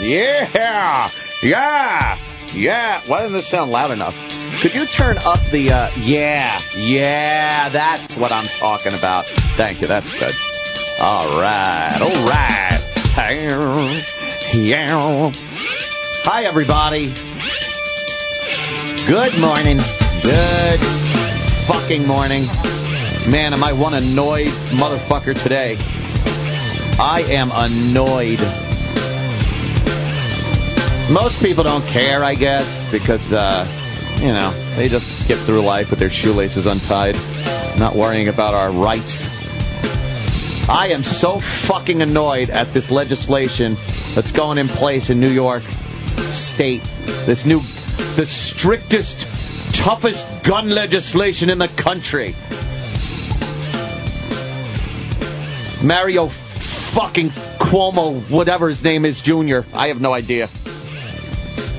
Yeah! Yeah! Yeah! Why doesn't this sound loud enough? Could you turn up the, uh, yeah, yeah, that's what I'm talking about. Thank you, that's good. All right, all right. Yeah. Hi, everybody. Good morning. Good fucking morning. Man, am I one annoyed motherfucker today. I am annoyed. Most people don't care, I guess, because, uh, you know, they just skip through life with their shoelaces untied, not worrying about our rights. I am so fucking annoyed at this legislation that's going in place in New York State. This new, the strictest, toughest gun legislation in the country. Mario fucking Cuomo, whatever his name is, Jr. I have no idea.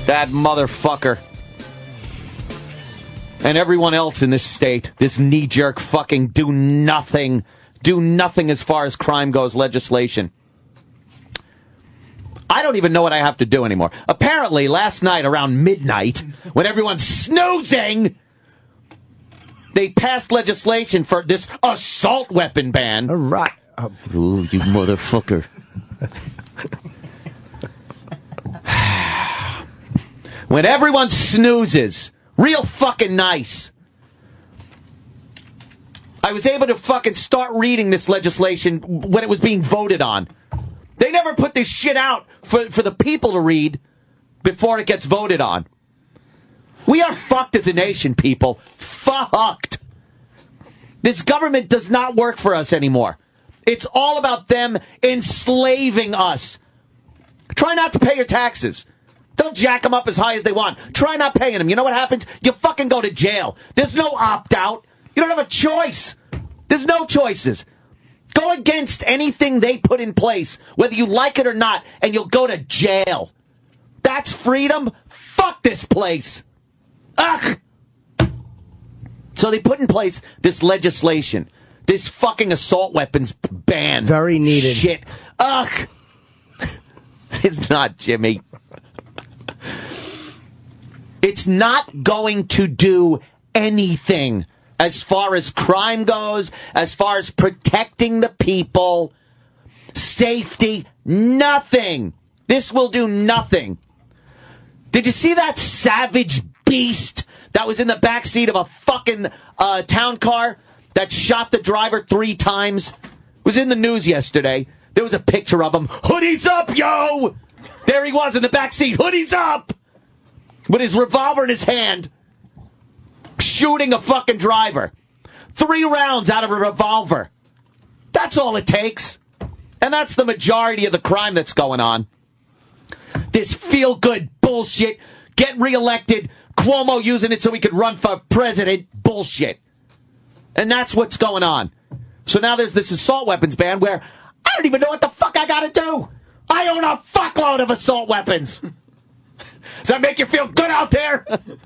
That motherfucker. And everyone else in this state, this knee jerk fucking do nothing, do nothing as far as crime goes legislation. I don't even know what I have to do anymore. Apparently, last night around midnight, when everyone's snoozing, they passed legislation for this assault weapon ban. All right. Ooh, you motherfucker. when everyone snoozes, real fucking nice. I was able to fucking start reading this legislation when it was being voted on. They never put this shit out for, for the people to read before it gets voted on. We are fucked as a nation, people. Fucked. This government does not work for us anymore. It's all about them enslaving us. Try not to pay your taxes. They'll jack them up as high as they want. Try not paying them. You know what happens? You fucking go to jail. There's no opt out. You don't have a choice. There's no choices. Go against anything they put in place, whether you like it or not, and you'll go to jail. That's freedom? Fuck this place. Ugh. So they put in place this legislation, this fucking assault weapons ban. Very needed. Shit. Ugh. It's not, Jimmy. It's not going to do anything as far as crime goes, as far as protecting the people, safety, nothing. This will do nothing. Did you see that savage beast that was in the back seat of a fucking uh, town car that shot the driver three times? It was in the news yesterday. There was a picture of him. Hoodies up, yo! There he was in the back seat. Hoodies up! With his revolver in his hand. Shooting a fucking driver. Three rounds out of a revolver. That's all it takes. And that's the majority of the crime that's going on. This feel good bullshit. Get reelected. Cuomo using it so he could run for president. Bullshit. And that's what's going on. So now there's this assault weapons ban where I don't even know what the fuck I gotta do. I own a fuckload of assault weapons. Does that make you feel good out there?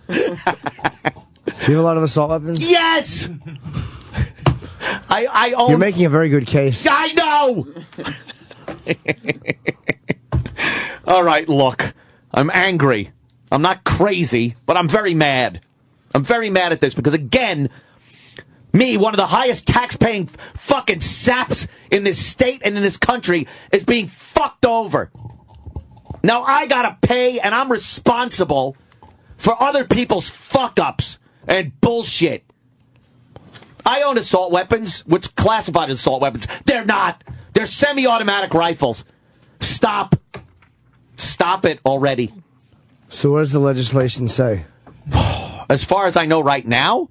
Do you have a lot of assault weapons? Yes! I, I own. You're making a very good case. I know! All right, look. I'm angry. I'm not crazy, but I'm very mad. I'm very mad at this because, again, me, one of the highest tax-paying fucking saps in this state and in this country, is being fucked over. Now I gotta pay, and I'm responsible for other people's fuck-ups and bullshit. I own assault weapons, which classified as assault weapons. They're not. They're semi-automatic rifles. Stop. Stop it already. So what does the legislation say? As far as I know right now,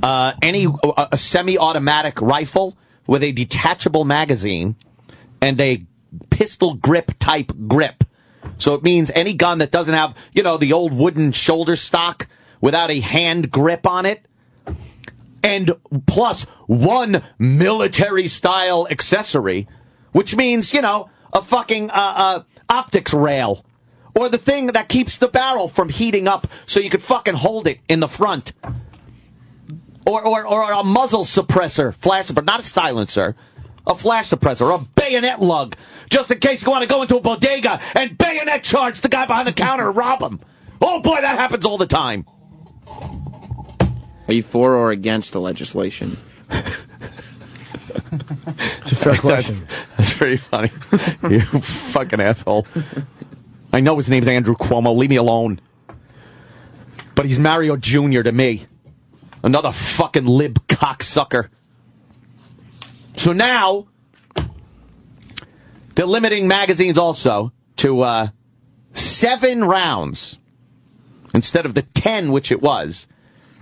uh, any a, a semi-automatic rifle with a detachable magazine and a pistol grip type grip. So it means any gun that doesn't have, you know, the old wooden shoulder stock without a hand grip on it. And plus one military style accessory, which means, you know, a fucking uh, uh, optics rail. Or the thing that keeps the barrel from heating up so you could fucking hold it in the front. Or, or, or a muzzle suppressor, flash, but not a silencer. A flash suppressor, a bayonet lug, just in case you want to go into a bodega and bayonet charge the guy behind the counter and rob him. Oh boy, that happens all the time. Are you for or against the legislation? It's a fair question. That's pretty funny. you fucking asshole. I know his name's Andrew Cuomo. Leave me alone. But he's Mario Jr. to me. Another fucking lib cocksucker. So now, they're limiting magazines also to uh, seven rounds instead of the 10 which it was.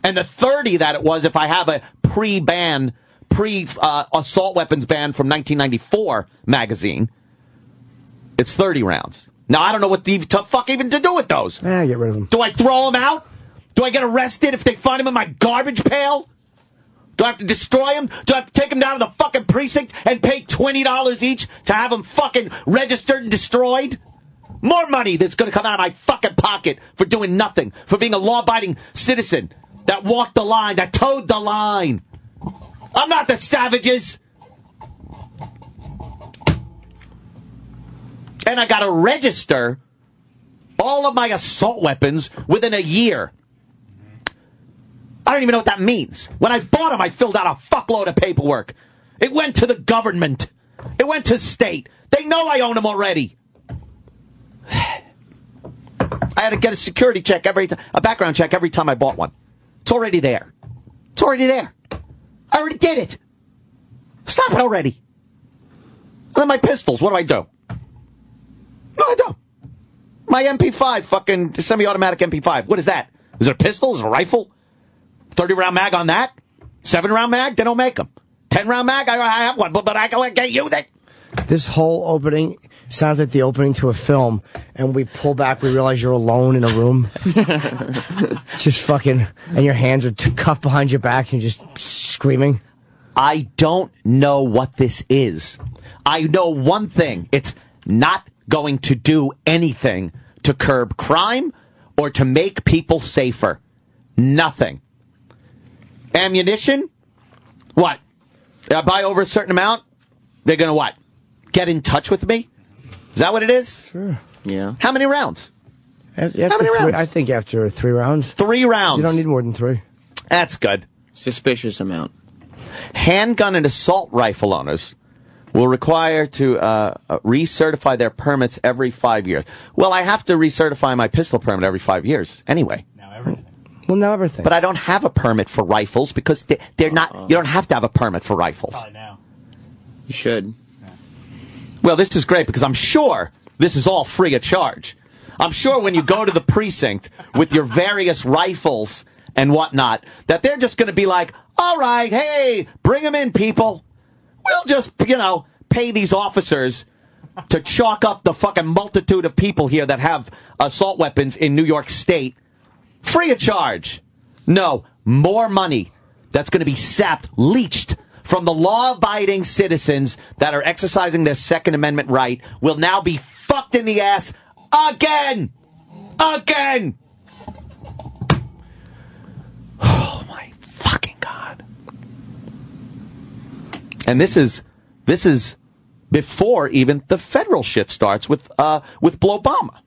And the 30 that it was if I have a pre ban, pre uh, assault weapons ban from 1994 magazine. It's 30 rounds. Now, I don't know what the fuck even to do with those. Eh, get rid of them. Do I throw them out? Do I get arrested if they find them in my garbage pail? Do I have to destroy them? Do I have to take them down to the fucking precinct and pay $20 each to have them fucking registered and destroyed? More money that's gonna come out of my fucking pocket for doing nothing, for being a law abiding citizen that walked the line, that toed the line. I'm not the savages. And I gotta register all of my assault weapons within a year. I don't even know what that means. When I bought them, I filled out a fuckload of paperwork. It went to the government. It went to state. They know I own them already. I had to get a security check every a background check every time I bought one. It's already there. It's already there. I already did it. Stop it already. And then my pistols, what do I do? No, I don't. My MP5, fucking semi-automatic MP5. What is that? Is it a pistol? Is it a rifle? 30 round mag on that? Seven round mag? They don't make them. 10 round mag? I, I have one, but, but I can't you that. This whole opening sounds like the opening to a film, and we pull back, we realize you're alone in a room. just fucking, and your hands are cuffed behind your back, and you're just screaming. I don't know what this is. I know one thing. It's not going to do anything to curb crime or to make people safer. Nothing. Ammunition? What? If I buy over a certain amount, they're going to what? Get in touch with me? Is that what it is? Sure. Yeah. How many rounds? After How many three- rounds? I think after three rounds. Three rounds. You don't need more than three. That's good. Suspicious amount. handgun and assault rifle owners will require to uh, uh, recertify their permits every five years. Well, I have to recertify my pistol permit every five years anyway. Well, now everything. But I don't have a permit for rifles because they, they're not. Uh-huh. You don't have to have a permit for rifles. now. You should. Well, this is great because I'm sure this is all free of charge. I'm sure when you go to the precinct with your various rifles and whatnot, that they're just going to be like, all right, hey, bring them in, people. We'll just, you know, pay these officers to chalk up the fucking multitude of people here that have assault weapons in New York State free of charge. No, more money that's going to be sapped, leached from the law abiding citizens that are exercising their Second Amendment right will now be fucked in the ass again. Again. Oh my fucking God. And this is, this is before even the federal shit starts with, uh, with Obama.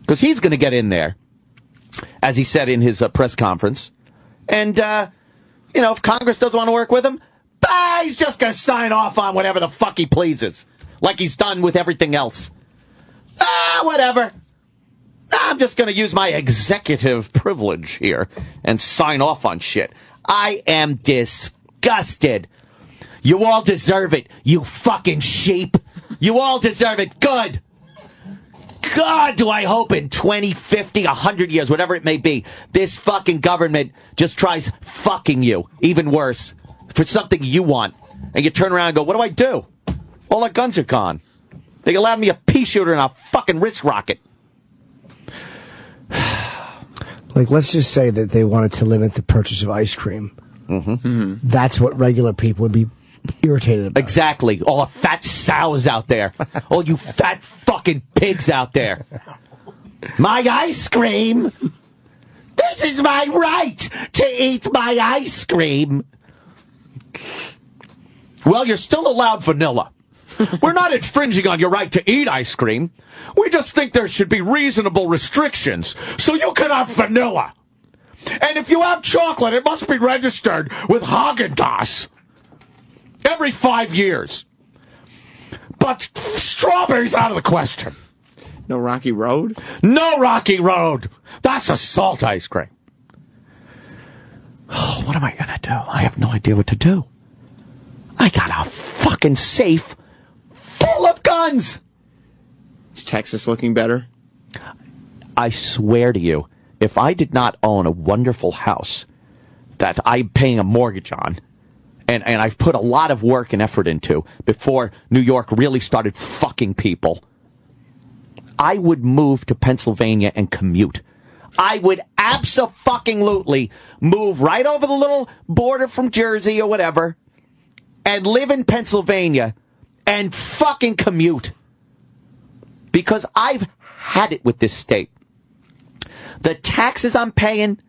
Because he's going to get in there as he said in his uh, press conference. And, uh, you know, if Congress doesn't want to work with him, bah, he's just going to sign off on whatever the fuck he pleases, like he's done with everything else. Ah, whatever. I'm just going to use my executive privilege here and sign off on shit. I am disgusted. You all deserve it, you fucking sheep. You all deserve it. Good. God, do I hope in 20, 50, 100 years, whatever it may be, this fucking government just tries fucking you, even worse, for something you want. And you turn around and go, what do I do? All our guns are gone. They allowed me a pea shooter and a fucking wrist rocket. Like, let's just say that they wanted to limit the purchase of ice cream. Mm-hmm. That's what regular people would be irritated about. Exactly. All the fat sows out there. All you fat fucking pigs out there. My ice cream. This is my right to eat my ice cream. Well, you're still allowed vanilla. We're not infringing on your right to eat ice cream. We just think there should be reasonable restrictions. So you can have vanilla. And if you have chocolate, it must be registered with Haagen-Dazs every five years. But strawberries out of the question. No Rocky Road? No Rocky Road. That's a salt ice cream. Oh, what am I going to do? I have no idea what to do. I got a fucking safe full of guns. Is Texas looking better? I swear to you, if I did not own a wonderful house that I'm paying a mortgage on, and, and I've put a lot of work and effort into before New York really started fucking people, I would move to Pennsylvania and commute. I would absolutely move right over the little border from Jersey or whatever and live in Pennsylvania and fucking commute. Because I've had it with this state. The taxes I'm paying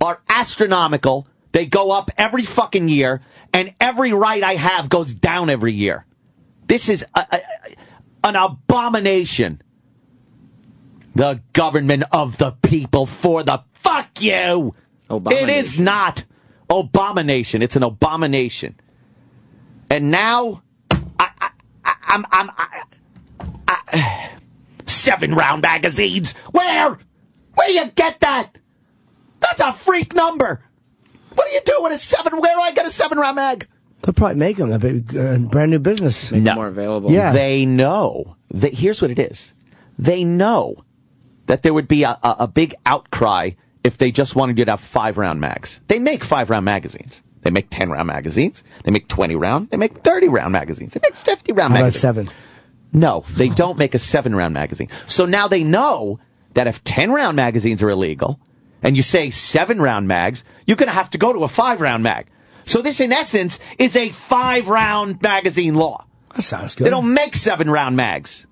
are astronomical. They go up every fucking year, and every right I have goes down every year. This is a, a, an abomination. The government of the people for the fuck you. It is not abomination. It's an abomination. And now, I, I, I, I'm, I'm, I, I, seven round magazines. Where? Where you get that? That's a freak number. What do you do when it's seven? Where do I get a seven round mag? They'll probably make them. That'd be a brand new business. Make No. more available. Yeah. They know. That, here's what it is. They know that there would be a, a, a big outcry if they just wanted you to have five round mags. They make five round magazines. They make 10 round magazines. They make 20 round. They make 30 round magazines. They make 50 round How about magazines. seven? No, they don't make a seven round magazine. So now they know that if 10 round magazines are illegal and you say seven round mags, you're going to have to go to a five round mag. So this, in essence, is a five round magazine law. That sounds good. They don't make seven round mags.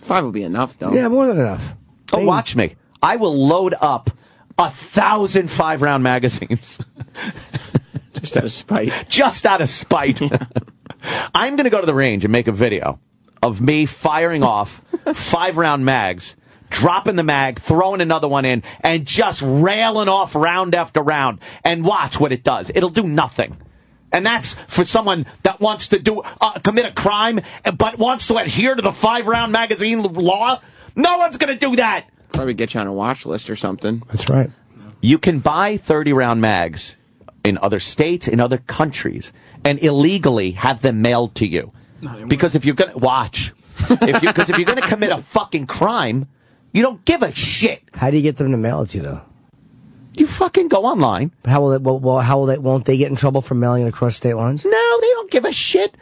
Five will be enough, though. yeah, more than enough. Oh, They- watch me. I will load up a thousand five round magazines Just out of spite. just out of spite. I'm going to go to the range and make a video of me firing off five round mags, dropping the mag, throwing another one in, and just railing off round after round. And watch what it does. It'll do nothing. And that's for someone that wants to do uh, commit a crime, but wants to adhere to the five round magazine law. No one's going to do that. Probably get you on a watch list or something. That's right. You can buy 30 round mags in other states, in other countries, and illegally have them mailed to you. Because if you're going to watch, if you, because if you're going to commit a fucking crime, you don't give a shit. How do you get them to mail it to you, though? You fucking go online. But how will it? Well, how will they? Won't they get in trouble for mailing it across state lines? No, they don't give a shit.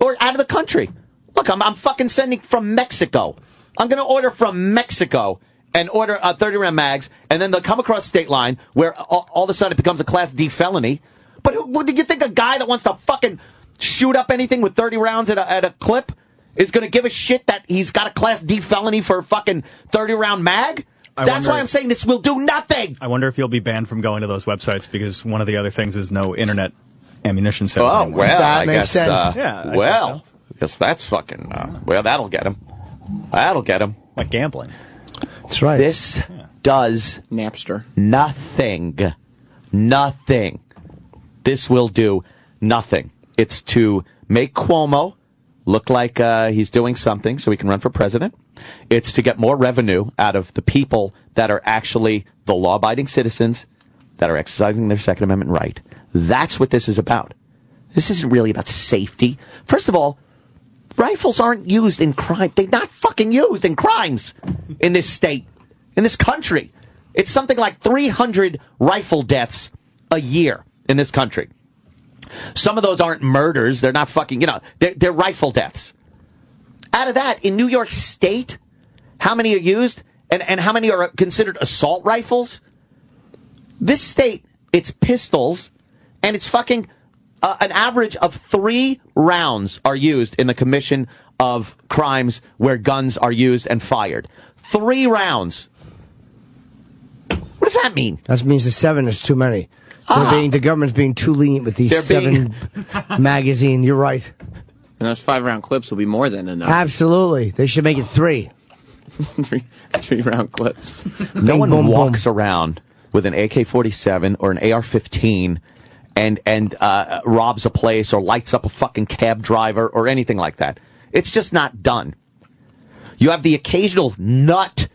Or out of the country. Look, I'm, I'm fucking sending from Mexico. I'm going to order from Mexico and order uh, 30 round mags, and then they'll come across state line where all, all of a sudden it becomes a Class D felony. But who, what, did you think a guy that wants to fucking shoot up anything with 30 rounds at a, at a clip is going to give a shit that he's got a Class D felony for a fucking 30 round mag? I That's wonder- why I'm saying this will do nothing. I wonder if you'll be banned from going to those websites because one of the other things is no internet ammunition sales. Oh anymore. well, That I makes guess. sense. Uh, Yeah, I guess well, so. Guess that's fucking. Uh, well, that'll get him. That'll get him. like gambling. That's right. This does Napster. nothing. Nothing. This will do nothing. It's to make Cuomo look like uh, he's doing something so he can run for president. It's to get more revenue out of the people that are actually the law abiding citizens that are exercising their Second Amendment right. That's what this is about. This isn't really about safety. First of all, rifles aren't used in crime. They're not fucking used in crimes in this state, in this country. It's something like 300 rifle deaths a year in this country. Some of those aren't murders. They're not fucking, you know, they're, they're rifle deaths. Out of that, in New York State, how many are used and, and how many are considered assault rifles? This state, it's pistols and it's fucking uh, an average of three rounds are used in the commission of crimes where guns are used and fired. Three rounds. What does that mean? That means the seven is too many. They're being, the government's being too lenient with these They're seven magazine. You're right. And those five round clips will be more than enough. Absolutely. They should make it three. three, three round clips. No one boom, walks boom. around with an AK-47 or an AR-15 and and uh, robs a place or lights up a fucking cab driver or anything like that. It's just not done. You have the occasional nut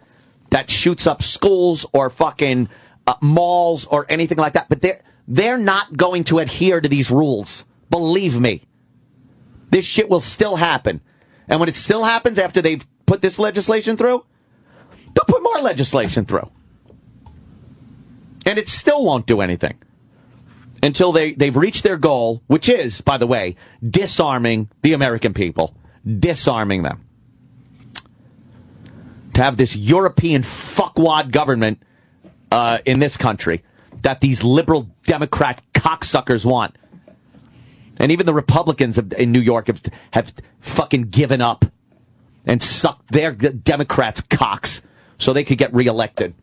that shoots up schools or fucking uh, malls or anything like that, but they're they're not going to adhere to these rules. Believe me. This shit will still happen. And when it still happens after they've put this legislation through, they'll put more legislation through. And it still won't do anything until they, they've reached their goal, which is, by the way, disarming the American people, disarming them. To have this European fuckwad government uh, in this country that these liberal Democrat cocksuckers want. And even the Republicans have, in New York have, have fucking given up and sucked their Democrats' cocks so they could get reelected.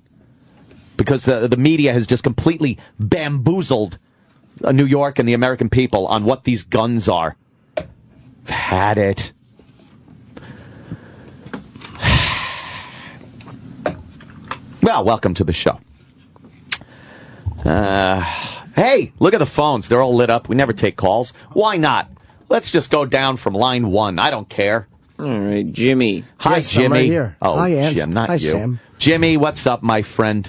Because the, the media has just completely bamboozled uh, New York and the American people on what these guns are. Had it. Well, welcome to the show. Uh, hey, look at the phones. They're all lit up. We never take calls. Why not? Let's just go down from line one. I don't care. All right, Jimmy. Hi, Yes, I'm Jimmy. right here. Oh, Hi, Ann. Jim, not Hi, you. Sam. Jimmy, what's up, my friend?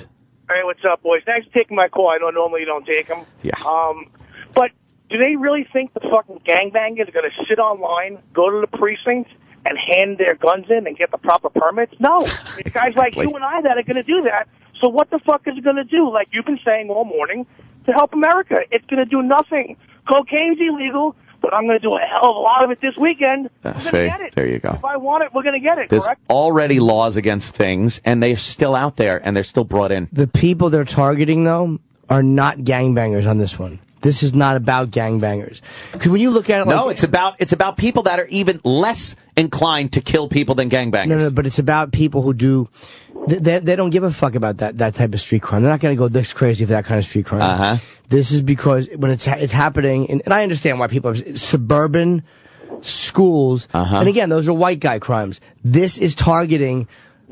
Hey, what's up, boys? Thanks for taking my call. I know normally you don't take them. Yeah. Um, but do they really think the fucking gangbangers are going to sit online, go to the precinct, and hand their guns in and get the proper permits? No. It's guys like you and I that are going to do that. So what the fuck is it going to do? Like you've been saying all morning, to help America. It's going to do nothing. Cocaine's illegal, but I'm going to do a hell of a lot of it this weekend. We're going see, to get it. there you go. If I want it, we're going to get it, There's correct? already laws against things, and they're still out there, and they're still brought in. The people they're targeting, though, are not gangbangers on this one. This is not about gangbangers. Because when you look at it, like, No, it's about it's about people that are even less inclined to kill people than gangbangers. No, no, but it's about people who do. They, they, don't give a fuck about that, that type of street crime. They're not going to go this crazy for that kind of street crime. Uh-huh. This is because when it's ha- it's happening, and, and I understand why people have suburban schools. Uh-huh. And again, those are white guy crimes. This is targeting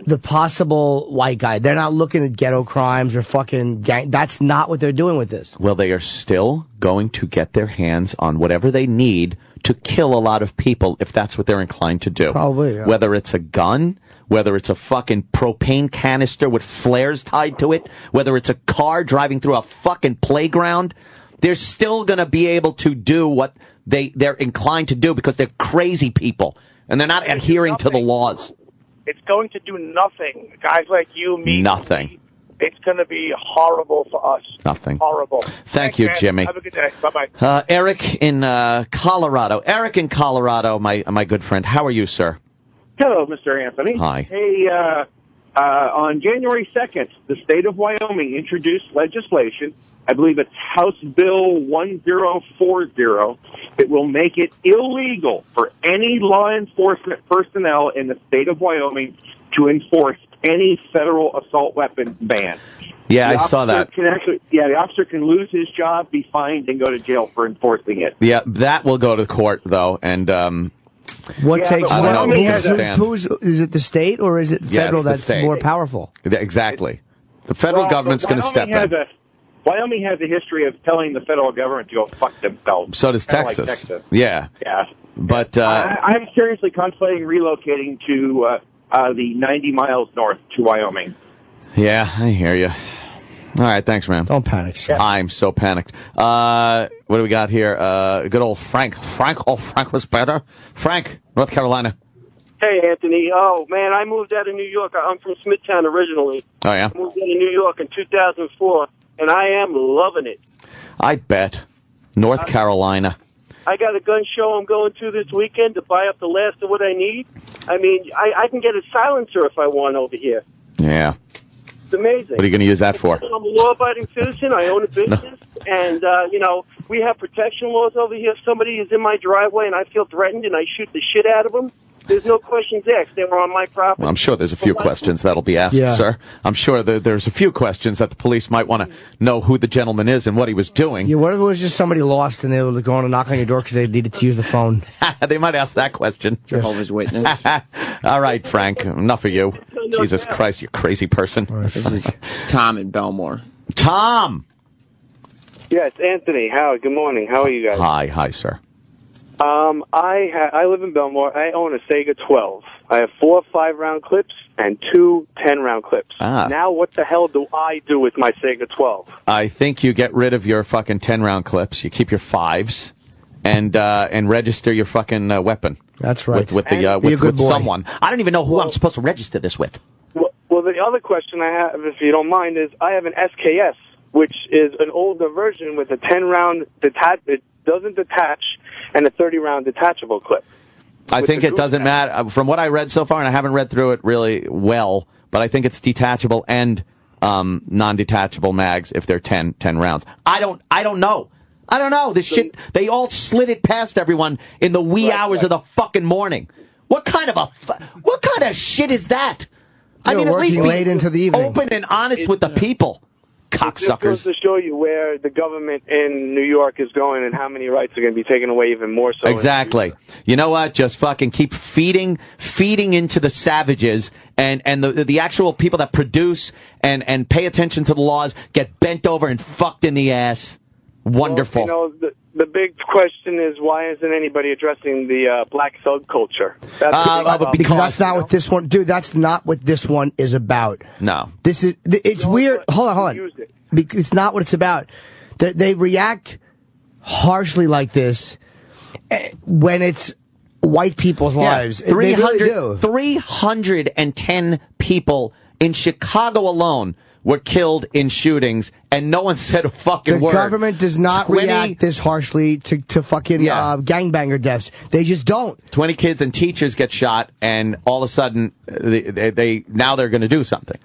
the possible white guy. They're not looking at ghetto crimes or fucking gang. That's not what they're doing with this. Well, they are still going to get their hands on whatever they need to kill a lot of people if that's what they're inclined to do. Probably, yeah. Whether it's a gun, whether it's a fucking propane canister with flares tied to it, whether it's a car driving through a fucking playground, they're still going to be able to do what they, they're inclined to do because they're crazy people and they're not adhering to the laws. It's going to do nothing. Guys like you, me, Nothing. It's going to be horrible for us. Nothing. Horrible. Thank Thanks, you, man. Jimmy. Have a good day. Bye bye. Uh, Eric in uh, Colorado. Eric in Colorado, my my good friend. How are you, sir? Hello, Mr. Anthony. Hi. Hey, uh, uh, on January 2nd, the state of Wyoming introduced legislation. I believe it's House Bill 1040. It will make it illegal for any law enforcement personnel in the state of Wyoming to enforce any federal assault weapon ban. Yeah, The I saw that. Can actually, yeah, the officer can lose his job, be fined, and go to jail for enforcing it. Yeah, that will go to court though, and um, What Yeah, takes? but I don't know Wyoming if you has- understand. who's, is it the state or is it Yeah, federal it's the that's state. more powerful? exactly, the federal Well, government's going to step has in. A, Wyoming has a history of telling the federal government to go fuck themselves. So does Kinda like Texas. Texas. Yeah, Yeah. but uh, I, I'm seriously contemplating relocating to uh, uh, the 90 miles north to Wyoming. yeah, I hear you. All right, thanks, man. Don't panic. sir. I'm so panicked. Uh, what do we got here? Uh, good old Frank. Frank. Oh, Frank was better. Frank, North Carolina. Hey, Anthony. Oh, man, I moved out of New York. I'm from Smithtown originally. Oh yeah, I moved out of New York in 2004, and I am loving it. I bet. North Carolina. I got a gun show I'm going to this weekend to buy up the last of what I need. I mean, I, I can get a silencer if I want over here. Yeah. It's amazing. What are you going to use that for? I'm a law-abiding citizen. I own a business, and uh, you know we have protection laws over here. If somebody is in my driveway and I feel threatened, and I shoot the shit out of them, There's no questions asked. They were on my property. Well, I'm sure there's a few questions that'll be asked, Yeah. sir. I'm sure that there's a few questions that the police might want to know who the gentleman is and what he was doing. Yeah, what if it was just somebody lost and they were going to knock on your door because they needed to use the phone? they might ask that question. Jehovah's Witness. All right, Frank. Enough of you. Jesus Christ, you crazy person. this is Tom in Bellmore. Tom. Yes, Anthony. Howard. Good morning. How are you guys? Hi, hi, sir. Um, I ha- I live in Bellmore. I own a Saiga 12. I have four five round clips and two 10 round clips. Ah. Now, what the hell do I do with my Saiga 12? I think you get rid of your fucking ten round clips. You keep your fives, and uh, and register your fucking uh, weapon. That's right. With with the uh, with, with someone. I don't even know who I'm supposed to register this with. Well, well, the other question I have, if you don't mind, is I have an SKS, which is an older version with a 10 round detach. It doesn't detach, and a 30 round detachable clip. I think it doesn't group matter. Uh, From what I read so far, and I haven't read through it really well, but I think it's detachable and um, non-detachable mags if they're 10, 10 rounds. I don't, I don't know. I don't know. This shit, they all slid it past everyone in the wee Right, hours right. of the fucking morning. What kind of a, what kind of shit is that? I They were mean, at least working be late into the evening. open and honest with the people. It just to show you where the government in New York is going and how many rights are going to be taken away even more so. Exactly. You know what? Just fucking keep feeding, feeding into the savages, and and the the actual people that produce and and pay attention to the laws get bent over and fucked in the ass. Wonderful. Well, you know, the, the big question is why isn't anybody addressing the uh, black subculture? culture? That's Uh, the big uh, problem. Because that's not You know? what this one, dude. That's not what this one is about. no. This is. It's No, weird. Hold on, hold on. use it. It's not what it's about. They, they react harshly like this eh, when it's white people's lives. They really do. 310 people in Chicago alone were killed in shootings, and no one said a fucking The word. The government does not 20 react this harshly to, to fucking Yeah. uh, gangbanger deaths. They just don't. 20 kids and teachers get shot, and all of a sudden, they, they, they now they're going to do something.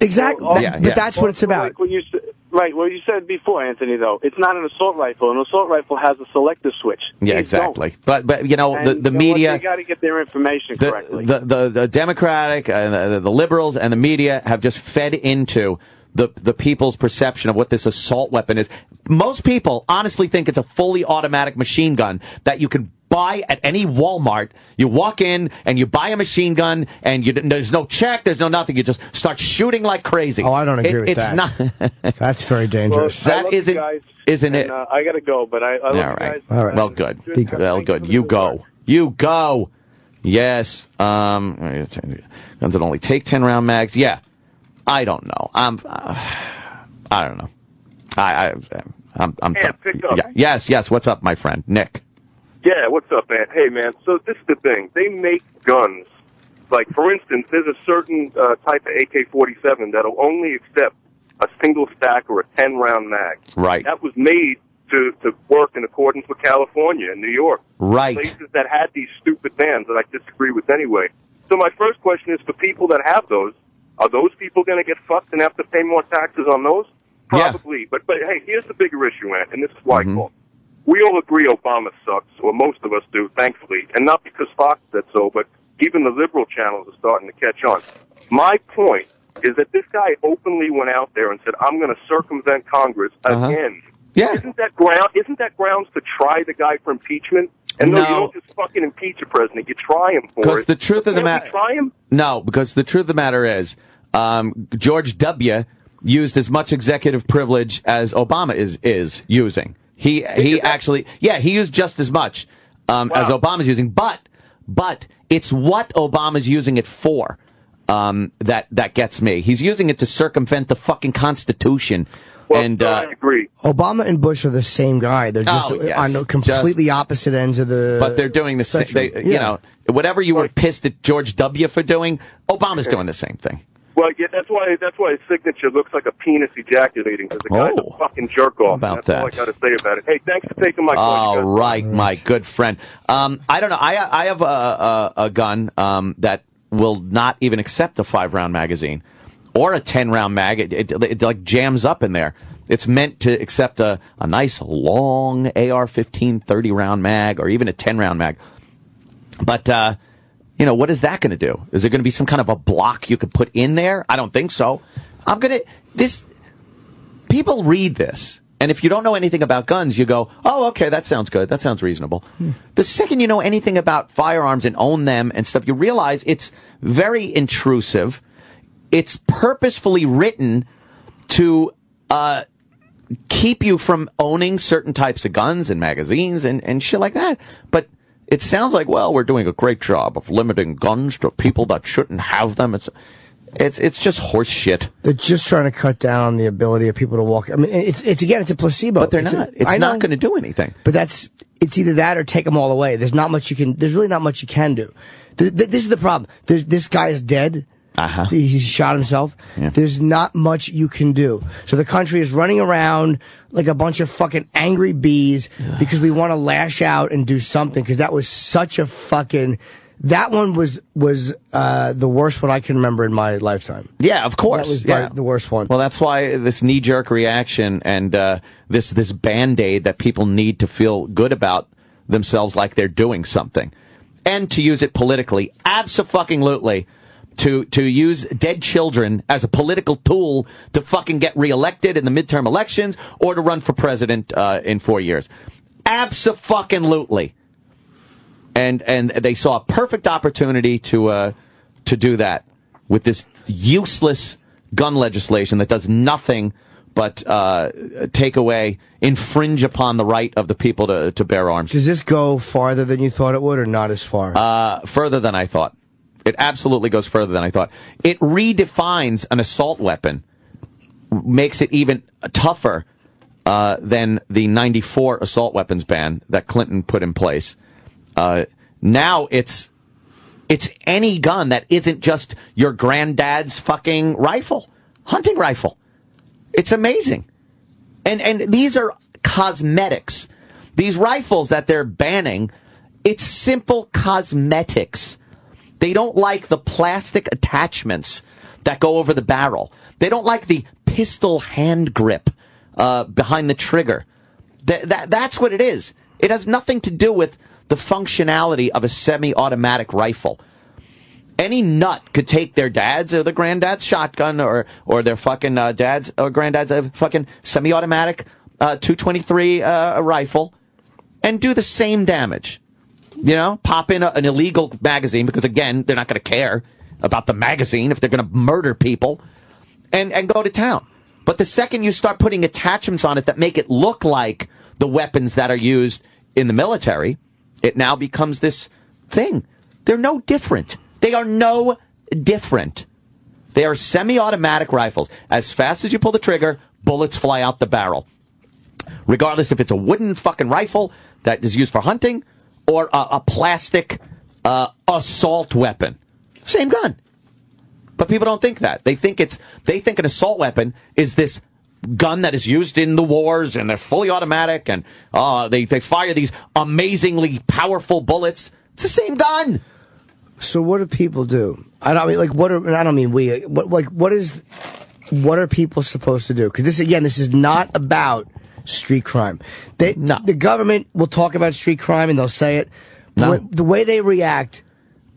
Exactly. Well, That- yeah, but yeah. that's what it's about. Like what you said, right, Well, you said before, Anthony, though. It's not an assault rifle. An assault rifle has a selective switch. Yeah, These exactly. don't. But but you know And the you the what? media, They got to get their information the, correctly. the the the Democratic, uh, the, the liberals, and the media have just fed into the the people's perception of what this assault weapon is. Most people honestly think it's a fully automatic machine gun that you can buy at any Walmart. You walk in and you buy a machine gun, and you there's no check, there's no nothing. You just start shooting like crazy. Oh, I don't agree It- with it's that. not. That's very dangerous. I that love you isn't- guys, isn't and, it? Uh, I got to go, but I, I love All you right. guys. All right. Well, good. Good. Well, good. You go. You go. Yes. Um, guns that only take ten round mags. Yeah. I don't know. I'm. Uh, I don't know. I. I I'm. I'm Yeah, pick up. Yeah, yes. Yes. What's up, my friend Nick? Yeah, what's up, man? Hey, man. So this is the thing. They make guns. Like, for instance, there's a certain uh, type of AK-47 that'll only accept a single stack or a 10-round mag. Right. That was made to, to work in accordance with California and New York. Right. Places that had these stupid bans that I disagree with anyway. So my first question is for people that have those, are those people going to get fucked and have to pay more taxes on those? Yeah. Probably. But, but hey, here's the bigger issue, Ant, and this is why Mhm. I called. We all agree Obama sucks, or most of us do, thankfully, and not because Fox said so, but even the liberal channels are starting to catch on. My point is that this guy openly went out there and said, "I'm going to circumvent Congress Uh-huh. again." Yeah. Isn't that ground? Isn't that grounds to try the guy for impeachment? And no, No. you don't just fucking impeach a president; you try him for it. Because the truth of the matter. try him. No, because the truth of the matter is, um, George W. used as much executive privilege as Obama is is using. He he actually, yeah, he used just as much um, as Wow. Obama's using. But but it's what Obama's using it for um, that that gets me. He's using it to circumvent the fucking Constitution. Well, and uh, I agree. Obama and Bush are the same guy. They're just Oh, yes. on the completely Just- opposite ends of the. but they're doing the same. They, spectrum. You know, whatever you were pissed at George W. for doing, Obama's doing the same thing. Well, yeah, that's why that's why his signature looks like a penis ejaculating because the guy's Oh. a fucking jerk off. About that's all I that. got to say about it. Hey, thanks for taking my call. All you right, my good friend. Um, I don't know. I I have a a, a gun um, that will not even accept a five round magazine or a ten round mag. It, it, it like jams up in there. It's meant to accept a, a nice long AR-15 30 round mag or even a 10 round mag. But uh, you know, what is that going to do? Is there going to be some kind of a block you could put in there? I don't think so. I'm going to, this, people read this. And if you don't know anything about guns, you go, oh, okay, that sounds good. That sounds reasonable. The second you know anything about firearms and own them and stuff, you realize it's very intrusive. It's purposefully written to, uh, keep you from owning certain types of guns and magazines and, and shit like that. But it sounds like, well, we're doing a great job of limiting guns to people that shouldn't have them. It's, it's, it's just horse shit. They're just trying to cut down on the ability of people to walk. I mean, it's, it's again, it's a placebo. But they're It's a- not. it's I not going to do anything. But that's, it's either that or take them all away. There's not much you can, there's really not much you can do. Th- th- this is the problem. There's, this guy is dead. Uh-huh. He's shot himself. Yeah. There's not much you can do. So the country is running around like a bunch of fucking angry bees because we want to lash out and do something because that was such a fucking, that one was, was, uh, the worst one I can remember in my lifetime. Yeah, of course. That was yeah. the worst one. Well, that's why this knee jerk reaction and uh, this this band aid that people need to feel good about themselves, like they're doing something, and to use it politically, absolutely. To to use dead children as a political tool to fucking get reelected in the midterm elections or to run for president uh, in four years, absolutely. And and they saw a perfect opportunity to uh, to do that with this useless gun legislation that does nothing but uh, take away, infringe upon the right of the people to, to bear arms. Does this go farther than you thought it would, or not as far? Uh, further than I thought. It absolutely goes further than I thought. It redefines an assault weapon, makes it even tougher uh, than the 94 assault weapons ban that Clinton put in place. Uh, now it's it's any gun that isn't just your granddad's fucking rifle, hunting rifle. It's amazing. And and these are cosmetics. These rifles that they're banning, it's simple cosmetics. They don't like the plastic attachments that go over the barrel. They don't like the pistol hand grip uh, behind the trigger. That, that that's what it is. It has nothing to do with the functionality of a semi-automatic rifle any nut could take their dad's or their granddad's shotgun or or their fucking uh, dad's or granddad's uh, fucking semi-automatic uh, 223 uh, rifle and do the same damage. You know, pop in a, an illegal magazine because again, they're not going to care about the magazine if they're going to murder people and and go to town. But the second you start putting attachments on it that make it look like the weapons that are used in the military, it now becomes this thing. They're no different. They are no different. They are semi-automatic rifles. As fast as you pull the trigger, bullets fly out the barrel. Regardless if it's a wooden fucking rifle that is used for hunting or a, a plastic uh, assault weapon. Same gun. But people don't think that. They think it's they think an assault weapon is this gun that is used in the wars and they're fully automatic and uh, they they fire these amazingly powerful bullets. It's the same gun. So what do people do? I don't mean like what are I don't mean we what like what is what are people supposed to do? Because this again, this is not about street crime. They No. the government will talk about street crime and they'll say it. No. The way they react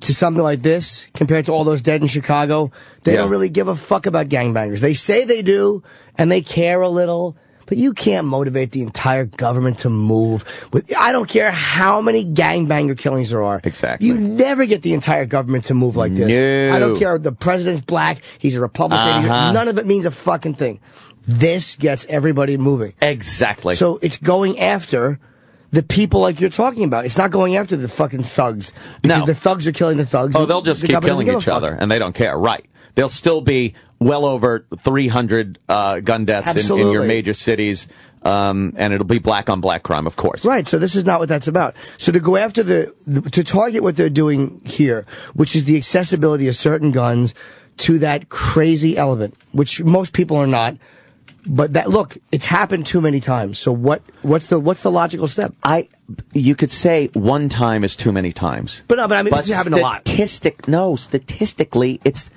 to something like this compared to all those dead in Chicago, they Yeah. don't really give a fuck about gangbangers. They say they do and they care a little. But you can't motivate the entire government to move. With I don't care how many gangbanger killings there are. Exactly. You never get the entire government to move like this. No. I don't care. if The president's black. He's a Republican. Uh-huh. None of it means a fucking thing. This gets everybody moving. Exactly. So it's going after the people like you're talking about. It's not going after the fucking thugs. Because No. the thugs are killing the thugs. Oh, they'll just the keep killing each other, and they don't care. Right? They'll still be well over 300 uh, gun deaths in, in your major cities, um, and it'll be black on black crime, of course. Right. So this is not what that's about. So to go after the, the to target what they're doing here, which is the accessibility of certain guns to that crazy element, which most people are not. But that look, it's happened too many times. So what what's the what's the logical step? I, you could say one time is too many times. But no, but I mean, but it's happened a lot. Statistic, no, statistically, it's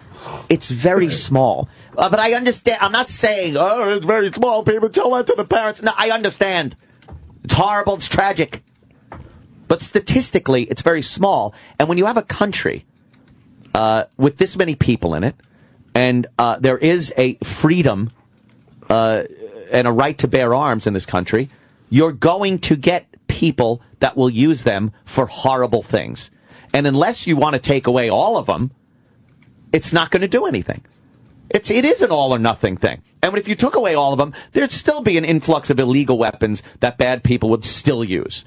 it's very small. Uh, but I understand. I'm not saying, oh, it's very small. People tell that to the parents. No, I understand. It's horrible. It's tragic. But statistically, it's very small. And when you have a country uh, with this many people in it, and uh, there is a freedom uh, and a right to bear arms in this country, you're going to get people that will use them for horrible things. And unless you want to take away all of them, it's not going to do anything. It's it is an all or nothing thing. And if you took away all of them, there'd still be an influx of illegal weapons that bad people would still use.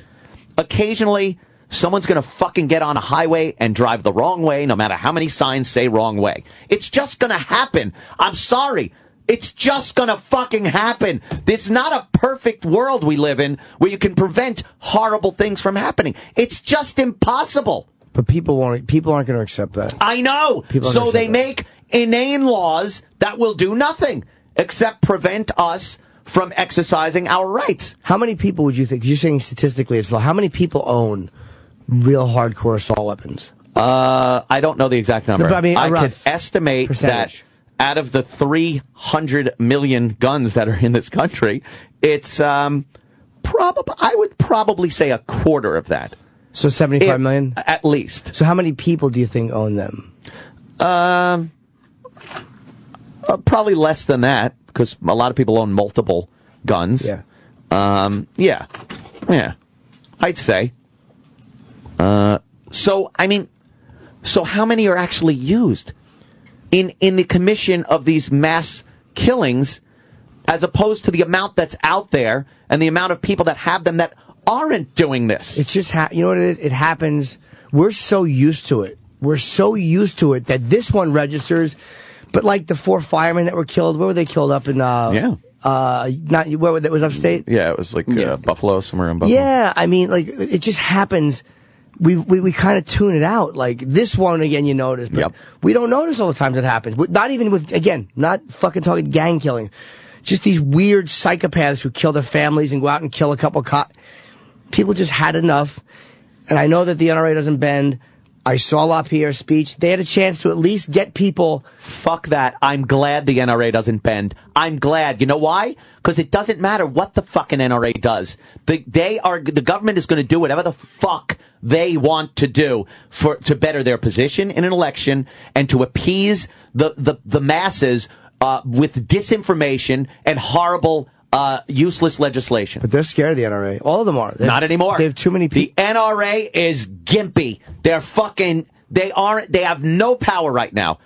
Occasionally, someone's going to fucking get on a highway and drive the wrong way, no matter how many signs say wrong way. It's just going to happen. I'm sorry. It's just gonna fucking happen. This is not a perfect world we live in where you can prevent horrible things from happening. It's just impossible. But people won't. People aren't going to accept that. I know. People so they that. make inane laws that will do nothing except prevent us from exercising our rights. How many people would you think? You're saying statistically it's low. How many people own real hardcore assault weapons? Uh, I don't know the exact number. No, but I mean, I can estimate percentage. that out of the 300 million guns that are in this country, it's um, probably I would probably say a quarter of that. So seventy-five It- million. at least. So how many people do you think own them? Um, uh, probably less than that because a lot of people own multiple guns. Yeah. Um, yeah. Yeah. I'd say. Uh, so I mean, so how many are actually used in in the commission of these mass killings, as opposed to the amount that's out there and the amount of people that have them that aren't doing this? It's just ha- you know what it is. It happens. We're so used to it. We're so used to it that this one registers. But like the four firemen that were killed, where were they killed up in? Uh, Yeah. Uh, not where were it was upstate. yeah, it was like uh, Buffalo somewhere in Buffalo. Yeah, I mean, like it just happens. We we, we kind of tune it out. Like this one again, you notice, but Yep. we don't notice all the times it happens. Not even with again, not fucking talking gang killing, just these weird psychopaths who kill their families and go out and kill a couple cop. People just had enough, and I know that the NRA doesn't bend. I saw LaPierre's speech. They had a chance to at least get people. Fuck that. I'm glad the NRA doesn't bend. I'm glad. You know why? Because it doesn't matter what the fucking NRA does. The, they are, the government is going to do whatever the fuck they want to do for, to better their position in an election and to appease the, the, the masses, uh, with disinformation and horrible, uh, useless legislation. But they're scared of the NRA. All of them are. They're- Not anymore. They have too many people. The. NRA is gimpy. They're fucking. They aren't. They have no power right now.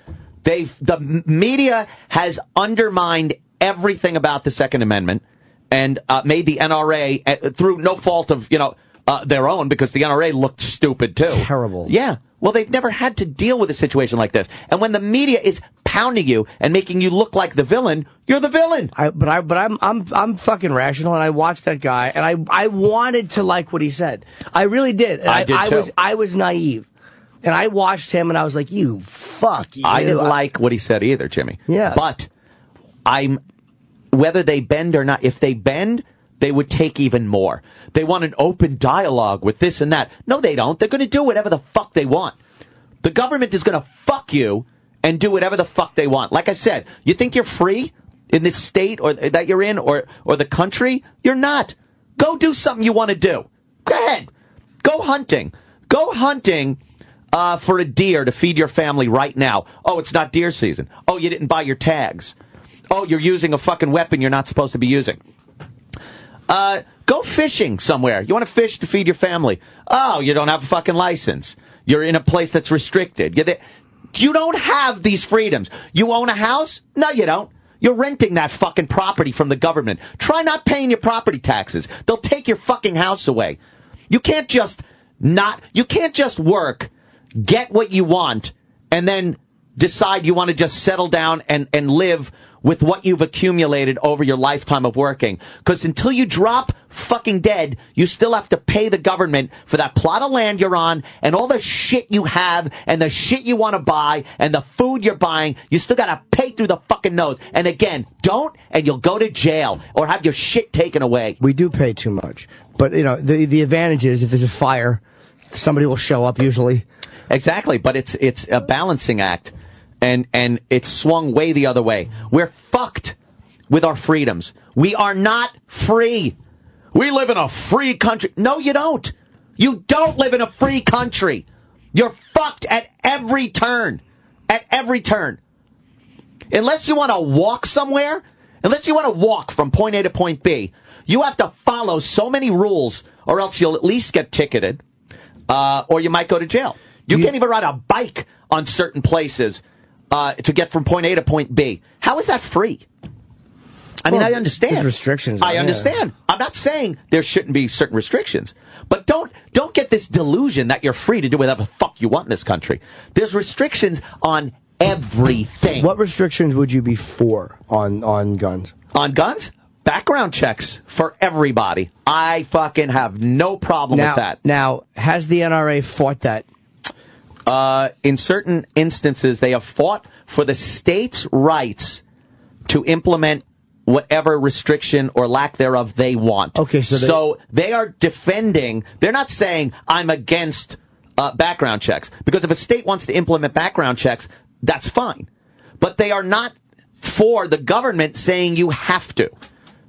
They've the media has undermined everything about the Second Amendment and uh, made the NRA uh, through no fault of you know uh, their own because the NRA looked stupid too. Terrible. Yeah. Well, they've never had to deal with a situation like this. And when the media is pounding you and making you look like the villain, you're the villain. I, but I, but I'm, I'm, I'm fucking rational, and I watched that guy, and I, I wanted to like what he said. I really did. And I did I too. was, I was naive, and I watched him, and I was like, you fuck you. I didn't like what he said either, Jimmy. Yeah. But I'm whether they bend or not, if they bend, they would take even more. They want an open dialogue with this and that. No, they don't. They're going to do whatever the fuck they want. The government is going to fuck you and do whatever the fuck they want. Like I said, you think you're free in this state or that you're in or or the country? You're not. Go do something you want to do. Go ahead. Go hunting. Go hunting uh, for a deer to feed your family right now. Oh, it's not deer season. Oh, you didn't buy your tags. Oh, you're using a fucking weapon you're not supposed to be using. Uh, go fishing somewhere. You want to fish to feed your family. Oh, you don't have a fucking license. You're in a place that's restricted. You don't have these freedoms. You own a house? No, you don't. You're renting that fucking property from the government. Try not paying your property taxes. They'll take your fucking house away. You can't just not, you can't just work, get what you want, and then decide you want to just settle down and, and live with what you've accumulated over your lifetime of working. Because until you drop fucking dead, you still have to pay the government for that plot of land you're on and all the shit you have and the shit you want to buy and the food you're buying. You still got to pay through the fucking nose. And again, don't and you'll go to jail or have your shit taken away. We do pay too much, but you know the the advantage is if there's a fire, somebody will show up usually. Exactly, but it's it's a balancing act, and and it's swung way the other way. We're fucked with our freedoms. We are not free. We live in a free country. No, you don't. You don't live in a free country. You're fucked at every turn. at every turn. Unless you want to walk somewhere, unless you want to walk from point A to point B, you have to follow so many rules, or else you'll at least get ticketed, uh, or you might go to jail. You can't even ride a bike on certain places uh, to get from point A to point B. How is that free? I mean, Well, I understand restrictions, I yeah. understand. I'm not saying there shouldn't be certain restrictions, but don't don't get this delusion that you're free to do whatever the fuck you want in this country. There's restrictions on everything. What restrictions would you be for on on guns? on guns? Background checks for everybody. I fucking have no problem now, with that. now has the NRA fought that? Uh, in certain instances, they have fought for the state's rights to implement whatever restriction or lack thereof they want. Okay, so they- so they are defending. They're not saying I'm against uh, background checks because if a state wants to implement background checks, that's fine. But they are not for the government saying you have to.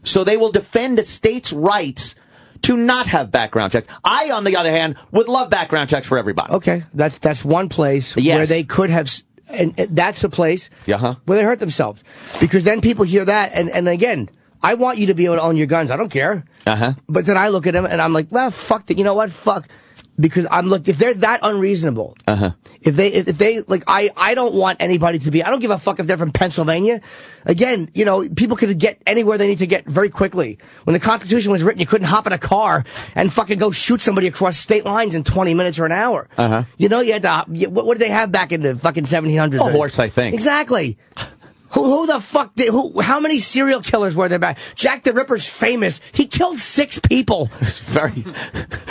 So they will defend a state's rights to not have background checks. I, on the other hand, would love background checks for everybody. Okay, that's that's one place Yes. where they could have, and, and that's a place Uh-huh. where they hurt themselves because then people hear that, and and again, I want you to be able to own your guns. I don't care. Uh huh. But then I look at them and I'm like, well, fuck that. You know what? Fuck. Because I'm look if they're that unreasonable, Uh-huh. if they if they like I I don't want anybody to be I don't give a fuck if they're from Pennsylvania. Again, you know, people could get anywhere they need to get very quickly. When the Constitution was written, you couldn't hop in a car and fucking go shoot somebody across state lines in 20 minutes or an hour. Uh-huh. You know, you had to. You, what, what did they have back in the fucking 1700s? A horse, I think. Exactly. Who, who the fuck did, who, how many serial killers were there back? Jack the Ripper's famous. He killed six people. Very,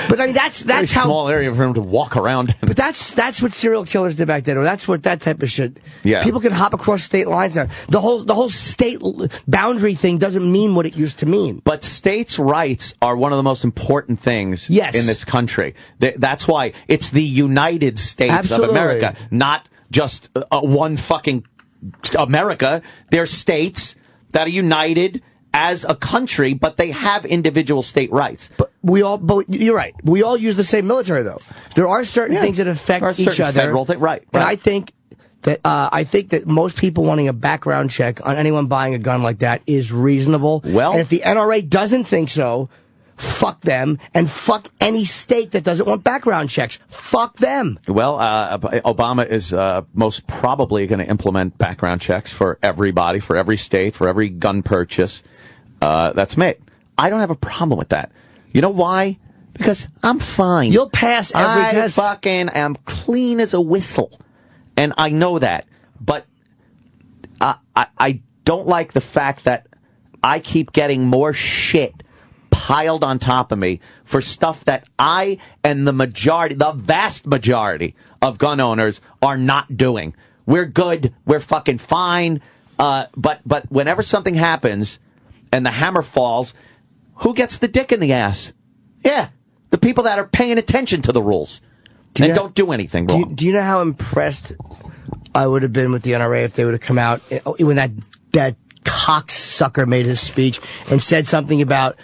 But I mean, that's, that's how, small area for him to walk around. in. but that's, that's what serial killers did back then, or that's what that type of shit. Yeah. People can hop across state lines now. The whole, the whole state boundary thing doesn't mean what it used to mean. But states' rights are one of the most important things Yes. in this country. Th- That's why it's the United States Absolutely. of America, not just uh, uh, one fucking America. They're states that are united as a country, but they have individual state rights. But we all, but you're right. We all use the same military, though. There are certain Yeah. things that affect each other. federal thi- right, And. I think that uh, I think that most people wanting a background check on anyone buying a gun like that is reasonable. Well- and if the NRA doesn't think so, fuck them and fuck any state that doesn't want background checks. Fuck them. Well, uh, Obama is uh, most probably going to implement background checks for everybody, for every state, for every gun purchase uh, that's made. I don't have a problem with that. You know why? Because I'm fine. You'll pass every I test. fucking am clean as a whistle, and I know that. But I, I, I don't like the fact that I keep getting more shit piled on top of me for stuff that I and the majority, the vast majority of gun owners are not doing. We're good. We're fucking fine. Uh, but but whenever something happens and the hammer falls, who gets the dick in the ass? Yeah, the people that are paying attention to the rules you and know- don't do anything Do you, do you know how impressed I would have been with the NRA if they would have come out eh, when that that cocksucker made his speech and said something about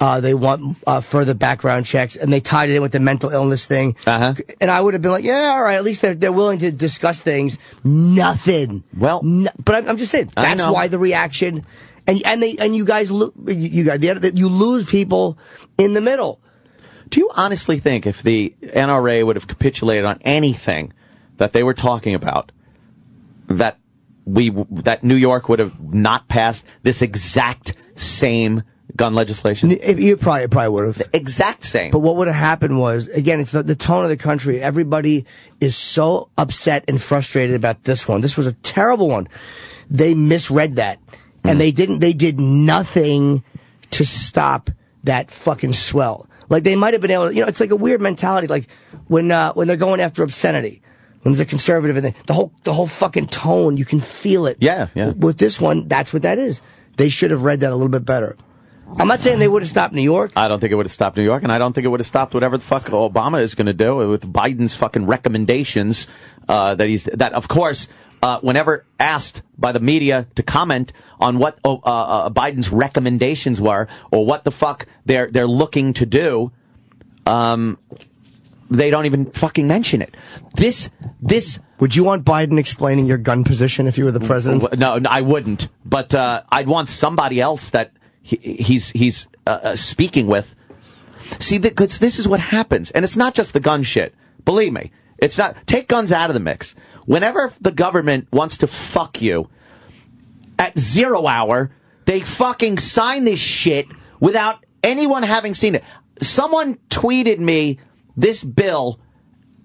uh, they want uh, further background checks and they tied it in with the mental illness thing. Uh-huh. And I would have been like, yeah, all right, at least they're, they're willing to discuss things. Nothing. Well- No- but I'm, I'm just saying that's why the reaction. And and they and you guys lo- you, guys the you lose people in the middle. Do you honestly think if the NRA would have capitulated on anything that they were talking about, that we that New York would have not passed this exact same gun legislation? You probably probably would have. Exact same. But what would have happened was, again, it's the, the tone of the country. Everybody is so upset and frustrated about this one. This was a terrible one. They misread that, and they didn't. They did nothing to stop that fucking swell. Like they might have been able to. You know, it's like a weird mentality. Like when uh, when they're going after obscenity. When there's a conservative and the whole the whole fucking tone, you can feel it. Yeah, yeah. With this one, that's what that is. They should have read that a little bit better. I'm not saying they would have stopped New York. I don't think it would have stopped New York, and I don't think it would have stopped whatever the fuck Obama is going to do with Biden's fucking recommendations. Uh, that he's that, of course, uh, whenever asked by the media to comment on what uh, uh, Biden's recommendations were or what the fuck they're they're looking to do, um, they don't even fucking mention it. This, this. Would you want Biden explaining your gun position if you were the president? No, no I wouldn't. But uh, I'd want somebody else that he, he's he's uh, uh, speaking with. See, because this is what happens, and it's not just the gun shit. Believe me, it's not. Take guns out of the mix. Whenever the government wants to fuck you, at zero hour, they fucking sign this shit without anyone having seen it. Someone tweeted me this bill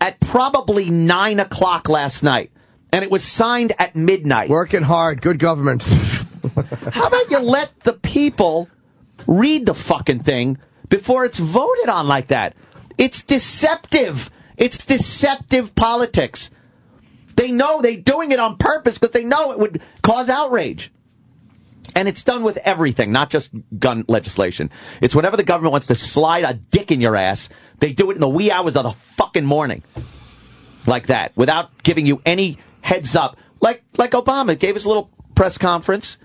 at probably nine o'clock last night, and it was signed at midnight. Working hard, good government. How about you let the people read the fucking thing before it's voted on like that? It's deceptive. It's deceptive politics. They know they're doing it on purpose because they know it would cause outrage. And it's done with everything, not just gun legislation. It's whenever the government wants to slide a dick in your ass, they do it in the wee hours of the fucking morning. Like that, without giving you any heads up. Like, like Obama gave his little press conference.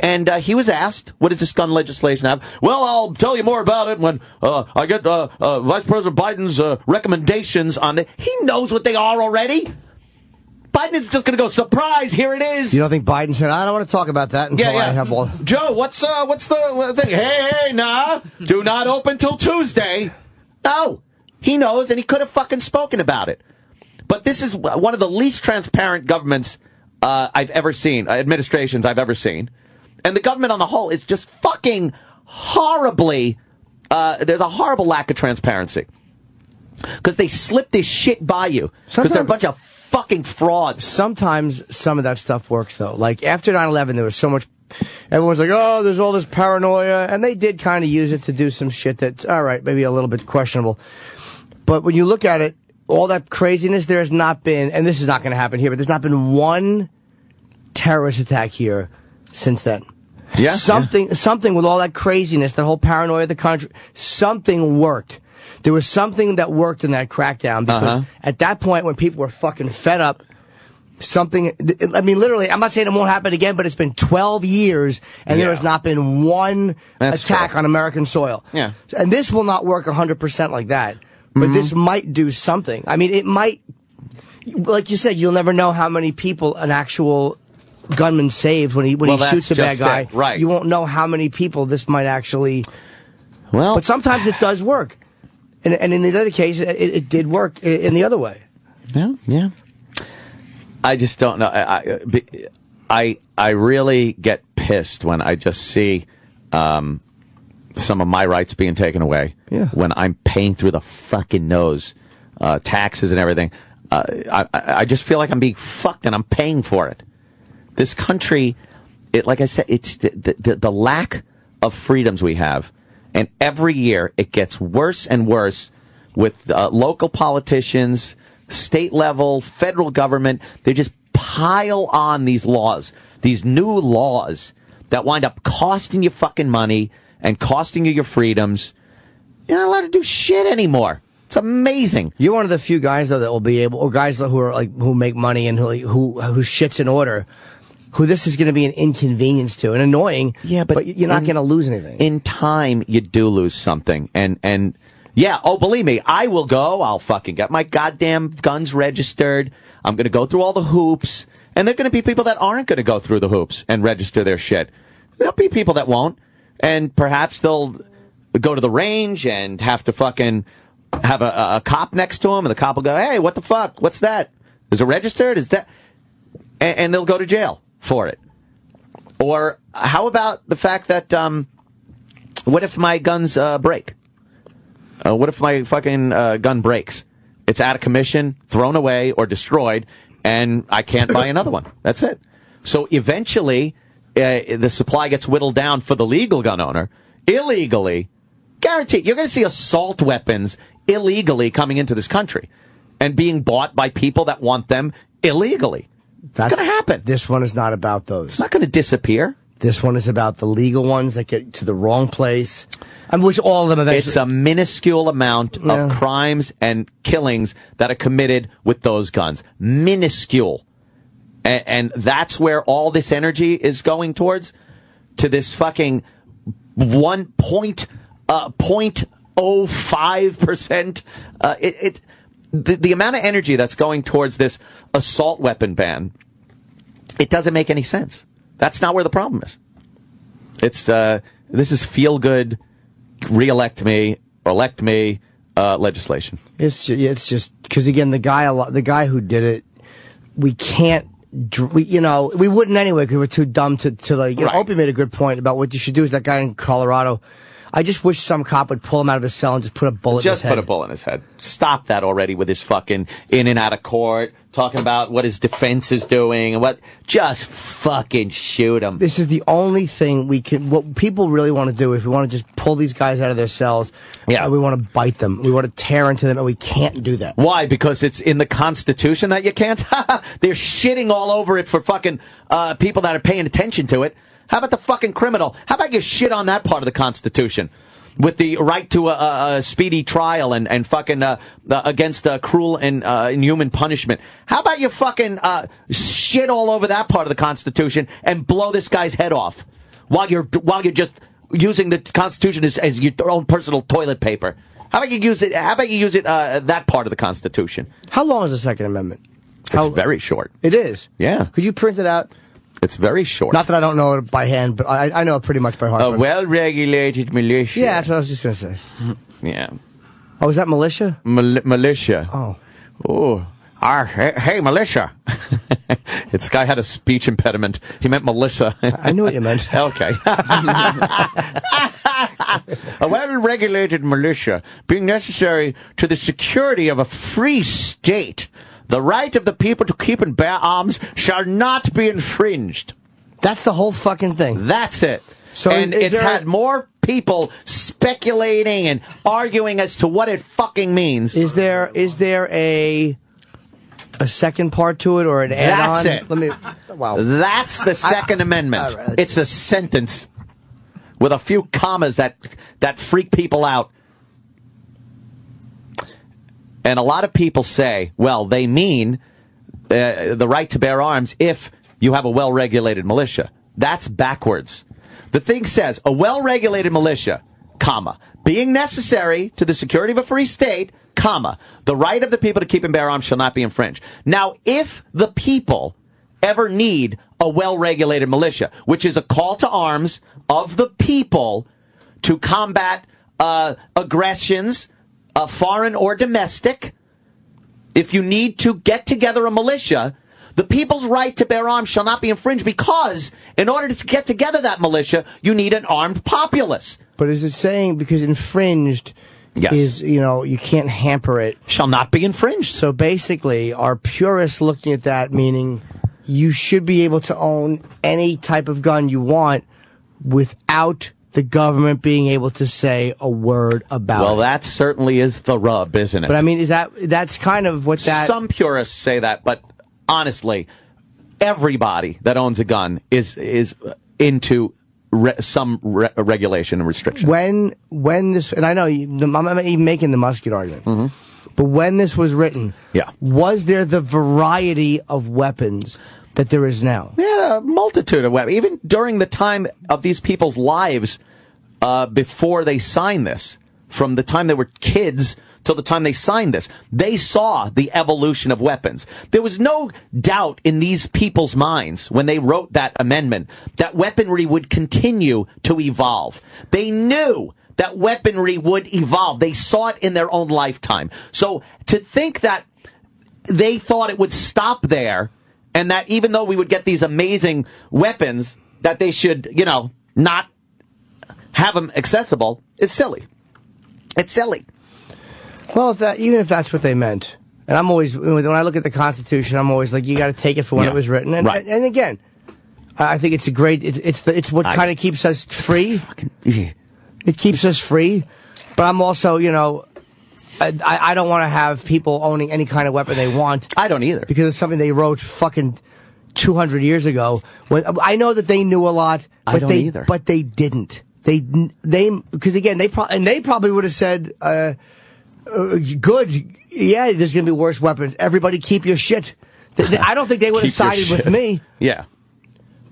And uh, he was asked, "What does this gun legislation have?" Well, I'll tell you more about it when uh, I get uh, uh Vice President Biden's uh, recommendations on it. He knows what they are already. Biden is just going to go, surprise, here it is. You don't think Biden said, I don't want to talk about that until Yeah, yeah. I have all. Joe, what's uh, what's the thing? Hey, hey, nah, do not open till Tuesday. No, he knows, and he could have fucking spoken about it. But this is one of the least transparent governments uh, I've ever seen, uh, administrations I've ever seen, and the government on the whole is just fucking horribly. Uh, there's a horrible lack of transparency because they slip this shit by you because they're a bunch of fucking frauds. Sometimes some of that stuff works though. Like after 9/11, there was so much. Everyone's like, "Oh, there's all this paranoia," and they did kind of use it to do some shit that's all right, maybe a little bit questionable. But when you look at it, all that craziness, there has not been, and this is not going to happen here, but there's not been one terrorist attack here since then. Yeah, something, something with all that craziness, that whole paranoia of the country, something worked. There was something that worked in that crackdown because Uh-huh. at that point when people were fucking fed up, something, I mean, literally, I'm not saying it won't happen again, but it's been 12 years and there has not been one That's attack true. on American soil. Yeah. And this will not work 100% like that, but Mm-hmm. this might do something. I mean, it might, like you said, you'll never know how many people an actual gunman saved when he when Well, he shoots a bad guy. it, right. You won't know how many people this might actually. Well, But sometimes it does work, and and in the other case, it, it did work in the other way. Yeah, yeah. I just don't know. I, I, I, I really get pissed when I just see um, some of my rights being taken away. Yeah. When I'm paying through the fucking nose, uh, taxes and everything. Uh, I, I I just feel like I'm being fucked and I'm paying for it. This country, it, like I said, it's the, the, the, lack of freedoms we have. And every year it gets worse and worse with uh, local politicians, state level, federal government. They just pile on these laws, these new laws that wind up costing you fucking money and costing you your freedoms. You're not allowed to do shit anymore. It's amazing. You're one of the few guys though that will be able, or guys who are like who make money and who who who shits in order. Who this is going to be an inconvenience to and annoying. Yeah, but you're not going to lose anything. in time you do lose something and and yeah oh believe me i will go i'll fucking get my goddamn guns registered i'm going to go through all the hoops and there're going to be people that aren't going to go through the hoops and register their shit there'll be people that won't and perhaps they'll go to the range and have to fucking have a, a, a cop next to them and the cop will go hey what the fuck what's that is it registered is that and, and they'll go to jail for it or how about the fact that um, what if my guns uh, break? Uh, what if my fucking uh, gun breaks? It's out of commission, thrown away, or destroyed, and I can't buy another one. That's it. So eventually, uh, the supply gets whittled down for the legal gun owner. Illegally, guaranteed, you're going to see assault weapons illegally coming into this country and being bought by people that want them illegally. That's gonna happen. This one is not about those. It's not going to disappear. This one is about the legal ones that get to the wrong place. I mean, which all of them eventually. It's a minuscule amount Yeah. of crimes and killings that are committed with those guns. Minuscule. And, and that's where all this energy is going towards to this fucking one point, uh, point oh five percent. Uh, it, it, the, the amount of energy that's going towards this assault weapon ban, it doesn't make any sense. That's not where the problem is. It's uh, this is feel good, reelect me, elect me uh, legislation. It's ju- it's just because again the guy the guy who did it, we can't. We, you know, we wouldn't anyway because we're too dumb to, to like. You know, Right. Opie made a good point about what you should do. Is that guy in Colorado? I just wish some cop would pull him out of his cell and just put a bullet. in his Just put head. a bullet in his head. Stop that already with his fucking in and out of court, talking about what his defense is doing and what. Just fucking shoot him. This is the only thing we can. What people really want to do is we want to just pull these guys out of their cells. Yeah. we want to bite them. We want to tear into them, and we can't do that. Why? Because it's in the Constitution that you can't? They're shitting all over it for fucking uh, people that are paying attention to it. How about the fucking criminal? How about you shit on that part of the Constitution? With the right to a, a, speedy trial and, and fucking uh, uh, against uh, cruel and uh, inhuman punishment. How about you fucking uh, shit all over that part of the Constitution and blow this guy's head off while you're while you're just using the Constitution as, as your own personal toilet paper? How about you use it? How about you use it uh, that part of the Constitution? How long is the Second Amendment? How, It's very short. It is. Yeah. Could you print it out? It's very short. Not that I don't know it by hand, but I, I know it pretty much by heart. a well-regulated militia. yeah, that's what I was just gonna say. yeah. Oh, is that militia? Mil- militia. Oh. Oh. Ah, hey, hey, militia. this guy had a speech impediment. He meant Melissa. I knew what you meant. okay. a well-regulated militia being necessary to the security of a free state. The right of the people to keep and bear arms shall not be infringed. That's the whole fucking thing. That's it. So and it's had more people speculating and arguing as to what it fucking means. Is there is there a a second part to it or an add-on? That's it. Let me. Wow. That's the Second Amendment. all right, it's a sentence with a few commas that that freak people out. And a lot of people say, well, they mean uh, the right to bear arms if you have a well-regulated militia. That's backwards. The thing says a well-regulated militia, comma, being necessary to the security of a free state, comma, the right of the people to keep and bear arms shall not be infringed. Now, if the people ever need a well-regulated militia, which is a call to arms of the people to combat uh, aggressions, uh, foreign or domestic, if you need to get together a militia, the people's right to bear arms shall not be infringed because in order to get together that militia, you need an armed populace. But is it saying because infringed Yes. is you know you can't hamper it? Shall not be infringed. So basically, are purists looking at that meaning you should be able to own any type of gun you want without the government being able to say a word about Well, it? that certainly is the rub, isn't it? But I mean, is that that's kind of what that? Some purists say that, but honestly, everybody that owns a gun is is into re- some re- regulation and restriction. when when this and I know you, the, I'm not even making the musket argument, mm-hmm. but when this was written. Yeah. was there the variety of weapons that there is now? They had a multitude of weapons. Even during the time of these people's lives uh, before they signed this, from the time they were kids till the time they signed this, they saw the evolution of weapons. There was no doubt in these people's minds when they wrote that amendment that weaponry would continue to evolve. They knew that weaponry would evolve. They saw it in their own lifetime. So to think that they thought it would stop there and that even though we would get these amazing weapons that they should you know not have them accessible is silly it's silly Well, if that even if that's what they meant, and I'm always when I look at the Constitution, I'm always like, you got to take it for when Yeah. it was written. And, Right. and again, I think it's a great. It, it's the, it's what kind of keeps us free. Yeah. It keeps us free. But I'm also, you know, I, I don't want to have people owning any kind of weapon they want. i don't either because it's something they wrote fucking 200 years ago. When I know that they knew a lot, I but don't they either. but they didn't. They they because again they pro- and they probably would have said, uh, uh, "Good, yeah, there's going to be worse weapons. Everybody keep your shit." Th- th- I don't think they would have sided with me, yeah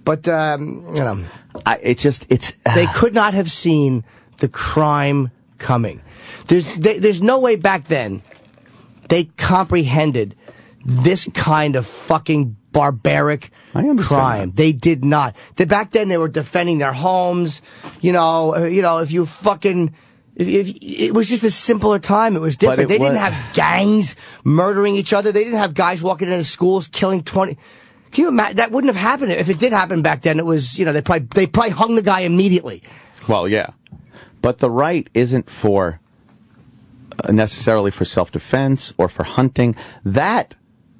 but um, you know I, it just it's they could not have seen the crime coming. There's they, there's no way back then they comprehended this kind of fucking barbaric crime. They did not. They, back then they were defending their homes. You know, uh, you know, if you fucking. If, if, it was just a simpler time. It was different. it they didn't have gangs murdering each other. They didn't have guys walking into schools killing twenty. Can you imagine? That wouldn't have happened if it did happen back then. It was, you know, they probably they probably hung the guy immediately. Well, yeah. But the right isn't for necessarily for self defense or for hunting. That,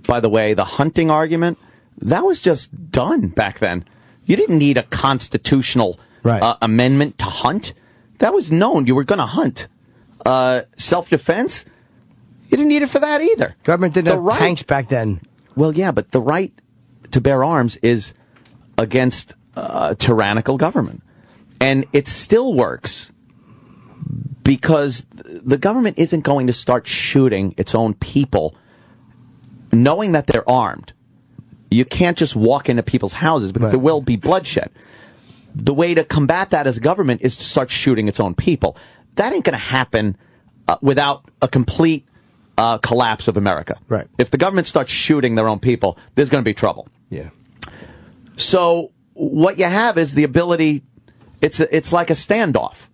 by the way, the hunting argument, that was just done back then. You didn't need a constitutional Right. uh, amendment to hunt. That was known. You were going to hunt. Uh, self defense, you didn't need it for that either. Government didn't The have right- tanks back then. Well, yeah, but the right to bear arms is against uh, tyrannical government. And it still works because the government isn't going to start shooting its own people knowing that they're armed. You can't just walk into people's houses because Right. there will be bloodshed. The way to combat that as a government is to start shooting its own people. That ain't going to happen uh, without a complete uh, collapse of America. Right. If the government starts shooting their own people, there's going to be trouble. Yeah. So what you have is the ability. It's a, it's like a standoff.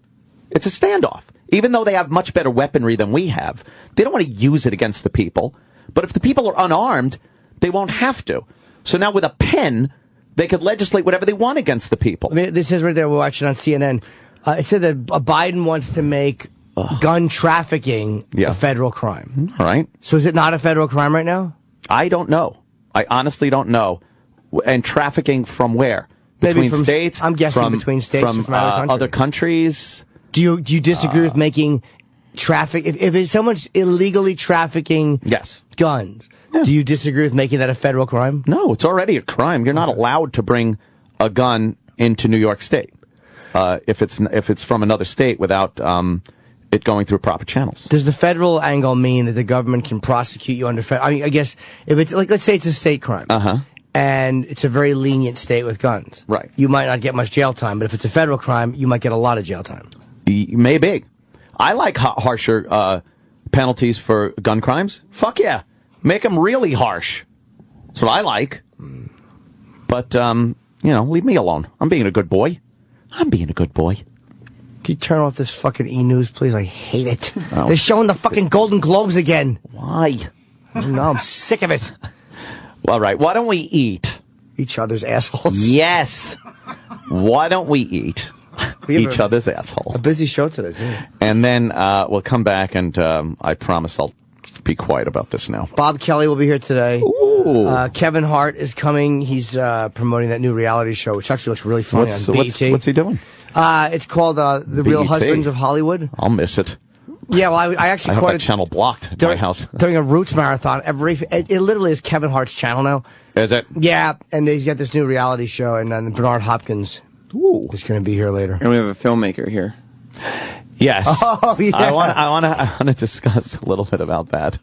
It's a standoff. Even though they have much better weaponry than we have, they don't want to use it against the people. But if the people are unarmed, they won't have to. So now with a pen, they could legislate whatever they want against the people. I mean, this is right there. We're watching on CNN. Uh, it said that Biden wants to make gun trafficking Yeah. a federal crime. All right. So is it not a federal crime right now? I don't know. I honestly don't know. And trafficking from where? Maybe Between from states? I'm guessing from, between states from, from other uh, countries. other countries. Do you do you disagree Uh, with making traffic? If, if it's someone's illegally trafficking Yes. guns, do you disagree with making that a federal crime? No, it's already a crime. You're not allowed to bring a gun into New York State uh, if it's if it's from another state without um, it going through proper channels. Does the federal angle mean that the government can prosecute you under? Fe- I mean, I guess if it's like, let's say it's a state crime, Uh-huh. and it's a very lenient state with guns, Right. You might not get much jail time, but if it's a federal crime, you might get a lot of jail time. Y- Maybe. I like ha- harsher uh, penalties for gun crimes. Fuck yeah, make them really harsh. That's what I like. But um, you know, leave me alone. I'm being a good boy. I'm being a good boy. Can you turn off this fucking e news, please? I hate it. Oh. They're showing the fucking Golden Globes again. Why? No, I'm sick of it. All right. Why don't we eat? Each other's assholes. Yes. Why don't we eat each a- other's assholes? A busy show today, too. And then uh, we'll come back, and um, I promise I'll be quiet about this now. Bob Kelly will be here today. Ooh. Uh, Kevin Hart is coming. He's uh, promoting that new reality show, which actually looks really funny what's, on what's, BET. what's he doing? Uh, it's called uh, The Real Husbands of Hollywood. I'll miss it. Yeah, well, I, I actually caught it channel blocked at my during, house. during a Roots marathon. Every it, it literally is Kevin Hart's channel now. Is it? Yeah, and he's got this new reality show, and then Bernard Hopkins Ooh. is going to be here later. And we have a filmmaker here. Yes. Oh, yeah. I want. I want to. I want to discuss a little bit about that.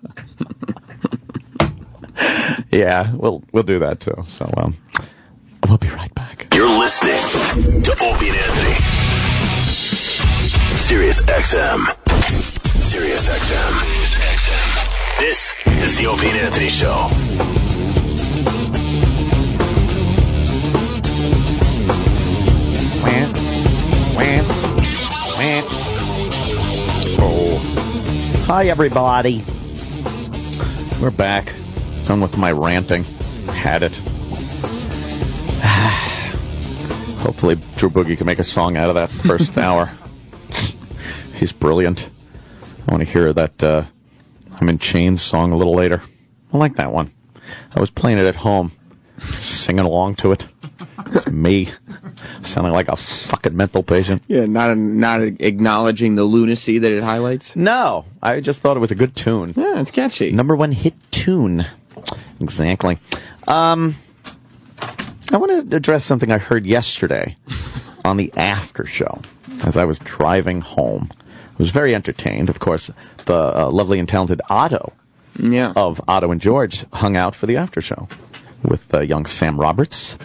yeah, we'll we'll do that too. So um, we'll be right back. You're listening to Opie and Anthony. Sirius XM. Sirius XM. This is the Opie and Anthony Show. Oh. Hi, everybody. We're back. Done with my ranting. Had it. Hopefully, Drew Boogie can make a song out of that first hour. He's brilliant. I want to hear that uh, I'm in Chains song a little later. I like that one. I was playing it at home, singing along to it. It's me, sounding like a fucking mental patient. Yeah, not not acknowledging the lunacy that it highlights. No, I just thought it was a good tune. Yeah, it's catchy. Number one hit tune. Exactly. Um, I want to address something I heard yesterday on the after show as I was driving home. I was very entertained. Of course, the uh, lovely and talented Otto Yeah. of Otto and George hung out for the after show with uh, young Sam Roberts.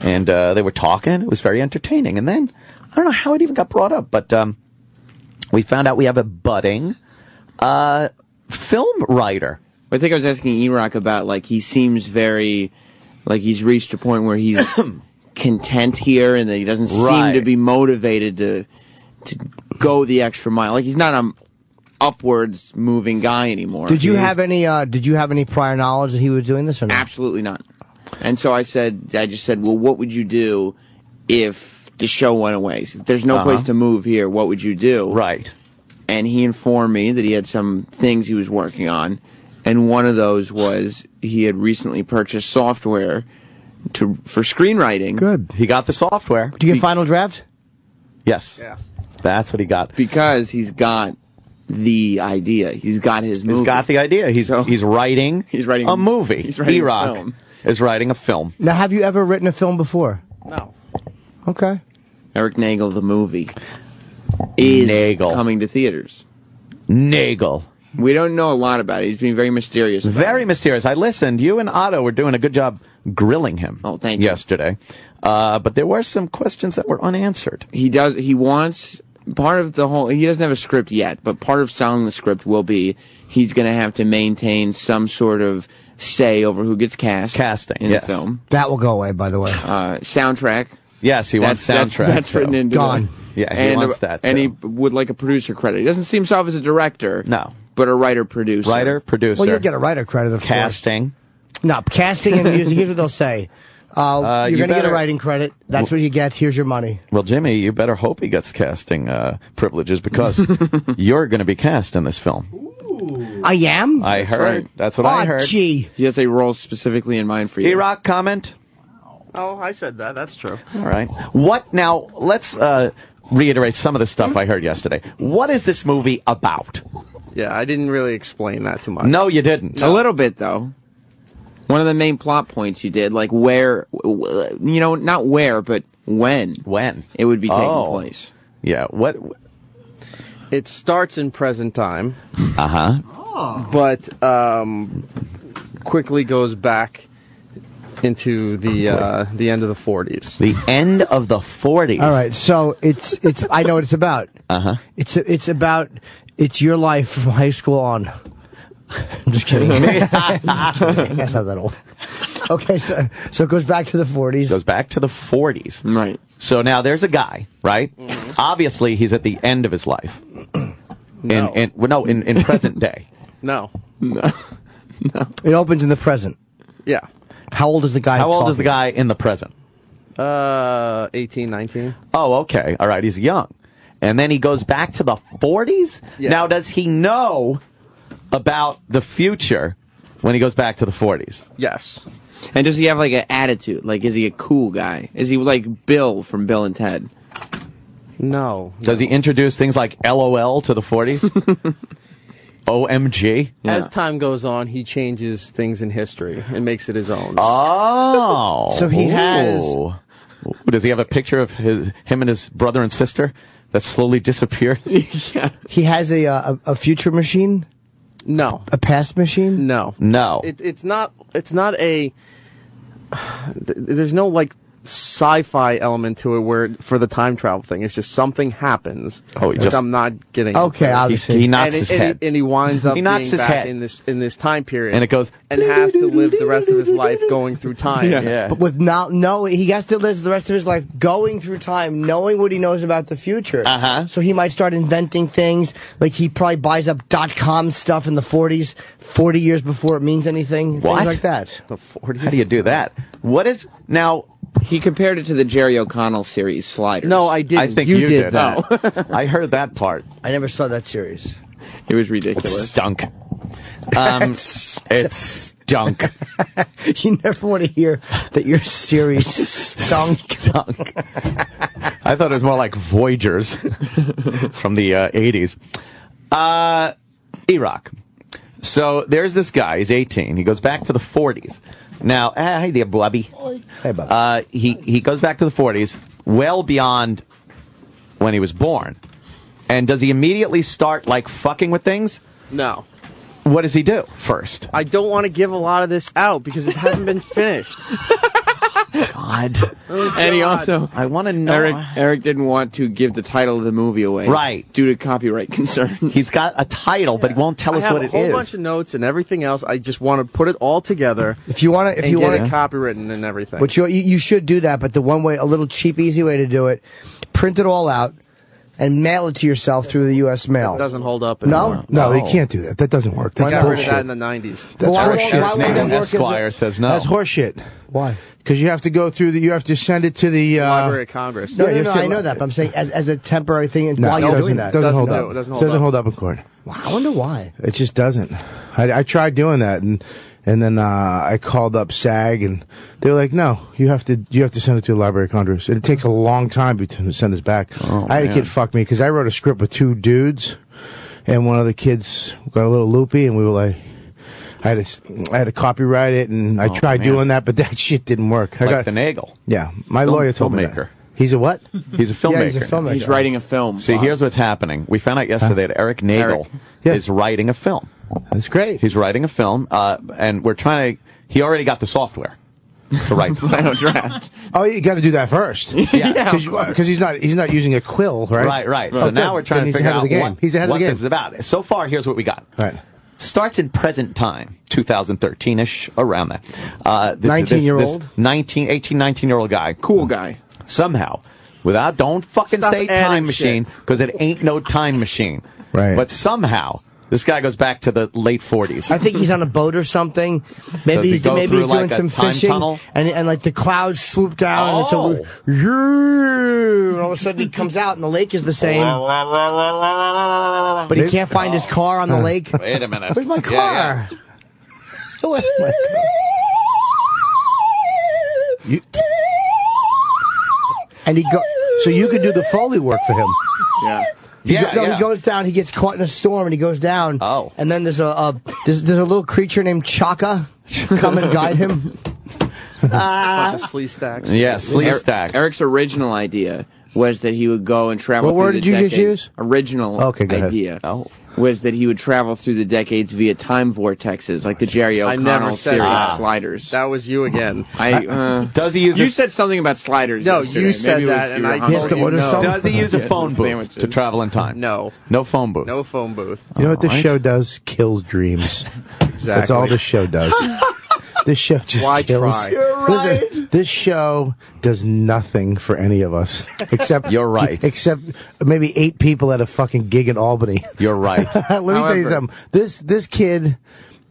And uh, they were talking. It was very entertaining. And then, I don't know how it even got brought up, but um, we found out we have a budding uh, film writer I think I was asking E-Rock about like he seems very like he's reached a point where he's content here and that he doesn't seem to be motivated to to go the extra mile. Like he's not a upwards moving guy anymore. Did you He- have any? Uh, did you have any prior knowledge that he was doing this or not? Absolutely not. And so I said, I just said, well, what would you do if the show went away? If there's no Uh-huh. place to move here. What would you do? Right. And he informed me that he had some things he was working on, and one of those was he had recently purchased software to for screenwriting. Good. He got the software. Do you get final draft? Yes. Yeah. That's what he got. because he's got the idea. He's got his movie. He's got the idea. He's So- he's writing. He's writing- a movie. he's writing a E-Rock film. Is writing a film. Now, have you ever written a film before? No. Okay. Eric Nagel, the movie, is Nagel. coming to theaters. Nagel. We don't know a lot about it. He's been very mysterious. Very it. mysterious. I listened. You and Otto were doing a good job grilling him. Oh, thank you. yesterday. Uh, but there were some questions that were unanswered. he does he wants part of the whole he doesn't have a script yet but part of selling the script will be he's going to have to maintain some sort of say over who gets cast Casting, in yes. the film That will go away, by the way. uh, soundtrack Yes, he wants that's, soundtrack. that's, that's written too. into Gone. it. Yeah, he and, wants that, and he would like a producer credit he doesn't see himself as a director No. but a writer producer Writer, producer, Well, you'll get a writer credit, of course. casting. No, casting and music. Here's what they'll say. Uh, Uh, you're you going to get a writing credit. That's what you get. Here's your money. Well, Jimmy, you better hope he gets casting uh, privileges because you're going to be cast in this film. I am? I heard. right. That's what oh, I heard. gee. he has a role specifically in mind for you E-Rock comment. Oh, I said that. That's true. All right. What now? Let's uh, reiterate some of the stuff I heard yesterday. What is this movie about? Yeah, I didn't really explain that too much. No, you didn't. a little bit though one of the main plot points you did like where you know not where but when When it would be taking Oh. place Yeah. What? It starts in present time, Uh huh. but um, quickly goes back into the uh, the end of the 40s. The end of the 40s. All right, so it's it's. I know what it's about. Uh huh. It's it's about it's your life from high school on. I'm just kidding. I'm just kidding. That's not that old. Okay, so so it goes back to the 40s. Goes back to the 40s. right So now there's a guy, right? Obviously, he's at the end of his life. No. In, in well, no, in, in present day. No. No. It opens in the present. Yeah. How old is the guy? How old is the guy in the present? Uh, 18, 19. Oh, okay. All right. He's young. And then he goes back to the 40s? Yeah. Now, does he know about the future when he goes back to the 40s? Yes. and does he have like an attitude like is he a cool guy is he like bill from bill and ted No. Does he introduce things like LOL to the 40s? OMG? As time goes on, he changes things in history and makes it his own. Oh. So he has- Does he have a picture of his him and his brother and sister that slowly disappears? yeah. He has a, uh, a a future machine, no. a past machine. No. No. It, it's not. It's not a. There's no like sci-fi element to it where for the time travel thing. It's just something happens. Oh, he which just- I'm not getting. Okay, into. obviously. he, he knocks and, his and head. He, and he winds up He knocks being his back head. in this in this time period, And it goes, and has to live the rest of his life going through time. yeah. But with not no, he has to live the rest of his life going through time, knowing what he knows about the future. Uh-huh. So he might start inventing things. Like he probably buys up dot com stuff in the 40s, 40 years before it means anything. What? Things like that. The 40s. How do you do that? What is now? He compared it to the jerry o'connell series sliders No, I didn't. I think you, you, did, that. that. I heard that part. I never saw that series. it was It ridiculous stunk. Um, it stunk. you never want to hear that your series stunk. stunk. I thought it was more like Voyagers from the uh, 80s. Uh, E-Rock. So there's this guy. He's 18. He goes back to the 40s. Now, ah, hey there, Bobby. Hey, Bob. Uh, he he goes back to the 40s, well beyond when he was born. And does he immediately start like fucking with things? No. What does he do first? I don't want to give a lot of this out because it hasn't been finished. God. Oh, and he also I want to know. Eric Eric didn't want to give the title of the movie away, Right. Due to copyright concerns. He's got a title, but he won't tell I us have what a whole bunch of notes and everything else. I just want to put it all together. If you want to, if you want it to, copywritten and everything. But you, you you should do that. But the one way, a little cheap, easy way to do it, print it all out and mail it to yourself through the U.S. mail. it doesn't hold up anymore. No, they Oh. can't do that. That doesn't work. They That's got rid of bullshit. that in the 90s. That's why won't- horseshit. why won't Nathan a- Esquire says no. That's horseshit. Why? Because you have to go through the. You have to send it to the. Uh, Library of Congress. No, Yeah, no, no, I know that, but I'm saying as, as a temporary thing no, while you're doing that. doesn't, hold up. it doesn't hold up. hold up in court. Wow, I wonder why. It just doesn't. I, I tried doing that, and and then uh, I called up SAG, and they were like, "No, you have to you have to send it to the Library of Congress. And it takes a long time to send us back." Oh, I had a man. kid fuck me because I wrote a script with two dudes, and one of the kids got a little loopy, and we were like. I had to, I had to copyright it, and I Oh, tried man. doing that, but that shit didn't work. I like got the Nagel. yeah. My Film- lawyer told me filmmaker. that. He's a what? He's a filmmaker. Yeah, he's a filmmaker. He's writing a film. See, here's what's happening. We found out yesterday that Eric Nagel Eric. Yeah. is writing a film. That's great. He's writing a film, uh, and we're trying to. He already got the software to write. the. Final draft. Oh, you got to do that first. Yeah. because he's not he's not using a quill, right? Right, right. So Oh, now good. we're trying Then to he's figure ahead out of the game. what, he's ahead what of the game. this is about. So far, here's what we got. Right. Starts in present time, 2013-ish, around that. Uh, this, 19-year-old? this 19, 18, 19-year-old guy. Cool guy. Somehow, without, don't fucking Stop say adding time machine, because it ain't no time machine. Right. But somehow, this guy goes back to the late 40s. I think he's on a boat or something. Maybe he he's, maybe he's doing like a some fishing, tunnel? and and like the clouds swoop down, Oh. and, so, and all of a sudden he comes out, and the lake is the same, but he can't find his car on the lake. Wait a minute. Where's my car? Yeah, yeah. Where's my car? You- And he go. So you could do the foley work for him. Yeah. He Yeah, go- no, yeah. he goes down. He gets caught in a storm, and he goes down. Oh. and then there's a, a there's, there's a little creature named Chaka come and guide him. bunch of Sleestaks. Yeah, sleeve Eric- stack. Eric's original idea was that he would go and travel. What through word the did you just use? Original Okay, go ahead. idea. Oh. Was that he would travel through the decades via time vortexes, like the Jerry O'Connell series that. Sliders. That was you again. I uh, Does he use you a- said something about sliders. No, yesterday. you said it was that, and I hungry. told you order no. Does he use a phone booth sandwiches. to travel in time? No. No phone booth. No phone booth. You know what this Alright. show does? Kills dreams. Exactly. That's all this show does. this show just Why kills. try? You're Listen, this show does nothing for any of us except You're right. Except maybe eight people at a fucking gig in Albany. You're right. Let me tell you something. This this kid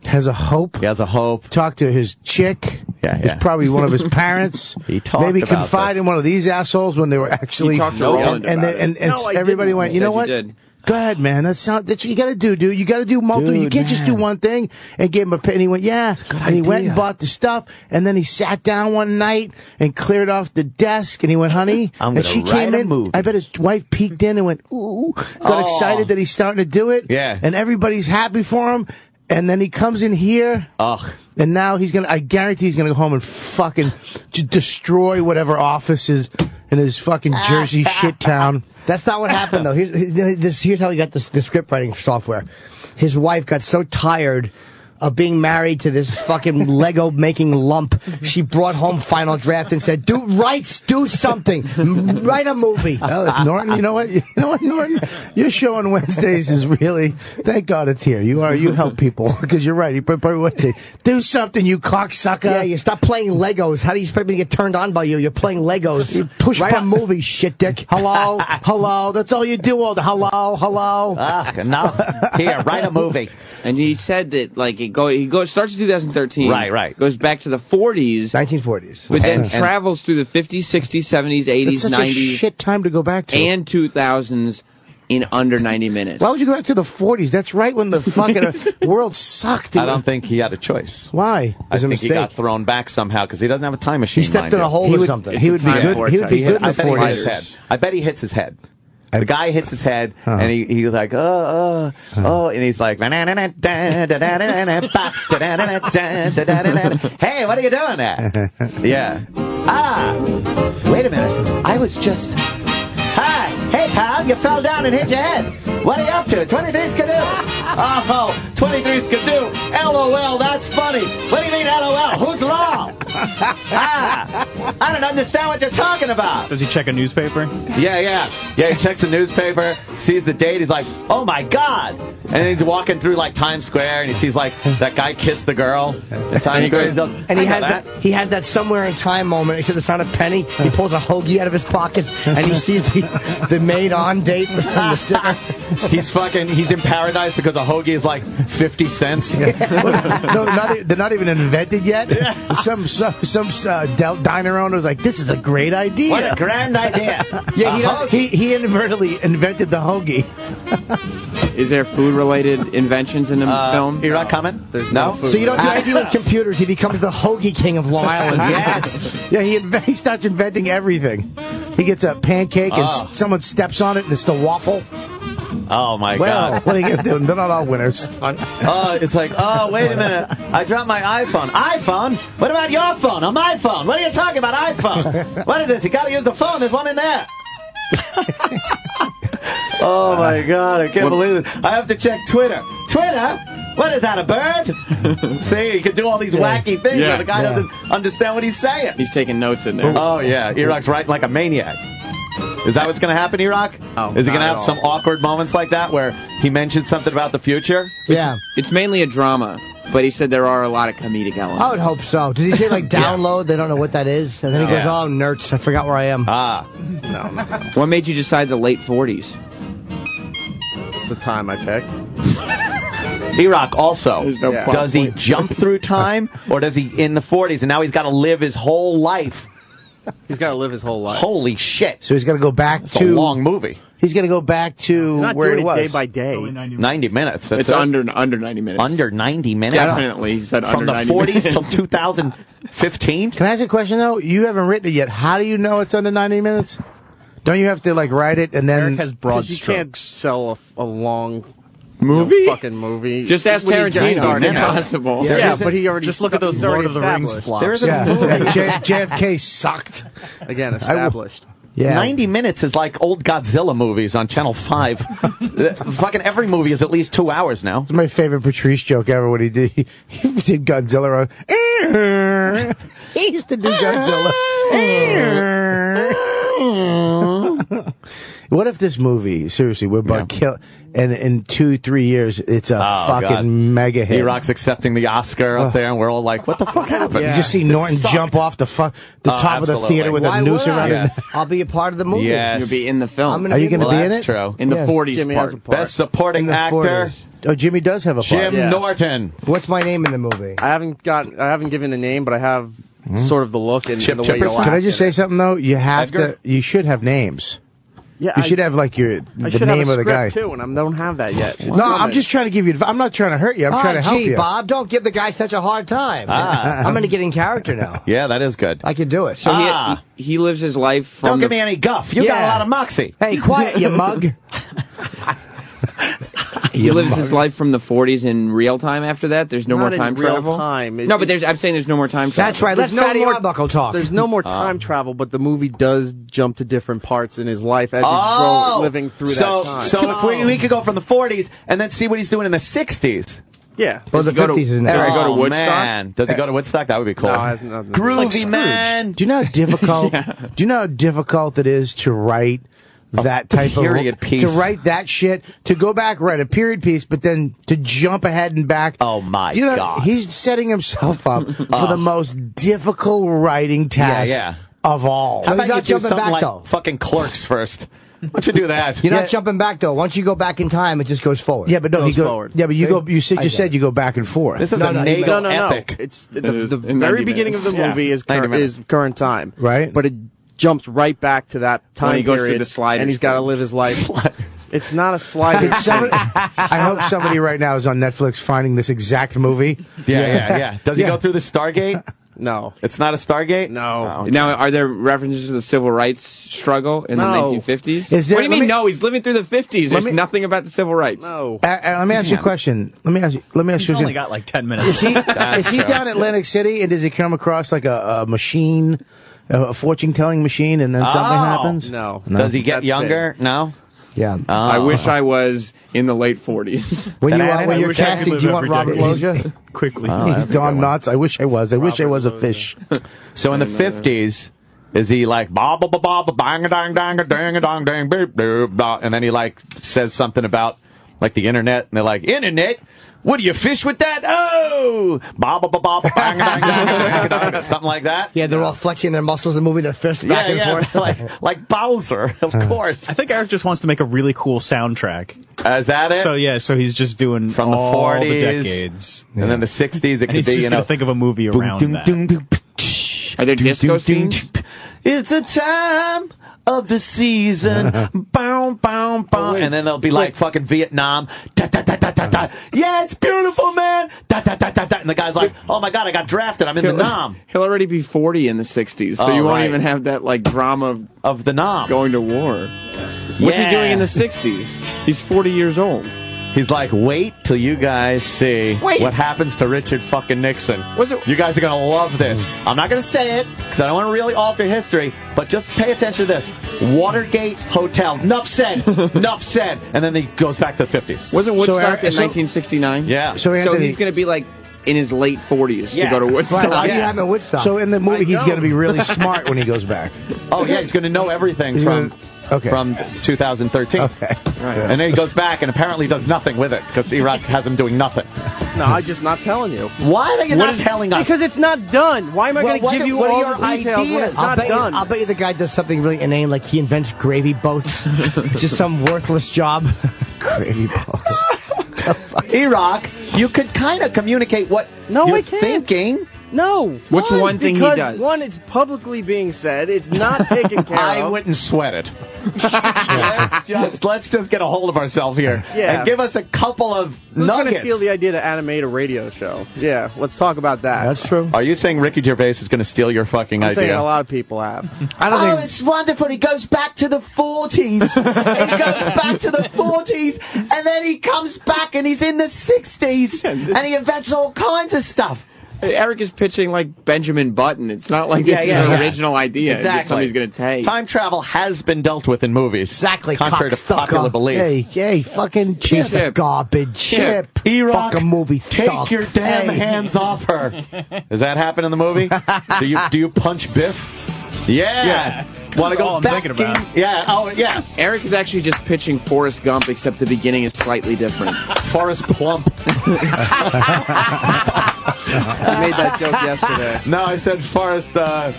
has a hope. He has a hope. Talk to his chick. Yeah, It's yeah. probably one of his parents. He talked Maybe about confide this. in one of these assholes when they were actually. He talked to and, Roland and, about and, it. and No, I everybody didn't. went. You You know what? you did. Go ahead, man. That's not that's what you got to do, dude. You got to do multiple. you can't just do one thing. And give him a pen. And he went, yeah. And he went and bought the stuff. And then he sat down one night and cleared off the desk. And he went, honey. I'm and she came in. movie. I bet his wife peeked in and went, ooh. Got Oh. excited that he's starting to do it. Yeah. And everybody's happy for him. And then he comes in here. Ugh. And now he's gonna. I guarantee he's gonna go home and fucking destroy whatever office is in his fucking Jersey shit town. That's not what happened though. Here's, here's how he got the script writing software. His wife got so tired of being married to this fucking Lego making lump. She brought home Final Draft and said, "Do write, do something, M- write a movie." Oh, Norton, you know what? You know what, Norton? Your show on Wednesdays is really. Thank God it's here. You are. You help people because you're right. You put put- what they- do something, you cocksucker. Yeah, you stop playing Legos. How do you expect me to get turned on by you? You're playing Legos. You push write a movie, shit dick. Hello, hello. That's all you do all the hello, hello. Ugh, enough. Here, write a movie. And he said that like it go he goes starts in 2013. Right, right. Goes back to the 40s, 1940s. but then And- and- travels through the 50s, 60s, 70s, 80s, It's such a 90s, shit time to go back to. and 2000s in under 90 minutes. Why would you go back to the 40s? That's right when the fucking uh, world sucked. I don't think he had a choice. Why? I was a think he got thrown back somehow because he doesn't have a time machine. He stepped in a hole He or would, something. he would be good. He would be good hit, in I the bet he hit his 40s. head. I bet he hits his head. The guy hits his head, and he he's like, oh, oh, oh, and he's like, hey, what are you doing there? Yeah. Ah, wait a minute. I was just. Hi, hey pal, you fell down and hit your head. What are you up to? 23 Skidoo? Oh, 23 Skidoo. LOL, that's funny. What do you mean LOL? Who's wrong? Ah, I don't understand what you're talking about. Does he check a newspaper? Yeah, yeah. Yeah, he checks the newspaper, sees the date, he's like, oh my god. And he's walking through like Times Square and he sees like that guy kiss the girl. in Times Square. He goes, And he has know that. he has that somewhere in time moment. He said the sound of Penny. He pulls a hoagie out of his pocket and he sees the, the made on date and the sticker. He's fucking, he's in paradise because a hoagie is like 50 cents. no, not, e- they're not even invented yet. Some some, some uh, del- diner owner's like, this is a great idea. What a grand idea. yeah, he, A he he inadvertently invented the hoagie. Is there food related inventions in the film? You're not coming? There's no. So you don't do anything with computers. He becomes the hoagie king of Long Island. yes. Yeah, he, inve- he starts inventing everything. He gets a pancake and Oh. s- someone steps on it and it's the waffle. Oh my well, god. what are you going to do? They're not all winners. Oh, it's like, oh, wait a minute. I dropped my iPhone. iPhone? What about your phone? On my phone? What are you talking about, iPhone? What is this? You gotta use the phone. There's one in there. oh my god, I can't believe it. I have to check Twitter. Twitter? What is that, a bird? See, he can do all these wacky things, Yeah. but the guy Yeah. doesn't understand what he's saying. He's taking notes in there. Oh, yeah. E-Rock's writing like a maniac. Is that what's going to happen, E-Rock? Oh, is he going to have some awkward moments like that where he mentions something about the future? Yeah. It's mainly a drama, but he said there are a lot of comedic elements. I would hope so. Did he say like download? They don't know what that is, and then he goes, Yeah. "Oh, nerds! I forgot where I am." Ah. No. What made you decide the late 40s? It's the time I picked. E-Rock also. There's no Yeah. Does he jump through time, or does he in the 40s and now he's got to live his whole life? He's got to live his whole life. Holy shit! So he's got to go back It's to a long movie. He's going to go back to not where doing he it was. day by day. 90 minutes. That's It's it. under under 90 minutes. under 90 minutes. Definitely, he said From under the 40s minutes. till 2015. Can I ask a question though? You haven't written it yet. How do you know it's under ninety minutes? Don't you have to like write it and then? Eric has broad 'Cause you can't sell a, a long Movie? you know, fucking movie. Just ask When you just Tarantino. started It's impossible. Yeah, Yeah, but he already Just look at those he's already Lord of the Rings established. flops. There is a yeah, movie. J- JFK sucked. Again, established. Yeah, 90 minutes is like old Godzilla movies on Channel 5. Fucking every movie is at least two hours now. It's my favorite Patrice joke ever. What he did, he, he did Godzilla. on- He used to do Godzilla. What if this movie, seriously, we're about to kill, and in two, three years, it's a Oh, fucking God. mega hit. E-Rock's accepting the Oscar up there, and we're all like, what the fuck happened? You just see This Norton sucked. jump off the fuck, the Oh, top of the theater with Why a noose would around Yes. his I'll be a part of the movie. Yes. You'll be in the film. I'm gonna Are you going to Well, be in that's it? true. in the Yes. 40s Jimmy part. has a part. Best supporting actor, 40s. Oh, Jimmy does have a part. Jim Yeah. Norton. What's my name in the movie? I haven't got. I haven't given a name, but I have hmm? sort of the look and, Chip and the way you'll Can I just say something though? You have Edgar? to. You should have names. Yeah, You I- should have like your I the name of the guy. too, and I don't have that yet. No, I'm just trying to give you. I'm not trying to hurt you. I'm oh, trying to help gee, you. Bob, don't give the guy such a hard time. Ah. I'm going to get in character now. Yeah, that is good. I can do it. So he, Ah. he, he lives his life from Don't the, give me any guff. You got a lot of moxie. Hey, quiet, you mug. he lives his life from the 40s in real time after that. There's no Not more in time real travel. time. It- no, but there's I'm saying there's no more time travel. That's right. Let's There's no Fatty more- Arbuckle talk. There's no more Ah. time travel, but the movie does jump to different parts in his life as he's Oh, grow, living through so, that time. So if we, we could go from the 40s and then see what he's doing in the 60s. yeah, Well, the Does he go to- 50s is Does he go to Oh, Woodstock? man. Does he go to Woodstock? That would be cool. No, it has nothing to do- Groovy, like man. Do you know how difficult? Do you know how difficult it is to write that type period of piece. to write that shit to go back write a period piece, but then to jump ahead and back? Oh, my you know, God. He's setting himself up for the most difficult writing task yeah. of all. How He's about not you do jumping something back, like though. fucking clerks first? Why don't you do that? You're Yeah. not jumping back though. Once you go back in time, it just goes forward. yeah, but no, he Goes go, forward. Yeah, but you See? go. You said you said you go back and forth. This is No, a no, you NATO no, no, no. epic. It's the, It is the in 90 very beginning of the movie Yeah. is cur- is current time, Right. But it jumps right back to that time When he goes through period, the sliders and he's got to live his life. It's not a slider. Did somebody- I hope somebody right now is on Netflix finding this exact movie. yeah, yeah, yeah. Does he go through the Stargate? no, It's not a Stargate? No. Now, are there references to the civil rights struggle in No. the 1950s? Is there- what do you mean? me- no, he's living through the 50s. There's me- nothing about the civil rights. no. Uh, uh, let me ask you a question. Let me ask you. Let me ask He's you. a only question. got like 10 Is minutes. he is he down in Atlantic City and does he come across like a, a machine, a, a fortune telling machine, and then something Oh. happens? No. Does he get That's younger? No? Yeah. I wish I was in the late 40s. When you And uh, when you're wish I could casting, do you want Robert decade. Loja? Quickly. He's Don Knotts. I wish I was. I wish I was a fish. So in the fifties, is he like ba ba ba ba ba bang a dang dang a dang a dang dang beep doop da, and then he like says something about like the internet, and they're like internet. What do you fish with that? Oh, ba ba ba ba ba bang a dang dang dang dang dang, something like that. Yeah, they're all flexing their muscles and moving their fists back Yeah, and yeah, forth. like like Bowzer, of course. I think Eric just wants to make a really cool soundtrack. Is that it? So yeah, so he's just doing From the all 40s, the decades, and then the sixties, it and could he's be just you know. think of a movie around doom, that. doom, doom, Are there doom, disco doom, scenes? doom. It's a time of the season. bow, bow, bow. Oh, and then they'll be like fucking Vietnam. Da, da, da, da, da, da. Yeah, it's beautiful, man. Da, da, da, da, da. And the guy's like, oh my God, I got drafted. I'm in the He'll, Nam he'll already be 40 in the 60s, so Oh, you won't right. even have that like drama of, of the Nam. going to war. What's he Yeah. doing in the 60s? He's 40 years old. He's like, wait till you guys see Wait. what happens to Richard fucking Nixon. Was it- You guys are gonna love this. I'm not gonna say it because I don't want to really alter history, but just pay attention to this: Watergate Hotel. Nuff said. Nuff said. And then he goes back to the 50s. Wasn't Woodstock Eric- in so- 1969? Yeah. So So he's going to be like in his late 40s Yeah. to go to Woodstock. Right, why do you have him in Woodstock? so in the movie, he's going to be really smart when he goes back. Oh yeah, he's going to know everything He's from gonna- okay. from 2013. Okay. Right. And then he goes back and apparently does nothing with it because E-Rock has him doing nothing. No, I'm just not telling you. Why are you not telling us? Because it's not done. Why am I Well, going to give you what are all your the details when it's I'll not bet, you. I'll bet you the guy does something really inane, like he invents gravy boats. Just some worthless job. Gravy boats. E-Rock, you could kind of communicate what No, you're I can't. thinking. No. What's Why? one thing he because, does? One, it's publicly being said. It's not taken care I of. wouldn't sweat it. let's just let's just get a hold of ourselves here Yeah. and give us a couple of Who's going to steal the idea to animate a radio show? Yeah, let's talk about that. That's true. Are you saying Ricky Gervais is going to steal your fucking I'm saying idea? a lot of people have. I don't Oh, think. it's wonderful. He goes back to the 40s. he goes back to the 40s, and then he comes back and he's in the 60s, and he invents all kinds of stuff. Eric is pitching like Benjamin Button. It's not like this Yeah, is an yeah. original idea that Exactly. somebody's going to take. Time travel has been dealt with in movies. Exactly, Contrary to popular belief. Hey, hey, fucking chip, Chip. garbage, chip. E-Rock, Fucking movie Take sucks. your damn Hey. hands off her. Does that happen in the movie? do you do you punch Biff? Yeah. Yeah. Want to That's go all I'm back thinking about. Yeah. Oh, yeah. Eric is actually just pitching Forrest Gump, except the beginning is slightly different. Forrest Plump. I made that joke yesterday. No, I said Forrest. Uh,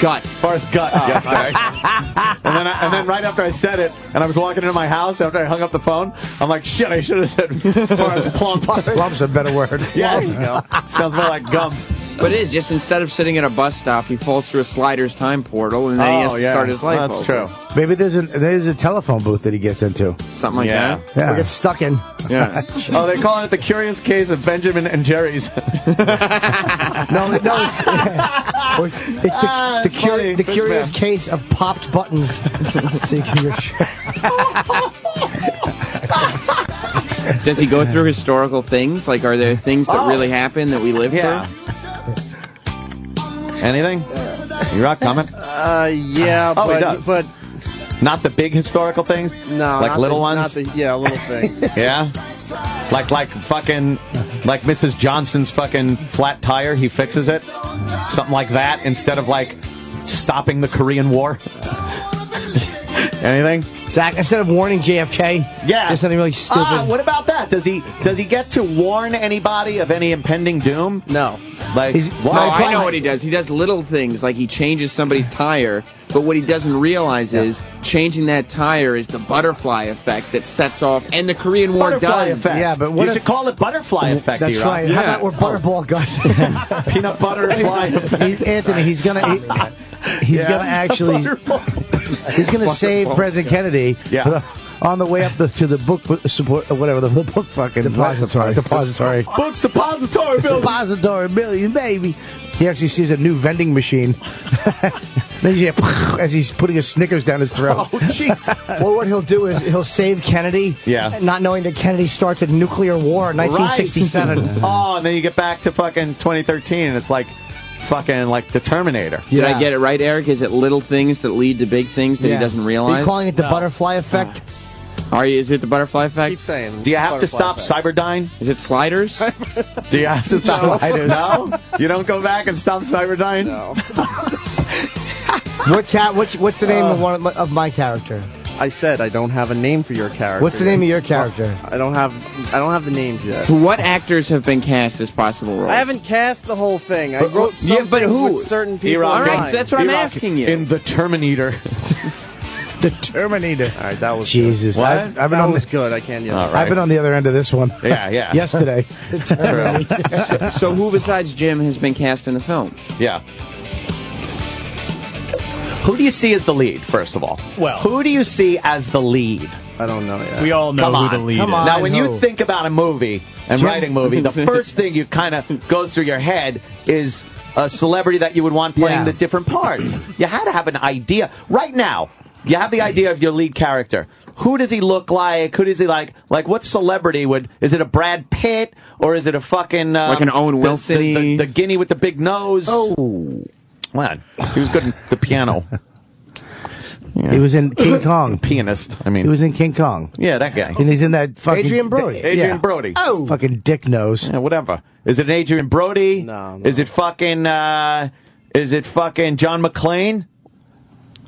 Gut. Forrest Gut yesterday. and then, I, and then right after I said it, and I was walking into my house after I hung up the phone, I'm like, shit, I should have said Forrest Plump. Plump's a better word. yes. Sounds more like gum. But it is just instead of sitting at a bus stop, he falls through a slider's time portal, and then he has Oh, to yeah. start his life That's over. true. Maybe there's a there's a telephone booth that he gets into. Something like Yeah. that. Yeah. Or get stuck in. Yeah. Oh, they're calling it the curious case of Benjamin and Jerry's. No, no, it's, or it's the, Ah, the, it's curi- the curious man. case of popped buttons. so you Does he go through historical things? Like, are there things that Oh. really happen that we live Yeah. through? Anything? You're not coming? Uh, yeah, Oh, he but does. but Not the big historical things? no, Like not little the, ones? Not the, yeah, little things. Yeah? Like like fucking like Mrs. Johnson's fucking flat tire, he fixes it. Something like that instead of like stopping the Korean War. Anything? Zach, instead of warning JFK, Yeah. just something really stupid. Ah, what about that? Does he does he get to warn anybody of any impending doom? No, Like He's- why? No, I know what he does. He does little things, like he changes somebody's tire, but what he doesn't realize is changing that tire is the butterfly effect that sets off, and the Korean War Butterfly does. effect. Yeah, but what you if- should call it butterfly effect. That's E-Rock. right. Yeah. How about we're butterball guts? Peanut butter. butterfly. He, Anthony, he's gonna he, he's Yeah. gonna actually he's gonna save President Kennedy. Yeah. uh, on the way up the, to the book support or whatever the, the book fucking Depository. depository Book suppository building. depository million baby. He actually sees a new vending machine. then you hear as he's putting his Snickers down his throat. Oh jeez. well, what he'll do is he'll save Kennedy. Yeah. Not knowing that Kennedy starts a nuclear war in 1967. oh, and then you get back to fucking 2013, and it's like fucking like the Terminator. Did I get it right, Eric? Is it little things that lead to big things that Yeah. he doesn't Are you realize? calling it the butterfly effect? Are you? Is it the butterfly effect? Keep saying. Do you have to stop butterfly Cyberdyne? Is it sliders? Do you have to stop? Sliders. No, you don't go back and stop Cyberdyne. No. What cat? What's what's the name of uh. one of my, of my character? I said I don't have a name for your character. What's the name of your character? I don't have. I don't have the names yet. what actors have been cast as possible roles? I haven't cast the whole thing. I wrote some yeah, but who? with certain people. All in right, that's what I'm asking you. In the Terminator. The Terminator. All right, that was Jesus, What? I've, I've been That on was the, good. I can't yell. All right. I've been on the other end of this one. Yeah, yeah. Yesterday. True. so who besides Jim has been cast in the film? Yeah. Who do you see as the lead, first of all? Well- who do you see as the lead? I don't know yet. We all know Come who on. the lead Come is. on. Now, when you think about a movie and Jim- writing a movie, the first thing you kind of goes through your head is a celebrity that you would want playing Yeah. the different parts. You had to have an idea. Right now, you have the idea of your lead character. Who does he look like? Who does he like? Like, what celebrity would? Is it a Brad Pitt or is it a fucking um, Like an Owen the- Wilson-y? the, the, the guinea with the big nose? Oh, man, he was good at the piano. He was in King Kong. Pianist. I mean, He was in King Kong. yeah, that guy. And he's in that fucking Adrien Brody. Adrien yeah. Brody. Oh, Fucking dick nose. Yeah, whatever. Is it Adrien Brody? No, no. Is it fucking? uh Is it fucking John McClane?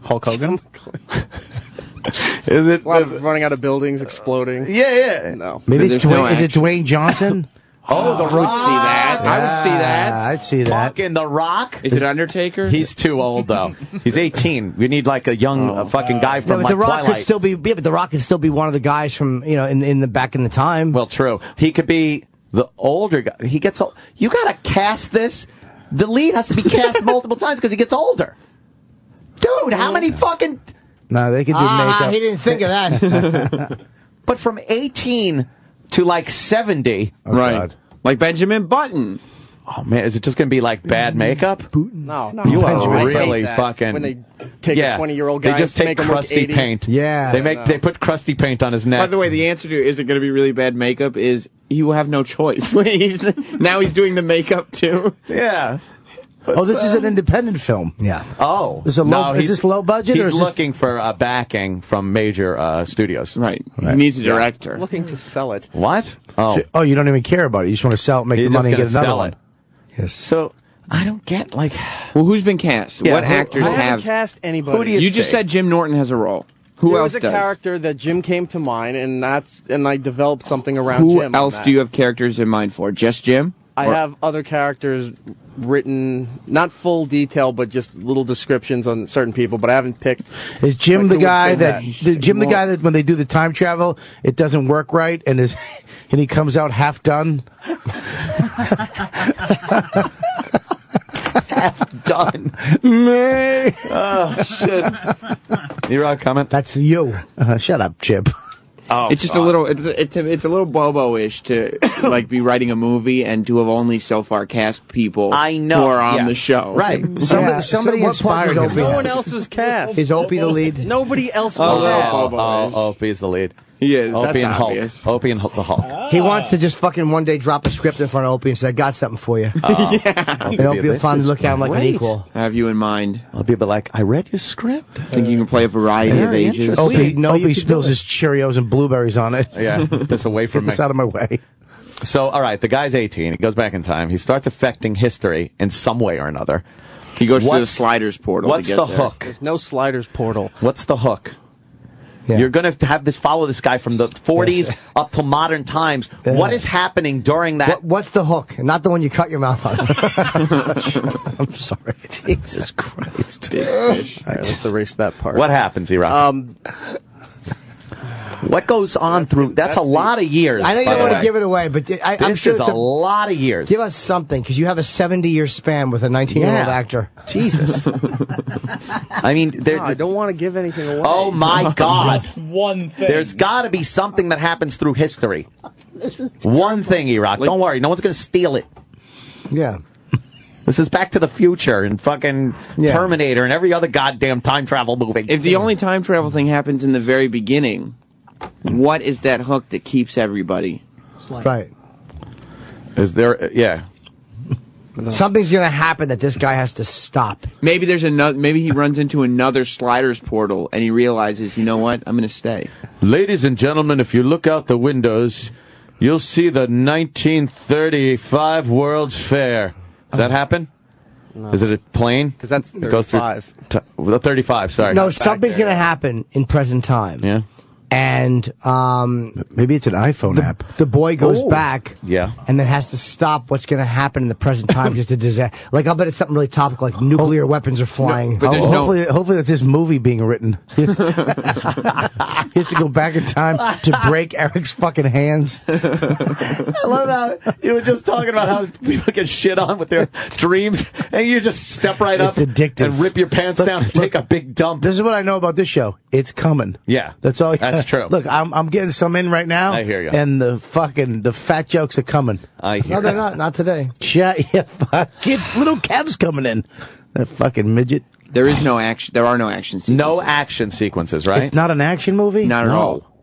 Hulk Hogan. Is it? A lot running out of buildings, exploding. yeah, yeah. No. Maybe it's There's no Dwayne, is it. Dwayne Johnson? Oh, the I would see that. I would see that. I'd see that. Fucking the Rock. Is it Undertaker? He's too old though. He's 18. We need like a young uh, fucking guy no, from but like the Rock Twilight. could still be. Yeah, but the Rock could still be one of the guys from you know in in the back in the time. well, true. He could be the older guy. He gets old. You gotta cast this. The lead has to be cast multiple times because he gets older. Dude, how many fucking? No, they could do ah, makeup. he didn't think of that. But from 18 to like 70. Oh, right. God. Like Benjamin Button. Oh man, is it just gonna be like bad makeup? No, no. You are I really fucking. when they take yeah. a twenty-year-old guy They just take make crusty 80. paint. Yeah. they make No. they put crusty paint on his neck. By the way, the answer to is it going to be really bad makeup is he will have no choice. he's, now he's doing the makeup too. yeah. Oh, this is an independent film. yeah. Oh, This is a low- is this low budget, He's or is this- looking for uh, backing from major uh, studios. Right. He needs a director. Looking to sell it. What? Oh, Oh, you don't even care about it. You just want to sell it, make he's the money, and get another sell one. it. Yes. So I don't get like. Well, who's been cast? Yeah, what who- actors I haven't have? cast anybody. Who do you You just said Jim Norton has a role. Who there else was a does? character that Jim came to mind, and that's and I developed something around Who Jim. on else do you have characters in mind for? Just Jim? I Or- have other characters written, not full detail, but just little descriptions on certain people. But I haven't picked. Is Jim Like, the guy fit that, that? the, Jim the guy that when they do the time travel, it doesn't work right, and is and he comes out half done? Half done. Me. Oh shit. You're on comment. That's you. Uh, shut up, Chip. Oh, It's just a little. It's a, it's a, it's a little Bobo-ish to like be writing a movie and to have only so far cast people. I know, who are on yeah. the show. Right. Somebody, Yeah, somebody so inspired him. Opie No one else was cast. Is Opie the lead? Nobody else Oh, was oh, cast. oh, oh, Opie is the lead. He is. Opie That's and Hulk. Opie and Hulk, the Hulk. He wants to just fucking one day drop a script in front of Opie and say, "I got something for you." Oh. Opie And Opie will this finally is look at him like an equal. I have you in mind. I'll be like, I read your script. Think you can play a variety of ages? interesting. Opie, We know oh, you Opie spills his Cheerios and blueberries on it. Yeah, that's away Get from me. this out of my way. So, all right, the guy's 18. He goes back in time. He starts affecting history in some way or another. He goes through the sliders portal. What's to get the there. hook? There's no sliders portal. What's the hook? Yeah. You're going to have this follow this guy from the 40s Yes. up to modern times. What is happening during that? What, what's the hook? Not the one you cut your mouth on. I'm sorry. Jesus Christ. Big fish. All right, let's erase that part. What happens, Erock? Um, what goes on through? That's, that's a the- lot of years. I know you don't want way. to give it away, but I, I'm This sure is it's a lot of years. Give us something, because you have a 70 year span with a 19 year old Yeah. actor. Jesus. I mean, there, no, I don't want to give anything away. oh my God. Just one thing. There's got to be something that happens through history. One thing, Erock. Don't worry. No one's going to steal it. Yeah. This is Back to the Future and fucking Yeah. Terminator and every other goddamn time travel movie. If the only time travel thing happens in the very beginning, what is that hook that keeps everybody? Right. is there, uh, yeah. Something's gonna happen that this guy has to stop. Maybe there's another. Maybe he runs into another sliders portal and he realizes, you know what? I'm going to stay. Ladies and gentlemen, if you look out the windows, you'll see the 1935 World's Fair. Does that happen? Is it a plane? Because that's It goes through 35. T- the 35, sorry. no, something's gonna happen in present time. Yeah. And um, maybe it's an iPhone app. The boy goes Oh. back. Yeah. And then has to stop what's going to happen in the present time, just a disaster. Like I'll bet it's something really topical, like nuclear weapons are flying. Ho- hopefully, hopefully it's this movie being written. he has to go back in time to break Eric's fucking hands. I love how you were just talking about how people get shit on with their dreams, and you just step right It's up addictive. and rip your pants Look- down and take a big dump. This is what I know about this show. It's coming. Yeah, That's all. That's true. Look, I'm, I'm getting some in right now. I hear you. And the fucking the fat jokes are coming. I hear. No, they're not. Not today. Shut yeah, fuck. Get little Kev's coming in. That fucking midget. There is no action. There are no action sequences. No action sequences, right? It's not an action movie. Not at No. all.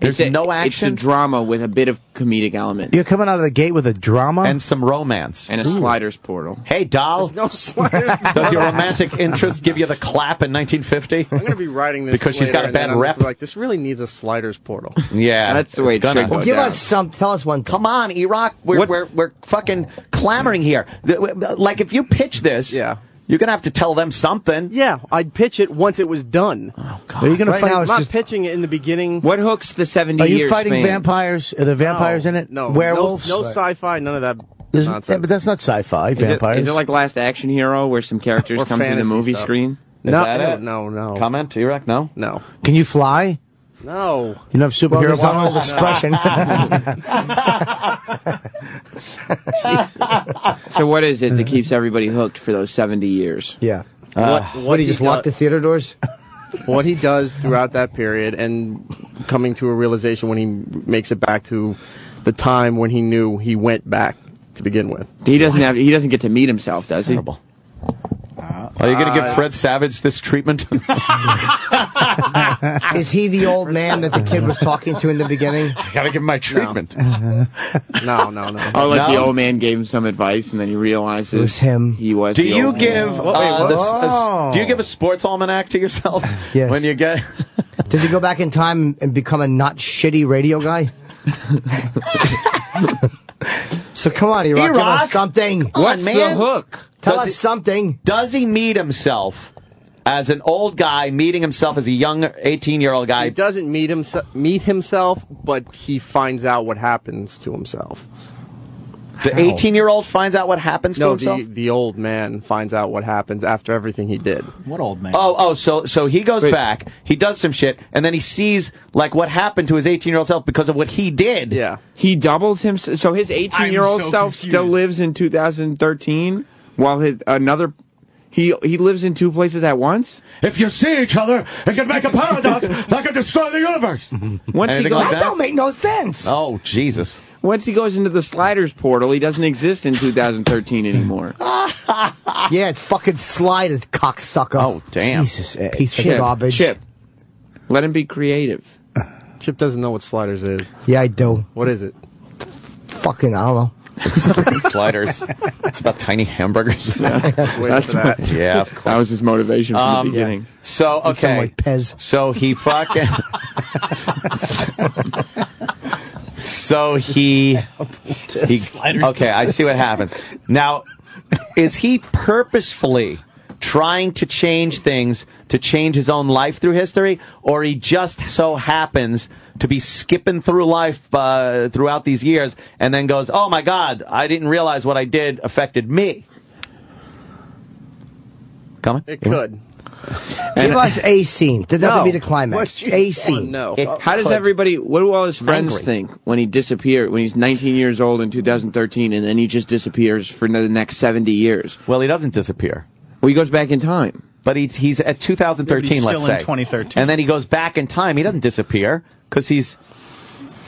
There's It's a- no It's action? a drama with a bit of comedic element You're coming out of the gate with a drama and some romance. and a sliders portal. Hey, doll. No sliders. Does your romantic interest give you the clap in 1950? I'm gonna be writing this Because she's got a and then bad rep? Like this really needs a sliders portal. Yeah, That's the way it's it should gonna. go. Well, give down. us some. Tell us one. Come on, Erock. We're, What- we're, we're fucking clamoring here. Like, if you pitch this, Yeah. You're going to have to tell them something. Yeah, I'd pitch it once it was done. Oh, God. Are you gonna Right fight? now, now I'm not just- pitching it in the beginning. What hooks the 70 Are you years fighting span? vampires? Are there vampires No, in it? No, werewolves. No, no sci-fi. None of that. Nonsense. yeah, but that's not sci-fi. Is Vampires. is it like Last Action Hero where some characters come through the movie stuff. screen? Is no, that no, it? no, no, Comment, Erock? No? no, Can you fly? No. You know, have Well, superhero there's powers. expression. So what is it that keeps everybody hooked for those 70 years? yeah. what, uh, What? He just do- locked the theater doors. what he does throughout that period and coming to a realization when he makes it back to the time when he knew he went back to begin with. He doesn't have. He doesn't get to meet himself, does he? Terrible. Are you going to give Fred Savage this treatment? Is he the old man that the kid was talking to in the beginning? I got to give him my treatment. No, no, no. Oh, like the old man gave him some advice, and then he realizes It was him. He was. Do the you old give man. uh, what? the- Oh. a- do you give a sports almanac to yourself Yes. when you get? Did he go back in time and become a not shitty radio guy? So come on, Erock, give E-Rock? us something. What's man. the hook? Tell Does us it- something. Does he meet himself as an old guy meeting himself as a young 18 year old guy? He doesn't meet him meet himself, but he finds out what happens to himself. The 18 year old finds out what happens to No, himself. the the old man finds out what happens after everything he did. What old man? Oh, oh, so so he goes Wait. back, he does some shit, and then he sees like what happened to his 18 year old self because of what he did. Yeah. He doubles himself. So his 18 year old so self still lives in 2013, while his another. He he lives in two places at once. If you see each other, it can make a paradox that can destroy the universe. Once he goes like That don't make no sense. Oh, Jesus. Once he goes into the sliders portal, he doesn't exist in 2013 anymore. Yeah, it's fucking slided, cocksucker. Oh, damn. Jesus, Ed. piece Chip, of garbage. Chip, let him be creative. Chip doesn't know what sliders is. Yeah, I do. What is it? Fucking, I don't know. Sliders. it's about tiny hamburgers. Yeah, Wait for that. of course. That was his motivation from Um, the beginning. So, okay. like Pez. So he fucking. so he. he okay, I see what happened. Now, is he purposefully trying to change things to change his own life through history, or he just so happens to be skipping through life uh, throughout these years and then goes, "Oh my God, I didn't realize what I did affected me." Coming? It could. Give us a scene. Doesn't have to No. be the climax. A scene. No. It- How does everybody? What do all his friends angry. think when he disappeared? When he's 19 years old in 2013, and then he just disappears for the next 70 years? Well, he doesn't disappear. Well, he goes back in time. But he's he's at 2013, He's let's in say. 2013. And then he goes back in time. He doesn't disappear because he's.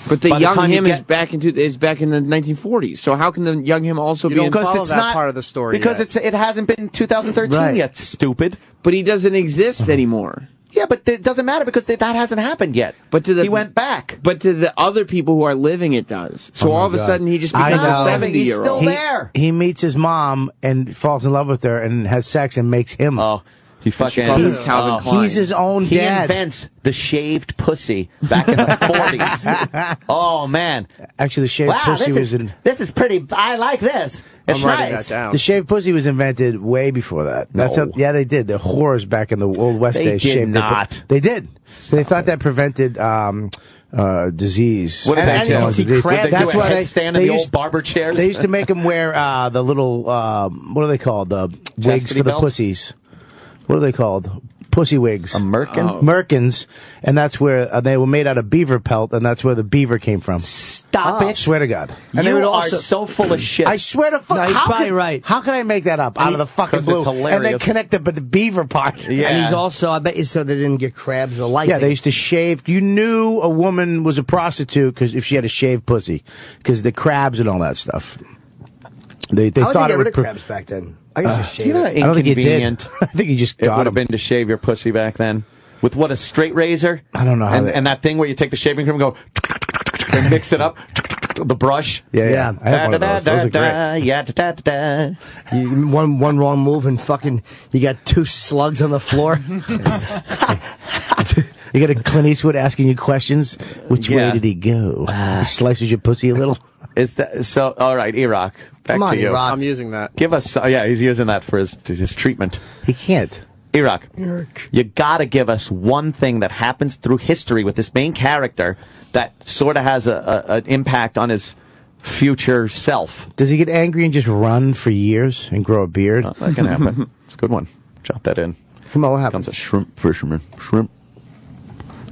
But the By the young you him is back into is back in the 1940s. So how can the young him also You be don't in? follow Because it's that not part of the story Because yet. it's it hasn't been 2013 Right. yet. Stupid. But he doesn't exist uh-huh. anymore. Yeah, but it doesn't matter because that hasn't happened yet. But to the he went back. But to the other people who are living, it does. So Oh all of a God. sudden, he just becomes a seventy-year-old. He- He meets his mom and falls in love with her and has sex and makes him. Oh, he fucking. He's, Oh. he's his own He dad. invents the shaved pussy back in the 40s. oh man! Actually, the shaved wow, pussy was is, in. this is pretty. I like this. It's nice. The shaved pussy was invented way before that. That's No. how, yeah, they did. The whores back in the old West They days did shaved their pu- not. they did. They thought that prevented um, uh, disease. What did they And- do? and Did disease. they That's why they headstand in they the old used- barber chairs? They used to make them wear uh, the little um, what are they called? The wigs Chastity for the belts? pussies. What are they called? Pussy wigs. A merkin? Oh. Merkins, and that's where uh, they were made out of beaver pelt, and that's where the beaver came from. Stop it! Swear to God. And they you would are so full of shit. I swear to fuck. No, he's how probably could, right. How can I make that up out of the fucking 'Cause blue it's and they hilarious. connect it with the beaver part? Yeah. And he's also, I bet you, so they didn't get crabs or lice. Yeah, they used to shave. You knew a woman was a prostitute because if she had a shaved pussy, because the crabs and all that stuff. They they How would thought they it get would. rid of crabs back then? I used to shave you know it. I don't think you did. inconvenient I think you just it got would have 'em. been to shave your pussy back then with what a straight razor. I don't know how and, they- and that thing where you take the shaving cream and go and mix it up. The brush. Yeah, yeah. I have one of those. Those are great. Yeah, da, da, da, da. You, one one wrong move and fucking you got two slugs on the floor. You got a Clint Eastwood asking you questions. Which Yeah. way did he go? Ah. he slices your pussy a little. Is that so? All right, E-Rock. Back Come on, to you. E-Rock. I'm using that. Give us. Oh, yeah, he's using that for his his treatment. He can't. E-Rock, E-Rock. you gotta give us one thing that happens through history with this main character that sort of has a, a, an impact on his future self. Does he get angry and just run for years and grow a beard? That can happen. it's a good one. Jot that in. Come on, what happens? Comes a shrimp fisherman. Shrimp.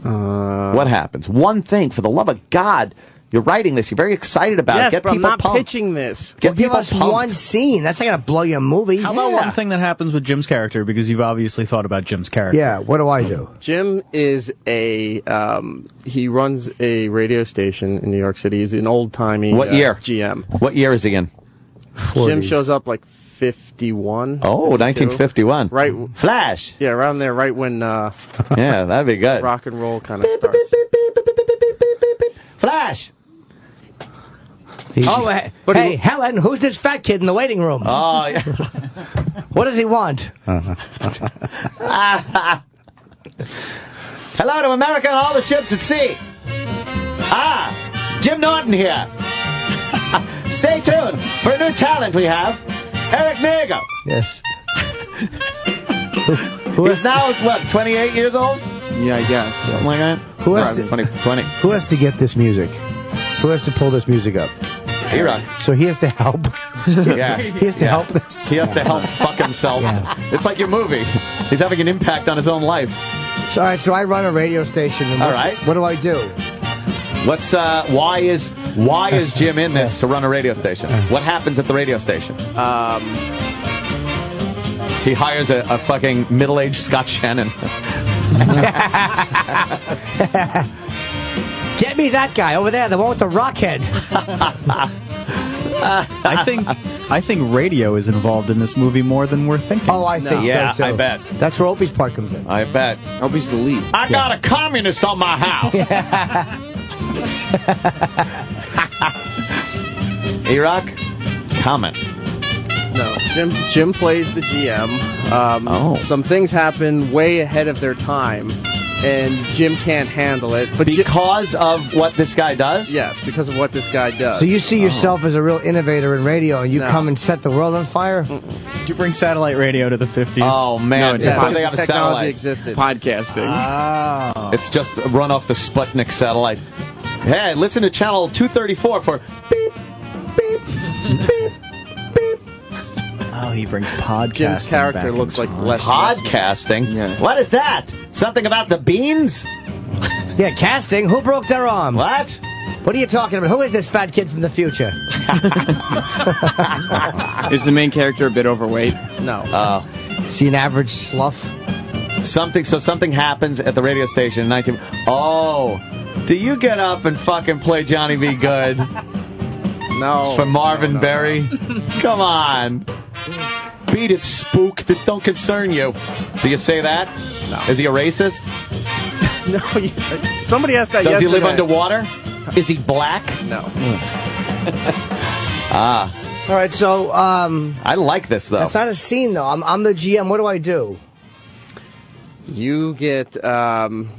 Uh, what happens? One thing, for the love of God, you're writing this. You're very excited about yes, it. Get but I'm people not pumped. pitching this. Get Well, give people us pumped. one scene. That's not gonna blow your movie. How about one thing that happens with Jim's character? Because you've obviously thought about Jim's character. Yeah. What do I do? Jim is a um, he runs a radio station in New York City. He's an old timey What uh, year? GM. What year is he in? Jim shows up like 51. Oh, 52. 1951. Right. Flash. Yeah, around there, right when uh, Yeah, that'd be good. rock and roll kind of starts. Flash. Oh, hey, hey, Helen, who's this fat kid in the waiting room? Oh, yeah. What does he want? Hello to America and all the ships at sea. Ah, Jim Norton here. Stay tuned for a new talent we have, Eric Nago. Yes. He's now, what, 28 years old? Yeah, I guess. Something like that? Who has to- 20, 20. Who has to get this music? Who has to pull this music up? E-Rock. So he has to help. Yeah. He has to Yeah. help this. He has to help fuck himself. It's like your movie. He's having an impact on his own life. So, all right, so I run a radio station. And All. What do I do? What's uh why is why is Jim in this to run a radio station? What happens at the radio station? Um, He hires a, a fucking middle-aged Scott Shannon. Get me that guy over there, the one with the rock head. I think I think radio is involved in this movie more than we're thinking. Oh, I think Yeah, so too. I bet. That's where Opie's part comes in. I bet. Opie's the lead. I got a communist on my house. A Rock, comment. no, Jim Jim plays the GM. Um, Oh. Some things happen way ahead of their time, and Jim can't handle it. But Jim, Because of what this guy does? yes, because of what this guy does. So you see yourself oh. as a real innovator in radio, and you No. come and set the world on fire? Did you bring satellite radio to the 50s? Oh, man. No, it Yeah. they have a satellite. existed. Podcasting. Oh. It's just run off the Sputnik satellite. Hey, listen to channel 234 for beep, beep, beep. Oh, he brings podcasting. Jim's character back looks like it. less Podcasting? Yeah. What is that? Something about the beans? Yeah, casting. Who broke their arm? What? What are you talking about? Who is this fat kid from the future? Is the main character a bit overweight? No. Uh, Is he an average slough? something. So something happens at the radio station in 19. Oh, do you get up and fucking play Johnny B. Goode no. for Marvin no, no, Berry? Come on. Beat it, spook. This don't concern you. Do you say that? No. Is he a racist? no. You, somebody asked that Does he yesterday. live underwater? Is he black? No. ah. All right, so um, I like this though. That's not a scene though. I'm I'm the GM. What do I do? You get um,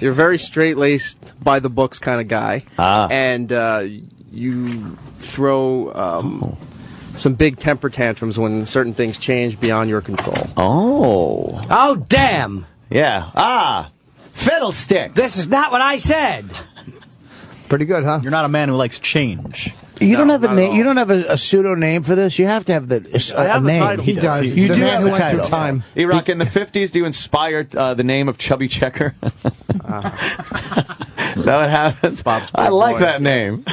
you're very straight laced, by the books kind of guy, Ah. and uh, you throw um, some big temper tantrums when certain things change beyond your control. Oh. Oh damn! Yeah. Ah. Fiddlestick. This is not what I said. Pretty good, huh? You're not a man who likes change. You don't have a name. You don't have a, a pseudo name for this. You have to have the a, I have a the name. title. He does. You He's the do man have who a title. time. E-Rock, in the 50s, do you inspire uh, the name of Chubby Checker? Is that what happens? I like boy. that name.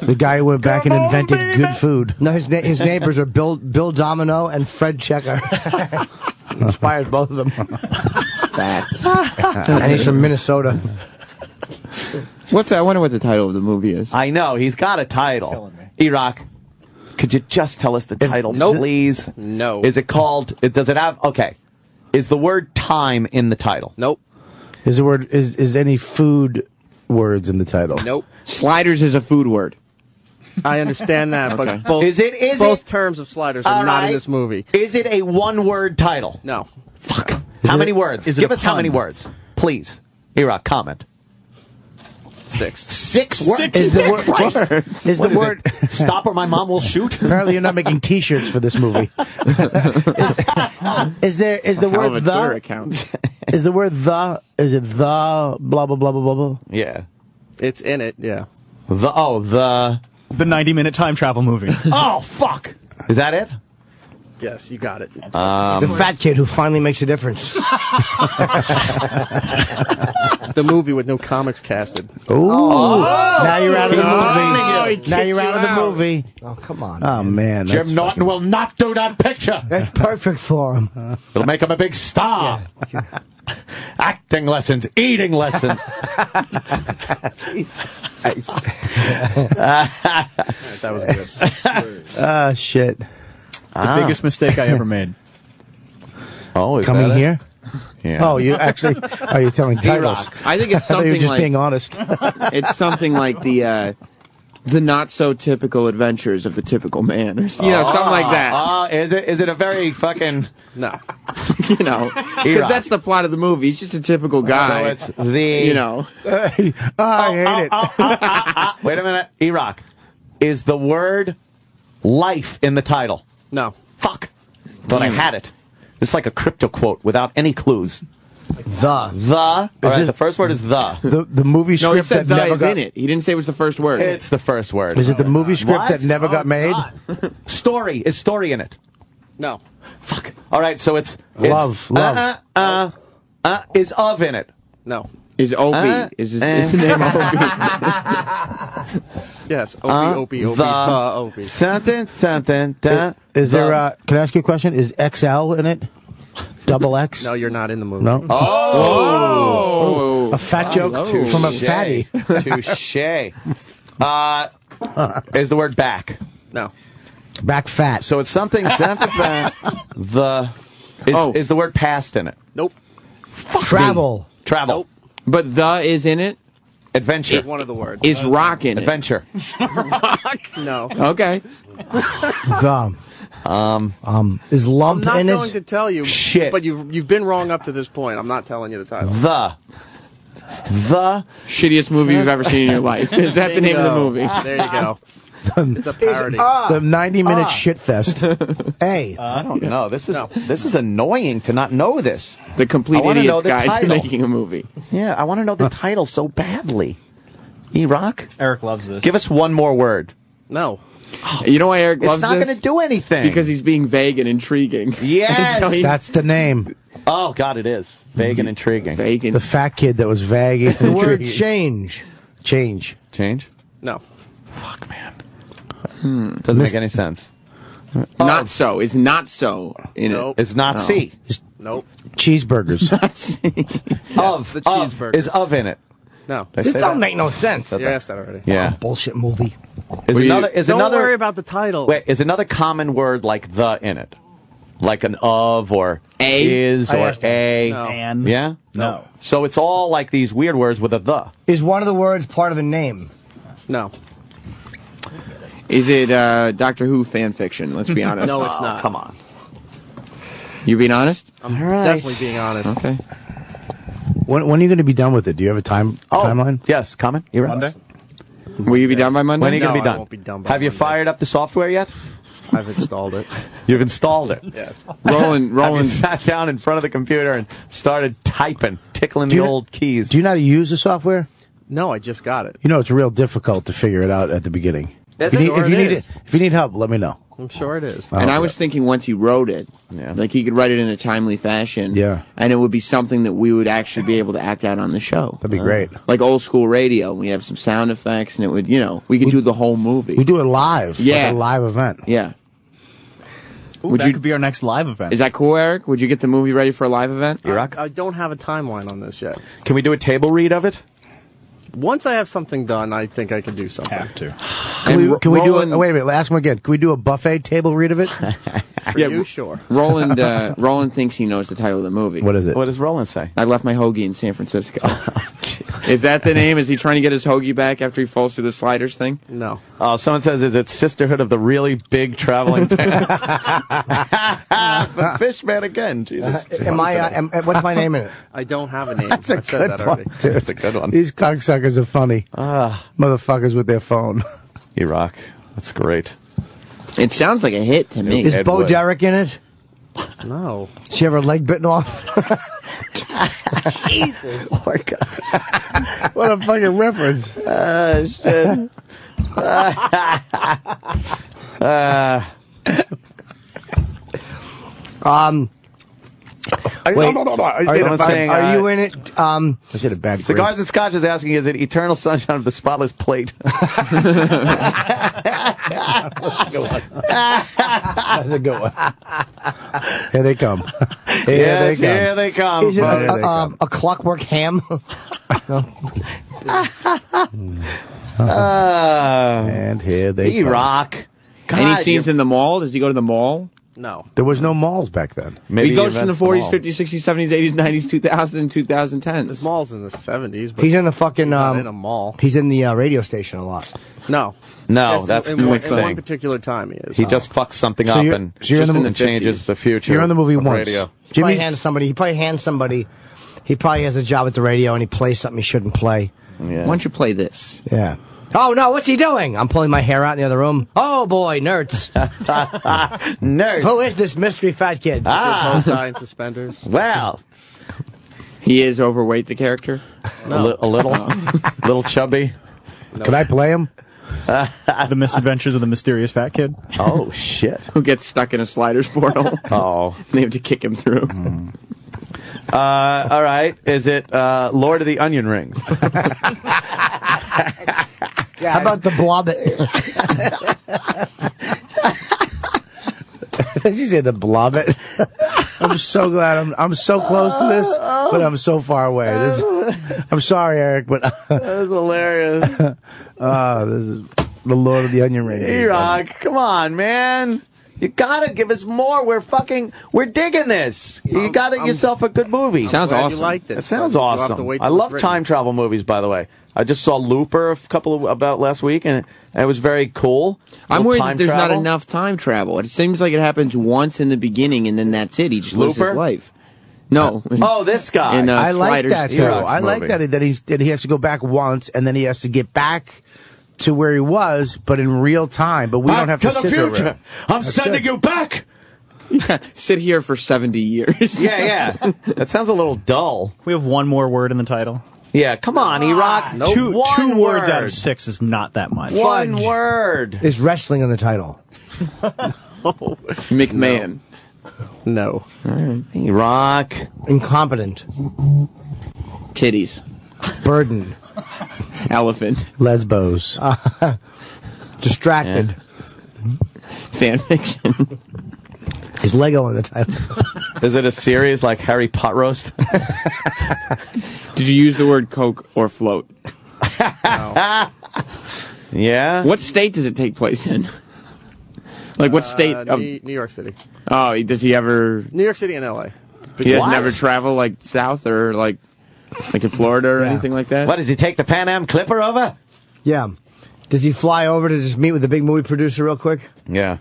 The guy who went back and invented good food. No, his na- his neighbors are Bill Bill Domino and Fred Checker. Inspired both of them. and he's from Minnesota. What's that? I wonder what the title of the movie is. I know, he's got a title. E-Rock, could you just tell us the title, no, please? No. Is it called, it, does it have, okay. Is the word time in the title? Nope. Is the word is is any food words in the title? Nope. Sliders is a food word. I understand that, Okay. but both Is it- is both it- terms of sliders are All not in this movie. Is it a one word title? No. Fuck. How it- many words? Give us how many words, please. E-Rock, comment. Six. Six words. Six Is the word Christ. is What the word? it? Stop or my mom will shoot. Apparently, you're not making T-shirts for this movie. is, is there is the word a Twitter the account. is the word the is it the blah blah blah blah blah blah? Yeah. It's in it. Yeah. The oh the The 90 minute time travel movie. oh fuck. Is that it? Yes, you got it. the fat kid who finally makes a difference. the movie with no comics casted. Ooh, now you're out of the Oh, movie. Now you're you out of the out. movie. Oh come on. Oh man, Jim that's Norton will not do that picture. That's perfect for him. It'll make him a big star. Acting lessons, eating lessons. Jesus Christ. That was good. Ah shit. The biggest mistake I ever made. Oh, is Coming that it? here. Yeah. Oh, you actually? Are you telling titles? I think it's I thought you were something just like being honest. it's something like the uh, the not so typical adventures of the typical man, or you know, something like that. Ah, is it? Is it a very fucking? No. you know, because that's the plot of the movie. He's just a typical guy. So it's the. you know, I hate it. Oh, oh, oh, oh. Wait a minute, E-Rock. Is the word life in the title? No. Fuck. Thought I had it. It's like a crypto quote without any clues. The. The. All right, it- the first word is the. The the movie no, he script said that the never is got in it. He didn't say it was the first word. It's the first word. Is it the movie script What? that never Oh, got it's made? not. story? Is story in it? No. Fuck. All right, so it's, it's Love, love. Uh, uh, uh, is of in it? No. Is Ob Uh, is, his, is the name Ob? Yes. Opie, Uh, Opie, Opie, the- the Opie. Something, something. Da, Is there? the- Uh, can I ask you a question? Is XL in it? Double X? No, you're not in the movie. No. Oh, A fat joke Hello. from a fatty. Touche. Uh, is the word back? No. Back fat. So it's something something the. Is, Oh. is the word past in it? Nope. Travel. Travel. Nope. But the is in it. Adventure. It's one of the words. Is rock Adventure. it? Adventure. No. Okay. The. Um, Um. Is lump I'm lump not in going it? to tell you. Shit. But you've you've been wrong up to this point. I'm not telling you the title. the. The. Shittiest movie you've ever seen in your life. Is that the name of the Bingo. movie? There you go. It's a parody. the 90 minute Ah. shit fest. A. I don't know. This is No. this is annoying to not know this. The complete I wanna idiots the guys title. making a movie. Yeah, I want to know the title so badly. Iraq, Eric loves this. give us one more word. No. You know why Eric loves this? it's not going to do anything because he's being vague and intriguing. Yes. So he- That's the name. Oh God, it is vague and intriguing. vague and The fat kid that was vague. and The word intriguing. change. change. Change. No. Fuck, man. Hmm. Doesn't make any sense. not oh. so. It's not so in Nope. It's not No. C. Nope. Cheeseburgers. Of the of cheeseburger. is of in it. No. Did I This say don't that? make no sense. You asked that already. Yeah. Oh, bullshit movie. Is Will you- another is Don't another worry about the title. wait is another common word like the in it? Like an of or A? is or asked him. a. No. And Yeah? No. So it's all like these weird words with a the. Is one of the words part of a name? No. Is it uh, Doctor Who fan fiction? Let's be honest. No, it's not. Come on. You being honest? I'm All right. definitely being honest. Okay. When, when are you going to be done with it? Do you have a time Oh, timeline? yes, comment. You're right. Monday. Will you be done by Monday? When are you No, going to be I done? won't be done by Have you fired up the software yet? I've installed it. You've installed it. yes. Roland, Roland, sat down in front of the computer and started typing, tickling Do the you- old keys? Do you know how to use the software? No, I just got it. You know, it's real difficult to figure it out at the beginning. Yes, if you need, if you need is. if you need help, let me know. I'm sure it is. and I Okay. was thinking once he wrote it, Yeah. like he could write it in a timely fashion. Yeah. And it would be something that we would actually be able to act out on the show. That'd be uh, great. Like old school radio. We have some sound effects and it would, you know, we could do the whole movie. We do it live. Yeah. like a live event. yeah. Ooh, Would that you- could be our next live event. Is that cool, Eric? Would you get the movie ready for a live event? I, I don't have a timeline on this yet. Can we do a table read of it? Once I have something done, I think I can do something. have to? Can And we, can we do Roland- it? Wait a minute. Ask him again. Can we do a buffet table read of it? For Yeah, you, sure. Roland, uh, Roland thinks he knows the title of the movie. what is it? What does Roland say? I left my hoagie in San Francisco. is that the name? Is he trying to get his hoagie back after he falls through the sliders thing? No. Oh, someone says, is it Sisterhood of the Really Big Traveling Pants? the Fishman again. Jesus. Am I? Uh, am, what's my name in it? I don't have a name. That's a I've said good that one, already. dude. That's a good one. These cocksuckers are funny. Ah, Motherfuckers with their phone. E-Rock. That's great. It sounds like a hit to me. Is Ed Bo Wood. Derek in it? No. She have her leg bitten off? Jesus. Oh my God. what a fucking reference. Ah, shit. Ah. Um, I, Wait. no, no, no, I, are, said are, a saying, are uh, you in it? Um, I said a bad Cigars and Scotch is asking, is it Eternal Sunshine of the Spotless Plate? That's a good one. Here they come. Here yes, they come. here they come. is it a, a, um, a clockwork ham? Ah. And here they come. E-Rock. God, Any scenes in the mall? Does he go to the mall? No. There was no malls back then. Maybe he goes from the 40s, mall. 50s, 60s, 70s, 80s, 90s, 2000s, and 2010s. There's malls in the 70s, but He's in the fucking. not Um, in a mall. He's in the uh, radio station a lot. No. No, Yes, that's in, the in, one, in one particular time he is. He just fucks something So up you're- and, so you're in the and mo- changes 50s. the future. You're on the movie of once. Radio. He Jimmy, probably hands somebody. He probably hands somebody. He probably has a job at the radio and he plays something he shouldn't play. Yeah. Why don't you play this? Yeah. Oh no! What's he doing? I'm pulling my hair out in the other room. Oh boy, nerds! Nurse. Who is this mystery fat kid? Ah. bow tie and suspenders. Well, He is overweight, the character. a, li- a little, little chubby. Can I play him? the Misadventures of the Mysterious Fat Kid. Oh shit. Who gets stuck in a sliders portal. Oh. they have to kick him through. Uh, all right. Is it uh, Lord of the Onion Rings? How about the blobbit? she said the blobbit. I'm so glad I'm I'm so close to this, but I'm so far away. This, I'm sorry, Eric, but That was hilarious. uh, this is the Lord of the Onion Ring. E-Rock, come on, man. You gotta give us more. We're fucking, we're digging this. You got to yourself a good movie. Sounds awesome. You liked it. It sounds So you'll have to awesome. I love time travel movies, by the way. I just saw Looper a couple of about last week, and it was very cool. I'm Little worried that there's travel. not enough time travel. It seems like it happens once in the beginning, and then that's it. He just lives his life. No. Oh, this guy. In, uh, I like Sliders that too. I like movie. that that he's that he has to go back once and then he has to get back to where he was, but in real time. But we Back don't have to to, the sit there future. with. I'm That's sending good. you back. Sit here for 70 years. Yeah, yeah. that sounds a little dull. We have one more word in the title. Yeah, come on, E-Rock. Ah, two, One two words out of six is not that much. One Fudge. word. Is wrestling in the title? McMahon. No. E-Rock. Incompetent. Titties. Burden. Elephant. Lesbos. Distracted. Fan fiction. Is Lego in the title? Is it a series like Harry Pot Roast? Did you use the word Coke or float? yeah. What state does it take place in? Like what state? Uh, of- New, New York City. oh, does he ever? New York City and L.A. He does never What? travel like south or like like in Florida or Yeah. anything like that. What does he take the Pan Am Clipper over? Yeah. Does he fly over to just meet with the big movie producer real quick? Yeah.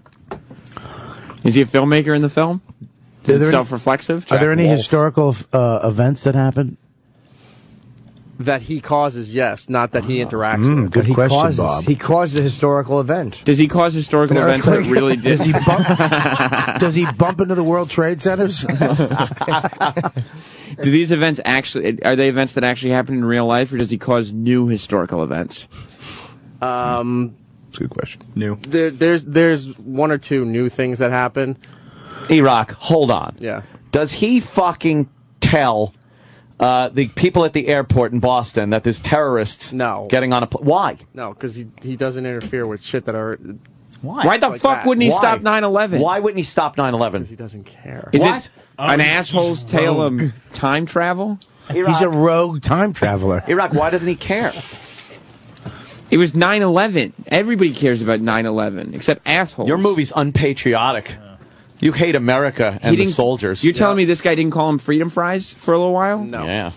Is he a filmmaker in the film? Is there self-reflexive? Are there any Wolf. historical uh, events that happen? That he causes, yes, not that he interacts Mm, with. good he question, causes, Bob. He caused a historical event. Does he cause historical events that really did? Does he bump? does he bump into the World Trade Centers? Do these events actually are they events that actually happen in real life, or does he cause new historical events? Um, That's a good question. New. there, there's there's one or two new things that happen. E-Rock, hold on. Yeah. Does he fucking tell uh, the people at the airport in Boston that there's terrorists No. getting on a plane? Why? No, because he he doesn't interfere with shit that are. Why? Why the Like fuck that. wouldn't he Why? stop 9/11? Why wouldn't he stop 9/11? He doesn't care. Is What? it an asshole's tale of time travel? He's a rogue time traveler. E-Rock, why doesn't he care? It was 9/11. Everybody cares about 9/11 except assholes. Your movie's unpatriotic. You hate America and the didn't- soldiers. You're telling me this guy didn't call him freedom fries for a little while? No. Yeah.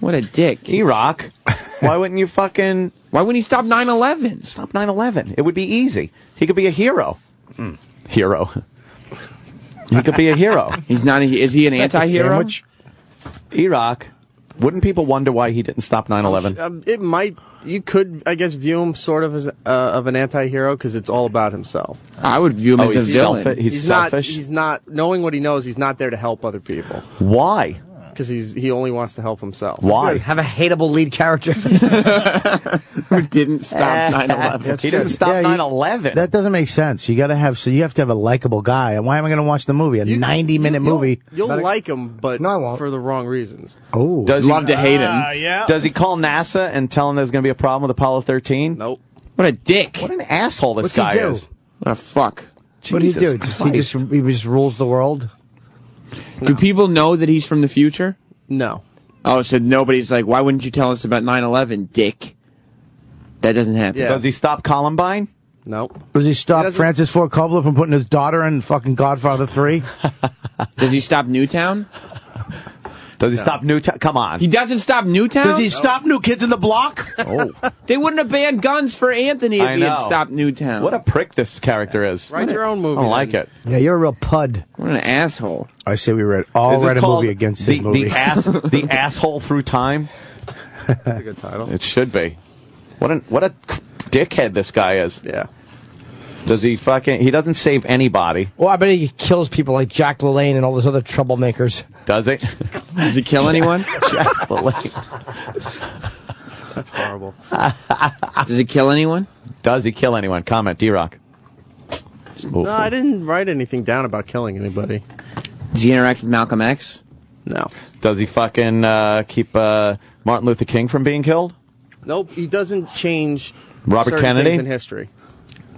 What a dick. E-Rock, why wouldn't you fucking Why wouldn't he stop 9/11? stop 9/11? It would be easy. He could be a hero. Hmm. Hero. He could be a hero. He's not. A, is he an anti-hero? Sandwich? E-Rock. Wouldn't people wonder why he didn't stop 9/11? Um, it might. You could, I guess, view him sort of as uh, of an anti-hero because it's all about himself. I would view him Oh, as a villain. selfish. He's, not. selfish. He's not. Knowing what he knows, he's not there to help other people Why? Because he's he only wants to help himself. Why? Have a hateable lead character. Who didn't stop 9/11? he didn't stop Yeah, 9/11. That doesn't make sense. You got to have so you have to have a likable guy. And why am I going to watch the movie? A You- ninety-minute you'll- movie. You'll But I- like him, but No, I won't. for the wrong reasons. Oh, Does he, Love to hate him. Uh, yeah. Does he call NASA and tell him there's going to be a problem with Apollo 13? Nope. What a dick. What an asshole this What's he guy do? is. What a fuck. what do you do? Just, he just he just rules the world. Do people know that he's from the future? No. Oh, so nobody's like, why wouldn't you tell us about 9/11, dick? That doesn't happen. Yeah. Does he stop Columbine? Nope. does he stop He Francis Ford Coppola from putting his daughter in fucking Godfather Three? Does he stop Newtown? Does he stop Newtown? Come on. He doesn't stop Newtown. Does he stop New Kids in the Block? oh, They wouldn't have banned guns for Anthony if I he had know. stopped Newtown. what a prick this character is. Write your own movie. I don't like it. Yeah, you're a real pud. What an asshole. I say we read all Is read a movie against the, this movie. The, ass, the asshole through time. That's a good title. It should be. What an what a dickhead this guy is. Yeah. Does he fucking? He doesn't save anybody, Well, I bet he kills people like Jack LaLanne and all those other troublemakers. does he? Does he kill anyone? Jack LaLanne. That's horrible. Does he kill anyone? Does he kill anyone? Comment, E-Rock. No, I didn't write anything down about killing anybody. Does he interact with Malcolm X? No. Does he fucking uh, keep uh, Martin Luther King from being killed? Nope. He doesn't change Robert Kennedy? things in history.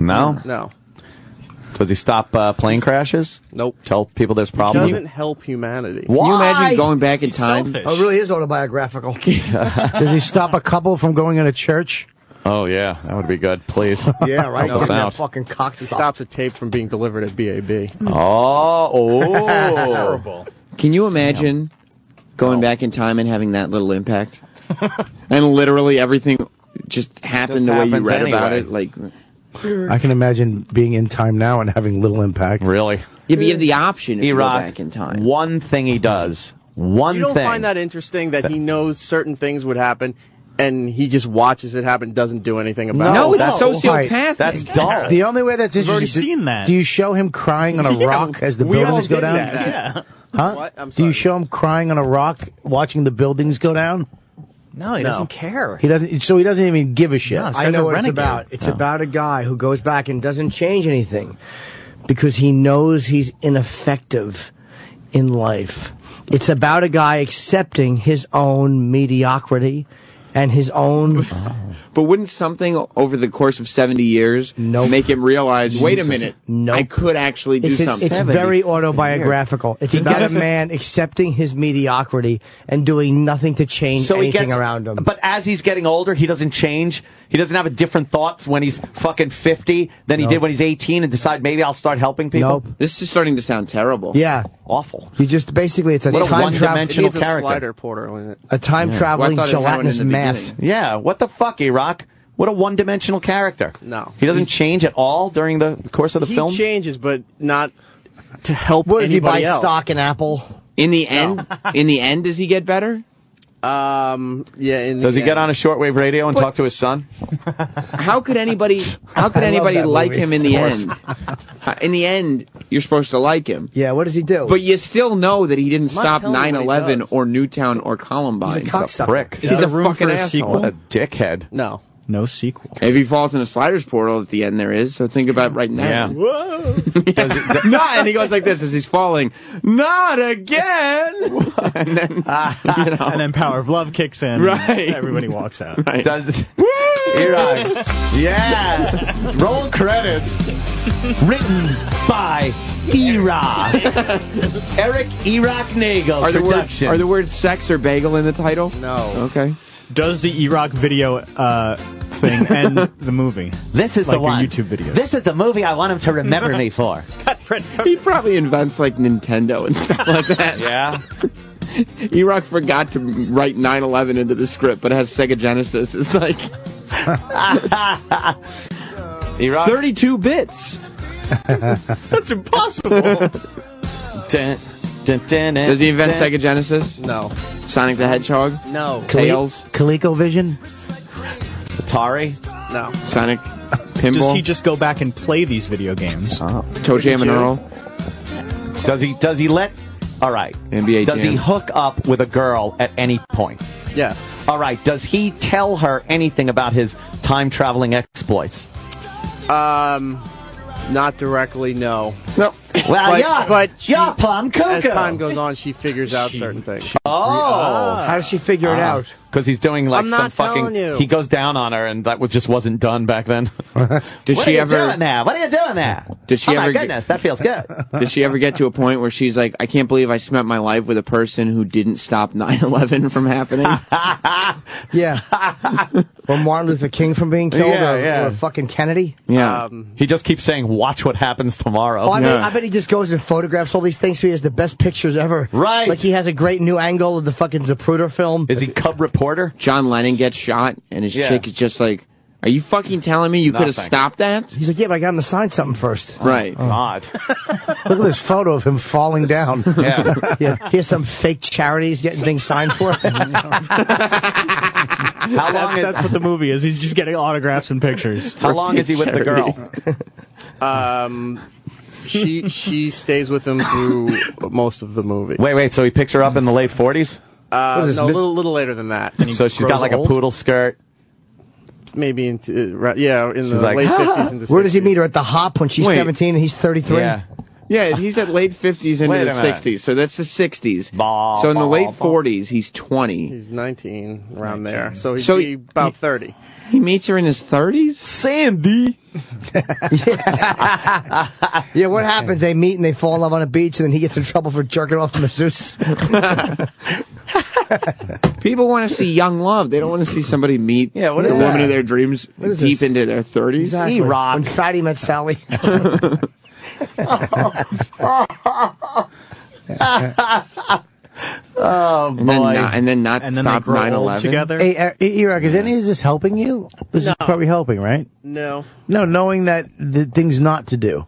No. No. Does he stop uh, plane crashes? Nope. Tell people there's He problems. doesn't help humanity. Why? Can you imagine going back in He's time? selfish. Oh, it really is autobiographical. Does he stop a couple from going into church? Oh yeah, that would be good. Please. yeah, right. Help us Give me that fucking cock He stop. stops a tape from being delivered at BAB. Oh, oh. Terrible. Can you imagine going back in time and having that little impact? and literally everything just happened Just the way you happens read about anyway. it. Like, I can imagine being in time now and having little impact. Really? yeah, you have the option if you go E-Rock. back in time. One thing he does. One You don't thing. find that interesting that he knows certain things would happen and he just watches it happen, doesn't do anything about No, it. it's that's- sociopathic. That's dull. The only way that's We've already interesting. seen that. Do you show him crying on a rock as the buildings go down? that, Yeah. Huh? What? I'm Do you show him crying on a rock watching the buildings go down? No, he No. doesn't care. He doesn't. So he doesn't even give a shit. No, I know a what it's about. It's Oh. about a guy who goes back and doesn't change anything because he knows he's ineffective in life. It's about a guy accepting his own mediocrity and his own. Oh. But wouldn't something over the course of 70 years make him realize, wait a minute, I could actually do It's, it's, something? it's very autobiographical. It's about a man accepting his mediocrity and doing nothing to change So he anything gets around him. But as he's getting older, he doesn't change. He doesn't have a different thought when he's fucking 50 than he did when he's 18 and decide maybe I'll start helping people. Nope. This is starting to sound terrible. Yeah. Awful. You just basically it's a What a time one-dimensional travel character. Slider porter a time Yeah. traveling Well, I thought it had one in gelatinous the mass. Yeah, what the fuck, E-Rock? What a one-dimensional character. No. He doesn't change at all during the course of the he film? He changes, but not to help What does he buy else. stock in Apple? In the end, in the end, does he get better? Um, yeah. In the Does he end. get on a shortwave radio and talk to his son? How could anybody? How could anybody like movie. him in the end? Uh, In the end, you're supposed to like him. Yeah, what does he do? But you still know that he didn't stop telling you what he 9/11 or Newtown or Columbine. He's a cocksucker. Prick. He's Is a there room fucking for a asshole. sequel? What a dickhead. No. No sequel. If he falls in a sliders portal at the end, there is. So think about right now. Yeah. Whoa! Not, and he goes like this as he's falling. Not again. and then, you know, and then Power of Love kicks in. Right. Everybody walks out. right. Does E-Rock. Yeah. Roll credits. Written by E-Rock. Eric E-Rock Nagel Are the, words, are the words sex or bagel in the title? No. Okay. Does the E-Rock video uh, thing end the movie? this is like the one. your YouTube video. This is the movie I want him to remember me for. He probably invents like Nintendo and stuff like that. Yeah. E-Rock forgot to write 9/11 into the script, but it has Sega Genesis. It's like E-Rock. 32 bits. That's impossible. Dun, dun, dun, Does he invent dun. Sega Genesis? No. Sonic the Hedgehog? No. Tails? ColecoVision? Atari? No. Sonic Spinball? Does he just go back and play these video games? ToeJam and Earl? Does he does he let All right. NBA Does he hook up with a girl at any point? Yeah. All right. Does he tell her anything about his time traveling exploits? Um, not directly. No. No. Well, But- yeah, but she- yeah, plum As time goes on, she figures out certain things. Oh, How does she figure it out? Because he's doing like I'm some fucking. you. He goes down on her, and that was just wasn't done back then. Did what she are you ever? doing there? What are you doing there? Did she oh my ever get- goodness, that feels good. Did she ever get to a point where she's like, I can't believe I spent my life with a person who didn't stop 9/11 from happening? Yeah. or Martin Luther King from being killed, Yeah, or, yeah. or fucking Kennedy. yeah. Um, he just keeps saying, "Watch what happens tomorrow." Oh, I, bet, Yeah. I bet he just goes and photographs all these things so he has the best pictures ever. Right. Like he has a great new angle of the fucking Zapruder film. Is he Cub reporter? John Lennon gets shot, and his Yeah. chick is just like, "Are you fucking telling me you could have stopped that?" He's like, yeah, but I got him to sign something first. Right. God. Look at this photo of him falling down. Yeah. Yeah, he has some fake charities getting things signed for. him. How long is That's what the movie is. He's just getting autographs and pictures. How long is he with the girl? um, she she stays with him through most of the movie. Wait, wait. So he picks her up in the late forties. Uh, What is this, no, a little little later than that. So she's got like a poodle skirt. Maybe into uh, right, yeah, in the like, late fifties into Where does he meet her? At the hop when she's Wait. 17 and he's 33? Yeah. Yeah, he's at late fifties into Wait the sixties, so that's the sixties. Bah, So in the bah, late bah. forties, he's twenty. He's nineteen around there, so he'd So he- about thirty. He meets her in his thirties. Sandy. Yeah, what happens? They meet and they fall in love on a beach, and then he gets in trouble for jerking off the masseuse. People want to see young love. They don't want to see somebody meet Yeah, what the woman that? of their dreams deep this? into their thirties. Exactly. E-Rock. When Fatty met Sally. Oh And then, boy. not, and then not And then stop grow 9 old 11. together. Hey, uh, E-Rock, is any of this helping you? This is probably helping, right? No, No, knowing that the things not to do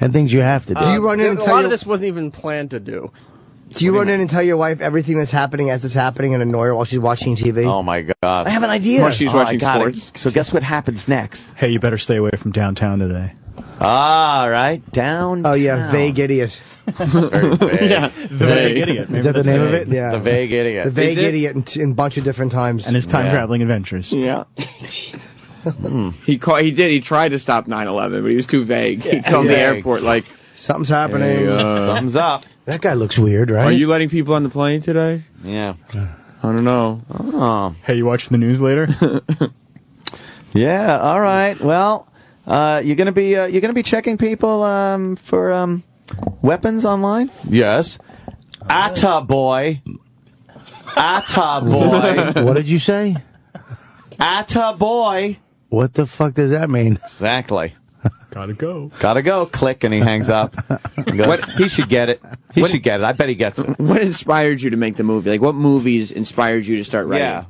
and things you have to do. Do you run in and a lot of this wasn't even planned to do. Do you run in and tell your wife everything that's happening as it's happening and annoy her while she's watching TV? oh my god. I have an idea. While she's Oh, watching got it. sports. So guess what happens next? Hey, you better stay away from downtown today. All right, down. Oh yeah, vague idiot. Very vague. Yeah. The vague idiot. is that the name of it? Yeah, The vague idiot. The vague Is idiot in, in a bunch of different times. And his time Yeah. traveling adventures. Yeah. he call, he did. He tried to stop 9/11, but he was too vague. He called the airport like, Something's happening. Hey, uh, Thumbs up. That guy looks weird, right? "Are you letting people on the plane today?" Yeah. I don't know. Oh. Hey, you watching the news later? Yeah. All right. Well, uh, you're gonna be uh, you're gonna be checking people um, for um, weapons online. Yes. Atta boy. Atta boy. what did you say? Atta boy. What the fuck does that mean? Exactly. Gotta go. Gotta go. Click, and he hangs up. He, goes, What- he should get it. He What- should get it. I bet he gets it. What inspired you to make the movie? Like, what movies inspired you to start writing? Yeah.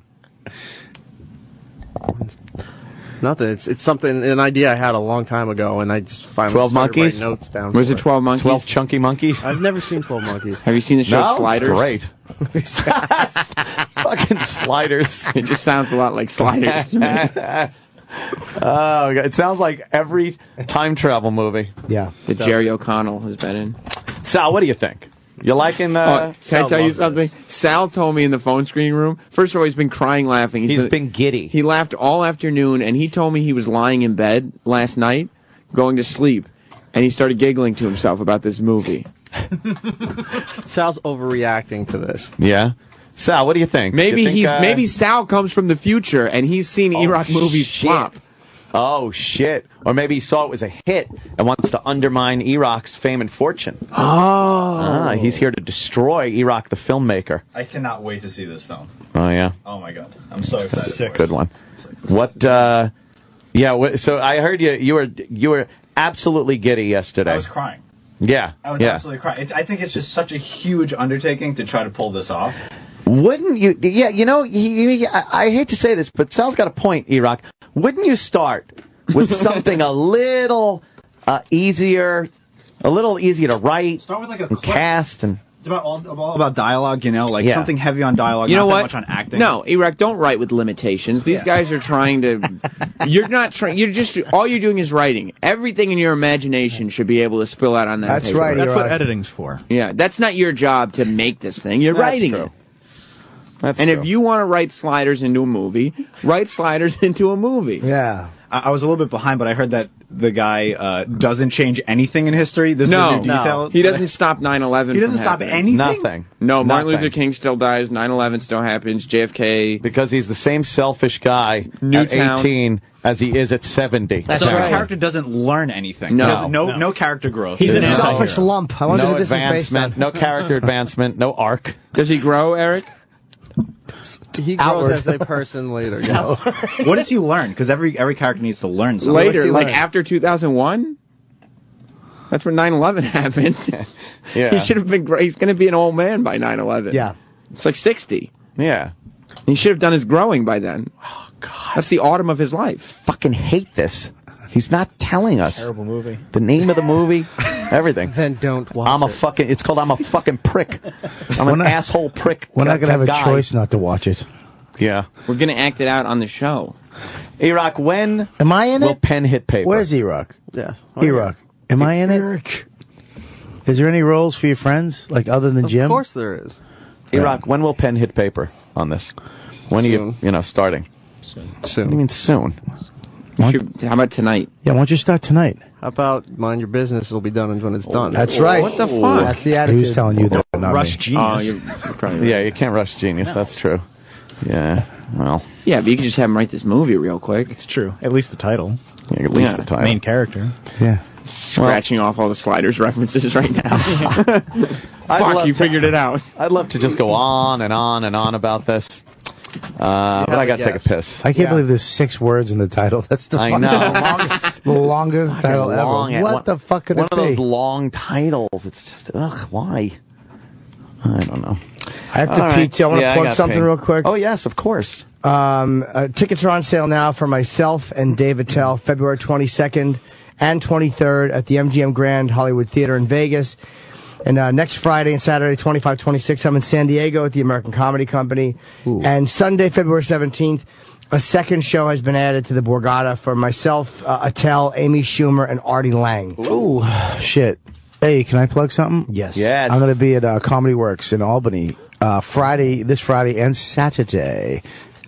Nothing. It's it's something an idea I had a long time ago, and I just finally 12 started Monkeys? writing notes down. Was for it Twelve Monkeys? Twelve chunky monkeys. I've never seen Twelve Monkeys. Have you seen the show no, Sliders? It's great. Fucking sliders. It just sounds a lot like Sliders. to me. Oh, it sounds like every time travel movie. Yeah. that Jerry O'Connell has been in. Sal, what do you think? You liking? Oh, Uh, can I tell you something? Sal told me in the phone screening room. First of all, he's been crying laughing. He's been giddy. He laughed all afternoon, and he told me he was lying in bed last night, going to sleep, and he started giggling to himself about this movie. Sal's overreacting to this. Yeah. Sal, what do you think? Maybe You think, he's uh, maybe Sal comes from the future, and he's seen E-Rock movies shit. flop. Oh shit! Or maybe he saw it was a hit and wants to undermine E-Rock's fame and fortune. Oh. Ah, he's here to destroy E-Rock, the filmmaker. I cannot wait to see this film. Oh yeah, Oh my god, I'm so excited. for it. good one. What? uh Yeah. What, so I heard you. You were you were absolutely giddy yesterday. I was crying. Yeah. I was yeah. absolutely crying. It, I think it's just such a huge undertaking to try to pull this off. Wouldn't you? Yeah, you know, he, he- I, I hate to say this, but Sal's got a point, E-Rock. Wouldn't you start with something a little uh, easier, a little easier to write, Start with like a and cast, and It's about all, all about dialogue, you know, like Yeah. something heavy on dialogue. You know not what? That much on acting. No, E-Rock, don't write with limitations. These guys are trying to. You're not trying. You're just. All you're doing is writing. Everything in your imagination should be able to spill out on that. That's paper. right, That's what editing's for. Yeah, that's not your job to make this thing. You're That's writing true. it. That's And true. if you want to write sliders into a movie, write sliders into a movie. Yeah. I, I was a little bit behind, but I heard that the guy uh, doesn't change anything in history. This is a No, new detail. he doesn't stop 9/11. He doesn't from stop happening. anything. nothing, No, Martin Nothing. Luther King still dies. 9/11 still happens. JFK. because he's the same selfish guy at 18 as he is at 70. That's so the right. character doesn't learn anything. No. He doesn't- no, no, character growth. He's an No. selfish lump. I wonder no who this is based advancement, on. no character advancement, no arc. Does he grow, Eric? He grows Outward. as a person later. You know? what does he learn? Because every every character needs to learn something. Later, like learn? after 2001. That's when 9/11 happened. Yeah. he should have been. gr- He's going to be an old man by 9/11. Yeah. it's like 60. Yeah. He should have done his growing by then. Oh God, that's the autumn of his life. Fucking hate this. He's not telling us. Terrible movie. The name of the movie, everything. then don't watch I'm a it. fucking. It's called I'm a fucking prick. I'm We're an not- asshole prick. We're not gonna have a guy. choice not to watch it. Yeah. We're going to act it out on the show. E-Rock, when Am I in will it? pen hit paper? Where's E-Rock? Yes. Oh, E-Rock. Am I in it? Is there any roles for your friends, like other than Of Jim? Of course there is. E-Rock, when will pen hit paper on this? When are you, you know, starting? Soon. What do you mean soon? Should- how about tonight? Yeah, why don't you start tonight? How about mind your business? It'll be done when it's oh, done. That's right. What the fuck? That's the He attitude. was telling you that, not Rush me. Genius. Oh, you're, you're probably right. Yeah, you can't rush genius. That's true. Yeah. Well, Yeah, but you can just have him write this movie real quick, It's true. At least the title. yeah, at least Yeah. the title. Main character. Yeah. scratching off all the sliders references right now. Fuck, you to- figured it out. I'd love to just go on and on and on about this. Uh, but I got to take a piss. I can't believe there's six words in the title. That's the I fucking know. longest, the longest title Long- ever. What one- the fuck could One it of those long titles. It's just, ugh, why? I don't know. I have to All pee right. too. I want to Yeah, plug got something pee. real quick. Oh, yes, of course. Um, uh, tickets are on sale now for myself and Dave Attell, February 22nd and 23rd at the MGM Grand Hollywood Theater in Vegas. And uh, next Friday and Saturday, 25, 26, I'm in San Diego at the American Comedy Company. And Sunday, February 17th, a second show has been added to the Borgata for myself, uh, Attell, Amy Schumer, and Artie Lange. Ooh, shit. Hey, can I plug something? Yes. Yes. I'm going to be at uh, Comedy Works in Albany uh, Friday, this Friday and Saturday.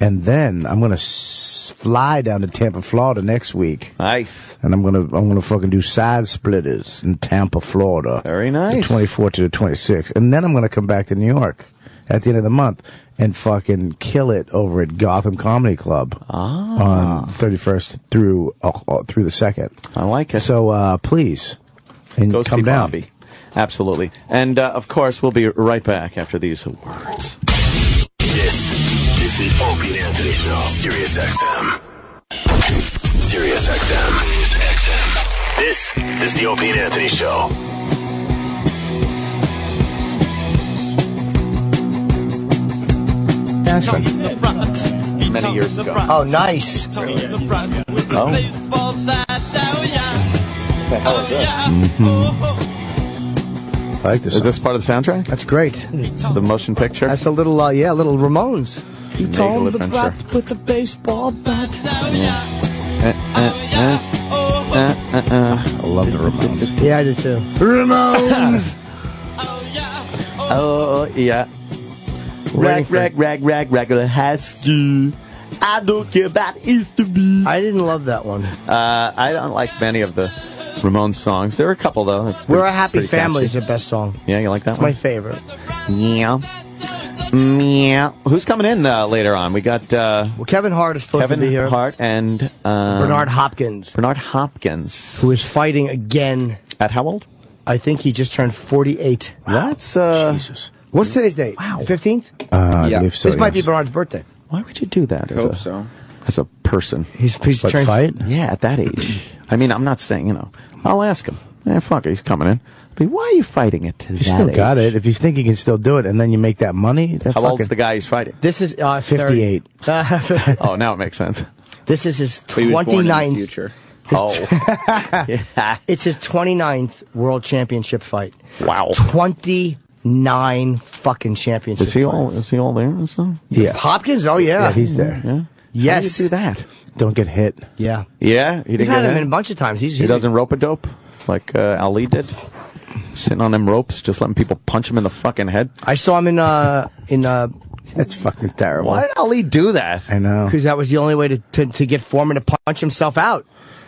And then I'm going to s- fly down to Tampa, Florida next week. Nice. And I'm gonna I'm gonna fucking do side splitters in Tampa, Florida. Very nice. The 24th to the 26th, and then I'm gonna come back to New York at the end of the month and fucking kill it over at Gotham Comedy Club ah. on 31st through uh, through the second. I like it. So uh, please, and Go come see down. Bobby. Absolutely. And uh, of course, we'll be right back after these words. This is the Opie and Anthony Show. Sirius XM. Sirius XM. Sirius XM. This is the Opie and Anthony Show. That's right. Many years ago. Oh, nice. Oh. The hell is this? I like this. Is this part of the soundtrack? That's great. The motion picture? That's a little, uh, yeah, little Ramones. You Naval told the Adventure. with a baseball bat. Uh, uh, uh, uh, uh, uh. I love the Ramones. Yeah, I do too. Ramones. Oh, yeah. Rag, rag, rag, rag, regular has to. I don't care about Easter be. I didn't love that one. Uh, I don't like many of the Ramones songs. There are a couple though. That's We're a Happy pretty Family is the best song. Yeah, you like that It's my favorite. Yeah. Meow. Who's coming in uh, later on? We got uh, Well, Kevin Hart is supposed Kevin to be here. Hart and uh, Bernard Hopkins, Bernard Hopkins. who is fighting again. at how old? I think he just turned 48. That's uh. Jesus. What's today's date? Wow. 15th? Uh, Yeah. so, this might be. Bernard's birthday. Why would you do that? As Hope a, so. As a person. He's, he's What, turned. fight? Yeah, at that age. I mean, I'm not saying you know. I'll ask him. Yeah, fuck it. He's coming in. But why are you fighting it? To You that still got it. If you think you can still do it, and then you make that money, that How old's fucking the guy he's fighting? This is uh, 58. Oh, now it makes sense. this is his But he was born in the 29th. future. Oh, yeah. It's his 29th world championship fight. Wow. 29 fucking championships. Is he all? Is he all there? and stuff? Yeah. Hopkins? Oh, yeah. Yeah, he's there. Yeah. Yes. How do you do that? Don't get hit. Yeah. Yeah, he We've didn't had get him hit? in a bunch of times. He's, He he's doesn't rope a dope like uh, Ali did. Sitting on them ropes, just letting people punch him in the fucking head. I saw him in, uh, in, uh, That's fucking terrible. Why did Ali do that? I know. because that was the only way to, to, to get Foreman to punch himself out.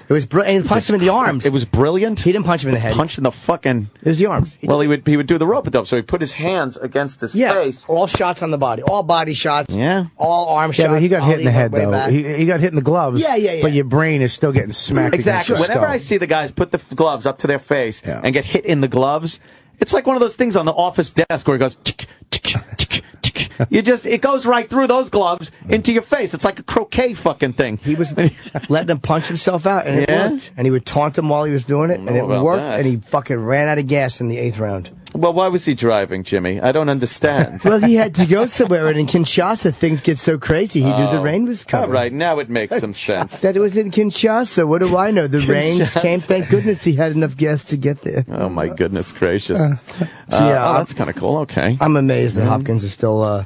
It was br- and he punched him in the arms. It was brilliant. He didn't punch him in the head. Punched in the fucking. It was the arms. Well, he would he would do the rope a dope, so he put his hands against his yeah, face. all shots on the body, all body shots. Yeah. all arm Yeah, shots. but he got hit in the head way though. back. He, he got hit in the gloves. Yeah, yeah, yeah. But your brain is still getting smacked. Exactly. Against your Whenever I see the guys put the gloves up to their face Yeah. and get hit in the gloves, it's like one of those things on the office desk where it goes. Tick, tick, tick, tick. You just it goes right through those gloves into your face. It's like a croquet fucking thing. He was letting him punch himself out, and it Yeah? worked. And he would taunt him while he was doing it, and it worked. that. And he fucking ran out of gas in the eighth round. Well, why was he driving, Jimmy? I don't understand. Well, he had to go somewhere, and in Kinshasa, things get so crazy. He knew the rain was coming. right, now it makes some sense. That it was in Kinshasa. What do I know? The rains came. Thank goodness he had enough gas to get there. Oh my goodness gracious! Uh, yeah, oh, that's kind of cool. Okay. I'm amazed that Hopkins is still uh,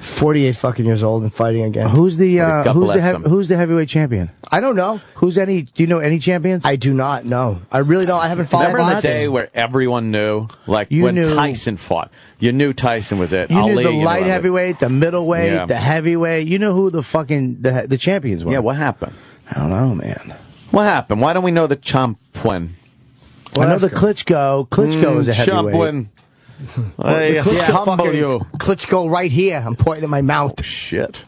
48 fucking years old and fighting again. Who's the uh, who's the bless who's the heavyweight champion? I don't know. Who's any? Do you know any champions? I do not know. I really don't. I haven't followed Remember the day where everyone knew, like You when knew- Tyson fought, you knew Tyson was it. you Ali, knew the you light heavyweight, the middleweight, Yeah. the heavyweight. You know who the fucking the the champions were? Yeah, what happened? I don't know, man. What happened? Why don't we know the Champwin? I know the Klitschko. Klitschko is a heavyweight. Champwin. I The Klitschko humble fucking- you. Klitschko right here. I'm pointing at my mouth. Shit.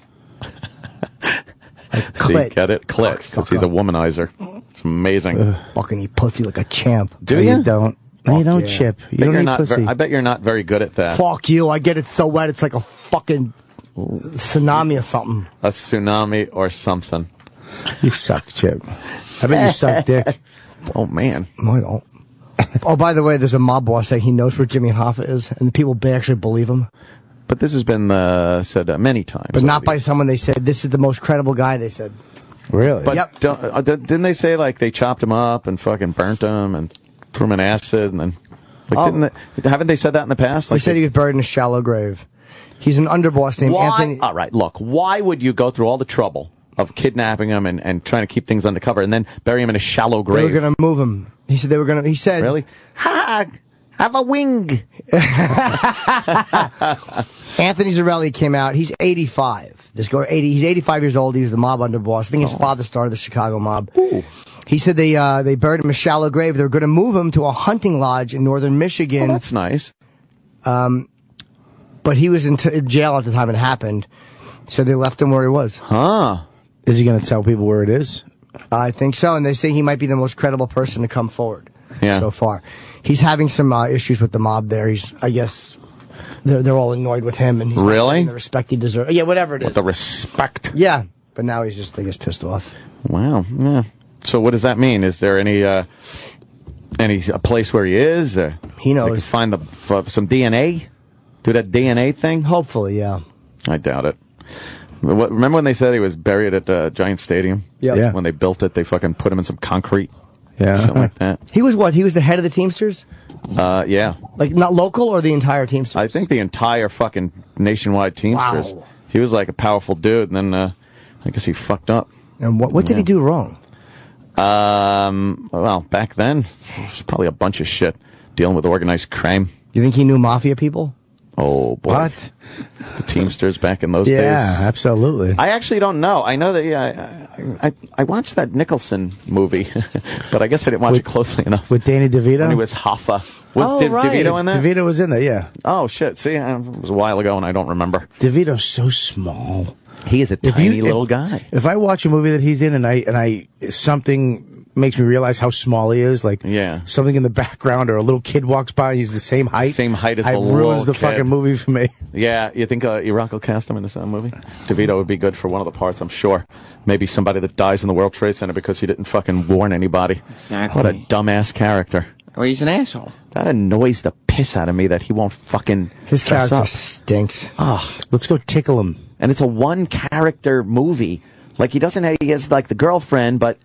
Clit. See, get it? Clit. Oh, because he's a womanizer. It's amazing. Fucking eat pussy like a champ. Do No, you? you don't. No, you don't, yeah. Chip. You Bet don't you're eat not pussy. I bet you're not very good at that. Fuck you. I get it so wet. It's like a fucking tsunami or something. A tsunami or something. You suck, Chip. I bet you suck dick. Oh man. No, I don't. oh, by the way, there's a mob boss saying he knows where Jimmy Hoffa is, and the people actually believe him. But this has been uh, said uh, many times. But not by someone they said, this is the most credible guy, they said. Really? But Yep. uh, didn't they say like they chopped him up and fucking burnt him and threw him in acid and then like Oh. didn't they, haven't they said that in the past? They Like said he was buried in a shallow grave. He's an underboss named why? Anthony. All right, look. Why would you go through all the trouble of kidnapping him and, and trying to keep things undercover and then bury him in a shallow grave. They were going to move him. He said they were going to. He said, Really? Ha! Have a wing. Anthony Zerilli came out. He's 85. This guy, 80. He's 85 years old. He was the mob underboss. I think Oh. his father started the Chicago mob. Ooh. He said they uh, they buried him in a shallow grave. They were going to move him to a hunting lodge in northern Michigan. Well, that's nice. Um, but he was in t- jail at the time it happened, so they left him where he was. Huh? Is he going to tell people where it is? I think so, and they say he might be the most credible person to come forward. Yeah. So far, he's having some uh, issues with the mob there. He's, I guess, they're they're all annoyed with him, and he's Really? the respect he deserves. Yeah, whatever it is. With the respect. yeah, but now he's just, I guess, pissed off. Wow. Yeah. So what does that mean? Is there any uh, any a place where he is? Uh, he knows. They can find the uh, some DNA. Do that DNA thing. Hopefully, yeah. I doubt it. What, remember when they said he was buried at uh, Giant Stadium? Yep. Yeah. When they built it, they fucking put him in some concrete. Yeah. Something like that. He was what? He was the head of the Teamsters, Uh, yeah. like not local or the entire Teamsters. I think the entire fucking nationwide Teamsters. Wow. He was like a powerful dude, and then uh, I guess he fucked up. And what what did he do wrong? Um, well, back then, it was probably a bunch of shit dealing with organized crime. You think he knew mafia people? Oh boy, What? the Teamsters back in those Yeah, days. Yeah, absolutely. I actually don't know. I know that yeah, I, I, I watched that Nicholson movie, but I guess I didn't watch it closely enough. With Danny DeVito? When he was Hoffa. Was oh, De- right. DeVito in that? DeVito was in there, yeah. Oh shit! See, uh, it was a while ago, and I don't remember. DeVito's so small. He is a If tiny you- little if- guy. If I watch a movie that he's in and I and I something makes me realize how small he is, like Yeah. something in the background or a little kid walks by and he's the same height. Same height as it the ruins little the kid. fucking movie for me. Yeah, you think uh, E-Rock will cast him in this uh, movie? DeVito would be good for one of the parts, I'm sure. Maybe somebody that dies in the World Trade Center because he didn't fucking warn anybody. Exactly. What a dumbass character. Well, he's an asshole. That annoys the piss out of me that he won't fucking His character up. stinks. Ah, Let's go tickle him. and it's a one character movie. Like he doesn't have, he has like the girlfriend, but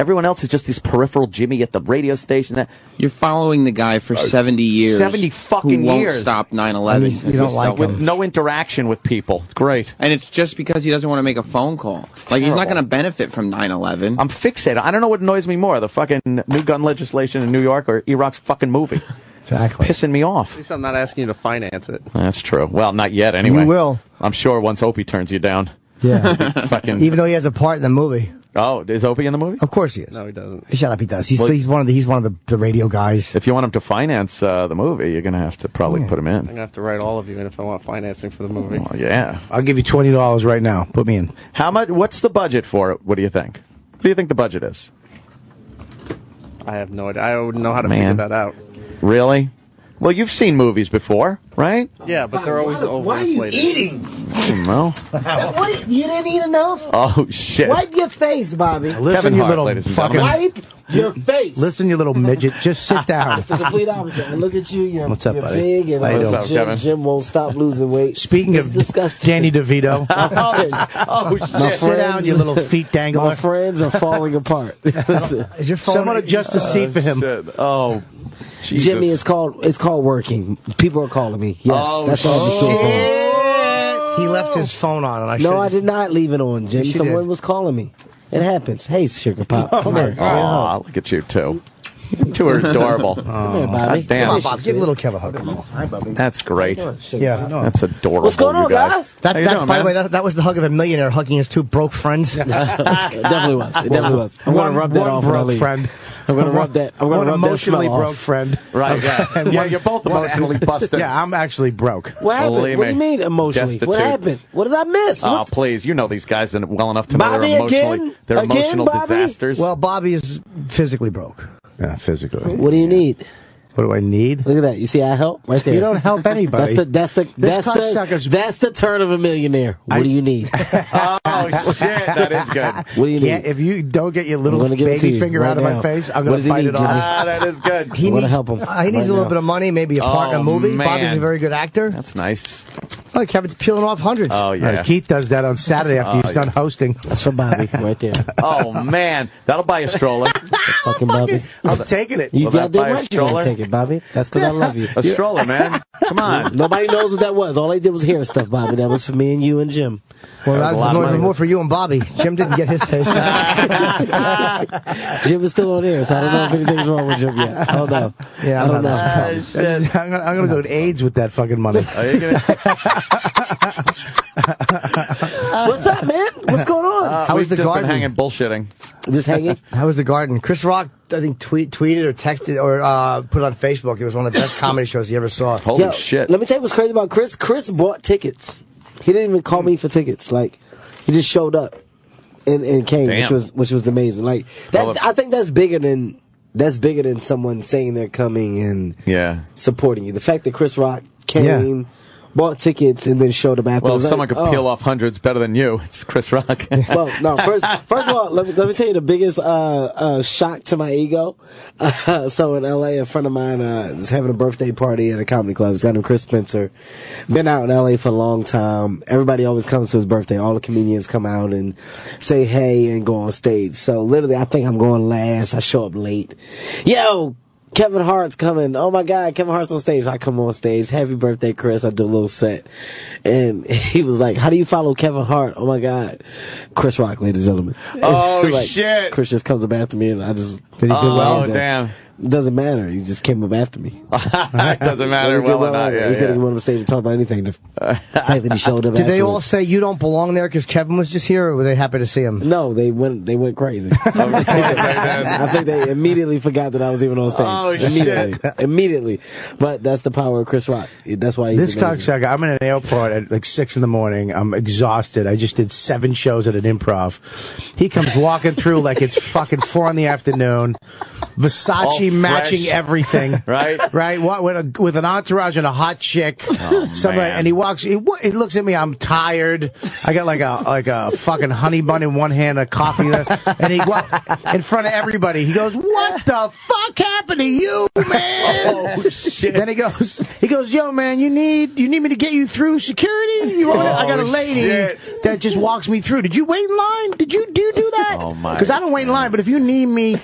everyone else is just this peripheral Jimmy at the radio station. That You're following the guy for 70 years. 70 fucking who won't years. stop 9 I 11. mean, you don't like with him. no interaction with people. It's great. And it's just because he doesn't want to make a phone call. Like, he's not going to benefit from 9 11. I'm fixated. I don't know what annoys me more, the fucking new gun legislation in New York or Iraq's fucking movie. Exactly. Pissing me off. At least I'm not asking you to finance it. That's true. Well, not yet anyway. You will. I'm sure once Opie turns you down. Yeah. fucking Even though he has a part in the movie. Oh, is Opie in the movie? Of course he is. No, he doesn't. Shut up, he does. He's, Well- he's one of the he's one of the, the radio guys. If you want him to finance uh, the movie, you're going to have to probably put him in. I'm gonna have to write all of you in if I want financing for the movie. Oh, yeah. I'll give you twenty dollars right now. Put me in. How much? What's the budget for it? What do you think? What do you think the budget is? I have no idea. I wouldn't know how to Man. figure that out. Really? Well, you've seen movies before, right? Yeah, but they're always overinflated. eating? I don't know. What, you didn't eat enough? Oh shit! Wipe your face, Bobby. Listen, Kevin you Hart, little ladies and fucking. Wipe your face. Listen, you little midget. Just sit down. It's the complete opposite. I look at you, you're, What's up, you're buddy? big, and How you doing? What's up, Jim, Kevin? Jim won't stop losing weight. Speaking It's of disgusting. Danny DeVito, oh, oh shit! sit down, you little feet dangling. My friends are falling apart. Is your phone? Someone adjust the seat oh, for him. Shit. Oh, Jesus. Jimmy, it's called it's called working. People are calling me. Yes, Oh, that's all the store phone. shit. He left his phone on, and I No, I did not leave it on, Jim. Yes, Someone did. was calling me. It happens. Hey, Sugar Pop, oh come here. Aw, look at you two. You two are adorable. Come here, Bobby. God damn. Come on, Bob. Give little Kevin a hug. Come on. Hi, Bobby. That's great. Yeah. That's adorable. What's going you on, guys? That, How that's, doing, by the way, that, that was the hug of a millionaire hugging his two broke friends. it definitely was. It definitely was. I'm gonna rub that off when I broke leave. friend. I'm gonna rub that. I'm gonna one rub that emotionally off. broke friend. Right, yeah. And yeah, you're both emotionally busted. Yeah, I'm actually broke. What happened? Believe what do you mean emotionally? Destitute. What happened? What did I miss? Oh, What- please. You know these guys well enough to know they're emotionally, again? they're Again, emotional Bobby? disasters. well, Bobby is physically broke. Yeah, physically. What do you need? What do I need? Look at that. You see, I help right there. You don't help anybody. That's the that's the that's cocksucker's- the, that's the turn of a millionaire. What I- do you need? oh, shit. That is good. What do you Yeah, need? if you don't get your little gonna give it to baby you finger right out of now. my face, I'm gonna he fight need, it Jimmy? off. Ah, that is good. He needs help him Uh, he needs right a little now. bit of money, maybe a part in Oh, a movie. man. Bobby's a very good actor. That's nice. Oh, Kevin's peeling off hundreds. Oh, yeah. right, Keith does that on Saturday after Oh, he's done hosting. That's for Bobby right there. Oh, man. That'll buy a stroller. Fucking Bobby. I'm taking it. You Will that goddamn buy a right you gonna stroller? take it, Bobby. That's because I love you. A stroller, man. Come on. Nobody knows what that was. All I did was hear stuff, Bobby. That was for me and you and Jim. Well, That was that's a lot of more, more for you and Bobby. Jim didn't get his taste. Jim is still on air, so I don't know if anything's wrong with Jim yet. I don't know. Yeah, I don't know. not- shit. I'm gonna, I'm gonna go to AIDS with that fucking money. Are you gonna, What's up, man? What's going on? uh, How was the just garden? been hanging bullshitting. Just hanging. How was the garden? Chris Rock, I think, tweet, tweeted or texted or uh, put it on Facebook. It was one of the best comedy shows he ever saw. Holy Yo, shit! Let me tell you what's crazy about Chris. Chris bought tickets. He didn't even call me for tickets. Like he just showed up and, and came, which was which was amazing. Like that, I think that's bigger than that's bigger than someone saying they're coming and Yeah. supporting you. The fact that Chris Rock came, bought tickets, and then showed up after. Well, if like, someone could oh. peel off hundreds better than you, it's Chris Rock. well, no. First, first of all, let me let me tell you the biggest uh, uh, shock to my ego. Uh, so in L.A., a friend of mine uh, is having a birthday party at a comedy club. His guy named Chris Spencer. Been out in L.A. for a long time. Everybody always comes to his birthday. All the comedians come out and say hey and go on stage. So literally, I think I'm going last. I show up late. Yo. Kevin Hart's coming. Oh my God, Kevin Hart's on stage. I come on stage. Happy birthday, Chris. I do a little set. And he was like, How do you follow Kevin Hart? Oh my God. Chris Rock, ladies and gentlemen. Oh, Like, shit. Chris just comes up after me and I just. Did he Oh, damn. It doesn't matter. You just came up after me. it doesn't matter He did well or not. He Yeah, couldn't yeah. go on the stage and talk about anything. The fact that he showed up Did they afterwards. all say you don't belong there because Kevin was just here, or were they happy to see him? No, they went. They went crazy. I think they immediately forgot that I was even on stage. Oh, shit. immediately, immediately. But that's the power of Chris Rock. That's why he's This amazing. cocksucker, I'm in an airport at like six in the morning. I'm exhausted. I just did seven shows at an improv. He comes walking through like it's fucking four in the afternoon. Versace All fresh. matching everything. Right? Right? What, with, a, with an entourage and a hot chick. Oh, man. and he walks, he, he looks at me, I'm tired. I got like a, like a fucking honey bun in one hand, a coffee, in and he, wa- in front of everybody, he goes, what the fuck happened to you, man? Oh, shit. Then he goes, he goes, yo, man, you need, you need me to get you through security? You want it? I got a Oh, lady shit. that just walks me through. Did you wait in line? Did you do do that? Oh, my Because I don't wait in line, but if you need me,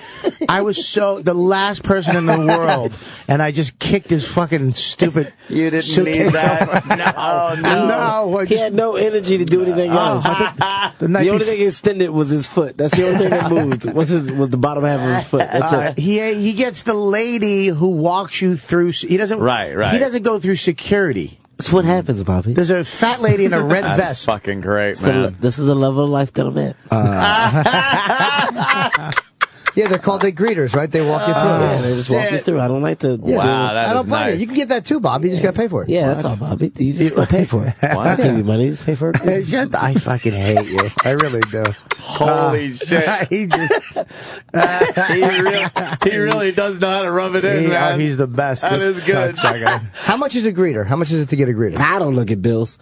I was so the last person in the world, and I just kicked his fucking stupid. You didn't suitcase need that? over. No, Oh, no, no. I He just- had no energy to do anything Oh, else. I think the the only bef- thing extended was his foot. That's the only thing that moved. Was his was the bottom half of his foot. That's Uh, it. he he gets the lady who walks you through. He doesn't. Right, right. He doesn't go through security. That's what happens, Bobby. There's a fat lady in a red That's vest. fucking great, So man. this is a level of life that I'm at. Yeah, they're called the greeters, right? They walk you through. Ah, yeah, they just walk you through. I don't like to. Yeah. Wow, that I don't is blame nice. you. You can get that too, Bob. You just got to pay for it. Yeah, that's all, Bobby. You just gotta pay for it. I What? give you money. Just pay for it. Hey, shut I fucking hate you. I really do. Holy ah. shit. he just, he, really, he really does know how to rub it in, he- oh, he's the best. That this is good. How much is a greeter? How much is it to get a greeter? I don't look at bills.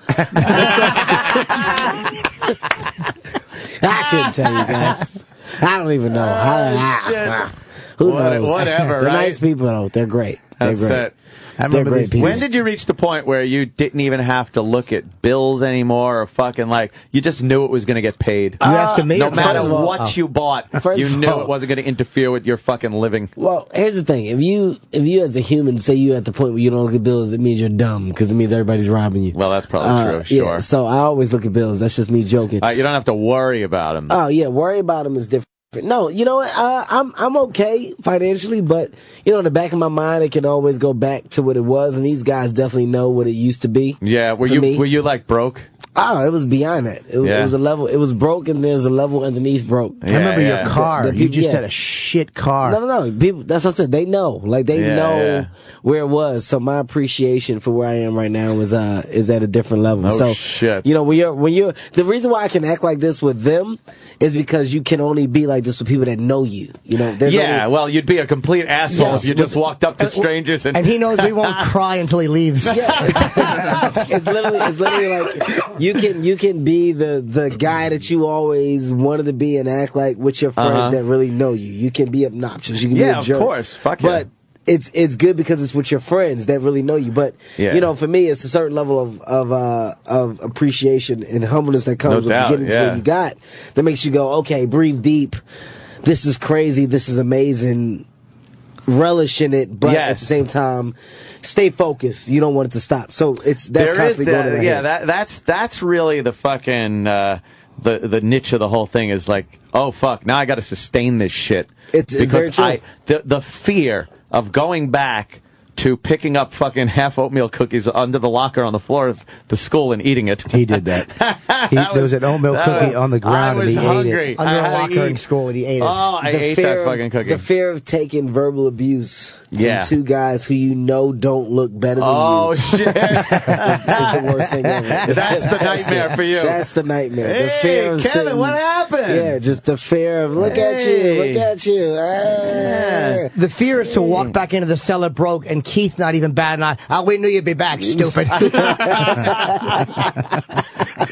I couldn't tell you guys. I don't even know. Oh, I- who What- knows? whatever, They're right? nice people, though. They're great. They're great. it. I remember great these- people. When did you reach the point where you didn't even have to look at bills anymore or fucking like, you just knew it was going to get paid? You asking me? no matter all- what Oh. you bought, you knew all- it wasn't going to interfere with your fucking living. Well, here's the thing: if you if you as a human say you at the point where you don't look at bills, it means you're dumb because it means everybody's robbing you. Well, that's probably Uh, true, sure. Yeah, so I always look at bills. That's just me joking. Uh, you don't have to worry about them. Oh yeah, worry about them is different. No, you know what? Uh, I'm I'm okay financially, but you know, in the back of my mind, it can always go back to what it was, and these guys definitely know what it used to be. yeah, were you me. were you like broke? Oh, it was beyond that. It, was- Yeah. it was a level. It was broke, and there's a level underneath broke. I remember Yeah, yeah. your car. The- the you people- just yeah. had a shit car. No, no, no. People, that's what I said. They know, like they Yeah, know yeah. where it was. So my appreciation for where I am right now is uh is at a different level. Oh, so shit. you know when you're when you're the reason why I can act like this with them is because you can only be like this with people that know you. You know, there's Yeah, only- well, you'd be a complete asshole Yes, if you just walked up to strangers and, And he knows we won't cry until he leaves. it's literally it's literally like you can you can be the the guy that you always wanted to be and act like with your friends Uh-huh. that really know you. You can be obnoxious. You can Yeah, be a of jerk. course. Fuck yeah. but it's it's good because it's with your friends that really know you. But Yeah. you know, for me, it's a certain level of of uh, of appreciation and humbleness that comes No with doubt, getting to where you got that makes you go, okay, breathe deep. This is crazy. This is amazing. Relish in it, but at the same time, stay focused. You don't want it to stop. So it's that's there is constantly going in that, my yeah head. that that's that's really the fucking uh the the niche of the whole thing is like oh fuck now i got to sustain this shit It's- because i the the fear of going back to picking up fucking half oatmeal cookies under the locker on the floor of the school and eating it. He did that. He, there was an oatmeal cookie was- on the ground and was he hungry. ate it. I Under a had to locker in school, and he ate it. Oh, I the ate fear that of- fucking cookie. The fear of taking verbal abuse Yeah. from two guys who you know don't look better than Oh, you. Oh, shit. is, is the worst thing ever. That's the nightmare for you. That's the nightmare. the Hey, fear of Kevin, sitting- what happened? Yeah, just the fear of look at you, look at you. Ah. The fear is to walk back into the cellar broke and Keith not even bad eye. Oh, we knew you'd be back, stupid.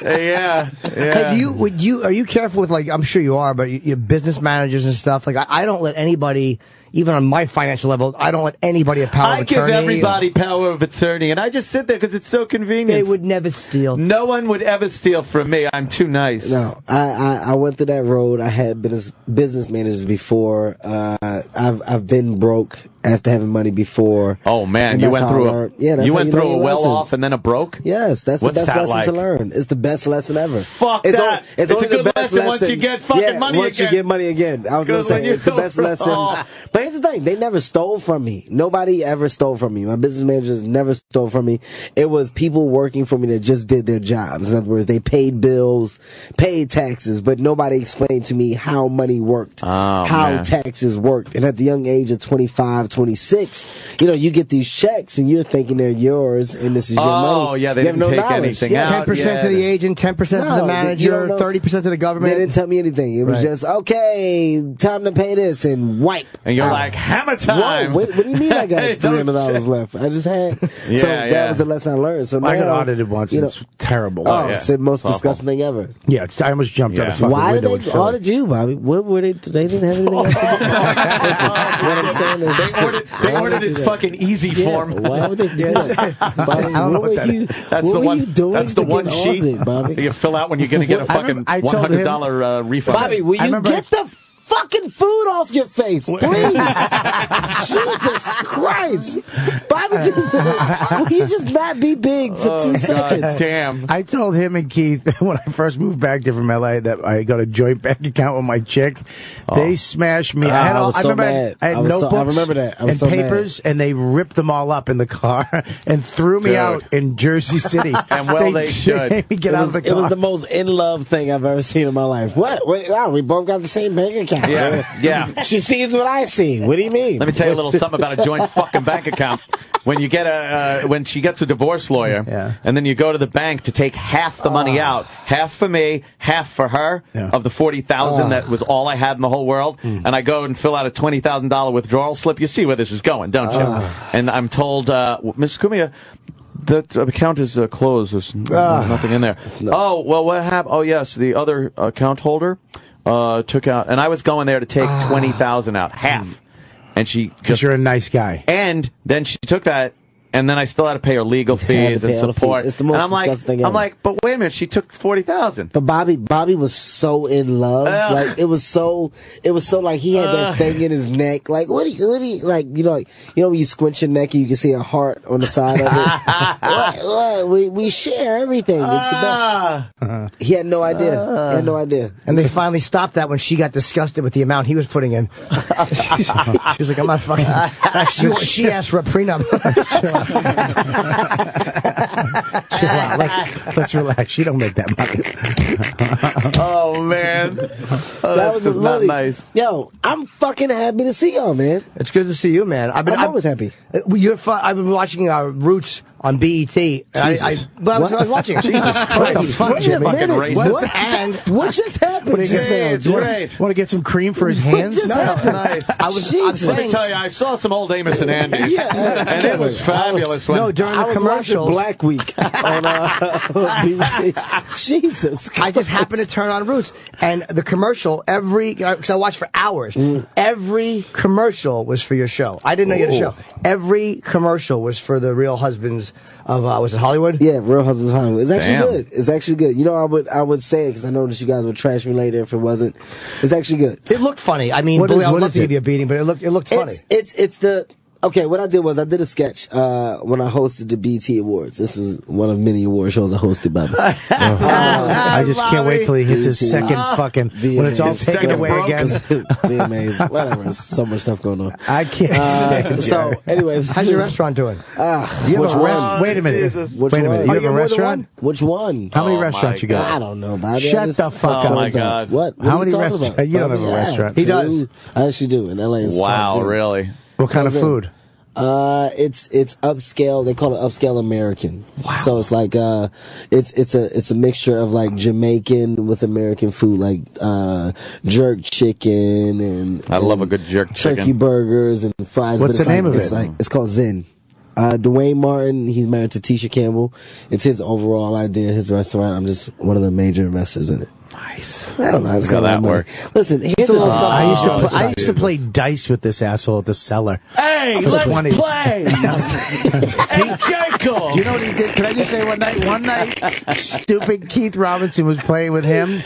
yeah, yeah. Have you would you are you careful with like I'm sure you are, but your business managers and stuff like I, I don't let anybody even on my financial level I don't let anybody have power attorney. I give attorney. everybody power of attorney, and I just sit there because it's so convenient. They would never steal. No one would ever steal from me. I'm too nice. No, I, I, I went through that road. I had business business managers before. Uh, I've I've been broke after having money before. Oh man, you went through a yeah. You went learn through a well lessons. off and then a broke. Yes, that's What's the best that lesson to learn. It's the best lesson ever. Fuck it's that. o- It's a only good the best lesson once you get fucking yeah, money once again. you get money again. I was gonna say you it's the best lesson. Oh. But here's the thing: they never stole from me. Nobody ever stole from me. My business managers never stole from me. It was people working for me that just did their jobs. In other words, they paid bills, paid taxes, but nobody explained to me how money worked, Oh, how man. taxes worked. And at the young age of 25, 26, you know, you get these checks and you're thinking they're yours and this is your Oh, money. yeah, they You have didn't no take knowledge. anything Yeah. out. Ten percent Yeah. to the agent, ten percent to No, the you manager, thirty percent to the government. They didn't tell me anything. It was Right. just okay. Time to pay this and wipe. And you're out. like, hammer Whoa, time. what, what do you mean I got Don't three hundred dollars left? I just had. so Yeah, that was the lesson I learned. So I got audited once. You and know, it's terrible. oh, yeah. it's the most It's disgusting thing ever. yeah, it's, I almost jumped out Yeah. of fucking Why did window. they in Philly. audit you, Bobby? What were they? They didn't have anything else to do. Listen, what I'm saying is, They ordered, they ordered would his fucking easy Yeah, form. Why would they do that? Bobby, I don't know what what that were you? That's what the one. you doing That's the one sheet audited, Bobby? you fill out when you're going to get a fucking remember- I hundred him- dollar uh, refund. Bobby, will you get the fucking food off your face, please? Jesus Christ. Bobby, just, will you just not be big for oh two god seconds? damn. I told him and Keith when I first moved back to from LA that I got a joint bank account with my chick. They smashed me. Ah, I had I all, was I so remember I had, I had I was so- I notebooks remember that. I and so mad. papers, and they ripped them all up in the car and threw me Dude. out in Jersey City. And well they should. made me get it out was, of the car. it was the most in love thing I've ever seen in my life. What? Wait, wow, we both got the same bank account. Yeah, yeah. She sees what I see. What do you mean? Let me tell you a little something about a joint fucking bank account. When you get a, uh, when she gets a divorce lawyer, Yeah. and then you go to the bank to take half the money out, half for me, half for her, Yeah. of the forty thousand that was all I had in the whole world, and I go and fill out a twenty thousand dollar withdrawal slip. You see where this is going, don't you? And I'm told, uh, Mrs. Cumia. That account is uh, closed. There's nothing in there. Oh well, what happened? Oh yes, the other account holder uh, took out, and I was going there to take twenty thousand out, half, and she because you're a nice guy. and then she took that, and then I still had to pay her legal fees and support. fees. It's the most and I'm like, disgusting thing I'm ever. like, but wait a minute, she took forty thousand. But Bobby, Bobby was so in love. Ugh. Like it was so, it was so like he had that Ugh. thing in his neck. Like what? Do you, what do you like? You know, like, you know when you squinch your neck and you can see a heart on the side of it. what, what? We we share everything. It's the Ah. He had no idea. he had no idea. And they finally stopped that when she got disgusted with the amount he was putting in. she was like, I'm not fucking. She, she asked for a prenup. Chill out. Let's, let's relax. You don't make that money. oh man, oh, that's was not nice. Yo, I'm fucking happy to see y'all, man. It's good to see you, man. I've been I'm always happy. You're fun. I've been watching uh, Roots on BET. I, I, but I, was, I was watching it. Jesus What the fuck, Wait Jimmy? minute. racist. What? And What just happened? What just now, It's great. Want to get some cream for his hands? just No. Nice. I was, I'm Jesus. Let me tell you, I saw some old Amos and Andy's, Yeah. and it was fabulous. When, no, during I the was commercials, Black Week on uh, BBC. Jesus, I just happened to turn on Roots, and the commercial every because I watched for hours. Mm. Every commercial was for your show. I didn't know you had a show. Every commercial was for the Real Husbands of uh, was it Hollywood? Yeah, Real Husbands of Hollywood. It's actually Damn. good. It's actually good. You know, I would I would say it because I know that you guys would trash me later if it wasn't. It's actually good. It looked funny. I mean, What is- I would love to give you a beating, but it looked it looked funny. It's it's it's the okay, what I did was I did a sketch uh, when I hosted the BET Awards. This is one of many award shows I hosted by the me. I just can't wait till he hits his BT. second fucking Be when it's all taken away again. Be amazed. Whatever. There's so much stuff going on. I can't Uh, stand so, anyways, how's your restaurant doing? Ah, You have which a rest- one? wait a minute. Which Wait a minute. one? You have a restaurant? Which one? How many restaurants you got? I don't know, Bobby. Shut just- the fuck up. Oh, my God. What? what How many restaurants- you don't have a restaurant. He does. I actually do in LA. Wow, really? What kind of food? Uh, it's it's upscale. They call it upscale American. Wow. So it's like uh, it's it's a it's a mixture of like Jamaican with American food, like uh, jerk chicken and I love a good jerk turkey chicken. burgers and fries. What's but it's the name like, of it's it? Like, it's called Zen. Uh, Duane Martin, he's married to Tisha Campbell. It's his overall idea, his restaurant. I'm just one of the major investors in it. Nice. I don't know. I How got a that of money. Listen, here's a little oh, I used to Oh, pl- I used to play dice with this asshole at the cellar. Hey, For the let's 20s. play. hey, Jacob. You know what he did? Can I just say one night? One night, stupid Keith Robinson was playing with him.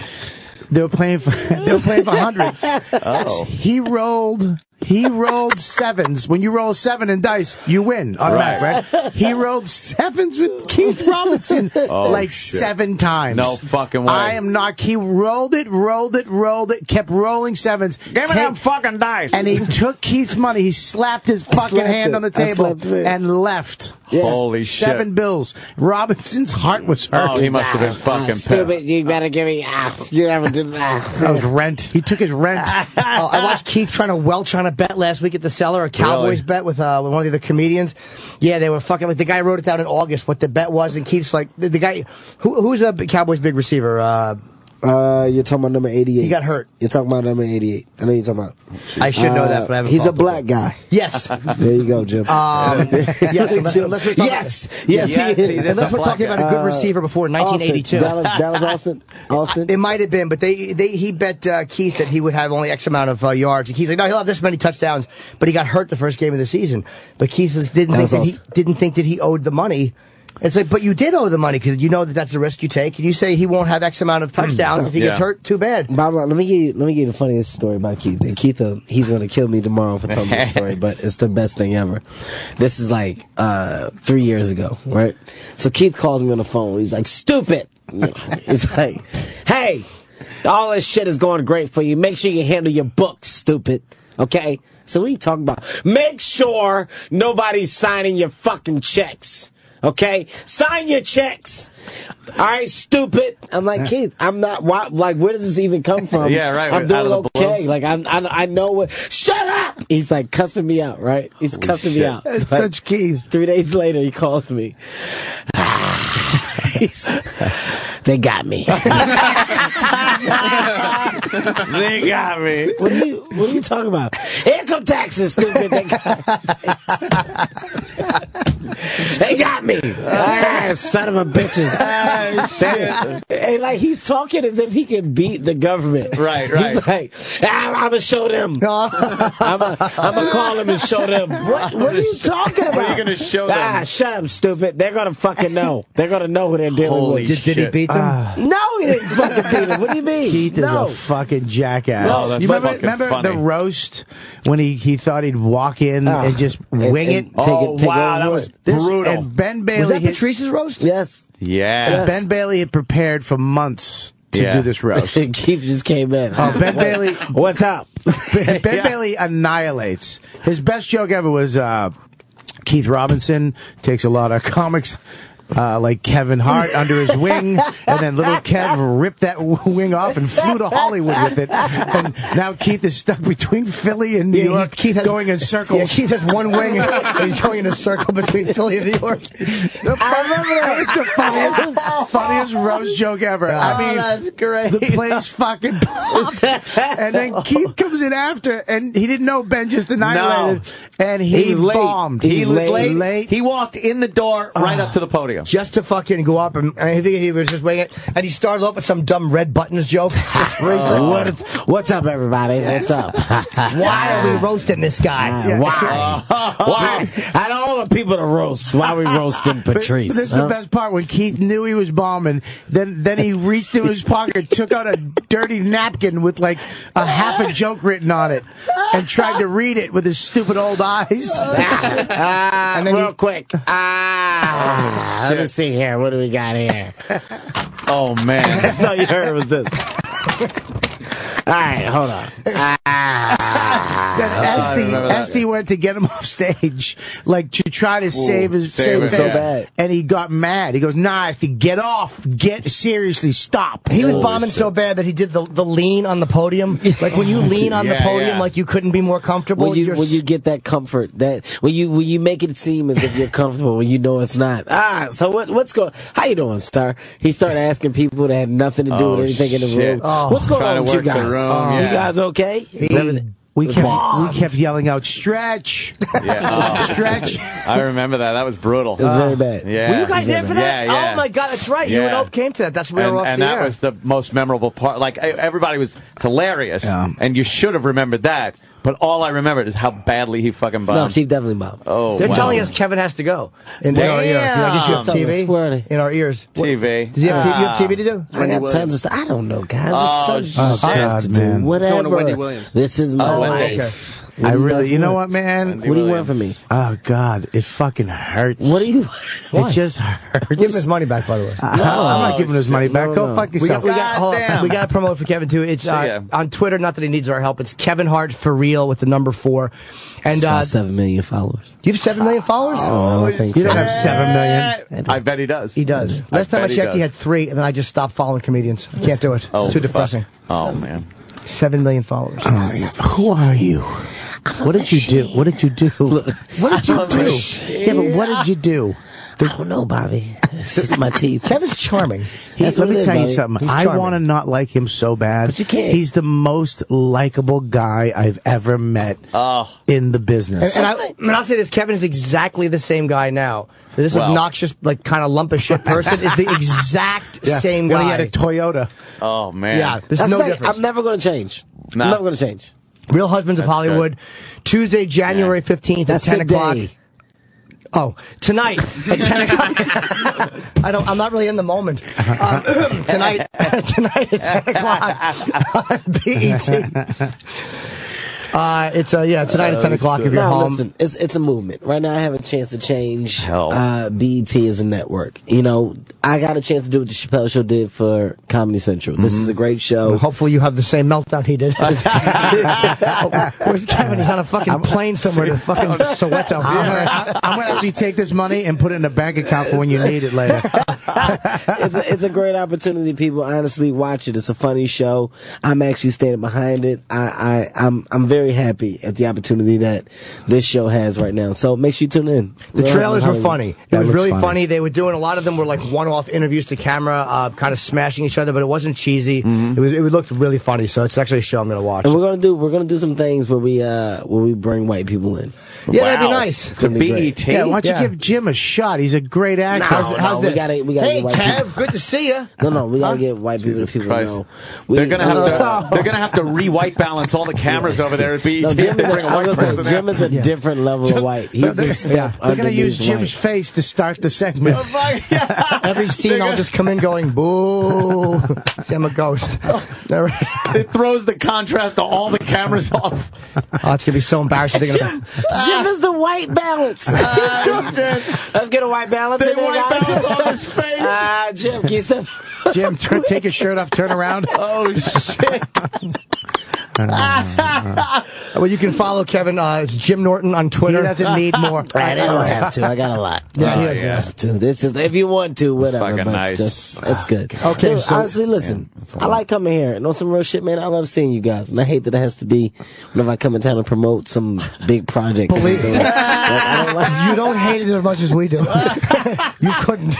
They were playing for they were playing for hundreds. Oh. He rolled he rolled sevens. When you roll seven in dice, you win automatic, right? He rolled sevens with Keith Robinson Oh, like shit. seven times. No fucking way. I am not. He rolled it, rolled it, rolled it, kept rolling sevens. Give me Take- them fucking dice. and he took Keith's money. He slapped his fucking slapped hand it. on the table and left. Holy shit. Seven bills. Robinson's heart was hurt. Oh, he must have been fucking Stupid, pissed. you better give me. Ah, you never did that. That was rent. He took his rent. oh, I watched Keith trying to welch on a bet last week at the cellar, a Cowboys Really? bet with uh, with one of the comedians. Yeah, they were fucking like the guy wrote it down in August what the bet was, and Keith's like the, the guy who who's a Cowboys big receiver. Uh, Uh, you're talking about number 88. He got hurt. You're talking about number 88. I know you're talking about. I should know Uh, that, but I haven't. He's a followed black guy. Yes. There you go, Jim. Um, yes, unless, unless we're talking, yes, yes, Yes, he is. unless we're talking about a good Uh, receiver before 1982. Austin, Dallas, Dallas, Austin, Austin. It might have been, but they, they he bet uh, Keith that he would have only X amount of uh, yards. And Keith's like, no, he'll have this many touchdowns. But he got hurt the first game of the season. But Keith didn't think That that he didn't think that he owed the money. It's like, but you did owe the money because you know that that's the risk you take. And you say he won't have X amount of touchdowns if he gets hurt. Too bad. Bob, let me give you, let me give you the funniest story about Keith. And Keith, uh, he's gonna kill me tomorrow for telling this story, but it's the best thing ever. This is like uh, three years ago, right? So Keith calls me on the phone. He's like, "Stupid." He's like, "Hey, all this shit is going great for you. Make sure you handle your books, stupid. Okay." So what are you talking about? Make sure nobody's signing your fucking checks. Okay, sign your checks. All right, stupid. I'm like Keith. I'm not. Why, like, where does this even come from? Yeah, right, I'm doing of the blue. okay. Like, I, I, I know what. Shut up. He's like cussing me out. Right? He's cussing me out. That's But such Keith. Three days later, he calls me. He's- they got me. They got me. What are you What are you talking about? Income taxes, stupid. They got, they got me. Ah, son of a bitches. Ah, and like he's talking as if he can beat the government. Right, right. He's like, I'm, I'm gonna show them. I'm gonna call them and show them. What, what are you talking about? What are you gonna show them? Ah, shut up, stupid. They're gonna fucking know. They're gonna know who they're dealing Holy with. Did, did he beat them? No, he didn't fucking beat him. What do you mean? Keith is a fucking jackass. No, that's you remember, fucking remember funny. the roast when he, he thought he'd walk in Ah. and just wing and it? take Oh, it, take wow, over that was. This- brutal. And Ben Bailey Was that hit- Patrice's roast? Yes. Yeah. Ben Bailey had prepared for months to Yeah. do this roast. Keith just came in. Oh, Ben Bailey. What's up? Ben, Ben Bailey annihilates. His best joke ever was uh, Keith Robinson takes a lot of comics. Uh, like Kevin Hart under his wing, and then little Kev ripped that wing off and flew to Hollywood with it. And now Keith is stuck between Philly and New Yeah, he- York, Keith has- going in circles. Yeah, Keith has one wing and he's going in a circle between Philly and New York. I remember that was the funniest, funniest roast joke ever. I mean, Oh, that's great. the place fucking popped. And then Keith comes in after, and he didn't know Ben just annihilated, and he, He was bombed. He, was late. late. He walked in the door right up to the podium. Go. just to fucking go up and I think he was just waiting, and he started off with some dumb red buttons joke. Where What, what's up, everybody? What's up? Why are we roasting this guy? Uh, Why? Why? Out of all the people to roast, why are we roasting Patrice? This is huh? the best part when Keith knew he was bombing. Then then he reached into his pocket, took out a dirty napkin with like a half a joke written on it, and tried to read it with his stupid old eyes. And then real he- quick. Ah, let me see here. What do we got here? Oh man. That's all you heard was this. All right, hold on. Ah. Then as the as he went to get him off stage, like to try to save his save his face, So and he got mad. He goes, "Nah, Esty, get off! Get seriously, stop!" He was bombing so bad that he did the the lean on the podium. Like when you lean on the podium, yeah. like you couldn't be more comfortable. when you you get that comfort that when you when you make it seem as if you're comfortable when you know it's not ah so what what's going how you doing star? he started asking people that had nothing to do Oh, with anything in the room Oh. what's going on with you guys room, you yeah. guys okay He- we kept we kept yelling out, "Stretch, Yeah. Oh. stretch!" I remember that. That was brutal. it was very ah. bad Yeah. Were you guys there for that? Yeah, yeah. Oh my god, that's right. You and Yeah. Ope came to that. That's where we and, were off and the that air. was the most memorable part. Like e- everybody was hilarious, Yeah. and you should have remembered that. But all I remembered is how badly he fucking bombed. no bombed. Keith definitely bombed oh, They're wow. telling us Kevin has to go. In, in our ear. Damn. I guess you have TV Where are they? in our ears. What- TV. Does he have, TV, you have. TV to do? I got tons of stuff. I don't know, guys. Oh, There's so much shit. Oh, God, man. Whatever. Going to Wendy Williams. This is oh, my Oh, Wendy. life. I What do really, you know what, man? Wendy What do you want from me? Oh God, it fucking hurts. What do you? It just hurts. Give him his money back, by the way. No, I'm not giving his money back. No, Go no. fuck We yourself. got, we got, hold we got to promote for Kevin too. It's uh, ya. on Twitter. Not that he needs our help. It's Kevin Hart for real with the number four. And uh, About seven million followers. you have seven million followers. Oh, I don't think You so. don't have seven million. I bet he does. He does. I Last time I bet he checked, he, had three, and then I just stopped following comedians. I can't do it. Oh, it's too fuck. depressing. Oh man. Seven million followers. Who are you? What did you do? What did you do? What did you do? Yeah, but what did you do? I don't know, Bobby. This is my teeth. Kevin's charming. He, let me it is, tell you something. He's I want to not like him so bad. But you can't. He's the most likable guy I've ever met Oh. in the business. And, and, I, and I'll say this: Kevin is exactly the same guy now. This Well. obnoxious, like kind of lump of shit person is the exact Yeah. same Well, guy. he had a Toyota. Oh man. yeah, there's That's no not- difference. I'm never going to change. Nah. I'm never going to change. Real Husbands of That's Hollywood, Tuesday, January Yeah. 15th at 10 o'clock. Oh, tonight at 10 o'clock. I don't, I'm not really in the moment. Um, tonight, tonight at 10 o'clock on BET. Uh, it's, uh, yeah, tonight at 10 o'clock if you're No, home. listen, it's it's a movement. Right now, I have a chance to change Hell. uh, BET as a network. You know, I got a chance to do what the Chappelle Show did for Comedy Central. This is a great show. Hopefully you have the same meltdown he did. Where's Kevin? He's on a fucking plane somewhere to fucking Soweto. I'm gonna, I'm gonna actually take this money and put it in a bank account for when you need it later. it's a, it's a great opportunity. People honestly watch it. It's a funny show. I'm actually standing behind it. I, I I'm I'm very happy at the opportunity that this show has right now. So make sure you tune in. The Real trailers were funny. It was really funny. funny. They were doing a lot of them were like one-off interviews to camera, uh, kind of smashing each other, but it wasn't cheesy. It was it looked really funny. So it's actually a show I'm going to watch. And we're gonna do we're gonna do some things where we uh where we bring white people in. Yeah, that'd be nice. It's gonna be great. Yeah, why don't Yeah. you give Jim a shot? He's a great actor. No, How's, no, how's we gotta- we gotta hey, get white Kev, people. good to see you. No, no, we gotta get white people Jesus to people Christ. know. We, They're gonna have to. They're gonna have to re-white balance all the cameras over there at BET. No, Jim is, a, bring a I white was gonna person say, Jim is a different level of white. He's They're, a step they're gonna use Jim's white. face to start the segment. Every scene, I'll just come in going, boo. See, I'm a ghost. Oh. It throws the contrast to all the cameras off. oh, it's going to be so embarrassing. Jim, Jim is the white balance. Let's get a white balance They in there, white guys. balance on his face. Ah, Jim, can you? Jim, turn, take your shirt off, turn around. Oh shit! well, you can follow Kevin. Uh, it's Jim Norton on He Twitter. doesn't need more. I don't have to. I got a lot. Yeah, he Oh, does, you yeah. have to. This is if you want to, whatever. Fucking but nice. just, it's good. Okay, Dude, so- honestly, listen. I like coming here. And on some real shit, man. I love seeing you guys, and I hate that it has to be whenever I come in town to promote some big project. Believe- Like, like- you don't hate it as much as we do. you couldn't.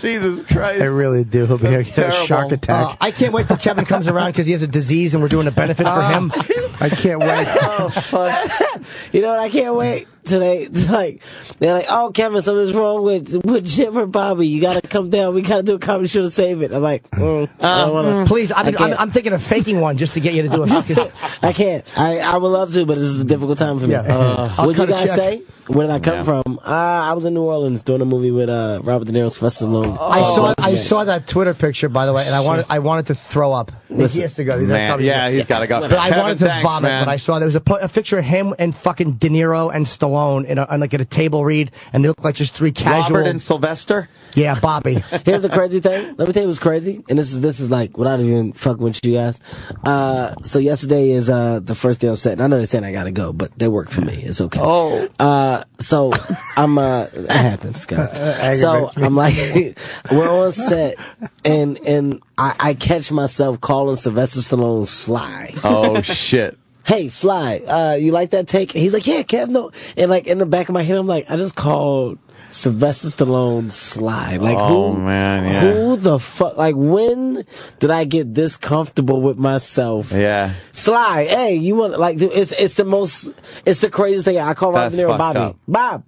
Jesus Christ! I really do. He'll be That's get a shark attack. Uh, I can't wait till Kevin comes around because he has a disease and we're doing a benefit for him. I can't wait. oh fuck! you know what? I can't wait today. Like they're like, "Oh, Kevin, something's wrong with with Jim or Bobby. You got to come down. We got to do a comedy show to save it." I'm like, mm, I don't wanna, Please, I'm, I I'm. I'm thinking of faking one just to get you to do a fucking. I can't. I, I would love to, but this is a difficult time for me. Yeah. Uh, I'll you guys check. say? Where did I come Yeah. from? Uh, I was in New Orleans doing a movie with uh, Robert De Niro's Sylvester Stallone. I saw Oh, I saw that Twitter picture by the way, and I wanted I wanted to throw up. he has to go. That Man, probably- yeah, he's gotta go. But I wanted to thanks, vomit man. when I saw there was a, a picture of him and fucking De Niro and Stallone in a, on like at a table read, and they look like just three casual. Robert and Sylvester. yeah, Bobby. Here's the crazy thing. Let me tell you what's crazy. And this is this is like without even fucking with you guys. Uh, so yesterday is uh the first day on set. And I know they're saying I gotta go, but they work for me. It's okay. Oh. Uh, so I'm uh, it happens, guys. so. I'm like, we're on set, and and I, I catch myself calling Sylvester Stallone Sly. Oh shit. Hey Sly, uh, you like that take? He's like, yeah, Kev, no. And like in the back of my head, I'm like, I just called Sylvester Stallone Sly. Like Oh, who? man, yeah. Who the fuck? Like when did I get this comfortable with myself? Yeah. Sly, hey, you want like dude, it's it's the most it's the craziest thing. I call That's De Niro Bobby. up. Bob.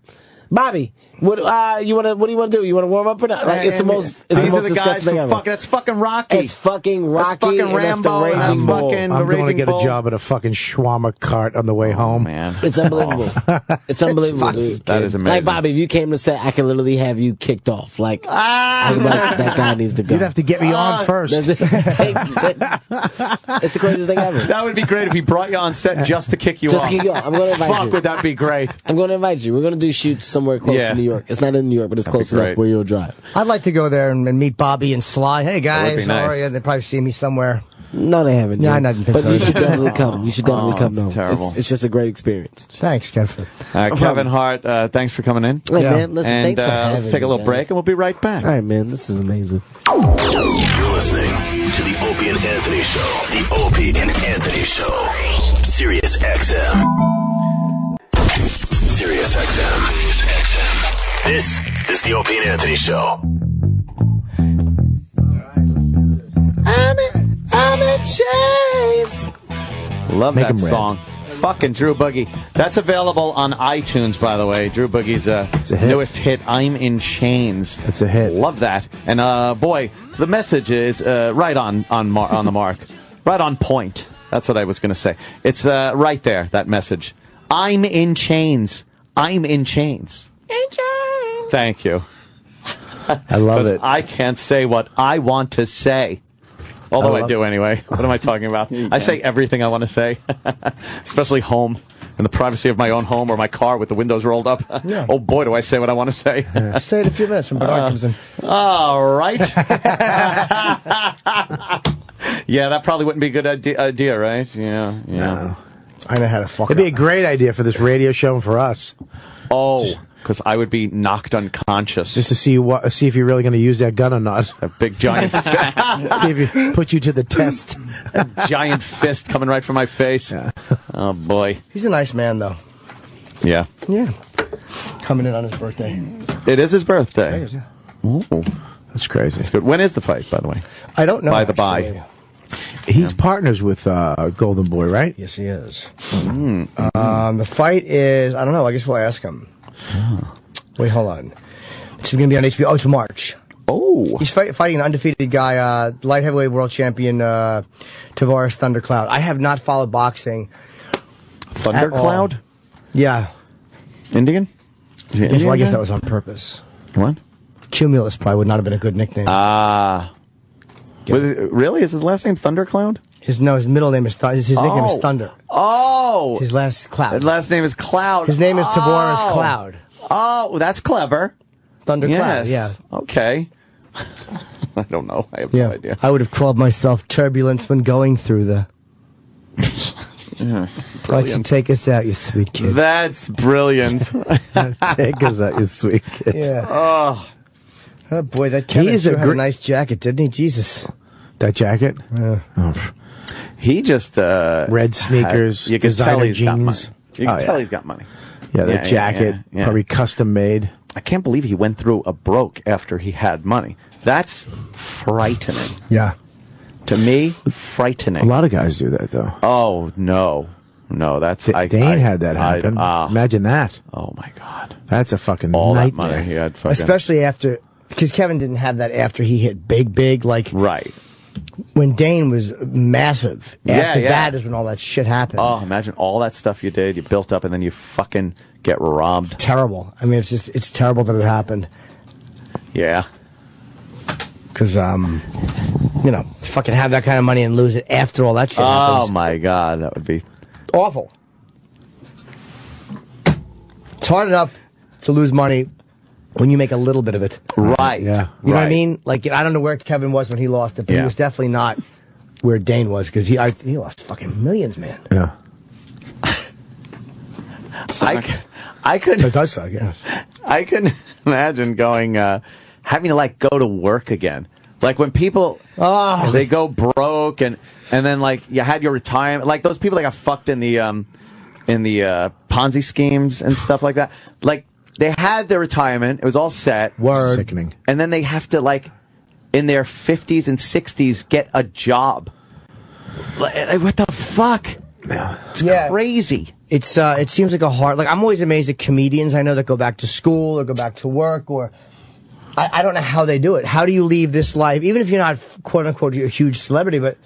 Bobby, what uh you wanna what do you wanna do? You wanna warm up or not? Like it's the most it's These the are the guys disgusting thing from ever. fucking. That's fucking Rocky. it's fucking Rocky. fucking and that's the Rambo, and that's Bull. fucking- The I'm going to Raging get Bull. a job at a fucking shawarma cart on the way home. man. It's unbelievable. it's unbelievable, dude. That is amazing. Like Bobby, if you came to say I could literally have you kicked off. Like, Ah! I could be like, that guy needs to go. You'd have to get me on first. It's the craziest thing ever. That would be great if he brought you on set just to kick you Just to off. kick you off. I'm gonna invite Fuck, you. would that be great? I'm going to invite you. We're going to do shoots somewhere close Yeah. to New York. It's not in New York, but it's That'd close enough where you'll drive. I'd like to go there and, and meet Bobby and Sly. Hey guys, be how nice. are you? They probably see me somewhere. No, they haven't. Yeah, dude. I didn't think But so. you should definitely come. You should definitely Oh, come. that's terrible. It's, it's just a great experience. Thanks, Kev. Uh, Kevin Hart, uh, thanks for coming in. Hey, man, listen, and thanks for uh, let's take a little guys. break, and we'll be right back. All right, man. This is amazing. You're listening to the Opie and Anthony Show. The Opie and Anthony Show. Sirius XM. Sirius XM. Sirius XM. This is the Opie and Anthony Show. I'm in, I'm in chains. Love Make that 'em red. song. Fucking Drew Boogie. That's available on iTunes, by the way. Drew Boogie's uh, a hit. newest hit, I'm in Chains. It's a hit. Love that. And uh, boy, the message is uh, right on on mar- on the mark, right on point. That's what I was going to say. It's uh, right there. That message. I'm in chains. I'm in chains. In chains. Thank you. I love 'Cause it. I can't say what I want to say. Although I I, love- do anyway. What am I talking about? I say everything I want to say, especially home, in the privacy of my own home or my car with the windows rolled up. Yeah. Oh boy, do I say what I want to say. Say it in a few minutes when Bernard Uh, comes in. All right. yeah, that probably wouldn't be a good idea, idea right? Yeah, yeah. No. I know how to fuck It'd be a great idea for this radio show and for us, Oh, because I would be knocked unconscious. just to see what, see if you're really going to use that gun or not. a big giant, see if you put you to the test. A giant fist coming right from my face. Oh boy. He's a nice man, though. Yeah. Yeah. Coming in on his birthday. It is his birthday. Crazy. Ooh, That's crazy. that's good. When is the fight, by the way? I don't know. By the by. actually. He's partners with uh, Golden Boy, right? Yes, he is. Um, the fight is, I don't know, I guess we'll ask him. Wait, hold on. It's going to be on HBO. Oh, it's March. Oh, He's fight, fighting an undefeated guy, uh, light heavyweight world champion, uh, Tavoris Thundercloud. I have not followed boxing. Thundercloud, Yeah. Indian. Is Yes, well, I guess guy? that was on purpose. what? Cumulus probably would not have been a good nickname. Ah. It- really? Is his last name Thundercloud? His no, his middle name is Th- his, his nickname Oh. is Thunder. Oh, His last Cloud. his last name is Cloud. His name is Tavoris Oh. Cloud. Oh, that's clever. Thunder Cloud. Yeah. Okay. I don't know. I have Yeah. no idea. I would have called myself turbulence when going through the. Why don't you take us out, you sweet kid? That's brilliant. Take us out, you sweet kid. Yeah. oh, Oh boy, that Kevin is sure a had a nice jacket, didn't he? Jesus. That jacket? Oh. He just uh, Red sneakers, had- you can tell designer he's got money. jeans. You can Oh, tell yeah. he's got money. Yeah, the Yeah, yeah, jacket, yeah, yeah. probably custom made. I can't believe he went through a broke after he had money. That's frightening. Yeah. To me, frightening. A lot of guys do that, though. Oh no, No, that's I, Dane I- had that I- happen. ah. Imagine that. Oh my god. That's a fucking All that nightmare. money he had fucking Especially after, because Kevin didn't have that after he hit big, big. Like right when Dane was massive. Yeah, after yeah. that is when all that shit happened. Oh, imagine all that stuff you did, you built up, and then you fucking get robbed. terrible. I mean, it's just it's terrible that it happened. Yeah. Because um, you know, to fucking have that kind of money and lose it after all that shit Oh happens. my god, that would be awful. It's hard enough to lose money when you make a little bit of it. right. Yeah. You know what I mean? Like I don't know where Kevin was when he lost it, but he was definitely not where Dane was because he I, he lost fucking millions, man. Yeah. I, I could It does suck. Yeah. I couldn't imagine going uh, having to like go to work again. Like when people Oh. they go broke and and then like you had your retirement like those people that got fucked in the um in the uh, Ponzi schemes and stuff like that. Like they had their retirement, it was all set. Word. Sickening. And then they have to like in their 50s and 60s get a job. Like, like, what the fuck? It's Yeah. crazy. It's uh, it seems like a hard. Like I'm always amazed at comedians I know that go back to school or go back to work or. I, I don't know how they do it. How do you leave this life, even if you're not quote unquote a huge celebrity, but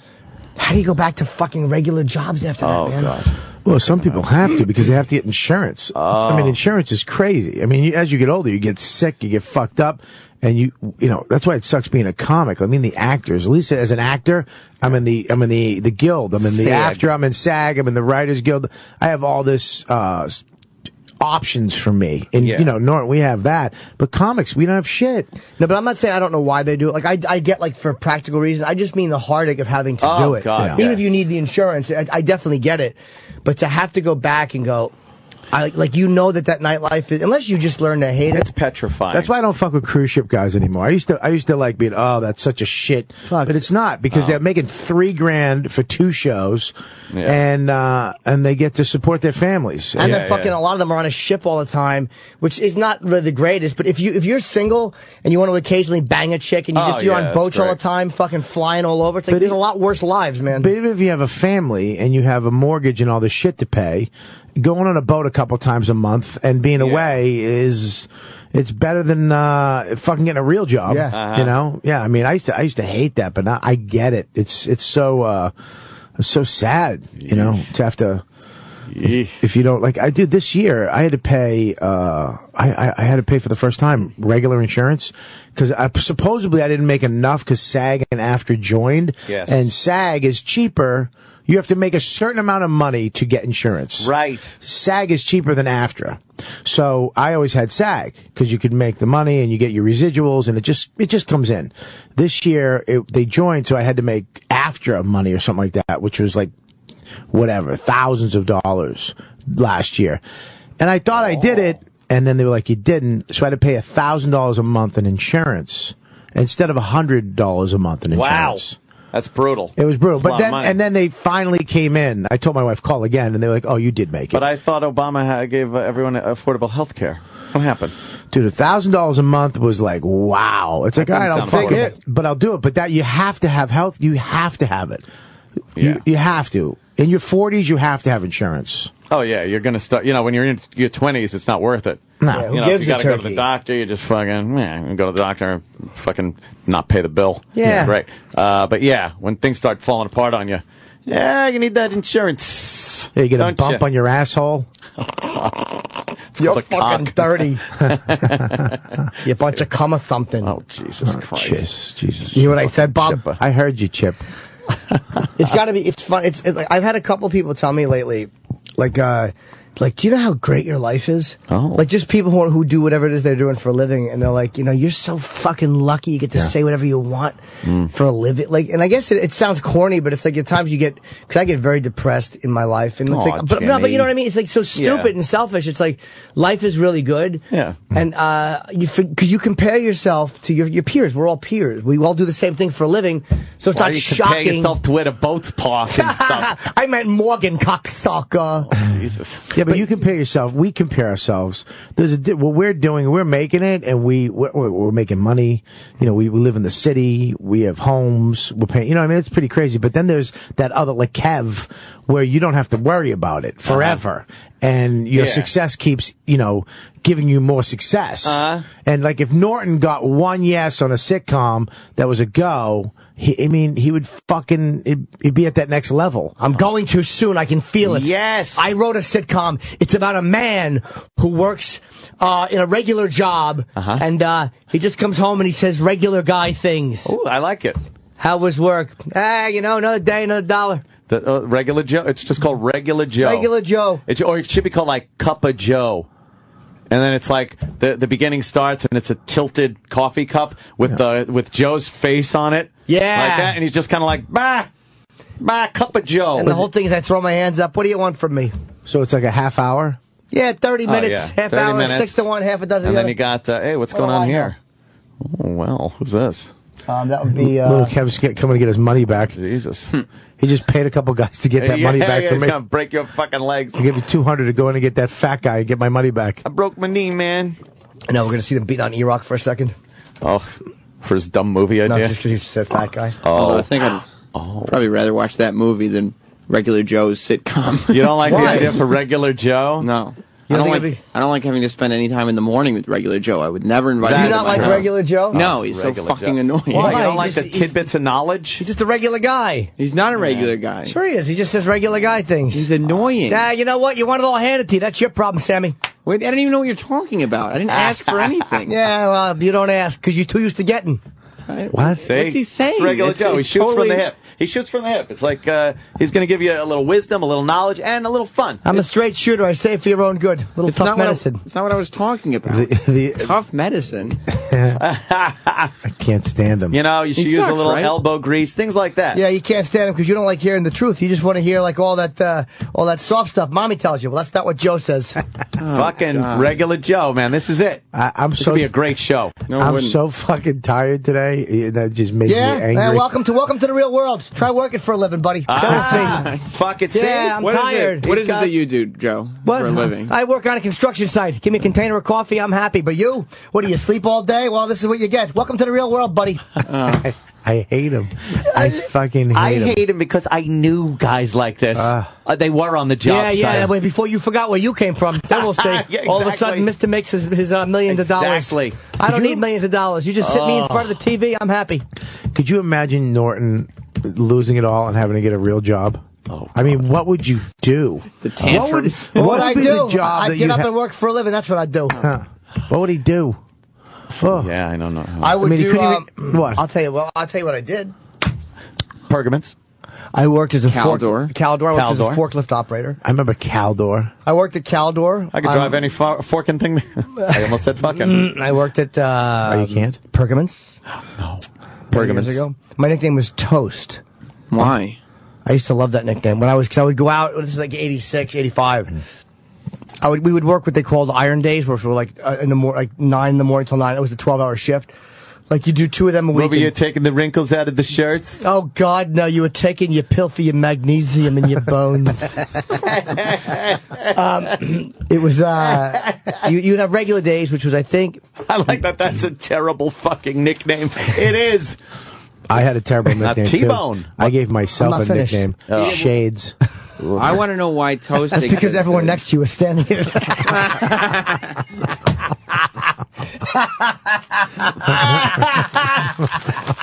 how do you go back to fucking regular jobs after Oh that, man? god. Well, some people have to because they have to get insurance. I Oh. mean, insurance is crazy. I mean, you, as you get older, you get sick, you get fucked up, and you, you know, that's why it sucks being a comic. I mean, the actors. At least as an actor, I'm in the, I'm in the the guild. I'm in the SAG. AFTRA. I'm in SAG. I'm in the Writers Guild. I have all this. uh options for me and Yeah. you know Norton we have that but comics we don't have shit No, but I'm not saying I don't know why they do it. Like I, I get like for practical reasons. I just mean the heartache of having to Oh, do it. God, Even yeah. if you need the insurance, I, I definitely get it. But to have to go back and go, I like you know that that nightlife is unless you just learn to hate it. It's it. petrifying. That's why I don't fuck with cruise ship guys anymore. I used to, I used to like being, oh, that's such a shit. fuck. But it's not because they're making three grand for two shows, Yeah. and uh, and they get to support their families. And Yeah, then fucking yeah. a lot of them are on a ship all the time, which is not really the greatest. But if you if you're single and you want to occasionally bang a chick and you Oh, just you're yeah, on boats that's all the time, fucking flying all over, it's like, But there's it- a lot worse lives, man. But even if you have a family and you have a mortgage and all this shit to pay, going on a boat a couple times a month and being away is it's better than uh, fucking getting a real job. Yeah. Uh-huh. you know. Yeah, I mean, I used to I used to hate that, but now I get it. It's it's so uh, it's so sad, you know, to have to. If, if you don't like, I did this year. I had to pay. Uh, I, I I had to pay for the first time regular insurance because I supposedly I didn't make enough because SAG and AFTRA joined. Yes. And SAG is cheaper. You have to make a certain amount of money to get insurance. right. SAG is cheaper than AFTRA. So I always had SAG because you could make the money and you get your residuals and it just, it just comes in. This year it, they joined, so I had to make AFTRA money or something like that, which was like whatever, thousands of dollars last year. And I thought I did it. And then they were like, you didn't. So I had to pay a thousand dollars a month in insurance instead of a hundred dollars a month in insurance. Wow. That's brutal. It was brutal. But then, and then they finally came in. I told my wife, call again. And they were like, oh, you did make it. But I thought Obama had, gave uh, everyone affordable health care. What happened? Dude, a thousand dollars a month was like, wow. It's like, all That right, I'll take it, but I'll do it. But that you have to have health. You have to have it. Yeah. You, you have to. In your forties, you have to have insurance. Oh yeah, you're gonna start. You know, when you're in your 20s, it's not worth it. No. Yeah, who you know, gives if you gotta go to the doctor, you just fucking yeah, you go to the doctor, and fucking not pay the bill. Yeah. right. Uh, but yeah, when things start falling apart on you, yeah, you need that insurance. Yeah, you get a Don't bump you? on your asshole. It's You're fucking cock. dirty. you bunch of cum or something. Oh Jesus Christ! Jesus, Jesus. You hear what I said, Bob? Chipper. I heard you, Chip. It's got to be. It's fun. It's, it's like I've had a couple people tell me lately, like, uh, like, do you know how great your life is? Oh. Like, just people who, who do whatever it is they're doing for a living, and they're like, you know, you're so fucking lucky. You get to say whatever you want for a living. Like, and I guess it, it sounds corny, but it's like at times you get, because I get very depressed in my life, and it's Aw, like, but, no, but you know what I mean? It's like so stupid Yeah. and selfish. It's like life is really good. Yeah. And uh, you because you compare yourself to your your peers. We're all peers. We all do the same thing for a living, so it's Why not you compare shocking. yourself to where the boats and stuff? I meant Morgan cocksucker. Jesus. Yeah, but you compare yourself. We compare ourselves. There's a di- what we're doing. We're making it, and we we're, we're making money. You know, we, we live in the city. We have homes. We're paying. You know, I mean, it's pretty crazy. But then there's that other like Kev, where you don't have to worry about it forever, and your Yeah. success keeps you know giving you more success. Uh-huh. And like if Norton got one yes on a sitcom that was a go. He, I mean, he would fucking, he'd, he'd be at that next level. I'm going too soon. I can feel it. Yes. I wrote a sitcom. It's about a man who works uh, in a regular job, Uh-huh. and uh, he just comes home and he says regular guy things. Oh, I like it. How was work? Ah, you know, another day, another dollar. The uh, regular Joe. It's just called regular Joe. Regular Joe. It, or it should be called like Cup of Joe. And then it's like the the beginning starts and it's a tilted coffee cup with the with Joe's face on it. Yeah. Like that, and he's just kind of like bah, bah, cup of Joe. And the whole thing is I throw my hands up. What do you want from me? So it's like a half hour. Yeah, 30 Oh, minutes, yeah. half 30 hour, minutes. six to one, half a dozen. and the then you got uh, hey, what's What going on I here? Oh well, who's this? Um, that would be. Little Uh, Kev's get, coming to get his money back. Jesus. He just paid a couple guys to get that yeah, money back yeah, from he's me. gonna break your fucking legs. I'll give you 200 to go in and get that fat guy and get my money back. I broke my knee, man. no, we're going to see them beat on E-Rock for a second. Oh, for his dumb movie No, idea. just because he's said fat guy. Oh, I think I'd probably rather watch that movie than regular Joe's sitcom. You don't like the idea for regular Joe? No. You I don't don't like. it'd I don't like having to spend any time in the morning with regular Joe. I would never invite. Do him you to not my like house. regular Joe? No, he's so fucking Joe. annoying. Why? You don't like He's- the he's- tidbits of knowledge? He's just a regular guy. He's not a regular guy. Sure he is. He just says regular guy things. He's annoying. Nah, you know what? You want it all handed to you. That's your problem, Sammy. Wait, I don't even know what you're talking about. I didn't ask for anything. Yeah, well, you don't ask because you're too used to getting. What? What's he saying? It's regular It's- Joe. He it's shoots from the hip. He shoots from the hip. It's like uh, he's going to give you a little wisdom, a little knowledge, and a little fun. I'm a straight shooter. I say it for your own good. Little It's tough not, what I, medicine. it's not what I was talking about. The, the, Tough medicine. I can't stand him. You know, you should He use a little right? elbow grease, things like that. Yeah, you can't stand him because you don't like hearing the truth. You just want to hear like all that, uh, all that soft stuff. Mommy tells you. Well, that's not what Joe says. Fucking regular Joe, man. This is it. I, I'm This so would be a great show. No, I'm wouldn't. so fucking tired today. That just makes yeah, me angry. man, welcome to welcome to the real world. Try working for a living, buddy. Ah, fuck it. See? Yeah, I'm What is tired. it? What is it that you do, Joe, What? for a living? I work on a construction site. Give me a container of coffee, I'm happy. But you, what do you sleep all day? Well, this is what you get. Welcome to the real world, buddy. I, I hate him. I fucking hate him. I him. hate him because I knew guys like this. Uh, they were on the job yeah, yeah. site. Wait, before you forgot where you came from, then we'll say Yeah, all of a sudden, Mister makes his, his uh, millions of dollars. Exactly. I don't you- need millions of dollars. You just sit me in Oh. front of the TV. I'm happy. Could you imagine Norton losing it all and having to get a real job? Oh, I mean, what would you do? The What would, tantrums. what What would I do? the job I that get up ha- and work for a living. That's what I'd do. Huh. What would he do? Oh. Yeah, I don't know. I would I mean, do. Um, even- what? I'll tell you. Well, I'll tell you what I did. Pergaments. I worked as a fork- Caldor. Caldor. I worked as a Caldor. forklift operator. I remember Caldor. I worked at Caldor. I could I'm- drive any fo- forking thing. I almost said fucking. Mm, I worked at uh, Oh, you can't? Pergaments. no. many years Pergaments. ago. My nickname was Toast. Why? I used to love that nickname when I was because I would go out. This is like 86, 85. I would we would work what they called Iron Days, which were like uh, in the mor- like nine in the morning till nine. It was a twelve hour shift. Like you do two of them a week. What were you and- taking the wrinkles out of the shirts? Oh God, no! You were taking your pilthy your magnesium in your bones. um, it was uh, you, you'd have regular days, which was I think I like that. That's a terrible fucking nickname. It is. I had a terrible Not nickname T-Bone. too. I gave myself a finished. nickname, Oh. Shades. I want to know why toast. that's because everyone next to you is standing here.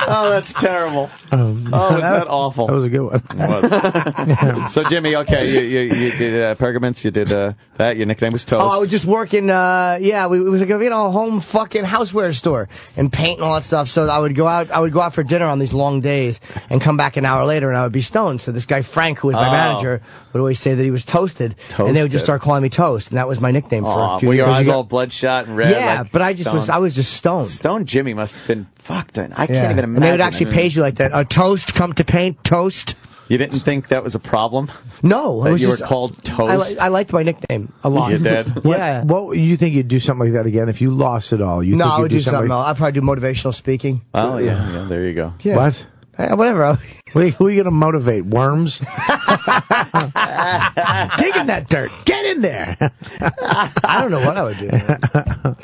Oh, that's terrible. oh, is that awful? That was a good one. Was. so, Jimmy, okay, you, you, you did uh, Pergaments, you did uh, that. Your nickname was Toast. Oh, I was just working. Uh, yeah, we, it was like a you know home fucking houseware store and paint and all that stuff. So I would go out. I would go out for dinner on these long days and come back an hour later, and I would be stoned. So this guy Frank, who was my Oh. manager, would always say that he was toasted, and they would just start calling me Toast, and that was my nickname for Aw, a few were your eyes all bloodshot and red? yeah, like but I just was I was just stoned. Stone Jimmy must have been fucked. I Yeah. can't even imagine. And they would actually it. page you like that. A toast, come to paint, toast. You didn't think that was a problem? No, That was you just, were called I, Toast? li- I liked my nickname a lot. You did? yeah. What you think you'd do something like that again if you lost it all? You no, think I you'd do something like- else. I'd probably do motivational speaking. Oh, yeah, yeah, there you go. Yeah. What? Eh, whatever. Who are you going to motivate? Worms? Dig in that dirt. Get in there. I don't know what I would do.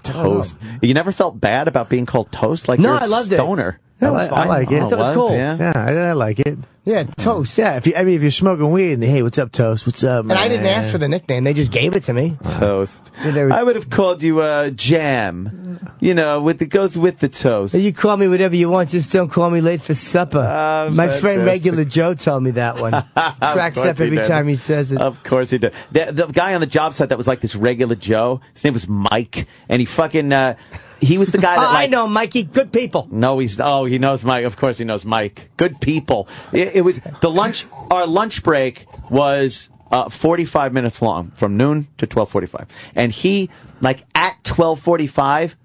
Toast. You never felt bad about being called toast? Like No, you're a I loved it. stoner. That I, was li- I like it. I thought it was cool. Yeah. Yeah, I, I like it. Yeah, toast. Yeah, if you, I mean, if you're smoking weed and hey, what's up, toast? What's up, man? And I didn't ask for the nickname; they just gave it to me. Toast. I would have called you uh, Jam. You know, with it goes with the toast. You call me whatever you want, just don't call me late for supper. Uh, My friend fantastic. Regular Joe told me that one. Cracks course up every he did. time he says it. Of course he did. The, the guy on the job site that was like this regular Joe, his name was Mike, and he fucking, uh, he was the guy that Oh, like, I know, Mikey. Good people. No, he's oh he knows Mike. Of course he knows Mike. Good people. It, it was the lunch. Our lunch break was uh, forty five minutes long, from noon to twelve forty five, and he like at twelve forty five,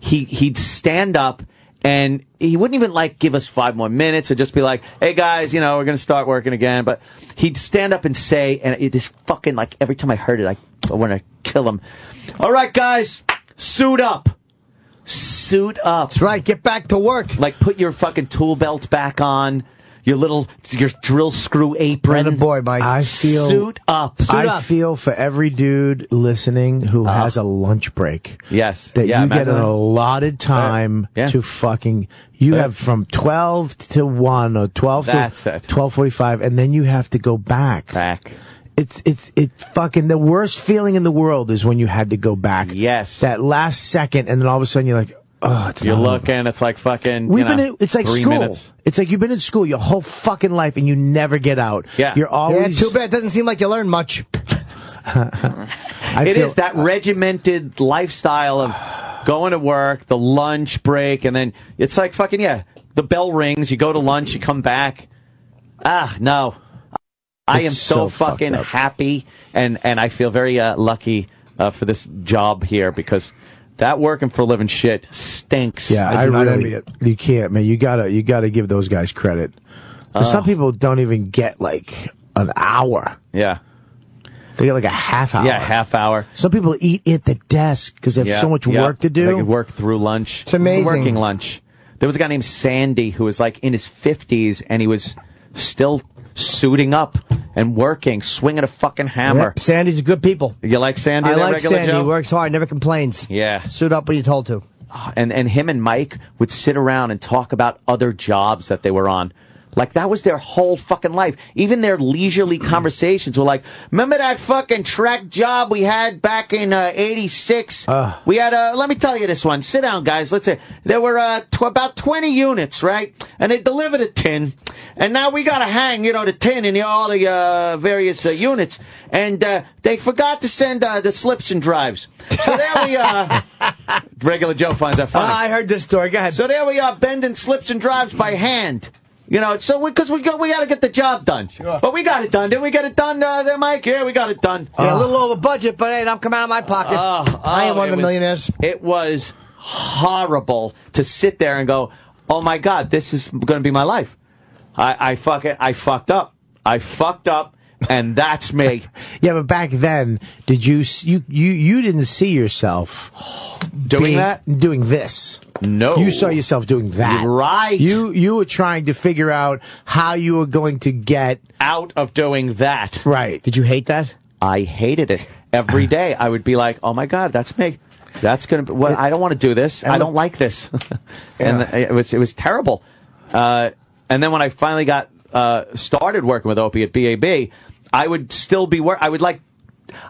he he'd stand up. And he wouldn't even like give us five more minutes or just be like, hey guys, you know, we're going to start working again. But he'd stand up and say, and it is fucking like every time I heard it, I, I want to kill him. All right, guys, suit up. Suit up. That's right. Get back to work. Like put your fucking tool belt back on. Your little your drill screw apron. And boy, Mike. I feel suit up. I feel for every dude listening who Uh-huh. has a lunch break. Yes. That Yeah, you get an allotted time Yeah. to fucking. You Yeah. have from twelve to one or twelve That's to twelve forty five, and then you have to go back. Back. It's it's it's fucking the worst feeling in the world is when you had to go back. Yes. That last second, and then all of a sudden you're like, oh, it's You're not looking. It's like fucking. We've you know, been in, it's like three school. minutes. It's like you've been in school your whole fucking life and you never get out. Yeah. You're always yeah, too bad. It Doesn't seem like you learn much. I It feel- is that regimented lifestyle of going to work, the lunch break, and then it's like fucking yeah. The bell rings. You go to lunch. You come back. Ah, no. I am so, so fucking happy, and and I feel very uh, lucky uh, for this job here because that working for a living shit stinks. Yeah, I, do not envy really. it. You can't, man. You gotta, you gotta give those guys credit. 'Cause uh. some people don't even get like an hour. yeah, They get like a half hour. yeah. Half hour. Some people eat at the desk because they have Yeah, so much yeah. work to do. They could work through lunch. It's amazing. Working lunch. There was a guy named Sandy who was like in his 50s and he was still suiting up and working, swinging a fucking hammer. Yep, Sandy's a good people. You like Sandy? I like regular Sandy. Joe? He works hard, never complains. Yeah. Suit up when you're told to. Ah, and and him and Mike would sit around and talk about other jobs that they were on. Like that was their whole fucking life. Even their leisurely conversations were like, "Remember that fucking track job we had back in uh, '86? we had a. let me tell you this one. Sit down, guys. Let's say there were uh, tw- about 20 units, right? And they delivered a tin, and now we got to hang, you know, the tin in the, all the uh, various uh, units, and uh, they forgot to send uh, the slips and drives. So there we are. Regular Joe finds that funny. Ah, I heard this story. Go ahead. So there we are, bending slips and drives by hand. You know, so because we, got we got to get the job done. Sure. But we got it done. Did we get it done, uh, there, Mike? Yeah, we got it done. Yeah, a ah. little over budget, but hey, I'm coming out of my pocket. Oh, ah, ah, I am one of the was- millionaires. It was horrible to sit there and go, "Oh my God, this is going to be my life." I, I fuck it. I fucked up. I fucked up, and that's me. yeah, but back then, did you you you you didn't see yourself Doing being- that? doing this? No. You saw yourself doing that. Right. You you were trying to figure out how you were going to get out of doing that. right. Did you hate that? I hated it every day. I would be like, "Oh my god, that's me. That's gonna. Be, well, I don't want to do this. I don't like this." and it was it was terrible. Uh, and then when I finally got uh, started working with Opie at BAB, I would still be work. I would like.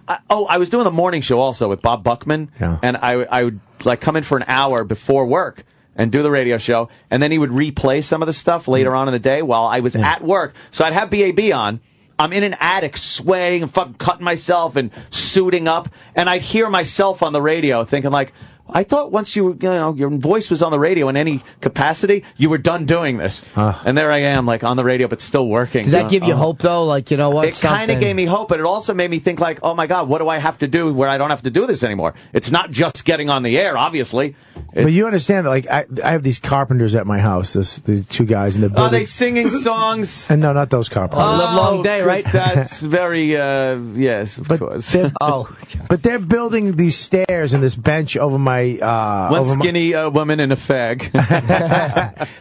I, oh, I was doing the morning show also with Bob Buchmann, Yeah. and I I would like come in for an hour before work and do the radio show, and then he would replay some of the stuff later mm. on in the day while I was at work. So I'd have BAB on. I'm in an attic sweating and fucking cutting myself and suiting up, and I'd hear myself on the radio thinking like. I thought once you, were, you know, your voice was on the radio in any capacity, you were done doing this. Ah. and there I am, like on the radio, but still working. Did that give you Oh. hope though? Like you know what? It kind of gave me hope, but it also made me think like, oh my god, what do I have to do where I don't have to do this anymore? It's not just getting on the air, obviously. But you understand that, like, I, I have these carpenters at my house. This these two guys, and they're Are they singing songs? and no, not those carpenters. Oh, 'cause That's very, uh, yes, of course. oh, but they're building these stairs and this bench over my uh, One over my, skinny uh, woman in a fag.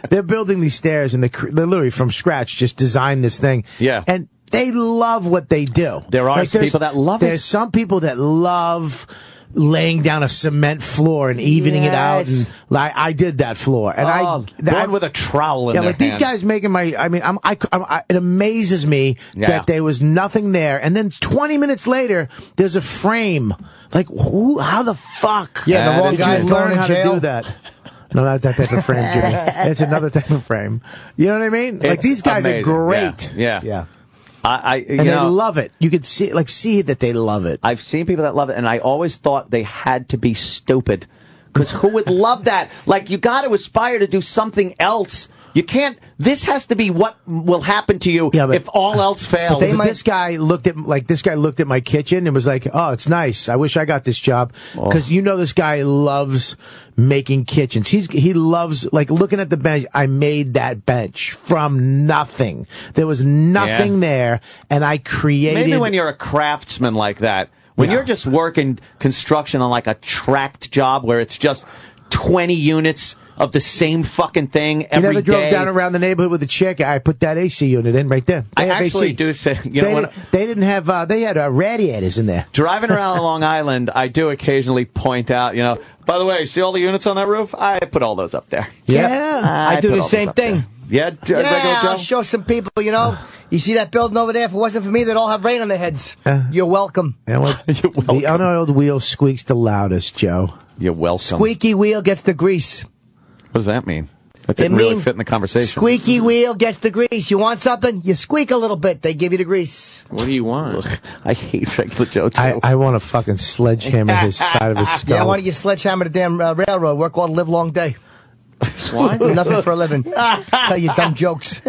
they're building these stairs and they, cr- they literally from scratch just designed this thing. Yeah. And they love what they do. There are there's- people that love it. There's some people that love laying down a cement floor and evening it out. And like I did that floor. And I, Oh, that- one with a trowel in yeah, like these guys making my. I mean, I'm, I, I'm, I, it amazes me Yeah. that there was nothing there, and then 20 minutes later, there's a frame. Like, who? How the fuck? Yeah, the wrong guy's learn how jail. to do that. No, not that type of frame, Jimmy. it's another type of frame. You know what I mean? like these guys amazing. are great. Yeah. yeah. Yeah. I, I you And they know, love it. You could see, like, see that they love it. I've seen people that love it, and I always thought they had to be stupid. Because who would love that? Like, you got to aspire to do something else. You can't. This has to be what will happen to you Yeah, but- if all else fails. They this guy looked at like this guy looked at my kitchen and was like, "Oh, it's nice. I wish I got this job." Oh. Because you know this guy loves making kitchens. He's he loves like looking at the bench. I made that bench from nothing. There was nothing Yeah. there, and I created. Maybe when you're a craftsman like that, when Yeah. you're just working construction on like a tracked job where it's just 20 units of the same fucking thing you every never drove day. down around the neighborhood with a chick. I put that AC unit in right there. I They have actually AC. do say, you know, they, when di- they didn't have. Uh, they had uh, radiators in there. driving around Long Island, I do occasionally point out, you know, by the way, see all the units on that roof? I put all those up there. Yeah, I, do the same thing. there. Yeah, Yeah, I'll show some people, you know. You see that building over there? If it wasn't for me, they'd all have rain on their heads. You're welcome. And what, the unoiled wheel squeaks the loudest, Joe. You're welcome. Squeaky wheel gets the grease. What does that mean? That It didn't really means fit in the conversation. Squeaky wheel gets the grease. You want something? You squeak a little bit. They give you the grease. What do you want? I hate regular Joe too. I, I want to fucking sledgehammer his side of his skull. Yeah, why don't you sledgehammer the damn uh, railroad? Work all the live long day. Why? Nothing for a living. Tell you dumb jokes.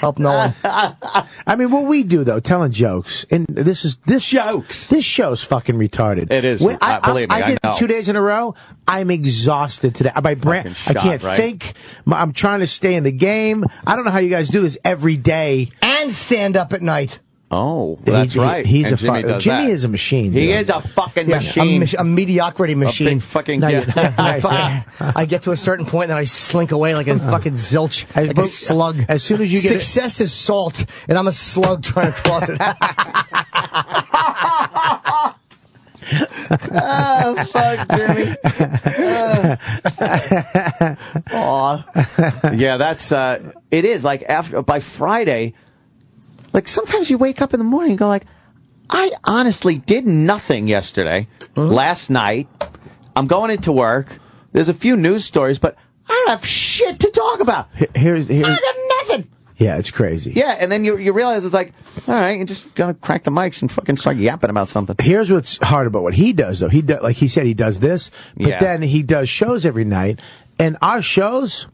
Help no one. I mean, what we do though, telling jokes, and this is this jokes. This show's fucking retarded. It is. When- Uh, believe me, I did know. two days in a row. I'm exhausted today. My brain, Fucking I can't right? think. I'm trying to stay in the game. I don't know how you guys do this every day. And stand up at night. Oh, He- that's he- right. he's And a Jimmy fu- Jimmy that. is a machine. He dude. is a fucking Yeah, machine. A, a mediocrity machine. A fucking No, yeah. I, fucking- I get to a certain point and then I slink away like a uh-huh. fucking zilch, As- like a slug. as soon as you get success is salt, and I'm a slug trying to cross it. oh, fuck, Jimmy. Ah. Aw. yeah, that's uh it is like after by Friday like sometimes you wake up in the morning and go like I honestly did nothing yesterday. Last night I'm going into work. There's a few news stories, but I don't have shit to talk about. H- Here's I got nothing. yeah, it's crazy. Yeah, and then you you realize it's like, all right, you just gotta crack the mics and fucking start yapping about something. Here's what's hard about what he does, though. He does, like he said, he does this, but Yeah. then he does shows every night, and our shows,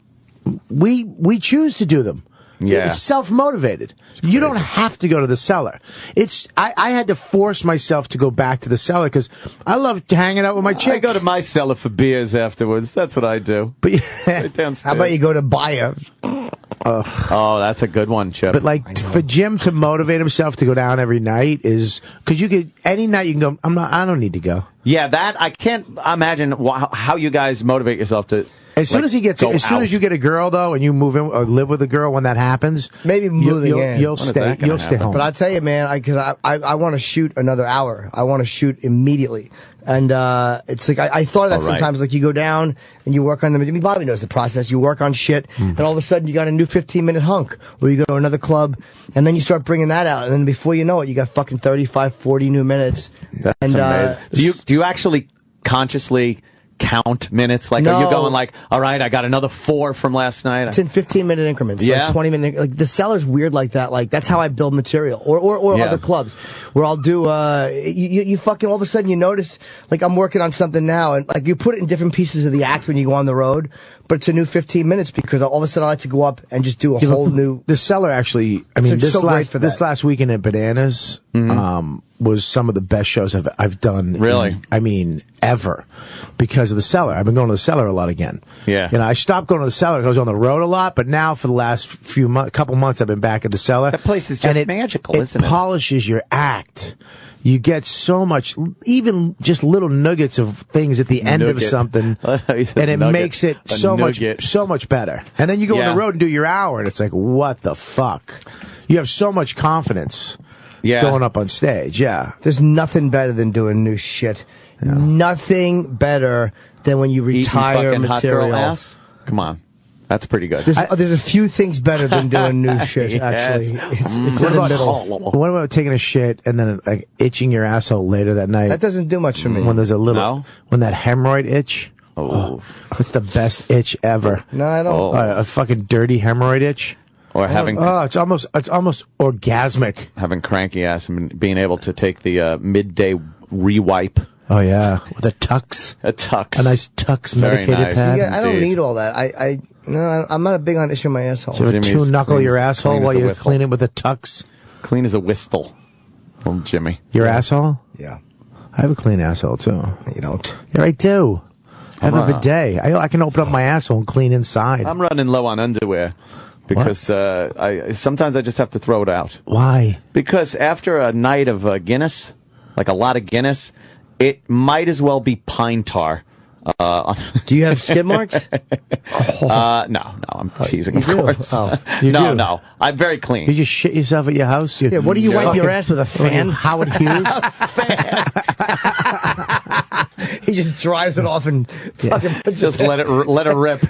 we we choose to do them. Yeah. It's self motivated. You don't have to go to the cellar. It's I, I had to force myself to go back to the cellar because I love hanging out with my chick. I go to my cellar for beers afterwards. That's what I do. But Right. How about you go to buy Bayer? Oh, that's a good one, Chip. But like for Jim to motivate himself to go down every night is because you could any night you can go. I'm not. I don't need to go. yeah, that I can't imagine wh- how you guys motivate yourself to. As soon like, as he gets, as soon out. as you get a girl though, and you move in or live with a girl, when that happens, Maybe you- moving you'll, in. you'll When is stay. You'll stay home. But I tell you, man, because I, I, I, want to shoot another hour. I want to shoot immediately. And uh, it's like I, I thought of that All right. sometimes. Like you go down and you work on them. I mean, Bobby knows the process. You work on shit, Hmm. and all of a sudden you got a new 15 minute hunk, or you go to another club, and then you start bringing that out, and then before you know it, you got fucking 35, 40 new minutes. That's and amazing. do you do you actually consciously count minutes? Like, are you No. going like, all right, I got another four from last night. It's in 15 minute increments. Yeah. Like 20 minute. Like the cellar's weird like that. Like that's how I build material. Or, or, or Yeah. other clubs where I'll do, uh, you, you you fucking all of a sudden you notice, like I'm working on something now and like you put it in different pieces of the act when you go on the road, but it's a new 15 minutes because all of a sudden I like to go up and just do a You know, whole new. the seller actually. I mean, it's this so last for this last weekend at Bananas, Mm-hmm. um, was some of the best shows I've I've done. Really? in- I mean, ever, because of the cellar. I've been going to the cellar a lot again. Yeah. You know, I stopped going to the cellar. 'cause I was on the road a lot, but now for the last few months, couple months, I've been back at the cellar. That place is and just it, magical, it isn't it? polishes your act. You get so much, even just little nuggets of things at the end of something, and it nugget. makes it so much, so much better. And then you go Yeah. on the road and do your hour, and it's like, what the fuck? You have so much confidence Yeah. going up on stage. Yeah. There's nothing better than doing new shit. Nothing better than when you retire fucking hot girl material. ass. Come on, that's pretty good. There's, uh, there's a few things better than doing new shit. Yes. Actually, it's, it's What in the about, middle. what about taking a shit and then like itching your asshole later that night? That doesn't do much for me. when there's a little, No? when that hemorrhoid itch. Oh. It's the best itch ever. No, I don't. Oh. Uh, a fucking dirty hemorrhoid itch. Or having Oh, it's almost, it's almost orgasmic. having cranky ass and being able to take the uh, midday rewipe. Oh yeah, with a Tucks, A Tucks. a nice Tucks Very medicated nice. pad. Yeah, I don't Indeed. need all that. I, I, no, I- I'm not a big on itching my asshole. So Jimmy's two knuckle your asshole clean as while a you whistle. clean it with a Tucks. Clean as a whistle. Little Jimmy. Your asshole? Yeah, I have a clean asshole too. you don't. Yeah, I do. I have I'm, a bidet. I, I can open up my asshole and clean inside. I'm running low on underwear because uh, I sometimes I just have to throw it out. Why? Because after a night of uh, Guinness, like a lot of Guinness, it might as well be pine tar. Uh, Do you have skid marks? uh, no, no, I'm teasing, of course. Oh. No, do? no, I'm very clean. You just shit yourself at your house? You, Yeah, what do you wipe your ass with, a what are you, fan? Howard Hughes? he just dries it off and fucking puts just it. let it let it rip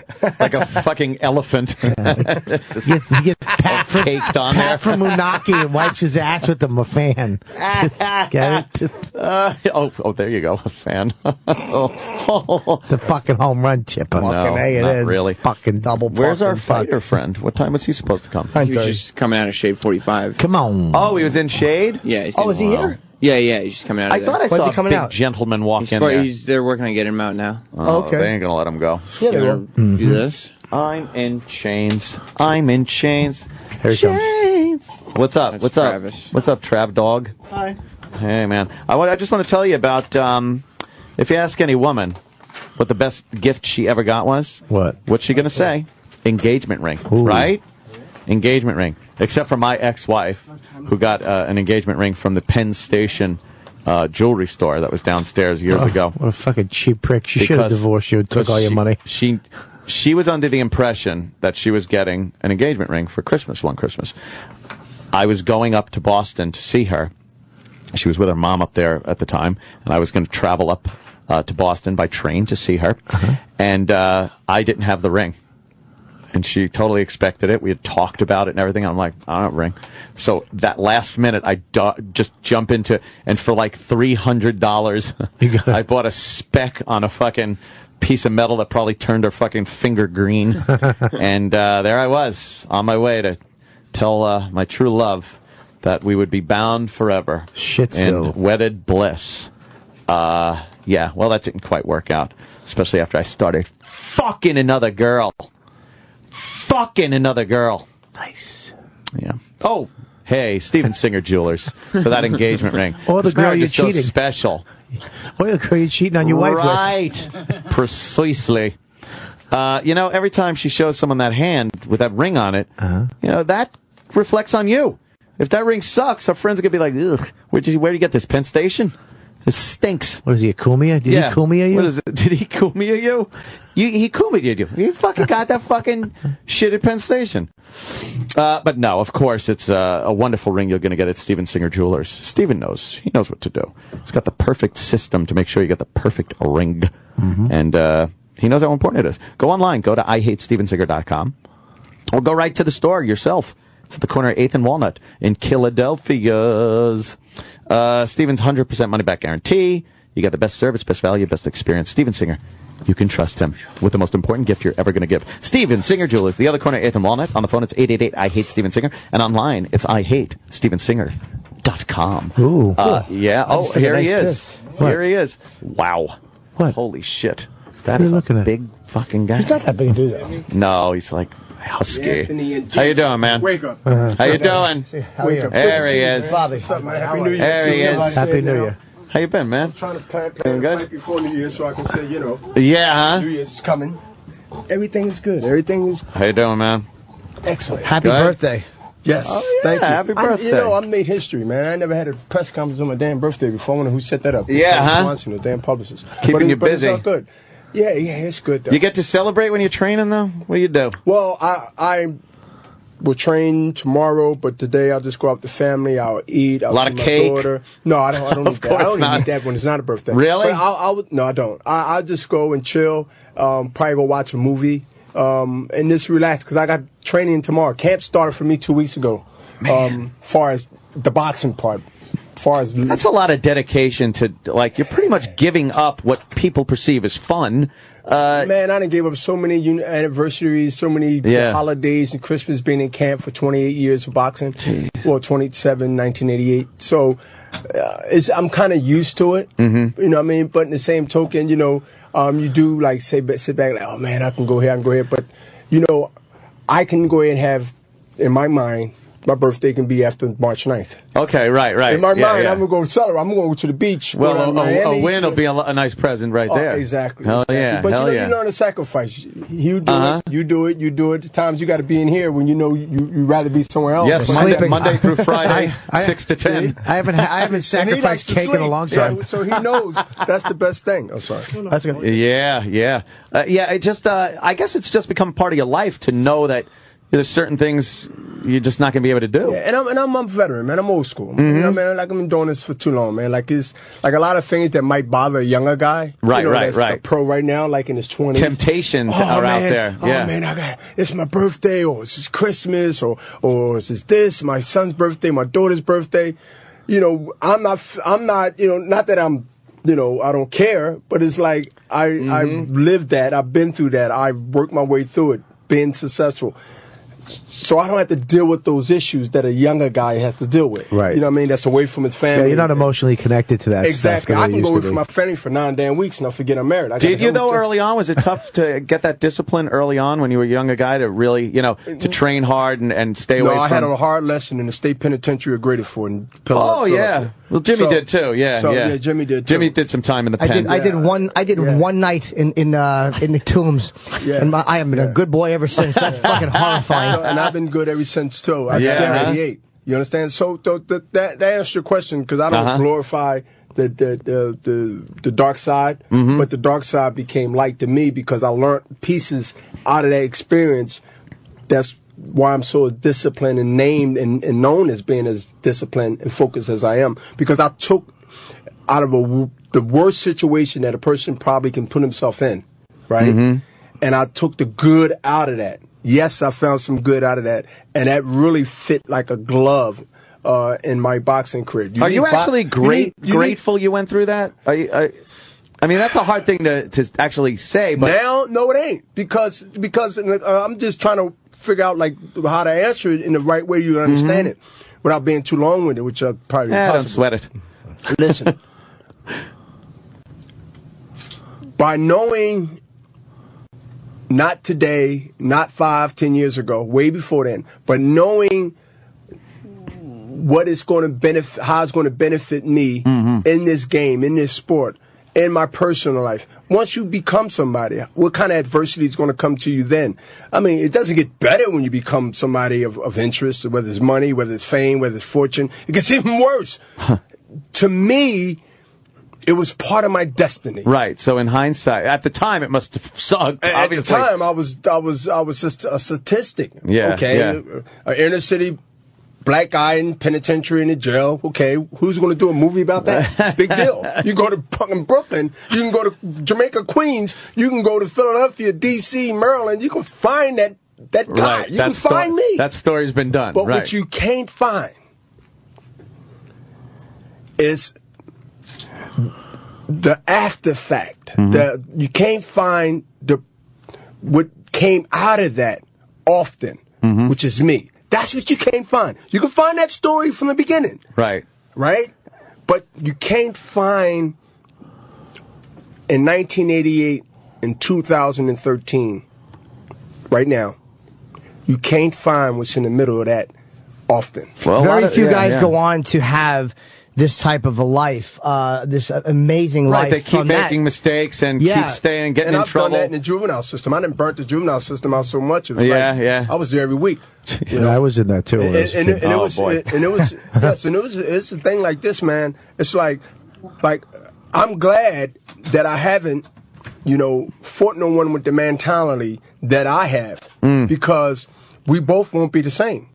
like a fucking elephant. Just you get, you get Pat from, caked on there. From Moonachie and wipes his ass with a fan. Get it? Uh, oh, oh, there you go, a fan. oh, The fucking home run chipper. no, Fucking A, it not is. really. Fucking double. Where's our fighter fuck. friend? What time was he supposed to come? He was just coming out of Shade 45. Come on. Oh, he was in shade. Yeah. He's Oh, is he here? Yeah, yeah. He's just coming out. Of I there. thought I When's saw he a coming big out? gentleman walk He's, in probably- there. he's- they're working on getting him out now. Oh, Okay. They ain't gonna let him go. Yeah, they will. Do this. I'm in chains. I'm in chains. Here he comes. chains. What's up? That's What's Travis. up? What's up, Trav Dog? Hi. Hey, man. I, wa- I just want to tell you about um, if you ask any woman what the best gift she ever got was, What? What's she going to say? Engagement ring, Ooh. right? Engagement ring. Except for my ex-wife, who got uh, an engagement ring from the Penn Station uh, jewelry store that was downstairs years Oh, ago. What a fucking cheap prick. She should have divorced you and took all your she- money. She she was under the impression that she was getting an engagement ring for Christmas one Christmas. I was going up to Boston to see her. She was with her mom up there at the time, and I was going to travel up uh, to Boston by train to see her. Uh-huh. And uh, I didn't have the ring. And she totally expected it. We had talked about it and everything. I'm like, I don't ring. So that last minute, I do- just jump into, and for like $300, I bought a speck on a fucking piece of metal that probably turned her fucking finger green. and uh, there I was on my way to tell uh, my true love that we would be bound forever Shit in wedded bliss. Uh, yeah, well, that didn't quite work out, especially after I started fucking another girl. Fucking another girl. Nice. Yeah. Oh, hey, Steven Singer Jewelers for that engagement ring. Or the This girl marriage you is so cheated. special. Well, look how you're cheating on your wife with. Right. Precisely. Uh, you know, every time she shows someone that hand with that ring on it, Uh-huh. you know, that reflects on you. If that ring sucks, her friends are going to be like, ugh, where'd you, where'd you get this? Penn Station? This stinks. What is he, a Kumia? Did yeah. he Kumia you? What is it? Did he Kumia you? you he Kumia you. He fucking got that fucking shit at Penn Station. Uh, but no, of course, it's uh, a wonderful ring you're going to get at Steven Singer Jewelers. Steven knows. He knows what to do. He's got the perfect system to make sure you get the perfect ring. And uh, he knows how important it is. Go online. Go to IHateStevenSinger.com or go right to the store yourself. It's at the corner of 8th and Walnut in Philadelphia's. Uh, Steven's 100% money back guarantee. You got the best service, best value, best experience. Steven Singer. You can trust him with the most important gift you're ever going to give. Steven Singer Jewelers, the other corner, 8th and Walnut. On the phone, it's 888 I Hate Steven Singer. And online, it's I Hate Steven Singer.com. Ooh. Uh, yeah. Oh, a here he is. piss. What? Here he is. Wow. What? Holy shit. That are is you a looking at? big fucking guy. He's not that big a dude, though. No, he's like Husky. Anthony How you doing, man? Wake up. Uh-huh. How you doing? How are you? There he is. Bobby. Up, man? Happy New Year. There he you. is. Happy New Year. How you been, man? I'm Trying to plan, Doing plan good? right before New Year so I can say, you know. Yeah, huh? New Year's is coming. Everything is good. Everything is How you doing, man? excellent. Happy Good. birthday. Yes. Oh, yeah, Thank you. happy I- birthday. you know, I made history, man. I never had a press conference on my damn birthday before. I wonder who set that up. Yeah, Frank huh? Swanson, the damn publicist. Keeping but it- you but busy. It's all good. Yeah, yeah, it's good. Though. You get to celebrate when you're training, though. What do you do? Well, I I will train tomorrow, but today I'll just go out with the family. I'll eat. I'll A lot see of my cake? Daughter. No, I don't. I don't Of need that. I course don't even not. need that when it's not a birthday. Really? But I'll, I'll, no, I don't. I, I'll just go and chill. Um, probably go watch a movie. Um, and just relax because I got training tomorrow. Camp started for me two weeks ago. Um, far as the boxing part, far as That's a lot of dedication to like you're pretty much giving up what people perceive as fun. Uh, Man, I didn't give up so many anniversaries, so many Yeah. holidays and Christmas being in camp for 28 years of boxing. Well, 27, 1988. So uh, it's, I'm kind of used to it. Mm-hmm. You know what I mean? But in the same token, you know, um, you do like say, sit back, like, oh man, I can go here, I can go here. But, you know, I can go ahead and have, in my mind, my birthday can be after March 9th. okay, right, right. In my Yeah, mind, yeah. I'm going to go celebrate. I'm going to go to the beach. Well, a, a, a win will be a, a nice present right Oh, there. exactly. Hell exactly. yeah. But hell you know, yeah. you learn to sacrifice. You do Uh-huh. it. You do it. You do it. The times you got to be in here when you know you you rather be somewhere else. Yes, But- Monday, Monday through Friday, I- I- six to ten. I haven't I haven't And he likes sacrificed to cake in a long time. Yeah, so he knows that's the best thing. I'm sorry. That's good. Yeah, yeah, uh, yeah. It just, uh, I guess it's just become part of your life to know that there's certain things you're just not going to be able to do. Yeah, and I'm and I'm a veteran, man. I'm old school. You Mm-hmm. know, man. Like I've been doing this for too long, man. Like it's like a lot of things that might bother a younger guy. Right, you know, right, that's right. a pro right now, like in his twenties. Temptations oh, are out man. there. Oh Yeah. man, I got it's my birthday, or it's Christmas, or or it's this, this my son's birthday, my daughter's birthday. You know, I'm not. I'm not. You know, not that I'm. You know, I don't care, but it's like I I Mm-hmm. lived that. I've been through that. I've worked my way through it, been successful. So I don't have to deal with those issues that a younger guy has to deal with. Right. You know what I mean? That's away from his Yeah, family. you're not emotionally connected to that Exactly. stuff. I can you go away from my family for nine damn weeks and I forget I'm married. I Did you though early on? Was it tough to get that discipline early on when you were a younger guy to really, you know, to train hard and, and stay away No, I from? had a hard lesson in the state penitentiary of Graterford in Philadelphia. oh yeah. Well, Jimmy So- did too. Yeah, so, yeah. yeah, Jimmy did too. Jimmy did some time in the I pen. did. I did one. I did one night in in uh, in the tombs, Yeah. and my, I have been a good boy ever since. That's fucking horrifying. So- and I've been good ever since too. I Yeah, huh? 88. You understand? So th- th- that that answers your question because I don't Uh-huh. glorify the the, the the the dark side, Mm-hmm. but the dark side became light to me because I learned pieces out of that experience. That's why I'm so disciplined and named and, and known as being as disciplined and focused as I am because I took out of a the worst situation that a person probably can put himself in, right? Mm-hmm. And I took the good out of that. Yes, I found some good out of that, and that really fit like a glove uh, in my boxing career. Are need you bo- actually you great, need- you need- grateful you went through that? Are you, I, I mean, that's a hard thing to, to actually say, but now, no, it ain't because because uh, I'm just trying to figure out like how to answer it in the right way you understand it without being too long winded, which I probably eh, don't sweat it. Listen, by knowing not today, not five, ten years ago, way before then, but knowing what it's going to benefit, how it's going to benefit me mm-hmm. in this game, in this sport, in my personal life. Once you become somebody, what kind of adversity is going to come to you then? I mean, it doesn't get better when you become somebody of, of interest, whether it's money, whether it's fame, whether it's fortune. It gets even worse. to me, it was part of my destiny. Right. So in hindsight, at the time, it must have sucked. At obviously. the time, I was I was I was just a statistic. Yeah, Okay. yeah. An inner city black guy in penitentiary in the jail. Okay. Who's going to do a movie about that? Big deal. You go to fucking Brooklyn. You can go to Jamaica, Queens. You can go to Philadelphia, D.C., Maryland. You can find that that guy. Right. You that can find me. That story's been done. But right. what you can't find is the after fact. Mm-hmm. The you can't find the what came out of that often, Mm-hmm. which is me. That's what you can't find. You can find that story from the beginning, right. right? But you can't find in 1988 and 2013, right now, You can't find what's in the middle of that often. Very few guys go on to have this type of a life, uh, this amazing Right, life. they keep from that. making mistakes and Yeah. keep staying, getting and in I've trouble. done that in the juvenile system. I didn't burnt the juvenile system out so much. It was Yeah, like, yeah. I was there every week. You know? I was in that too. and, I was a and, and, kid. it Oh, was boy. and it was yes, and it was it's a thing like this, man. It's like like I'm glad that I haven't, you know, fought no one with the mentality that I have Mm. because we both won't be the same.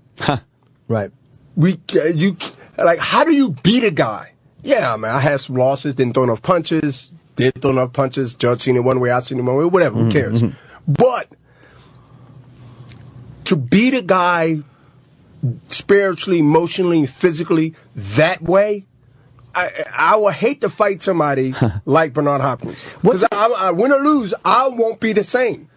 Right. We ca- you like how do you beat a guy? Yeah, man, I had some losses, didn't throw enough punches, did throw enough punches. Judge seen it one way, I seen it one way, whatever. Who cares? But to beat a guy spiritually, emotionally, physically that way, I, I would hate to fight somebody like Bernard Hopkins. Because I, I win or lose, I won't be the same.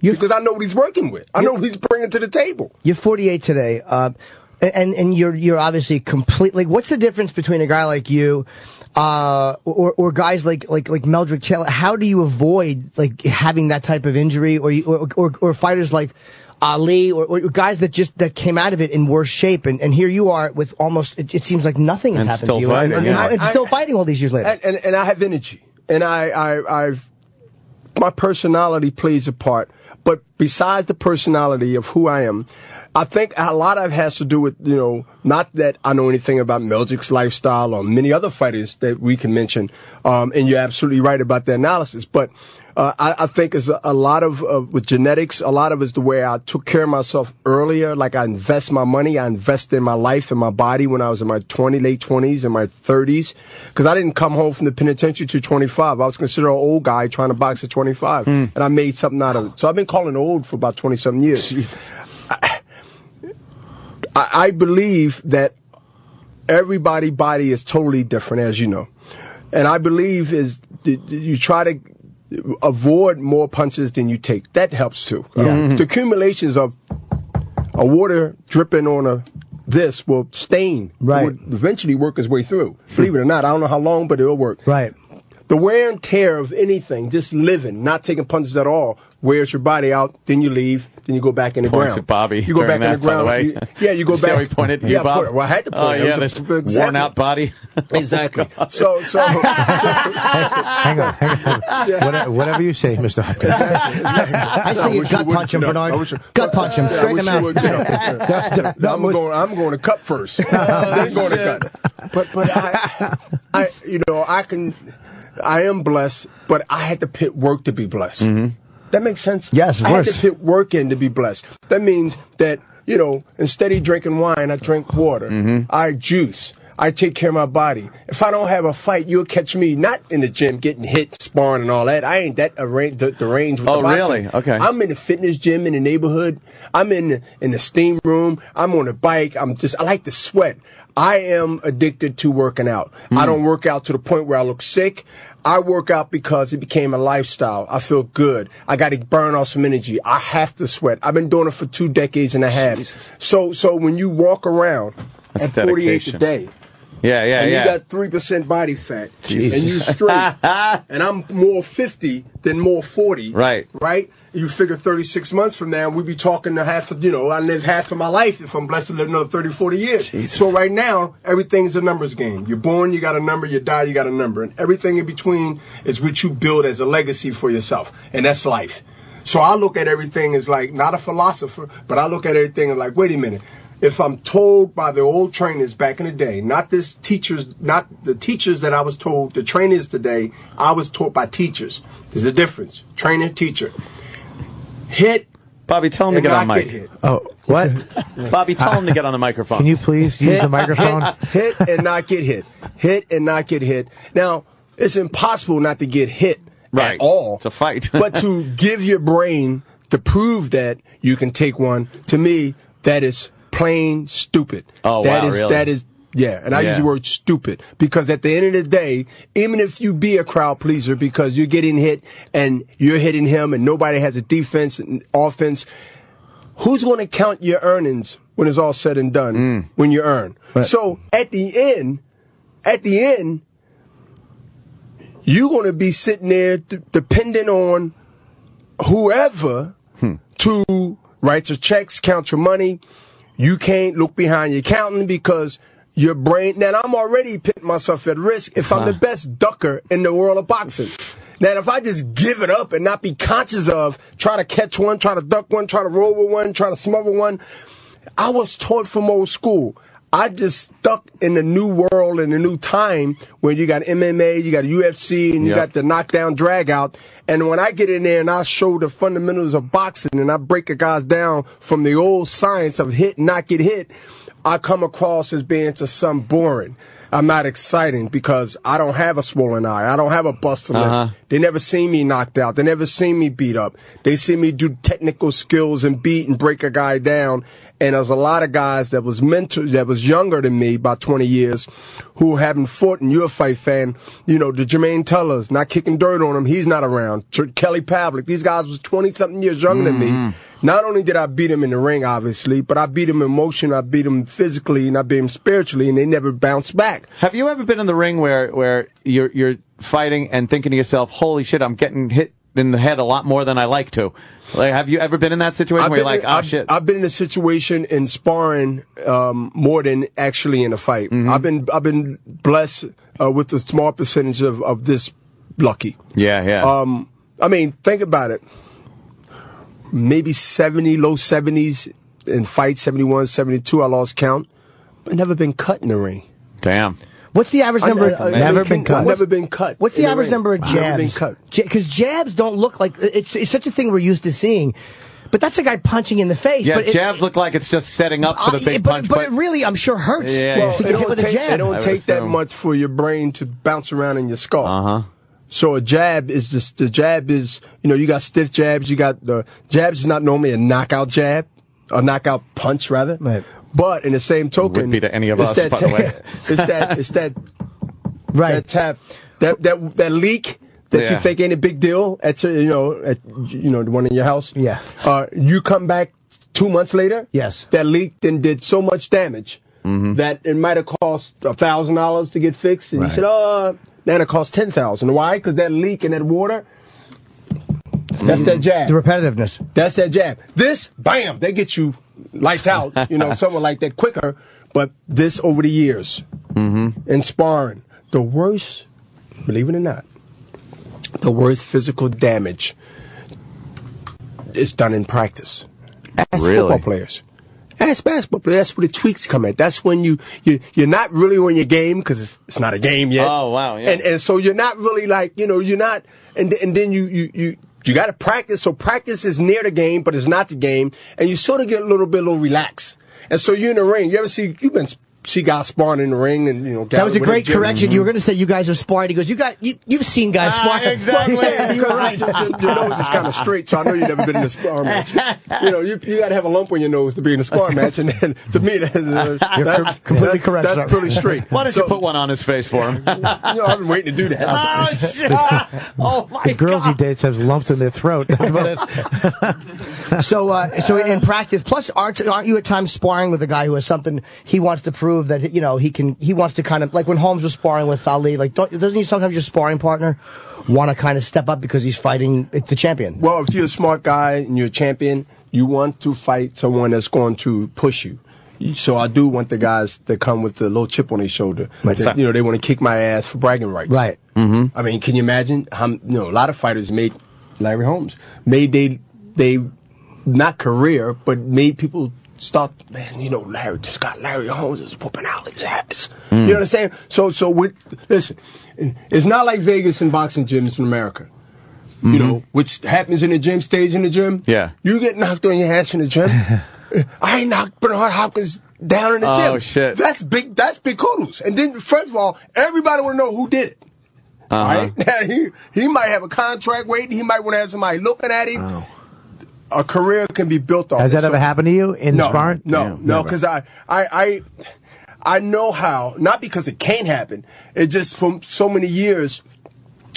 because I know what he's working with. I know what he's bringing to the table. You're 48 today, uh, and and you're you're obviously completely. Like what's the difference between a guy like you, uh, or or guys like like like Meldrick Taylor? How do you avoid like having that type of injury, or you, or, or or fighters like? Ali or, or guys that just that came out of it in worse shape, and, and here you are with almost it, it seems like nothing has And happened still to you, fighting, and, and, yeah. and still fighting all these years later. And, and, and I have energy. And I, I, I've, my personality plays a part. But besides the personality of who I am, I think a lot of it has to do with, you know, not that I know anything about Meldrick's lifestyle or many other fighters that we can mention. Um, and you're absolutely right about the analysis. But uh, I, I think it's a, a lot of, uh, with genetics, a lot of it's the way I took care of myself earlier. Like I invest my money, I invest in my life and my body when I was in my 20, late 20s and my 30s. Because I didn't come home from the penitentiary to 25. I was considered an old guy trying to box at 25. And I made something out of it. So I've been calling old for about 27 years. I, I believe that everybody body is totally different, as you know. And I believe is you try to avoid more punches than you take. That helps too. Um, the accumulations of a water dripping on a this will stain. Right. Will eventually work its way through. Believe it or not, I don't know how long, but it'll work. Right. The wear and tear of anything, just living, not taking punches at all, wears your body out. Then you leave. Then you go back in the Points ground. at Bobby You go back in the that, by the ground. way. You- yeah, you go See back. how he pointed yeah, Bob? well, I had to oh, point. Oh, It yeah, was this a- exactly. worn out body. Exactly. So, so, hang on, hang on. Whatever, whatever you say, Mr. Hopkins. I say you wish you gut punch him, no, I Bernard. wish you- Gut punch him, Yeah, I straighten him out. would, you know. I'm going. I'm going to cut first. then going to cut. But but I, I you know I can, I am blessed, but I had to put work to be blessed. Mm-hmm. That makes sense. Yes, I had to put work in to be blessed. That means that you know instead of drinking wine, I drink water. Mm-hmm. I juice. I take care of my body. If I don't have a fight, you'll catch me not in the gym getting hit, sparring, and all that. I ain't that arranged, the, the range with Oh, the boxing. really? Okay. I'm in the fitness gym in the neighborhood. I'm in the, in the steam room. I'm on a bike. I'm just I like to sweat. I am addicted to working out. I don't work out to the point where I look sick. I work out because it became a lifestyle. I feel good. I got to burn off some energy. I have to sweat. I've been doing it for two decades and a half. So so when you walk around That's at 48 a today, Yeah, yeah, and yeah. you got three percent body fat, Jesus. and you straight, and I'm more fifty than more forty, Right. Right. You figure 36 months from now, we be talking to half of, you know, I live half of my life if I'm blessed to live another 30, 40 years. So right now, everything's a numbers game. You're born, you got a number, you die, you got a number. And everything in between is what you build as a legacy for yourself. And that's life. So I look at everything as like, not a philosopher, but I look at everything as like, wait a minute. If I'm told by the old trainers back in the day, not this teachers, not the teachers that I was told, the trainers today, I was taught by teachers. There's a difference. Trainer, teacher. Hit. Bobby, tell him to get on not mic. get. Oh, what? Bobby, tell him to get on the microphone. Can you please use the microphone? Hit, hit and not get hit. Hit and not get hit. Now, it's impossible not to get hit Right. at all. It's a fight. but to give your brain to prove that you can take one, to me, that is plain stupid. Oh, That wow, is- really? that is yeah, and I use the word stupid because at the end of the day, even if you be a crowd pleaser because you're getting hit and you're hitting him and nobody has a defense and offense, who's going to count your earnings when it's all said and done Mm. when you earn? So at the end, at the end, you're going to be sitting there d- depending on whoever Hmm. to write your checks, count your money. You can't look behind your accountant because your brain. Now I'm already putting myself at risk if I'm the best ducker in the world of boxing. Now, if I just give it up and not be conscious of try to catch one, try to duck one, try to roll with one, try to smother one, I was taught from old school. I just stuck in the new world and the new time where you got MMA, you got UFC, and you Yep. got the knockdown drag out. And when I get in there and I show the fundamentals of boxing and I break the guys down from the old science of hit not get hit, I come across as being to some boring. I'm not exciting because I don't have a swollen eye. I don't have a busted lip. Uh-huh. They never seen me knocked out. They never seen me beat up. They see me do technical skills and beat and break a guy down. And there's a lot of guys that was mentor that was younger than me, by 20 years, who haven't fought. A fight fan. You know, the Jermain Taylors, not kicking dirt on him. He's not around. Tr- Kelly Pavlik. These guys was 20 something years younger than me. Mm-hmm. Not only did I beat him in the ring, obviously, but I beat him in motion, I beat him physically, and I beat him spiritually, and they never bounced back. Have you ever been in the ring where where you're you're fighting and thinking to yourself, "Holy shit, I'm getting hit in the head a lot more than I like to." Like, have you ever been in that situation where you're like, in, "Oh I've, shit"? I've been in a situation in sparring um, more than actually in a fight. Mm-hmm. I've been I've been blessed uh, with a small percentage of, of this lucky. yeah, yeah. Um, I mean, think about it. Maybe 70, low 70s in fights, 71, 72, I lost count. But never been cut in the ring. Damn. What's the average I- number? I- uh, never been cut. Never been cut. What's the the average ring. number of Never been jabs? cut. Because jabs don't look like it's, it's such a thing we're used to seeing. But that's a guy punching in the face. Yeah, but it- jabs look like it's just setting up for the Uh, big but, punch, but, it really, I'm sure, hurts Yeah. Well, to it get hit don't a take, jab. it don't I would take that much for your brain to bounce around in your skull. uh huh. So a jab is just the jab is you know you got stiff jabs. You got the jabs is not normally a knockout jab, a knockout punch rather. Right. But in the same token, Would be to any of it's us, that by the way. it's that it's that right. that tap that that that leak that Yeah. you think ain't a big deal at your, you know at you know the one in your house. Yeah. Uh, you come back two months later. Yes. That leak then did so much damage mm-hmm. that it might have cost a thousand dollars to get fixed, and you said, "Oh, now it cost ten thousand. Why? Because that leak in that water. That's mm-hmm. that jab. the repetitiveness. That's that jab. This, bam, they get you lights out. You know, someone like that quicker. But this over the years, mm-hmm. in sparring, the worst, believe it or not, the worst physical damage is done in practice. Ask Really? football players. Ask basketball players. That's where the tweaks come at. That's when you, you you're not really on your game because it's, it's not a game yet. Oh, wow, yeah. And and so you're not really like you know you're not and and then you you you. You got to practice. So practice is near the game, but it's not the game, and you sort of get a little bit, a little relaxed. And so you're in the ring. You ever see? You've been see guys sparring in the ring, and you know. That was a guys with great their gym. correction. You were going to say you guys are sparring. He goes, "You got you, you've seen guys Ah, spar." exactly. Yeah, you were right. your, your- your nose is kind of straight, so I know you've never been in a spar match. You know, you, you got to have a lump on your nose to be in a spar match, and then, to me, that, uh, You're that's completely that's, correct, sir. That's pretty straight. Why don't so, you put one on his face for him? You know, I've been waiting to do that. oh shit! Oh my The girls god! he dates has lumps in their throat. That's about it. So, uh, so in practice, plus, aren't, aren't you at times sparring with a guy who has something he wants to prove that you know he can? He wants to kind of like when Holmes was sparring with Ali. Like, don't, doesn't he sometimes your sparring partner want to kind of step up because he's fighting the champion? Well, if you're a smart guy and you're a champion, you want to fight someone that's going to push you. So I do want the guys that come with the little chip on their shoulder. Right. That, you know, they want to kick my ass for bragging rights. Right. Mm-hmm. I mean, can you imagine? How, you know, a lot of fighters made Larry Holmes made they they not career, but made people start. Man, you know, Larry just got Larry Holmes is whooping Alex ass. You understand? So so with listen, it's not like Vegas and boxing gyms in America. You know, which happens in the gym, stays in the gym. Yeah. You get knocked on your ass in the gym. I ain't knocked Bernard Hopkins down in the gym. Oh, shit. That's big. That's big kudos. And then, first of all, everybody want to know who did it. All Uh-huh. right. Now he he might have a contract waiting. He might want to have somebody looking at him. A career can be built off. Has that ever happened to you in no, sparring? No, Yeah, no, because I, I, I, I know how. Not because it can't happen. It just from so many years.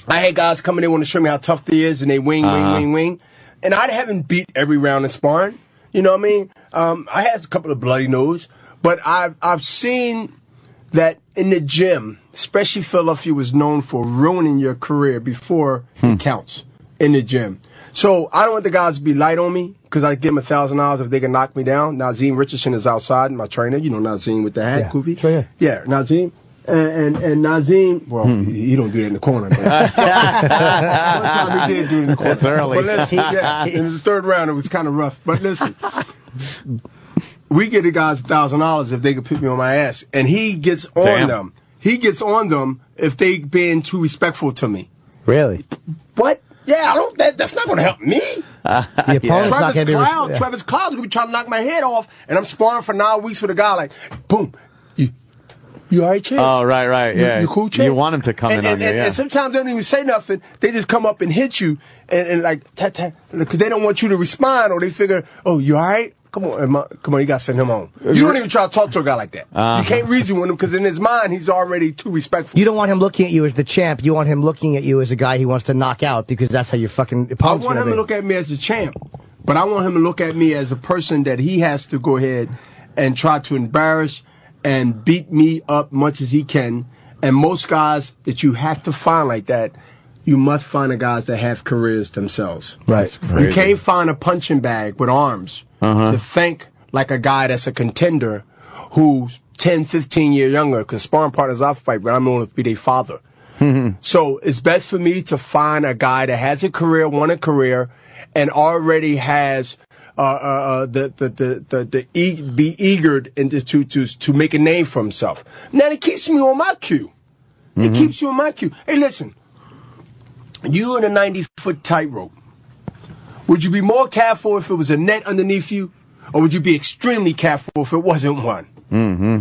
I had guys coming in want to show me how tough they is, and they wing, Uh-huh. wing, wing, wing. And I haven't beat every round in sparring. You know what I mean? Um, I had a couple of bloody nose, but I've I've seen that in the gym, especially Philadelphia was known for ruining your career before Hmm. it counts. in the gym. So I don't want the guys to be light on me because I give them a thousand dollars if they can knock me down. Naazim Richardson is outside, my trainer. You know Naazim with the hat, Yeah. kufi. Sure, yeah. Yeah, Naazim. And, and and Naazim, well, hmm. he, he don't do it in the corner. One time he did do it in the corner. It's early. But listen, yeah, in the third round it was kind of rough. But listen, we get the guys a thousand dollars if they can put me on my ass, and he gets on Damn. them. He gets on them if they being too respectful to me. Really? What? Yeah, I don't. That, that's not going to help me. The opponent's not Tavoris going to. Cloud, res- yeah. Tavoris Cloud's gonna be trying to knock my head off, and I'm sparring for nine weeks with a guy like, boom, you, you alright, champ? Oh, right, right, You- yeah. You, cool, champ? You want him to come and, in and, on you, and, yeah. and sometimes they don't even say nothing. They just come up and hit you, and, and like, tat, tat, because they don't want you to respond, or they figure, oh, you alright? Come on, Emma- come on, you gotta send him home. You don't even try to talk to a guy like that. Uh-huh. You can't reason with him because in his mind he's already too respectful. You don't want him looking at you as the champ. You want him looking at you as a guy he wants to knock out because that's how your fucking I want gonna him to look at me as a champ, but I want him to look at me as a person that he has to go ahead and try to embarrass and beat me up much as he can. And most guys that you have to find like that, you must find the guys that have careers themselves. Right. You can't find a punching bag with arms Uh-huh. to think like a guy that's a contender who's 10, 15 years younger, because sparring partners I fight, but I'm going to be their father. So it's best for me to find a guy that has a career, won a career, and already has uh, uh, uh, the the the the, the e- be eager to to to make a name for himself. Now it keeps me on my cue. It keeps you on my cue. Hey, listen, you in a ninety foot tightrope. Would you be more careful if it was a net underneath you, or would you be extremely careful if it wasn't one? Mm-hmm.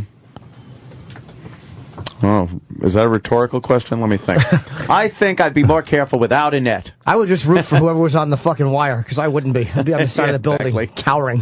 Oh, is that a rhetorical question? Let me think. I think I'd be more careful without a net. I would just root for whoever was on the fucking wire because I wouldn't be. I'd be on the side Yeah, of the building, exactly. cowering.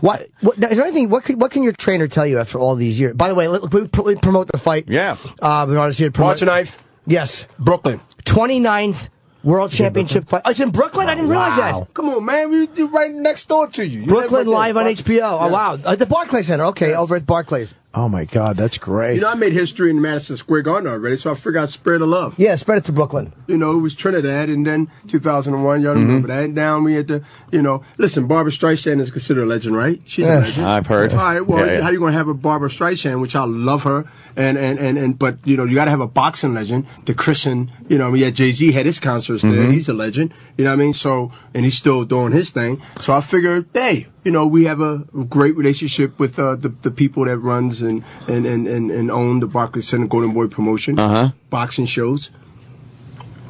what, what? Is there anything? What? Could, what can your trainer tell you after all these years? By the way, let, we, we promote the fight. Yeah. Uh, we want to see it. Promote. March knife, Yes. Brooklyn. 29th World Championship fight. Oh, it's in Brooklyn. I didn't realize that. Come on, man. We we right next door to you. You Brooklyn live right live on there. HBO. Oh wow, at the Barclays Center. Okay, over at Barclays. Oh my God, that's great. You know, I made history in Madison Square Garden already, so I figured I'd spread the love. Yeah, spread it to Brooklyn. You know, it was Trinidad, and then 2001, y'all remember mm-hmm. that. And down we had to, you know, listen, Barbra Streisand is considered a legend, right? She's Yeah. a legend. I've heard. All right, well, Yeah, yeah. how you going to have a Barbra Streisand, which I love her, and, and, and, and but, you know, you got to have a boxing legend, the Christian, you know, I mean, yeah, Jay-Z had his concerts there. Mhm. He's a legend, you know what I mean? So, and he's still doing his thing. So I figured, hey, you know, we have a great relationship with uh, the, the people that runs and, and, and, and, and own the Barclays Center Golden Boy promotion, Uh-huh. boxing shows.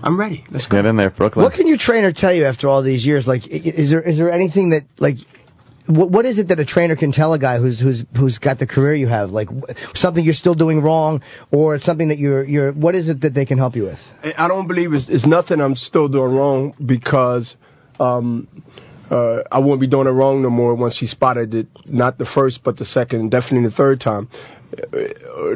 I'm ready. Let's go. Get in there, Brooklyn. What can your trainer tell you after all these years? Like, is there is there anything that like, what what is it that a trainer can tell a guy who's who's who's got the career you have? Like, something you're still doing wrong, or it's something that you're you're. What is it that they can help you with? I- I don't believe it's, it's nothing I'm still doing wrong because um, uh, I won't be doing it wrong no more once he spotted it. Not the first, but the second, definitely the third time. Uh,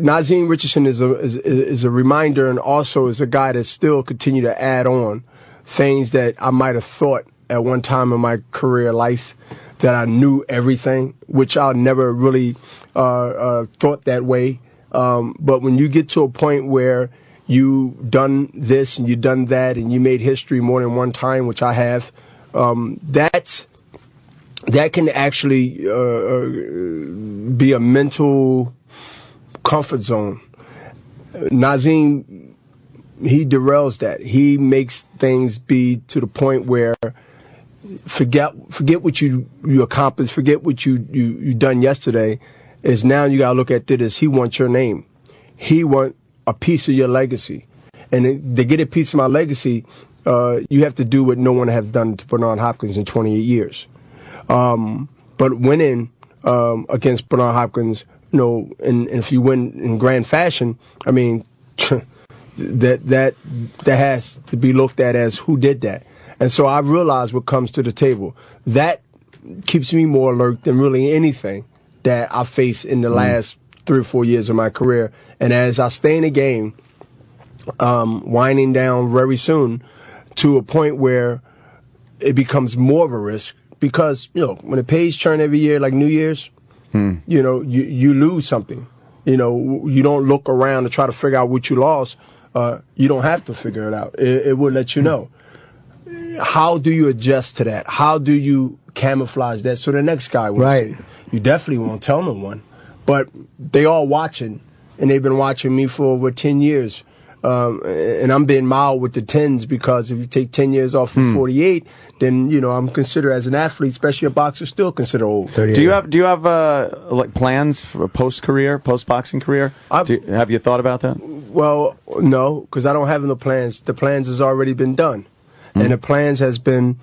Naazim Richardson is a is, is a reminder, and also is a guy that still continue to add on things that I might have thought at one time in my career life that I knew everything, which I never really uh, uh, thought that way. Um, but when you get to a point where you've done this and you've done that and you made history more than one time, which I have, um, that's that can actually uh, uh, be a mental comfort zone. Naazim, he derails that. He makes things be to the point where forget forget what you you accomplished, forget what you you you done yesterday. Is now you gotta look at it as he wants your name. He want a piece of your legacy, and to get a piece of my legacy, uh, you have to do what no one has done to Bernard Hopkins in 28 years. Um, but winning um, against Bernard Hopkins, you know, and, and if you win in grand fashion, I mean, that that that has to be looked at as who did that. And so I realize what comes to the table. That keeps me more alert than really anything that I face in the last three or four years of my career. And as I stay in the game, um, winding down very soon to a point where it becomes more of a risk because, you know, when the page turn every year, like New Year's, you know, you, you lose something. You know, you don't look around to try to figure out what you lost. Uh, you don't have to figure it out. It, it will let you know. How do you adjust to that? How do you camouflage that so the next guy won't Right. see? You definitely won't tell no one. But they all watching, and they've been watching me for over 10 years. Um, and I'm being mild with the 10s because if you take 10 years off Hmm. of 48, then, you know, I'm considered as an athlete, especially a boxer, still considered old. Do you have do you have uh, like plans for a post career, post boxing career? Do you- have you thought about that? Well, no, because I don't have no plans. The plans has already been done, and the plans has been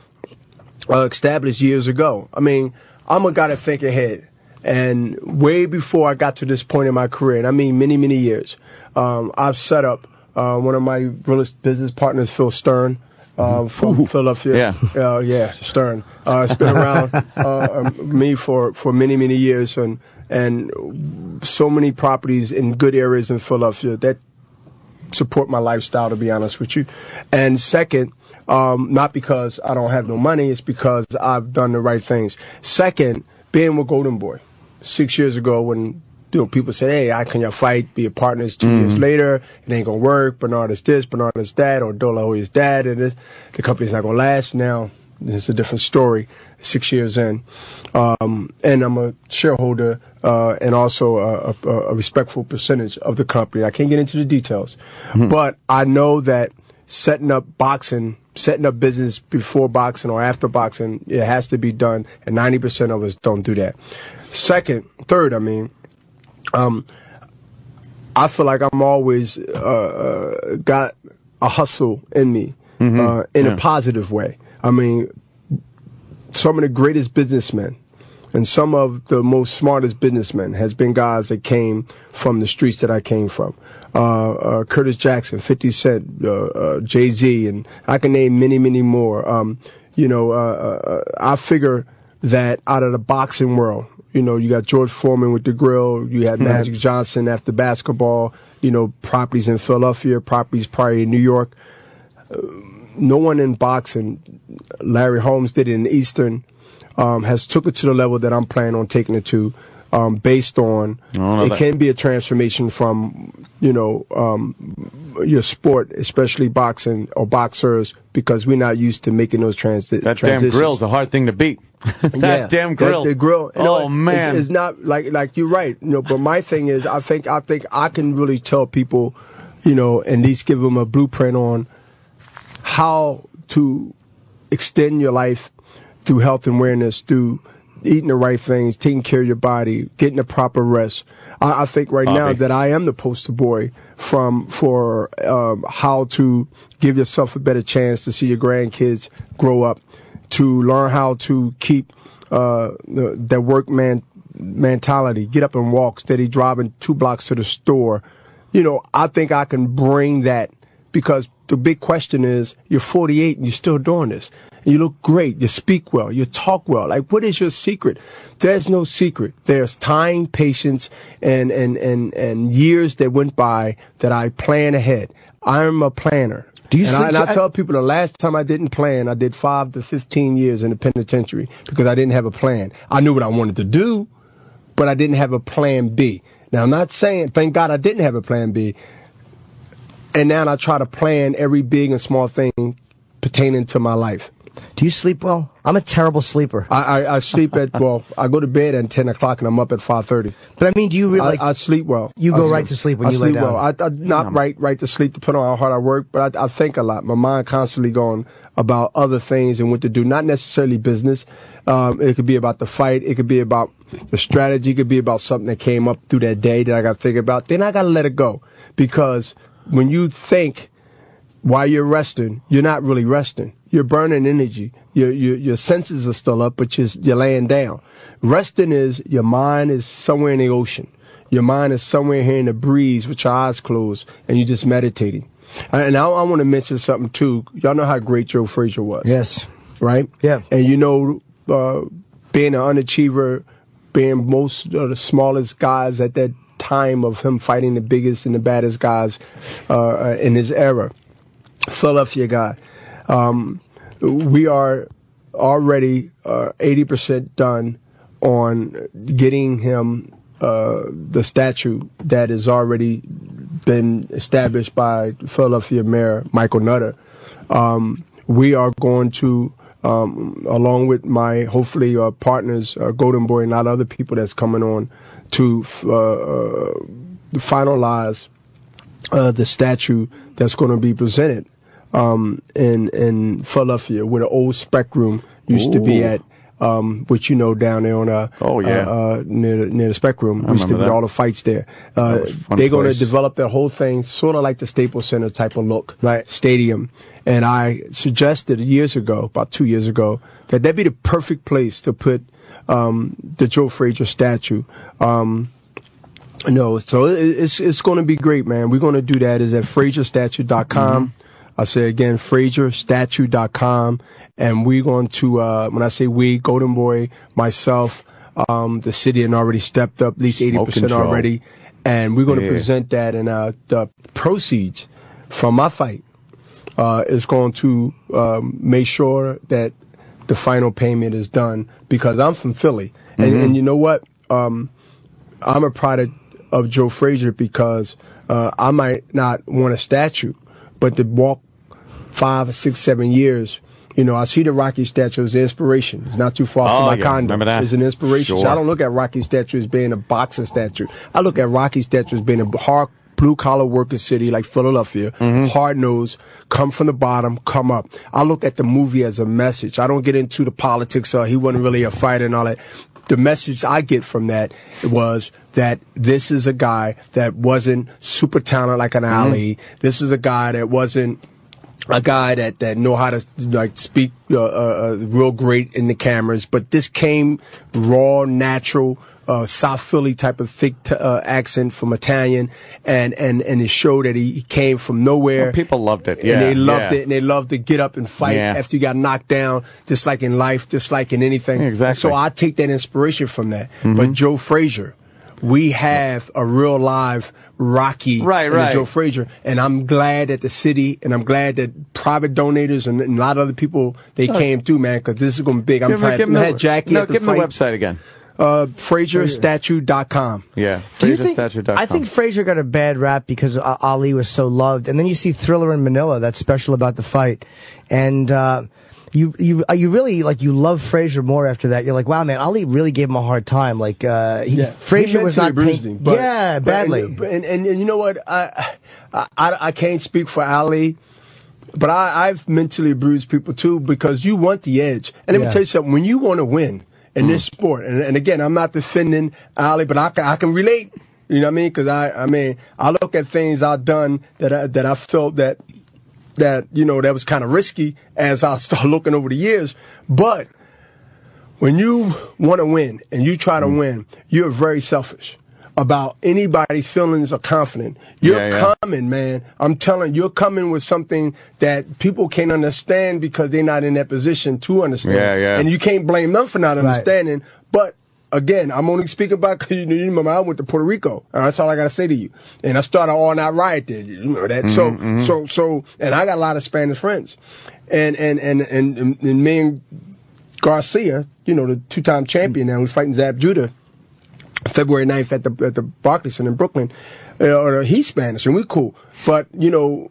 uh, established years ago. I mean, I'm a guy to think ahead, and way before I got to this point in my career, and I mean many, many years, um, I've set up uh, one of my real business partners, Phil Stern. Uh, from Philadelphia, yeah, uh, yeah, Stern. Uh, it's been around uh, um, me for, for many many years, and and so many properties in good areas in Philadelphia that support my lifestyle, to be honest with you. And second, um, not because I don't have no money, it's because I've done the right things. Second, being with Golden Boy six years ago when you know people said, "Hey, I can y'all fight, be a partner. 2 years later, it ain't gonna work. Bernard is this, Bernard is that, or Dola is that, and this. The company's not gonna last. Now it's a different story. Six years in, um, and I'm a shareholder uh, and also a, a, a respectful percentage of the company. I can't get into the details, but I know that setting up boxing, setting up business before boxing or after boxing, it has to be done, and 90% of us don't do that. Second, third, I mean, um, I feel like I'm always uh, uh, got a hustle in me uh, in Yeah. a positive way. I mean, some of the greatest businessmen and some of the most smartest businessmen has been guys that came from the streets that I came from. Uh, uh, Curtis Jackson, 50 Cent, uh, uh, Jay Z, and I can name many, many more. Um, you know, uh, uh, I figure that out of the boxing world, you know, you got George Foreman with the grill, you had Yeah. Magic Johnson after basketball, you know, properties in Philadelphia, properties probably in New York. Uh, no one in boxing, Larry Holmes did it in Easton, um, has took it to the level that I'm planning on taking it to, um, based on it that. can be a transformation from you know um, your sport, especially boxing or boxers, because we're not used to making those trans- That damn transitions. grill's a hard thing to beat. that Yeah, damn grill. That, the grill. You know, oh man, it's, it's not like like you're right. You know, but my thing is, I think I think I can really tell people, you know, at least give them a blueprint on how to extend your life through health and awareness, through eating the right things, taking care of your body, getting the proper rest. I, I think right now that I am the poster boy from for um, how to give yourself a better chance to see your grandkids grow up, to learn how to keep uh, the, that work man mentality, get up and walk, steady driving two blocks to the store. You know, I think I can bring that because the big question is you're 48 and you're still doing this. You look great. You speak well. You talk well. Like, what is your secret? There's no secret. There's time, patience, and, and, and, and years that went by that I plan ahead. I'm a planner. Do you and, I, and I I- tell people the last time I didn't plan, I did five to 15 years in the penitentiary because I didn't have a plan. I knew what I wanted to do, but I didn't have a plan B. Now, I'm not saying, thank God I didn't have a plan B. And now I try to plan every big and small thing pertaining to my life. Do you sleep well? I'm a terrible sleeper. I, I, I sleep at, well, I go to bed at 10 o'clock and I'm up at 5.30. But I mean, do you really like? I, I sleep well. You go I right to sleep when I you lay sleep down. well. I, I not right right to sleep to put on how hard I work, but I, I think a lot. My mind constantly going about other things and what to do. Not necessarily business. Um, it could be about the fight. It could be about the strategy. It could be about something that came up through that day that I got to think about. Then I got to let it go because when you think while you're resting, you're not really resting. You're burning energy. Your your, your senses are still up, but you're, you're laying down. Resting is your mind is somewhere in the ocean. Your mind is somewhere here in the breeze with your eyes closed, and you're just meditating. And I, I want to mention something too. Y'all know how great Joe Frazier was. Yes. Right. Yeah. And you know, uh, being an unachiever, being most of the smallest guys at that time of him fighting the biggest and the baddest guys uh, in his era. Philadelphia guy. Um, we are already uh, 80% done on getting him uh, the statue that has already been established by Philadelphia Mayor Michael Nutter. Um, we are going to, um, along with my hopefully uh, partners, uh, Golden Boy, and a lot of other people that's coming on, to uh, uh, finalize the statue that's going to be presented um, in in Philadelphia, where the old Spectrum used to be at. Um, which you know down there on uh, Oh, yeah. uh, uh, near the, near the Spectrum, I used to be that. all the fights there. Uh, was a fun they're going to develop that whole thing sort of like the Staples Center type of look, right? Stadium. And I suggested years ago, about two years ago, that that'd be the perfect place to put um, the Joe Frazier statue. Um, no, so it, it's it's going to be great, man. We're going to do that. Is at FrazierStatue.com. I say again, FrazierStatue.com, and we're going to. Uh, when I say we, Golden Boy, myself, um, the city, and already stepped up at least eighty percent Smoking Joe. already, and we're going to Yeah. present that, and uh, the proceeds from my fight uh, is going to um, make sure that the final payment is done because I'm from Philly, and, Mhm. and you know what? Um, I'm a product of Joe Frazier because uh, I might not want a statue, but to walk five, six, seven years. You know, I see the Rocky statue as an inspiration. It's not too far Oh, from my yeah, condo. It's an inspiration. So I don't look at Rocky statue as being a boxing statue. I look at Rocky statue as being a hard blue collar worker city like Philadelphia, Mm-hmm. hard nosed, come from the bottom, come up. I look at the movie as a message. I don't get into the politics of he wasn't really a fighter and all that. The message I get from that was that this is a guy that wasn't super talented like an Mm-hmm. Ali. This is a guy that wasn't a guy that that know how to like speak uh, uh, uh, real great in the cameras, but this came raw, natural. Uh, South Philly type of thick t- uh, accent from Italian, and and and it showed that he, he came from nowhere. Well, people loved it. and Yeah, they loved yeah. it, and they loved to get up and fight Yeah. after you got knocked down, just like in life, just like in anything. Exactly. So I take that inspiration from that. Mhm. But Joe Frazier, we have a real live Rocky Right, in the right. Joe Frazier, and I'm glad that the city, and I'm glad that private donators and, and a lot of other people they Oh. came through, man, because this is going to be big. I'm Give him- trying give to the- have Jackie no, at the give him the website again. Uh, FrazierStatue.com. Yeah. Do you think? FrazierStatue.com. I think Frazier got a bad rap because uh, Ali was so loved, and then you see Thriller in Manila. That's special about the fight, and uh, you you uh, you really like you love Frazier more after that. You're like, wow, man, Ali really gave him a hard time. Like uh, he, Frazier He was not bruised him, but- yeah, but- badly. And, and, and, and you know what? I, I I can't speak for Ali, but I, I've mentally bruised people too because you want the edge. And let Yeah. me tell you something: when you want to win in this sport, and, and again, I'm not defending Ali, but I can, I can relate. You know what I mean? Because I I mean I look at things I've done that I, that I felt that that you know that was kind of risky as I start looking over the years, but when you want to win and you try to mm. win, you're very selfish about anybody's feelings or confident. You're Yeah, yeah. coming, man. I'm telling you, you're coming with something that people can't understand because they're not in that position to understand. Yeah, yeah. And you can't blame them for not understanding. But again, I'm only speaking about because you, you remember I went to Puerto Rico, and that's all I gotta say to you. And I started all night riot there. You remember that? so, Mhm, mhm. so, so, and I got a lot of Spanish friends, and and and and, and, and me and Garcia, you know, the two-time champion now, who's fighting Zab Judah, February 9th at the at the Barclays Center in Brooklyn. Uh, he's Spanish and we cool, but you know,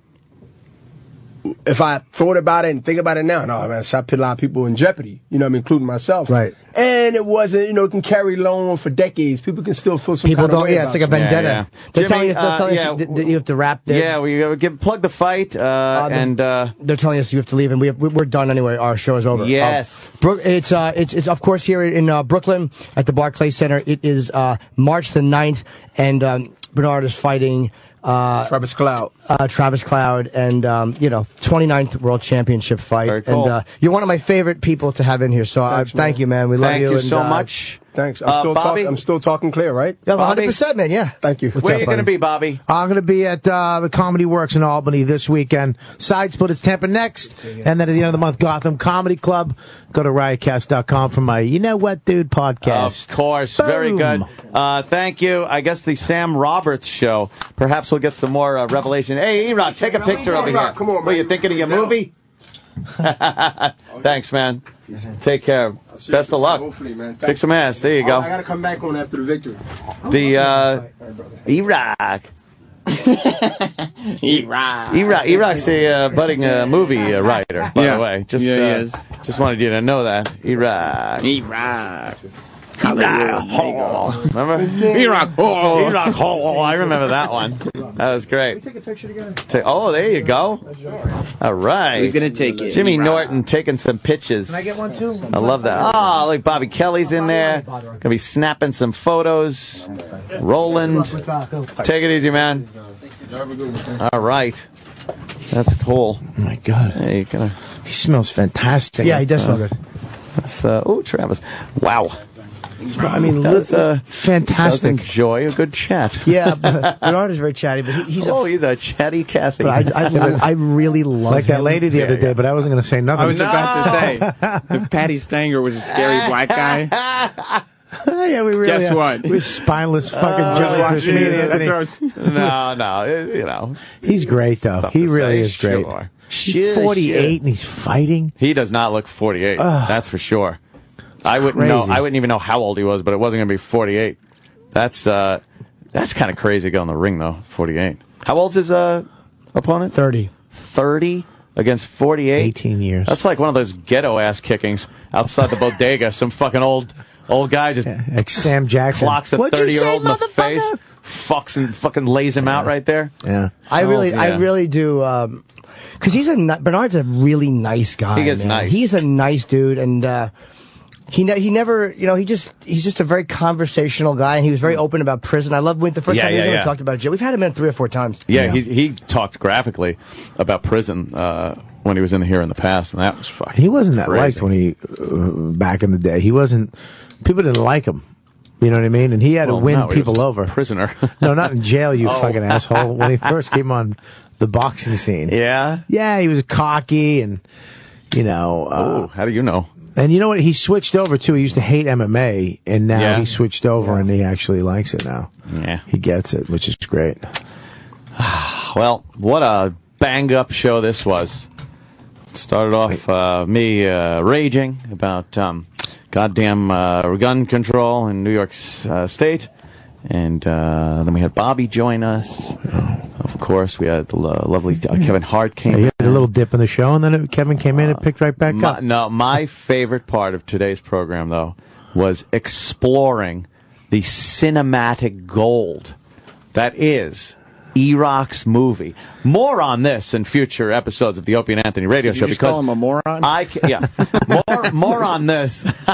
if I thought about it and think about it now, no, man, so I put a lot of people in jeopardy. You know, what I mean, including myself. Right. And it wasn't, you know, it can carry long for decades. People can still feel some People kind don't. way Yeah, it's like a you. vendetta. They're Jimmy, telling us, they're uh, telling yeah, us that- that you have to wrap there. Yeah, we uh, give plug the fight uh, the- and uh, they're telling us you have to leave, and we have, we- we're done anyway. Our show is over. Yes. Um, it's uh, it's it's of course here in uh, Brooklyn at the Barclays Center. It is uh, March the 9th, and um, Bernard is fighting. Uh, Tavoris Cloud. Uh, Tavoris Cloud, and um, you know, 29th World Championship fight. Very cool. And uh, you're one of my favorite people to have in here. So I Thanks, thank man. you, man. We love Thank you. you and, so uh, much. Thanks. I'm Uh, still Bobby? talking. I'm still talking clear, right? Yeah, 100%, man. Yeah. Thank you. Where are you going to be, Bobby? I'm going to be at uh, the Comedy Works in Albany this weekend. Side Splitters Tampa next. And then at the end of the month, Gotham Comedy Club. Go to riotcast.com for my You Know What Dude podcast. Of course, very good. Uh, thank you. I guess the Sam Roberts show. Perhaps we'll get some more uh, revelation. Hey, E-Rock, take a picture over here. Come on, What, man. you thinking of your movie? Thanks, man. Take care. Best of luck. Hopefully, man. Kick some ass. There you go. I go. gotta come back on after the victory. The uh, E-Rock. Iraq. Iraq. Iraq's a uh, budding uh, movie uh, writer, by Yeah. the way. Just, Yeah, he uh, is. Just wanted you to know that. Iraq. Iraq. Iraq. Remember? Iraq. Oh. Iraq. Oh, I remember that one. That was great. Take a picture together. Oh, there you go. All right. Who's gonna take it? Jimmy Norton taking some pictures. Can I get one too? I love that. Oh, look, Bobby Kelly's in there. Gonna be snapping some photos. Roland. Take it easy, man. All right. That's cool. Oh my god. Hey, you gonna, He smells fantastic. Yeah, he does smell good. that's, uh, oh, Tavoris. Wow. I mean, That's, li- uh, fantastic. Does enjoy a good chat. Yeah, but Bernard is very chatty, but he, he's oh, a. he's a chatty Cathy. But I, I, I really love like that lady the other day, but I wasn't going to say nothing. I was about to say, if Patti Stanger was a scary black guy, yeah, we really. Guess uh, what? We're spineless fucking Uh, jellyfish. Yeah, me and that's Anthony. what I was- no, no, it- you know. He's great though. He really say, is great. sure. He's 48 sure. and he's fighting. He does not look 48. That's for sure. I wouldn't know. I wouldn't even know how old he was, but it wasn't going to be 48. That's uh, that's kind of crazy to go in the ring though. 48. How old's his uh opponent? 30. 30 against 48. 18 years. That's like one of those ghetto ass kickings outside the bodega. Some fucking old old guy just like Sam Jackson. clocks a 30 year old in the face, fucks and fucking lays him out right there. Yeah. I really, Oh, I really do. Um, because he's a Bernard's a really nice guy. He is man. nice. He's a nice dude, and uh, he ne- he never, you know, he just he's just a very conversational guy, and he was very open about prison. I love when the first Yeah, time we yeah, ever yeah. talked about jail. We've had him in three or four times. Yeah, he he talked graphically about prison uh, when he was in here in the past, and that was fucking. He wasn't that crazy. liked when he uh, back in the day. He wasn't. People didn't like him. You know what I mean? And he had Well, to win no, he people was over. Prisoner. no, not in jail, you Oh. fucking asshole. When he first came on the boxing scene. Yeah. Yeah, he was cocky and you know. Uh, oh, how do you know? And you know what? He switched over too. He used to hate MMA, and now Yeah. he switched over, and he actually likes it now. Yeah. He gets it, which is great. Well, what a bang up show this was. Started off uh, me uh, raging about um, goddamn uh, gun control in New York uh, State. And uh, then we had Bobby join us. Of course, we had the lo- lovely uh, Kevin Hart came Yeah, he in. had a little dip in the show, and then it, Kevin came in and picked right back My, up. no, my favorite part of today's program, though, was exploring the cinematic gold that is Iraq's movie. More on this in future episodes of the Opie and Anthony Radio Did Show you just because call him a moron? I ca- yeah more more on this.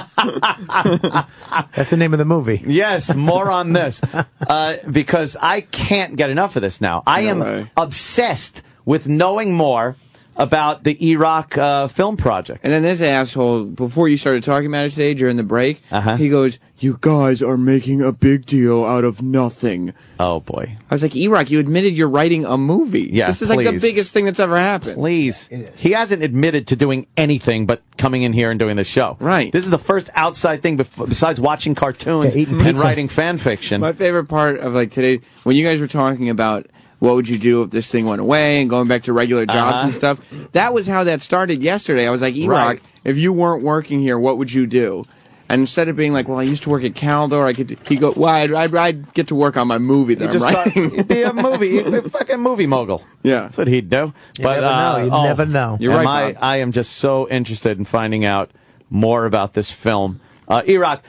That's the name of the movie. Yes, more on this uh, because I can't get enough of this now. I No am way. obsessed with knowing more about the Iraq uh, film project. And then this asshole, before you started talking about it today during the break, Uh-huh. he goes, "You guys are making a big deal out of nothing." Oh boy. I was like, "Iraq, you admitted you're writing a movie. Yeah, this is like the biggest thing that's ever happened." Please. He hasn't admitted to doing anything but coming in here and doing the show. Right. This is the first outside thing bef- besides watching cartoons Yeah, and pizza. writing fan fiction. My favorite part of like today, when you guys were talking about what would you do if this thing went away and going back to regular jobs Uh-huh. and stuff, that was how that started yesterday. I was like, Iraq, Right. if you weren't working here, what would you do? And instead of being like, well, I used to work at Caldor, I could, he go, well, I'd, I'd, I'd get to work on my movie that You I'm just writing. he'd be a movie, be a fucking movie mogul. yeah. That's what he'd do. but never uh, know. You'd oh, never know. You're right, my- Bob. I am just so interested in finding out more about this film. Uh, Iraq,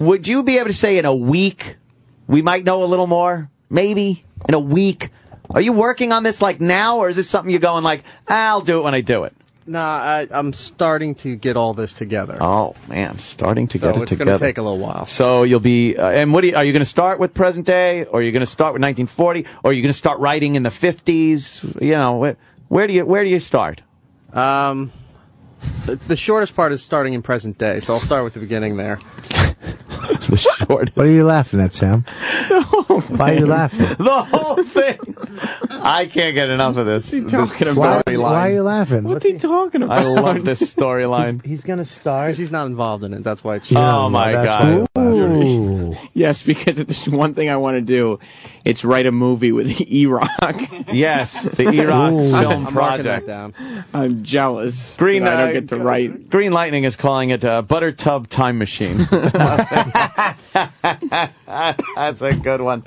would you be able to say in a week we might know a little more? Maybe in a week. Are you working on this like now, or is this something you're going like, I'll do it when I do it? Nah, I, I'm starting to get all this together. Oh man, starting to so get it together. it's together. going to take a little while. So you'll be, uh, and what do you, are you going to start with present day, or are you going to start with 1940, or are you going to start writing in the 50s? You know, where, where do you where do you start? Um, the, the shortest part is starting in present day, so I'll start with the beginning there. The short, What are you laughing at, Sam? Why are you laughing? the whole thing. I can't get enough of this. this talking Why, about? why are you laughing? What's he talking about? I love this storyline. He's gonna start. He's not involved in it. That's why it's. Yeah, Oh, my God. why you're laughing. Ooh. Yes, because if there's one thing I want to do, it's write a movie with Iraq. Yes, the Iraq Ooh. film I'm project. down. I'm jealous. Green, that I don't uh, get to write. Green Lightning is calling it a Butter Tub Time Machine. That's a good one.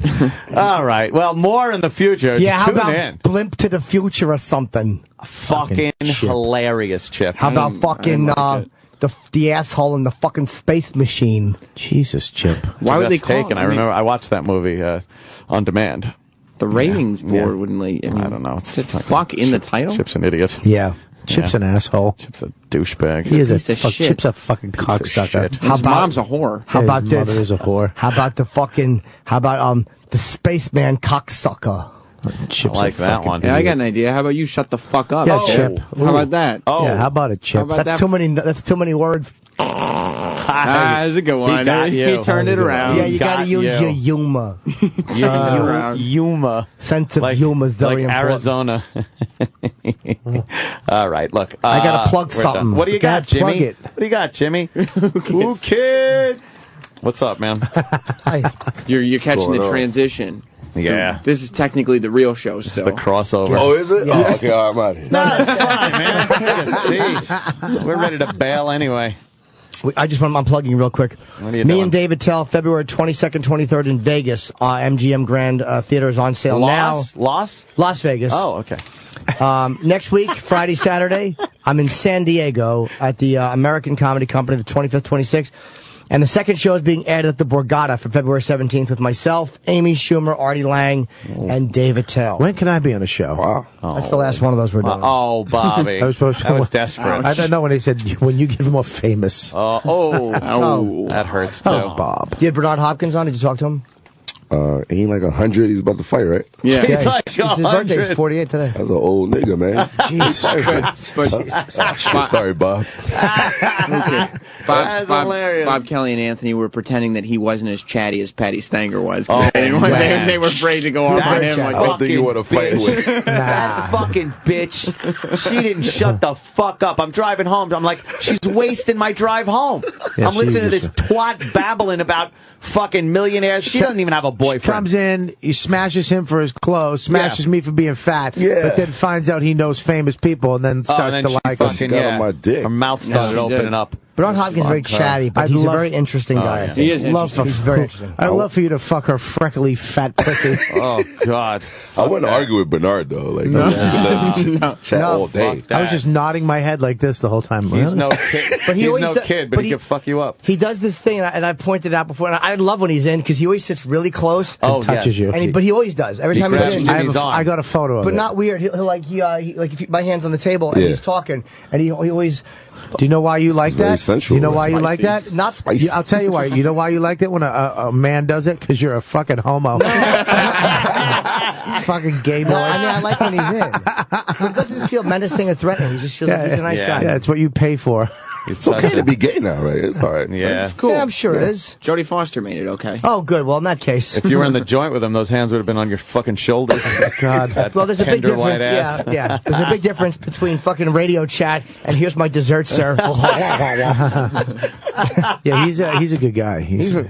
All right. Well, more in the future. Yeah, how Tune about in. Blimp to the Future or something? Fucking Chip. hilarious, Chip. How about fucking uh, the the asshole in the fucking space machine? Jesus, Chip. Why would they That's call taken? I I mean- remember I watched that movie uh, on demand. The ratings Yeah. board Yeah. wouldn't let. I, mean, I don't know. It's It's fuck in the title. Chip's an idiot. Yeah. Chip's Yeah. an asshole. Chip's a douchebag. He is a Piece of fuck. Chip's a fucking Piece of cocksucker. shit. How His about- mom's a whore. How His about this? mother is a whore. How about the fucking? How about um the spaceman cocksucker? Chip's I like that fucking one. Yeah, I got an idea. How about you shut the fuck up? Yeah, okay? Chip. How about that? Oh, Yeah, how about it, Chip? About That's that? too many. That's too many words. Ah, that's a good one. got He, you. turned it That was a good around. yeah, you got gotta use you. your humor. Yuma. Yuma. Sense of Like, humor is very like important. Arizona. All right, look. I gotta uh, plug we're something. What do you got, Jimmy? What do you got, Jimmy? Who kid. What's up, man? You're you're catching the on? transition. Yeah. This is technically the real show still. The crossover. Oh, is it? Oh, okay, all right, I'm out here. No, it's fine, man. Take a seat. We're ready to bail anyway. I just want I'm plugging real quick. What are you Me doing? and Dave Attell, February 22nd, 23rd in Vegas. Uh, MGM Grand uh, Theater is on sale Loss? now. Loss? Las Vegas. Oh, okay. Um, next week, Friday, Saturday, I'm in San Diego at the uh, American Comedy Company, the 25th, 26th. And the second show is being added at the Borgata for February 17th with myself, Amy Schumer, Artie Lange, and Dave Attell. When can I be on a show? Wow. That's the last one of those we're doing. Oh, Bobby. I was supposed to. that was desperate. I don't know when they said when you get more famous. Uh, oh, Oh. that hurts too. Oh, Bob. You had Bernard Hopkins on? Did you talk to him? Uh, he ain't like a hundred. He's about to fight, right? Yeah. He's like it's his birthday. He's 48 today. That's an old nigga, man. Jesus But Shit, sorry, Bob. Bob, That's Bob, hilarious. Bob Kelly and Anthony were pretending that he wasn't as chatty as Patti Stanger was. Oh, they, they, man. they were afraid to go off on him. I Like, don't think you want to fight with. That fucking bitch. She didn't shut the fuck up. I'm driving home. I'm like, she's wasting my drive home. Yeah, I'm listening to this twat babbling about fucking millionaires. She doesn't even have a boyfriend. comes in, he smashes him for his clothes, smashes me for being fat, Yeah. but then finds out he knows famous people and then Oh, starts and then to she like us. fucking, Got on yeah. my dick. Her mouth started Yeah, she did. opening up. Bernard Hopkins is very chatty, but I'd he's love- a very interesting Oh, guy. yeah. He is Love for, he's very interesting. I'd love for you to fuck her freckly fat pussy. Oh, God. I wouldn't argue with Bernard though. Like, no. let him chat No, all day. I was just nodding my head like this the whole time. He's Really? no kid. But he He's always no do- kid, but, but he, he- can fuck you up. He does this thing, and, I, and I've pointed out before, and I, I love when he's in because he always sits really close. Oh, touches yes. you. And he, but he always does every He time grabs he's in. you. I, have He's a, on. I got a photo of him. But it. not weird. He'll, he'll like he, uh, he like if you, my hands on the table and Yeah. he's talking, and he, he always Do you know why you like that? sensual. You know why you like that? not Spicy. I'll tell you why. You know why you like that when a, a, a man does it? Because you're a fucking homo. fucking gay boy. No, I mean I like when he's in, but it doesn't feel menacing or threatening. He just feels like he's a nice Yeah. guy. Yeah, it's what you pay for. It's okay to be gay now, right? It's all right. Yeah. It's cool. Yeah, I'm sure it is. Jodie Foster made it okay. Oh, good. Well, in that case, If you were in the joint with him, those hands would have been on your fucking shoulders. Oh, God. That well, there's a big tender white difference. ass. Yeah, yeah. There's a big difference between fucking radio chat and here's my dessert, sir. Yeah, he's a he's a good guy. He's, yeah,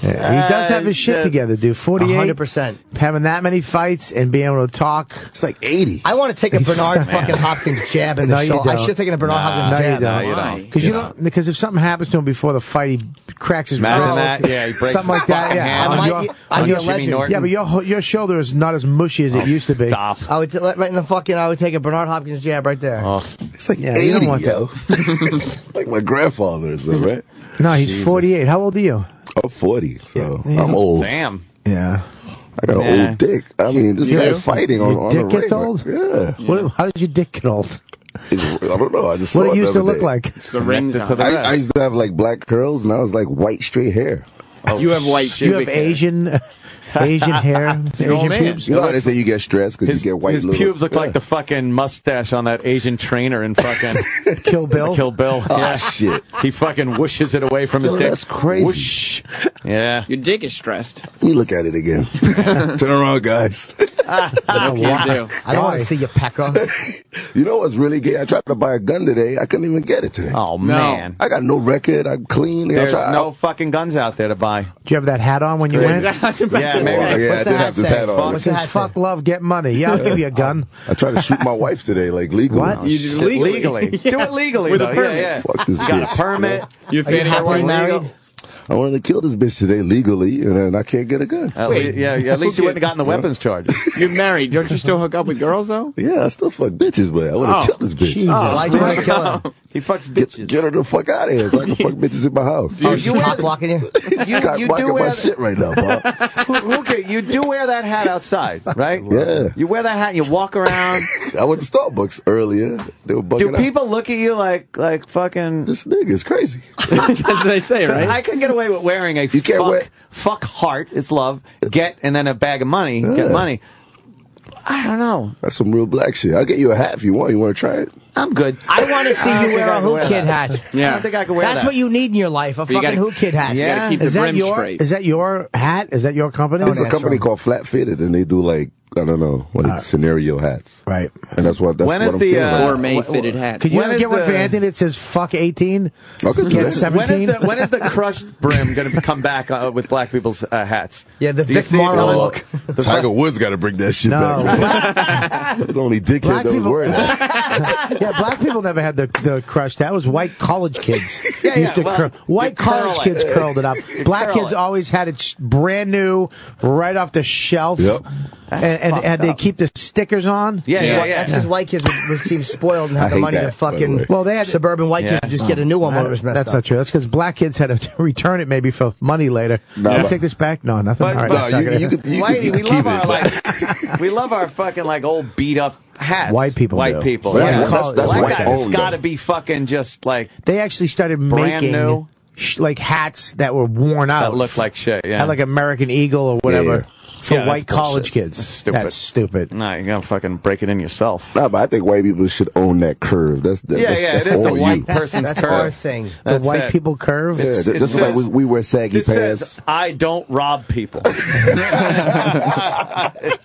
he does have his shit Uh, together, dude. Forty eight, 100%. having that many fights and being able to talk. It's like 80. I want to take a Bernard fucking Hopkins jab in the No, you show. I should have taken a Bernard Nah. Hopkins No, jab. No, don't. you don't. Because you don't. Because if something happens to him before the fight, he cracks his Imagine wrist. that. Yeah, he breaks something like that. fucking Yeah, hand. on your, on I'm your your legend. Norton. Yeah, but your your shoulder is not as mushy as it used to be. Stop. I would t- right in the fucking. I would take a Bernard Hopkins jab right there. Oh, It's like Yeah, you 80, don't want yo. like my grandfather or something, right? No, he's Jesus. forty eight. How old are you? I'm 40, so Yeah. I'm old. damn. Yeah. I got an Yeah. old dick. I mean, this You guy's do? fighting on, Your on dick the gets ring. old? Yeah. What, how did your dick get old? It's, I don't know. I just What saw it used the to other look day. like? It's the rings Connected on to the it. I, I used to have like black curls, and I was like white straight hair. You have white You have pubic hair. Asian Asian hair, You're old Asian man. pubes. You know how they say you get stressed because His, you get white his little- pubes look Yeah. like the fucking mustache on that Asian trainer in fucking Kill Bill. Kill Bill. Oh, Yeah. shit. He fucking whooshes it away from his Yo, dick. that's crazy. Whoosh. Yeah. Your dick is stressed. Let me look at it again. Turn around, guys. Ah, what can you do? I don't want to see you pecker. You know what's really gay? I tried to buy a gun today. I couldn't even get it today. Oh man. I got no record. I'm clean. There's tried- no fucking guns out there to buy. Do you have that hat on when you Great. went? Yeah, maybe. Oh, yeah, I What's did have this say? hat on. It says "fuck love, get money." Yeah, I'll give you a gun. I tried to shoot my wife today, like legally. What? You did Shit, legally. legally. Do it legally With a permit. yeah, yeah. Fuck this you got a permit. You Are you fanning your happily wife married? Legal? I wanted to kill this bitch today legally, and then I can't get a gun. At lea- yeah, yeah, at least you wouldn't have gotten the weapons charges. You're married. Don't you still hook up with girls though? Yeah, I still fuck bitches, but I want to Oh. kill this bitch. Jesus. Oh, why'd you wanna kill her? He fucks bitches. Get, her the fuck out of here, so I can fuck bitches in my house. Oh, you cock blocking you? You, cock you blocking do my wear shit right now, Bob. okay, you do wear that hat outside, right? Yeah. You wear that hat and you walk around. I went to Starbucks earlier. They were bugging Do out. people look at you like like fucking? This nigga's crazy. That's what they say, right? I could get away with wearing a can't fuck, wear- fuck heart. It's love. Get and then a bag of money. Get money. I don't know. That's some real black shit. I'll get you a hat if you want. You want to try it? I'm good. I want to see you think wear I a can Kid that. hat. Yeah. I don't think I can wear That's that. what you need in your life, a But you fucking gotta- Whoo Kid hat. you gotta keep the Is that brim your straight. is that your hat? Is that your company? There's a oh, company called Flat Fitted, and they do like I don't know, like scenario hats. Right. And that's what that's When what is I'm the, feeling uh, right now. Gourmet fitted hat. Could you When get one for the- Anthony that says "fuck 18"? I could Get 17. When is the when is the crushed brim going to come back uh, with black people's uh, hats? Yeah, the Do you Vic Morrow coming? look. The Tiger Woods got to bring that shit No. back. It's the only dickhead Black that was people- wearing that. yeah, black people never had the the crushed. That was white college kids Yeah, used yeah, to well, curl. White you curl college kids curled it up. Black kids always had it brand new, right off the shelf. Yep. And, and, and they keep the stickers on. Yeah, yeah, Well, yeah. That's because white kids would, would seem spoiled and I have the money that, to by the fucking. Well, they had suburban white kids Yeah. would just get a new one when it was messed That's up. not true. That's because black kids had to return it maybe for money later. Nah, Can I take this back? No, nothing. But- All right, but that's not you- gonna- you Whitey, you we love our like we love our fucking like old beat up hats. White people white do. people. That's- yeah. that's- that's black white guys got to be fucking just like they actually started Brand making new. sh- like hats that were worn out that looked like shit. Yeah, had like American Eagle or whatever for Yeah, white college bullshit. kids. That's stupid. That's stupid. no, you gotta fucking break it in yourself. Nah, but I think white people should own that curve. That's that, Yeah, that's, yeah, that's it is the all white you. person's That's curve. our thing. The That's white it. people curve. Yeah, It's- ju- it just like we, says- we wear saggy It pants. says, I don't rob people.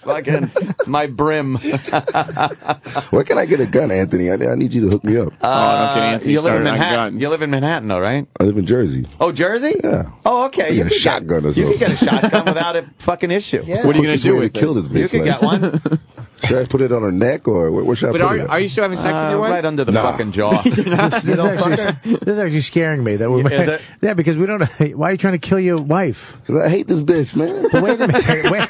Fucking my brim. Where can I get a gun, Anthony? I, I need you to hook me up. Uh, don't get you live in Manhattan. You live in Manhattan, though, right? I live in Jersey. Oh, Jersey? Yeah. Oh, okay. I You got a shotgun get, or You could something. get a shotgun without a fucking issue. Yeah. What are you gonna do way with to kill it? bitch? You could like, get one. Should I put it on her neck or where, where should I But put are, it? at? are you still having sex with Uh, your wife? right under the Nah. fucking jaw. This, this is actually, this is actually scaring me. That we're Is it? yeah, because we don't. Why are you trying to kill your wife? Because I hate this bitch, man. But wait a minute. Wait,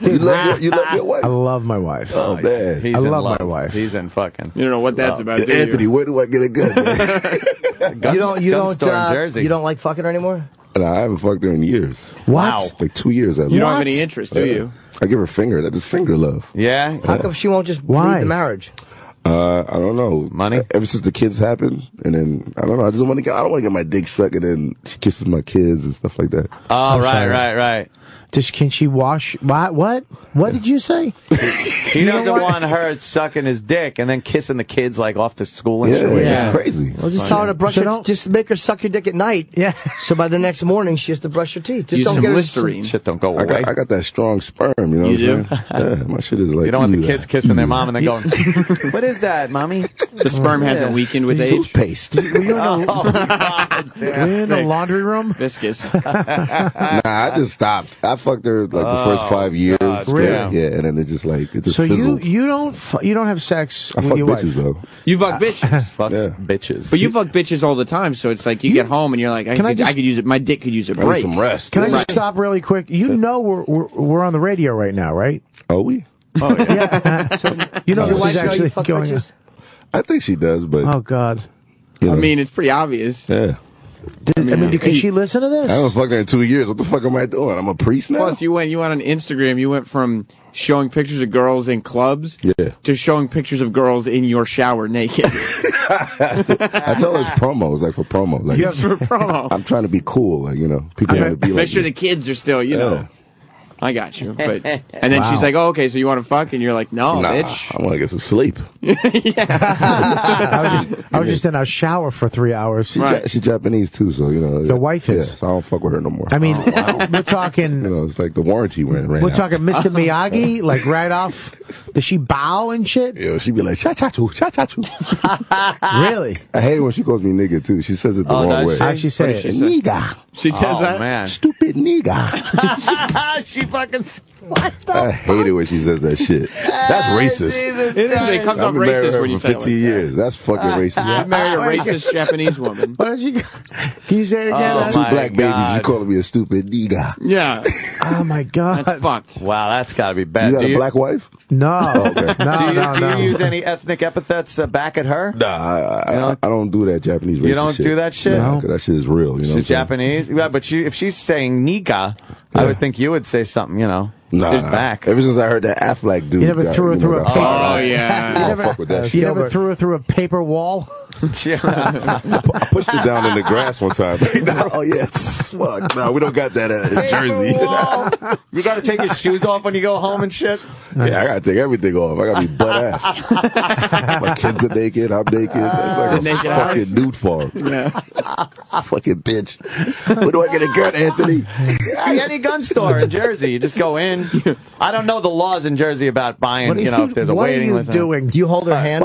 you love your, you love your wife. I love my wife. Oh man, He's I in love my wife. He's in fucking. You don't know what that's about, do Anthony, you? where do I get a gun? Man? Gun, You don't. You don't. Uh, you don't like fucking her anymore. Nah, I haven't fucked her in years. What? Like two years. At You don't have any interest, do you? I give her finger. That is finger love. Yeah. How come she won't just Why? leave the marriage? Uh, I don't know. Money? Ever since the kids happened, and then I don't know. I just want to get. I don't want to get my dick sucked, and then she kisses my kids and stuff like that. Oh, I'm right, sorry. right, right. Just can she wash? What? What? What did you say? He doesn't want her sucking his dick and then kissing the kids like off to school and Yeah, shit. it's crazy. Well, just tell her to brush So her. don't- Just make her suck your dick at night. Yeah. So by the next morning, she has to brush her teeth. Just Use don't some get. Listerine. Shit don't go I away. got, I got that strong sperm. You know You what I'm saying? Yeah, my shit is like. you don't want the kids that- kissing their mom and then going, "What is that, mommy?" The sperm hasn't weakened with age. Toothpaste. Were you oh, in the, Oh, God were in the laundry room? Viscous. nah, I just stopped. I fucked her like the first Oh, five years. God, straight. really? Yeah, and then it just like it just So you fizzled. you don't fu- you don't have sex I with fuck your bitches wife? though. You fuck ah. bitches. Fucks Yeah. bitches. But you fuck bitches all the time, so it's like you get home and you're like, I, Can I could, I, just- could use it. My dick could use a I need break. some rest. Can I just stop really quick? You know we're we're, we're on the radio right now, right? Oh, we. oh, yeah. So you know Your this wife is you actually fuck going. bitches? I think she does, but Oh God! you know. I mean, it's pretty obvious. yeah. Did, I mean, can she listen to this? I haven't this? fucked her in two years. What the fuck am I doing? I'm a priest now. Plus, you went you went on Instagram. You went from showing pictures of girls in clubs Yeah. to showing pictures of girls in your shower naked. I tell her it's promo. It's like for promo. Like Yes, for promo. I'm trying to be cool. Like you know, people want to be like. Make sure me. the kids are still, you know. Yeah. I got you. But and then Wow. she's like, "Oh, okay, so you want to fuck?" And you're like, "No, Nah, bitch." I want to get some sleep. I was just, I was just in a shower for three hours. She, ja- she Japanese too, so you know. Your wife is? Yeah, so I don't fuck with her no more. I mean, we're talking. you know, it's like the warranty ran. ran We're out. talking Mr. Miyagi, like right off. Does she bow and shit? Yeah, she'd be like, cha cha choo, cha cha choo. Really? I hate it when she calls me nigga too. She says it the Oh, wrong does way. she? How'd she say What it? she say? Nigga. She says Oh that. man. Stupid nigga. she fucking. I hate it when she says that shit. That's racist. It is. It comes I've off been married racist her when you for say it 15 like years. That's fucking racist. You married a racist Japanese woman. What did you? Can you say it again? Got two black babies. You calling me a stupid nigga. Yeah. Oh my god. That's fucked. Wow, that's got to be bad. You got do a you, black wife? No. Oh, okay. No, do you, no, do no. use any ethnic epithets uh, back at her? Nah, I, I, You don't- I don't do that Japanese racist You don't shit. do that shit? Nah, 'cause that shit is real. You know She's what I'm saying? Japanese. Yeah, but she, if she's saying Nika, I would think you would say something, you know, Nah, hit back. ever since I heard that Aflac dude, You never threw her through a paper- fired. Oh, yeah. don't never- fuck with that You never threw her through a paper wall? I pushed her down in the grass one time. oh yeah, fuck. No, we don't got that uh, in Jersey. you got to take your shoes off when you go home and shit. yeah, I gotta take everything off. I gotta be butt ass. My kids are naked. I'm naked. That's like It's a a naked fucking house. nude farm. Yeah. fucking bitch. Where do I get a gun, Anthony? Yeah, any gun store in Jersey, you just go in. I don't know the laws in Jersey about buying. What are You know, if there's a waiting. what are you list. doing? Do you hold her hand?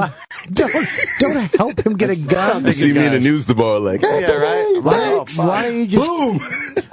Don't, don't help him get a gun. You see me in the news tomorrow, like, Yeah, right. Wow. Why don't you just boom.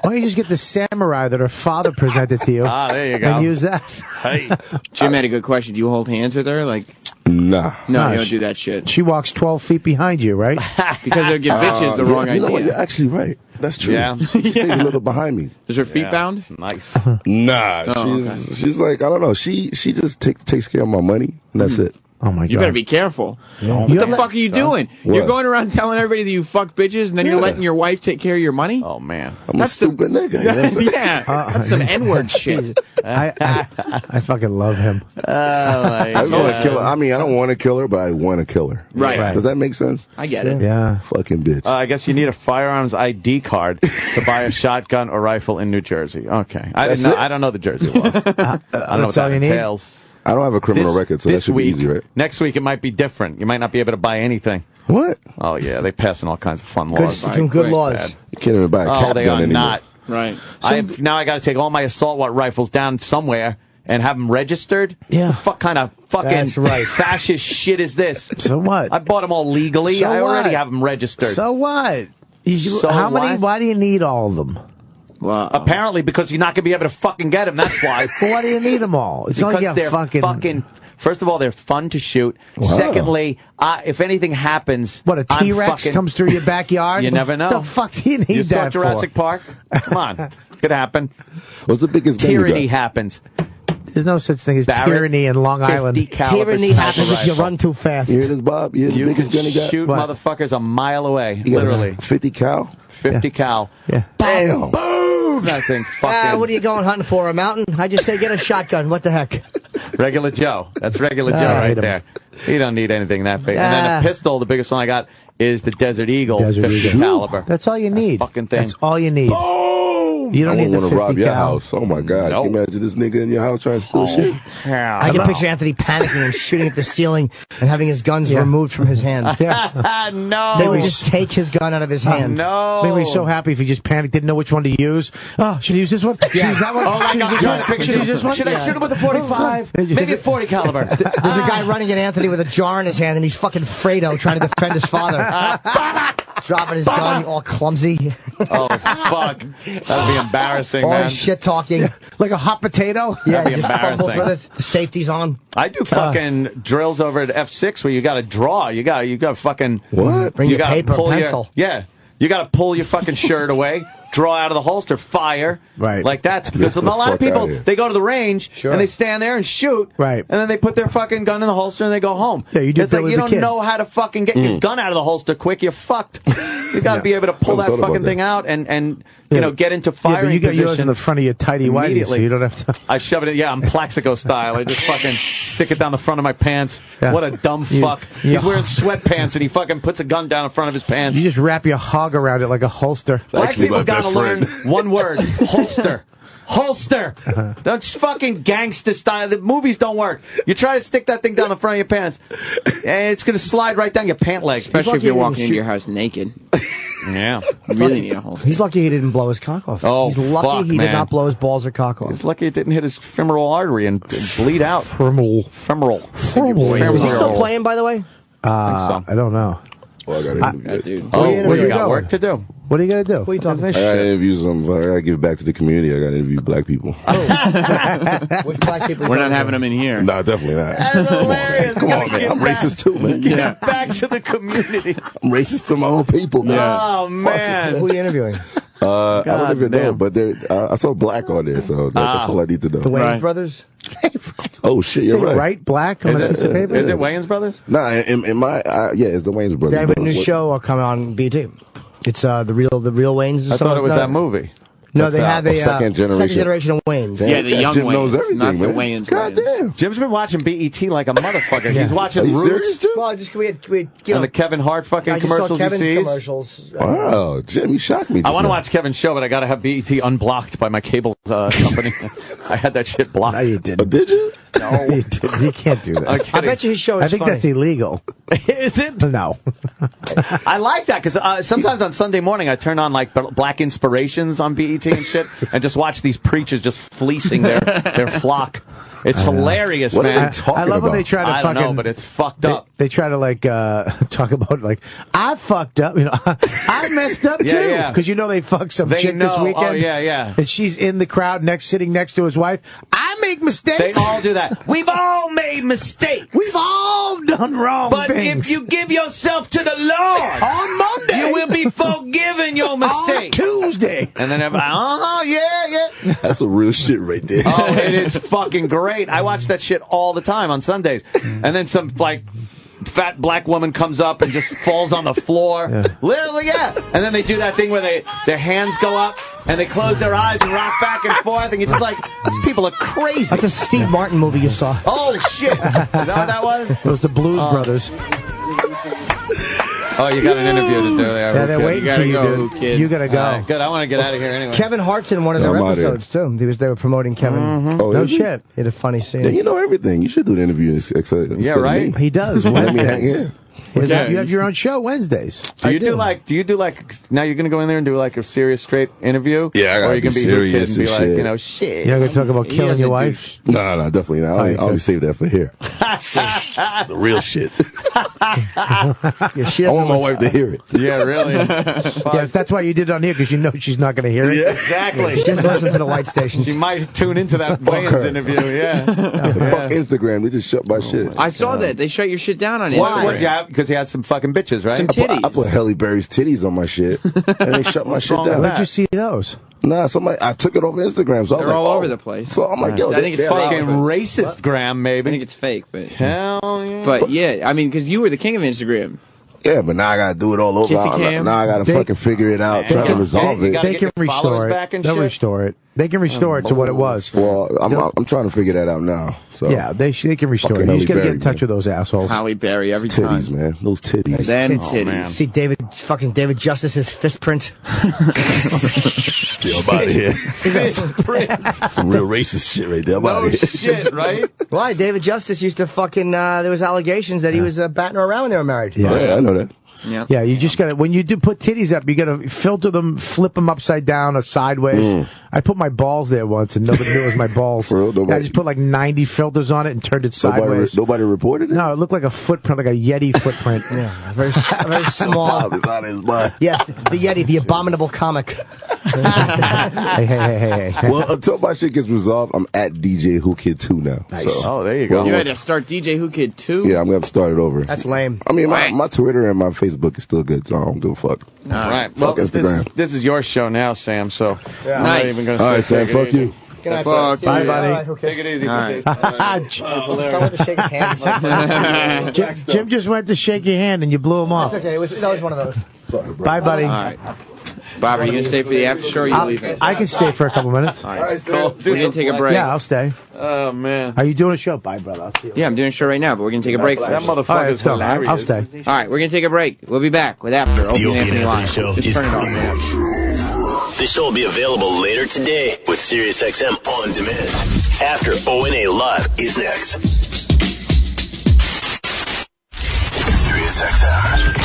Why don't you just get the samurai that her father presented to you? Ah, there you go. And use that. Hey, Jim had a good question. Do you hold hands with her? Like, Nah. no, No, you don't she- do that shit. She walks twelve feet behind you, right? Because they'll give bitches the Uh, wrong yeah, you know what? idea. You're actually right. That's true. Yeah. She stays a little behind me. Is her feet Yeah. bound? nice. Nah, Oh, she's she's like I don't know. She she just take, takes care of my money. And that's it. Oh my god! You better be careful. What the let- fuck are you doing? What? You're going around telling everybody that you fuck bitches, and then you're letting your wife take care of your money? Oh man. I'm That's a the- stupid nigga. You know what I'm saying? yeah, Uh, that's some N-word shit. I, I, I fucking love him. Oh my I want to kill her. I mean, I don't want to kill her, but I want to kill her. Right. Right. Does that make sense? I get it. Yeah. Fucking bitch. Uh, I guess you need a firearms ID card to buy a shotgun or rifle in New Jersey. Okay, I That's didn't know. I don't know the Jersey laws. I don't know what That's all that you need? Entails. I don't have a criminal This- record, so that should week, be easy, right? Next week it might be different. You might not be able to buy anything. What? Oh yeah, they passing all kinds of fun laws. Good, laws. some good Right, laws. bad. You can't even buy a Oh, cap they gun are anymore. not. Right. I have, now I got to take all my assault wa- rifles down somewhere and have them registered. Yeah. The fuck kind of fucking That's right. fascist shit is this? So what? I bought them all legally. So I already what? have them registered. So what? You, So how many? Why do you need all of them? Well, Apparently, because you're not going to be able to fucking get them. That's why. Well, why do you need them all? It's because like they're fucking, fucking. First of all, they're fun to shoot. Secondly, uh, if anything happens, What a I'm T Rex fucking- comes through your backyard? You never know. The fuck do you need You saw that Jurassic for? Park? Come on, could happen. What's the biggest gun you Tyranny got? happens. There's no such thing as Barrett, tyranny in Long Island. caliber Tyranny sniper happens if you run too fast. You hear this, Bob? You hear the You biggest gun can you got? shoot motherfuckers a mile away, You got a literally. 50 cal? 50 cal. Yeah. Damn. Boom! That thing fucking Ah, what are you going hunting for? A mountain? I just say get a shotgun. What the heck? regular Joe. That's regular Joe Ah, I right there. You don't need anything that big. And then Ah. a pistol, the biggest one I got is the Desert Eagle, Desert 50 Eagle. caliber. That's all you need. fucking thing. That's all you need. You I don't need wouldn't the want to 50 rob your house. Oh my God. Nope. Can you imagine this nigga in your house trying to steal shit? I can picture Anthony panicking and shooting at the ceiling and having his guns removed from his hand. Yeah. no. They would just take his gun out of his hand. no. Maybe he's so happy if he just panicked, didn't know which one to use. Oh, should I oh, use this one? Should I use that one? Oh my should I God! use this one? Should I use this one? Should I shoot him with a 45? Maybe a 40 caliber. There's a guy ah. running at Anthony with a jar in his hand, and he's fucking Fredo trying to defend his father. Dropping his gun, all clumsy. oh fuck! That'd be embarrassing, all man. shit talking. Like a hot potato? Yeah, That'd be just fumbles embarrassing. with it. The safety's on. I do uh. fucking drills over at F6 where you got to draw. You got you got to fucking What? Bring you your gotta paper, pull pencil. Your, yeah, you got to pull your fucking shirt away, draw out of the holster, fire. Right. Like that's because a lot of people they go to the range Sure. and they stand there and shoot. Right. And then they put their fucking gun in the holster and they go home. Yeah, you did that like you don't kid. know how to fucking get your mm. gun out of the holster quick. You're fucked. You got to be able to pull that thought about fucking that. thing out and and you Yeah, know get into Yeah, firing but you got position. yours in the front of your tidy whities, so Immediately. you don't have to. I shove it in. Yeah, I'm Plaxico style. I just fucking stick it down the front of my pants. Yeah. What a dumb You- fuck. you- He's wearing sweatpants and he fucking puts a gun down in front of his pants. You just wrap your hog around it like a holster. Black actually people my gotta best learn one word: holster. Holster. That's fucking gangster style. The movies don't work. You try to stick that thing down the front of your pants, and it's gonna slide right down your pant leg. especially if you're walking into your house naked. Yeah. You really need a holster. He's lucky he didn't blow his cock off. Oh, He's lucky fuck, he man. did not blow his balls or cock off. He's lucky it didn't hit his femoral artery and bleed out. Femoral. Femoral. Femoral. Is he still playing, by the way? Uh, so. I don't know. Well, I got an interview. Oh, Where you well, you interviewing? got work to do. What are you gonna do? What are you talking I got to interview some. I got to give back to the community. I got to interview black people. Oh. Which black people? We're not having them in here. No, definitely not. That's hilarious. Come on, man. I'm racist too, man. Get back to the community. I'm racist to my own people, man. Oh man. Who are you interviewing? Uh, I don't even know, damn. but there, uh, I saw black on there, so that, that's Ah. all I need to know. The Wayans brothers. Oh shit, you're They right. write black on Is a it, piece of paper. is it Wayans Brothers? Nah, in, in my uh, yeah, it's the Wayans brothers. They have a but new what- show coming on BET. It's uh the real the real Wayans. or I thought it was like that movie. No, That's they uh, have a oh, uh, second generation. second generation of Wayans. Yeah, the young Jim knows Wayans, everything, not the man. Wayans God damn. Jim's been watching BET like a motherfucker. He's Are watching you serious, Roots Jim? Well, just we had, we had, you and the Kevin Hart fucking I just saw commercials he Kevin's sees. commercials. Wow, Jim, you shocked me. I just want to now. watch Kevin's show, but I got to have BET unblocked by my cable uh, company. I had that shit blocked. No, you Oh, didn't. did you? No. you, did. you can't do I'm that. kidding. I bet you his show is I think funny. that's illegal. Is it? No. I like that because uh, sometimes on Sunday morning I turn on like b- Black Inspirations on BET and shit, and just watch these preachers just fleecing their their flock. It's hilarious, What are man. they talking I love when about? they try to I fucking. don't know, but it's fucked up. they try to like uh, talk about like I fucked up, you know, I messed up Yeah, too, yeah. because you know they fucked some They chick this weekend. Oh, yeah, yeah. And she's in the crowd next, sitting next to his wife. I make mistakes. They all do that. We've all made mistakes. We've all done wrong But things. if you give yourself to the Lord on Monday, you will be forgiven your on mistake. Tuesday. And then everybody, oh yeah, yeah. That's a real shit right there. Oh, it is fucking great. I watch that shit all the time on Sundays. Mm. And then some like fat black woman comes up and just falls on the floor. Literally, yeah. And then they do that thing where they their hands go up and they close their eyes and rock back and forth, and you're just like, these people are crazy. That's a Steve Martin movie you saw. Oh shit! Is that what that was? It was the Blues uh, Brothers. Oh, you got an interview to do there. Yeah, they're Okay. waiting You gotta for you, go, dude. kid. You gotta go. All right, good. I want to get out of here anyway. Kevin Hart's in one of Yeah, their I'm episodes too. He was they were promoting Kevin. Mm-hmm. Oh, no he? shit. He had a funny scene. Then you know everything. You should do an interview instead instead Yeah, of right? me. He does Let me hang in. He has- Yeah. You have your own show Wednesdays. Do you do. like? Do you do like? Now you're gonna go in there and do like a serious, straight interview. Yeah, I gotta or you be can be serious serious and be and like, shit. you know, shit. You're not gonna talk about He killing your do wife. No, no, definitely not. I'll, Alright, I'll save that for here. the real shit. Yeah, I want my wife to hear it. yeah, really. Yes, that's why you did it on here because you know she's not gonna hear it. Yeah. exactly. She doesn't listen to the white stations. She might tune into that Fuck Wayans interview. Yeah. Fuck Instagram. They just shut my oh shit. I saw that. They shut your shit down on Why? Instagram. What, yeah, because he had some fucking bitches, right? Some I put, I titties. put Halle Berry's titties on my shit, and they shut my shit down. that? Where'd you see those? Nah, somebody I took it off Instagram, so They're like, all oh. over the place. So I'm like, yo, I think it's fucking out. Fucking racist gram, maybe. I think it's fake, but Hell yeah. but yeah, I mean, because you were the king of Instagram. Yeah, but now I gotta do it all over. Kissy I- Now I gotta They- fucking figure it out, They try to can- resolve they- it. They can restore it. They'll shit? restore it. They can restore it to what it was. Well, I'm I'm trying to figure that out now. So Yeah, they sh- they can restore Fucking it. You just gotta Halle get in Berry, touch with those assholes. Halle Berry every titties, time. man, those titties. Them Oh, titties. See David fucking David Justice's fist print. Yeah, I'm out of here. Some real racist shit right there. I'm out No of here. shit, right? Why? David Justice used to fucking. Uh, there was allegations that he was uh, batting her around when they were married. Yeah, yeah, I know that. Yeah. Yeah, you just gotta when you do put titties up, you gotta filter them, flip them upside down or sideways. Mm. I put my balls there once, and nobody knew it was my balls. For real? Nobody- I just put like ninety filters on it and turned it Nobody, re- sideways. nobody reported it. no, it looked like a footprint, like a Yeti footprint. Yeah, very very small. Bob is his mind. Yes, the Yeti, the abominable comic. hey, hey, hey, hey, hey. Well, until my shit gets resolved, I'm at DJ Whoo Kid 2 now. Nice. So, Oh, there you go. You had to start DJ Whoo Kid 2? yeah, I'm gonna start it over. That's lame. I mean, my, my Twitter and my Facebook is still good, so I don't give a fuck. All right. Well, Fuck this is, Instagram. this is your show now, Sam. So I'm not Nice. even going to. All right, Sam, fuck easy. you. Good night, Fuck sir. Bye, See buddy. Take it easy. All buddy. right. Someone to shake his hand. Jim, Jim just went to shake your hand and you blew him off. It's okay. It was, that was one of those. Bye, buddy. All right. Bob, are you gonna stay for the after show? Or are you I'll- leaving? I can stay for a couple minutes. All right. Cool. We're gonna take a break. Yeah, I'll stay. Oh man. Are you doing a show? Bye, brother. I'll see you. Yeah, I'm doing a show right now, but we're gonna take a break That first. motherfucker's All right, let's go. hilarious. I'll stay. All right, we're gonna take a break. We'll be back with after Opie and Opie and Anthony Anthony Live. Show Just is turn it on, man. This show will be available later today with SiriusXM on demand. After ONA Live is next. SiriusXM.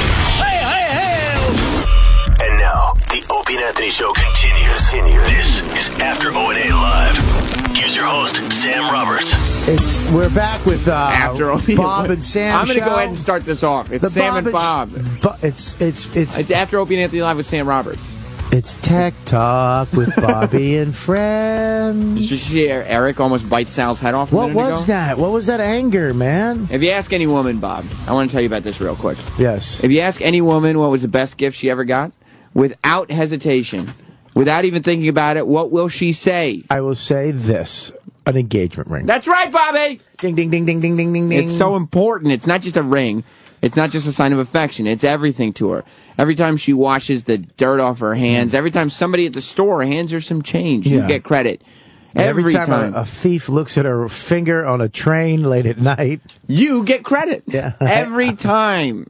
Opie and Anthony Show continues. continues. This is After ONA Live. Here's your your host, Sam Roberts. It's we're back with uh, After O'Neill. Bob and Sam. I'm going to go ahead and start this off. It's The Sam and Bob Bob. and- Bu- it's it's it's It's after Opie and Anthony Live with Sam Roberts. it's Tech Talk with Bobby and friends. Did you see Eric almost bite Sal's head off a What was ago? that? What was that anger, man? If you ask any woman, Bob, I want to tell you about this real quick. Yes. If you ask any woman what was the best gift she ever got, without hesitation, without even thinking about it, what will she say? I will say this: an engagement ring. That's right, Bobby. Ding ding ding ding ding ding ding ding. It's so important. It's not just a ring. It's not just a sign of affection. It's everything to her. Every time she washes the dirt off her hands, every time somebody at the store hands her some change, you get credit. Every, Every, time, time, A, a thief looks at her finger on a train late at night, you get credit. Yeah. Every time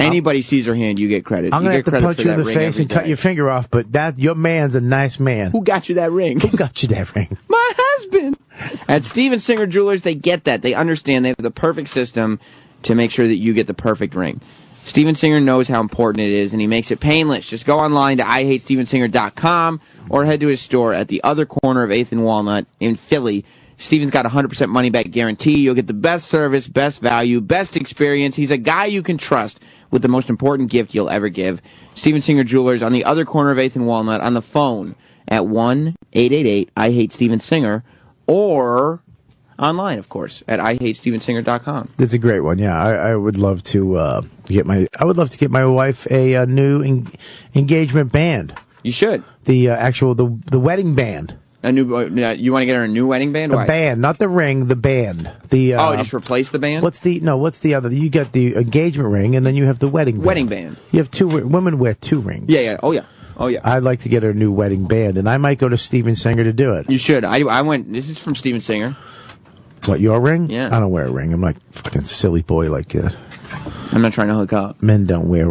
anybody sees her hand, you get credit. I'm gonna get have to punch you in the face and cut your finger off. But that your man's a nice man. Who got you that ring? Who got you that ring? My husband. At Steven Singer Jewelers, they get that. They understand. They have the perfect system to make sure that you get the perfect ring. Steven Singer knows how important it is, and he makes it painless. Just go online to IHateStevenSinger.com or head to his store at the other corner of 8th and Walnut in Philly. Steven's got a 100% money back guarantee. You'll get the best service, best value, best experience. He's a guy you can trust with the most important gift you'll ever give. Steven Singer Jewelers on the other corner of 8th and Walnut on the phone at 1 888 I Hate Steven Singer or online, of course, at IHateStevenSinger.com. That's a great one. Yeah, I, I would love to uh, get my. I would love to get my wife a, uh new en- engagement band. You should. The uh, actual the the wedding band. A new, uh, you want to get her a new wedding band? The Why? band, not the ring. The band. The uh, Oh, just replace the band? What's the no? What's the other? You get the engagement ring, and then you have the wedding. Band. Wedding band. You have two women wear two rings. Yeah, yeah. Oh, yeah. Oh, yeah. I'd like to get her a new wedding band, and I might go to Steven Singer to do it. You should. I, I went, this is from Steven Singer. What your ring? Yeah. I don't wear a ring. I'm like a fucking silly boy like this. I'm not trying to hook up. Men don't wear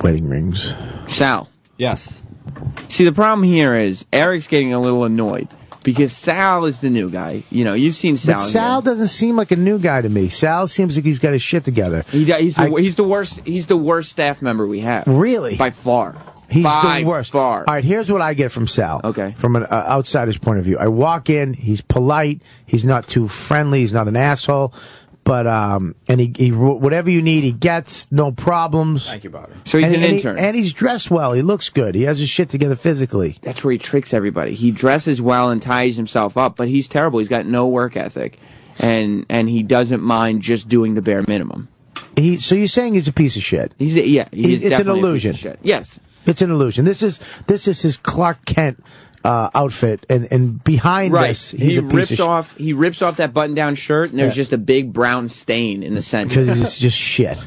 wedding rings. Sal. Yes. See, the problem here is Eric's getting a little annoyed because Sal is the new guy. You know, you've seen Sal. But Sal doesn't seem like a new guy to me. Sal seems like he's got his shit together. He, he's, the, I- he's the worst. He's the worst staff member we have. Really? By far. He's By the worst. Far. All right, here's what I get from Sal. Okay. From an uh, outsider's point of view, I walk in. He's polite. He's not too friendly. He's not an asshole. But um, and he, he whatever you need, he gets no problems. Thank you, Bobby. So he's and, an and he- intern. and he's dressed well. He looks good. He has his shit together physically. That's where he tricks everybody. He dresses well and ties himself up, but he's terrible. He's got no work ethic, and and he doesn't mind just doing the bare minimum. He, so you're saying he's a piece of shit? He's a, yeah. He's, He's- it's an definitely a piece illusion. of shit. Yes. It's an illusion. This is this is his Clark Kent uh, outfit, and and behind Right. this, he's he a piece rips of shit. off. He rips off that button-down shirt, and there's Yeah. just a big brown stain in the center. because he's just shit.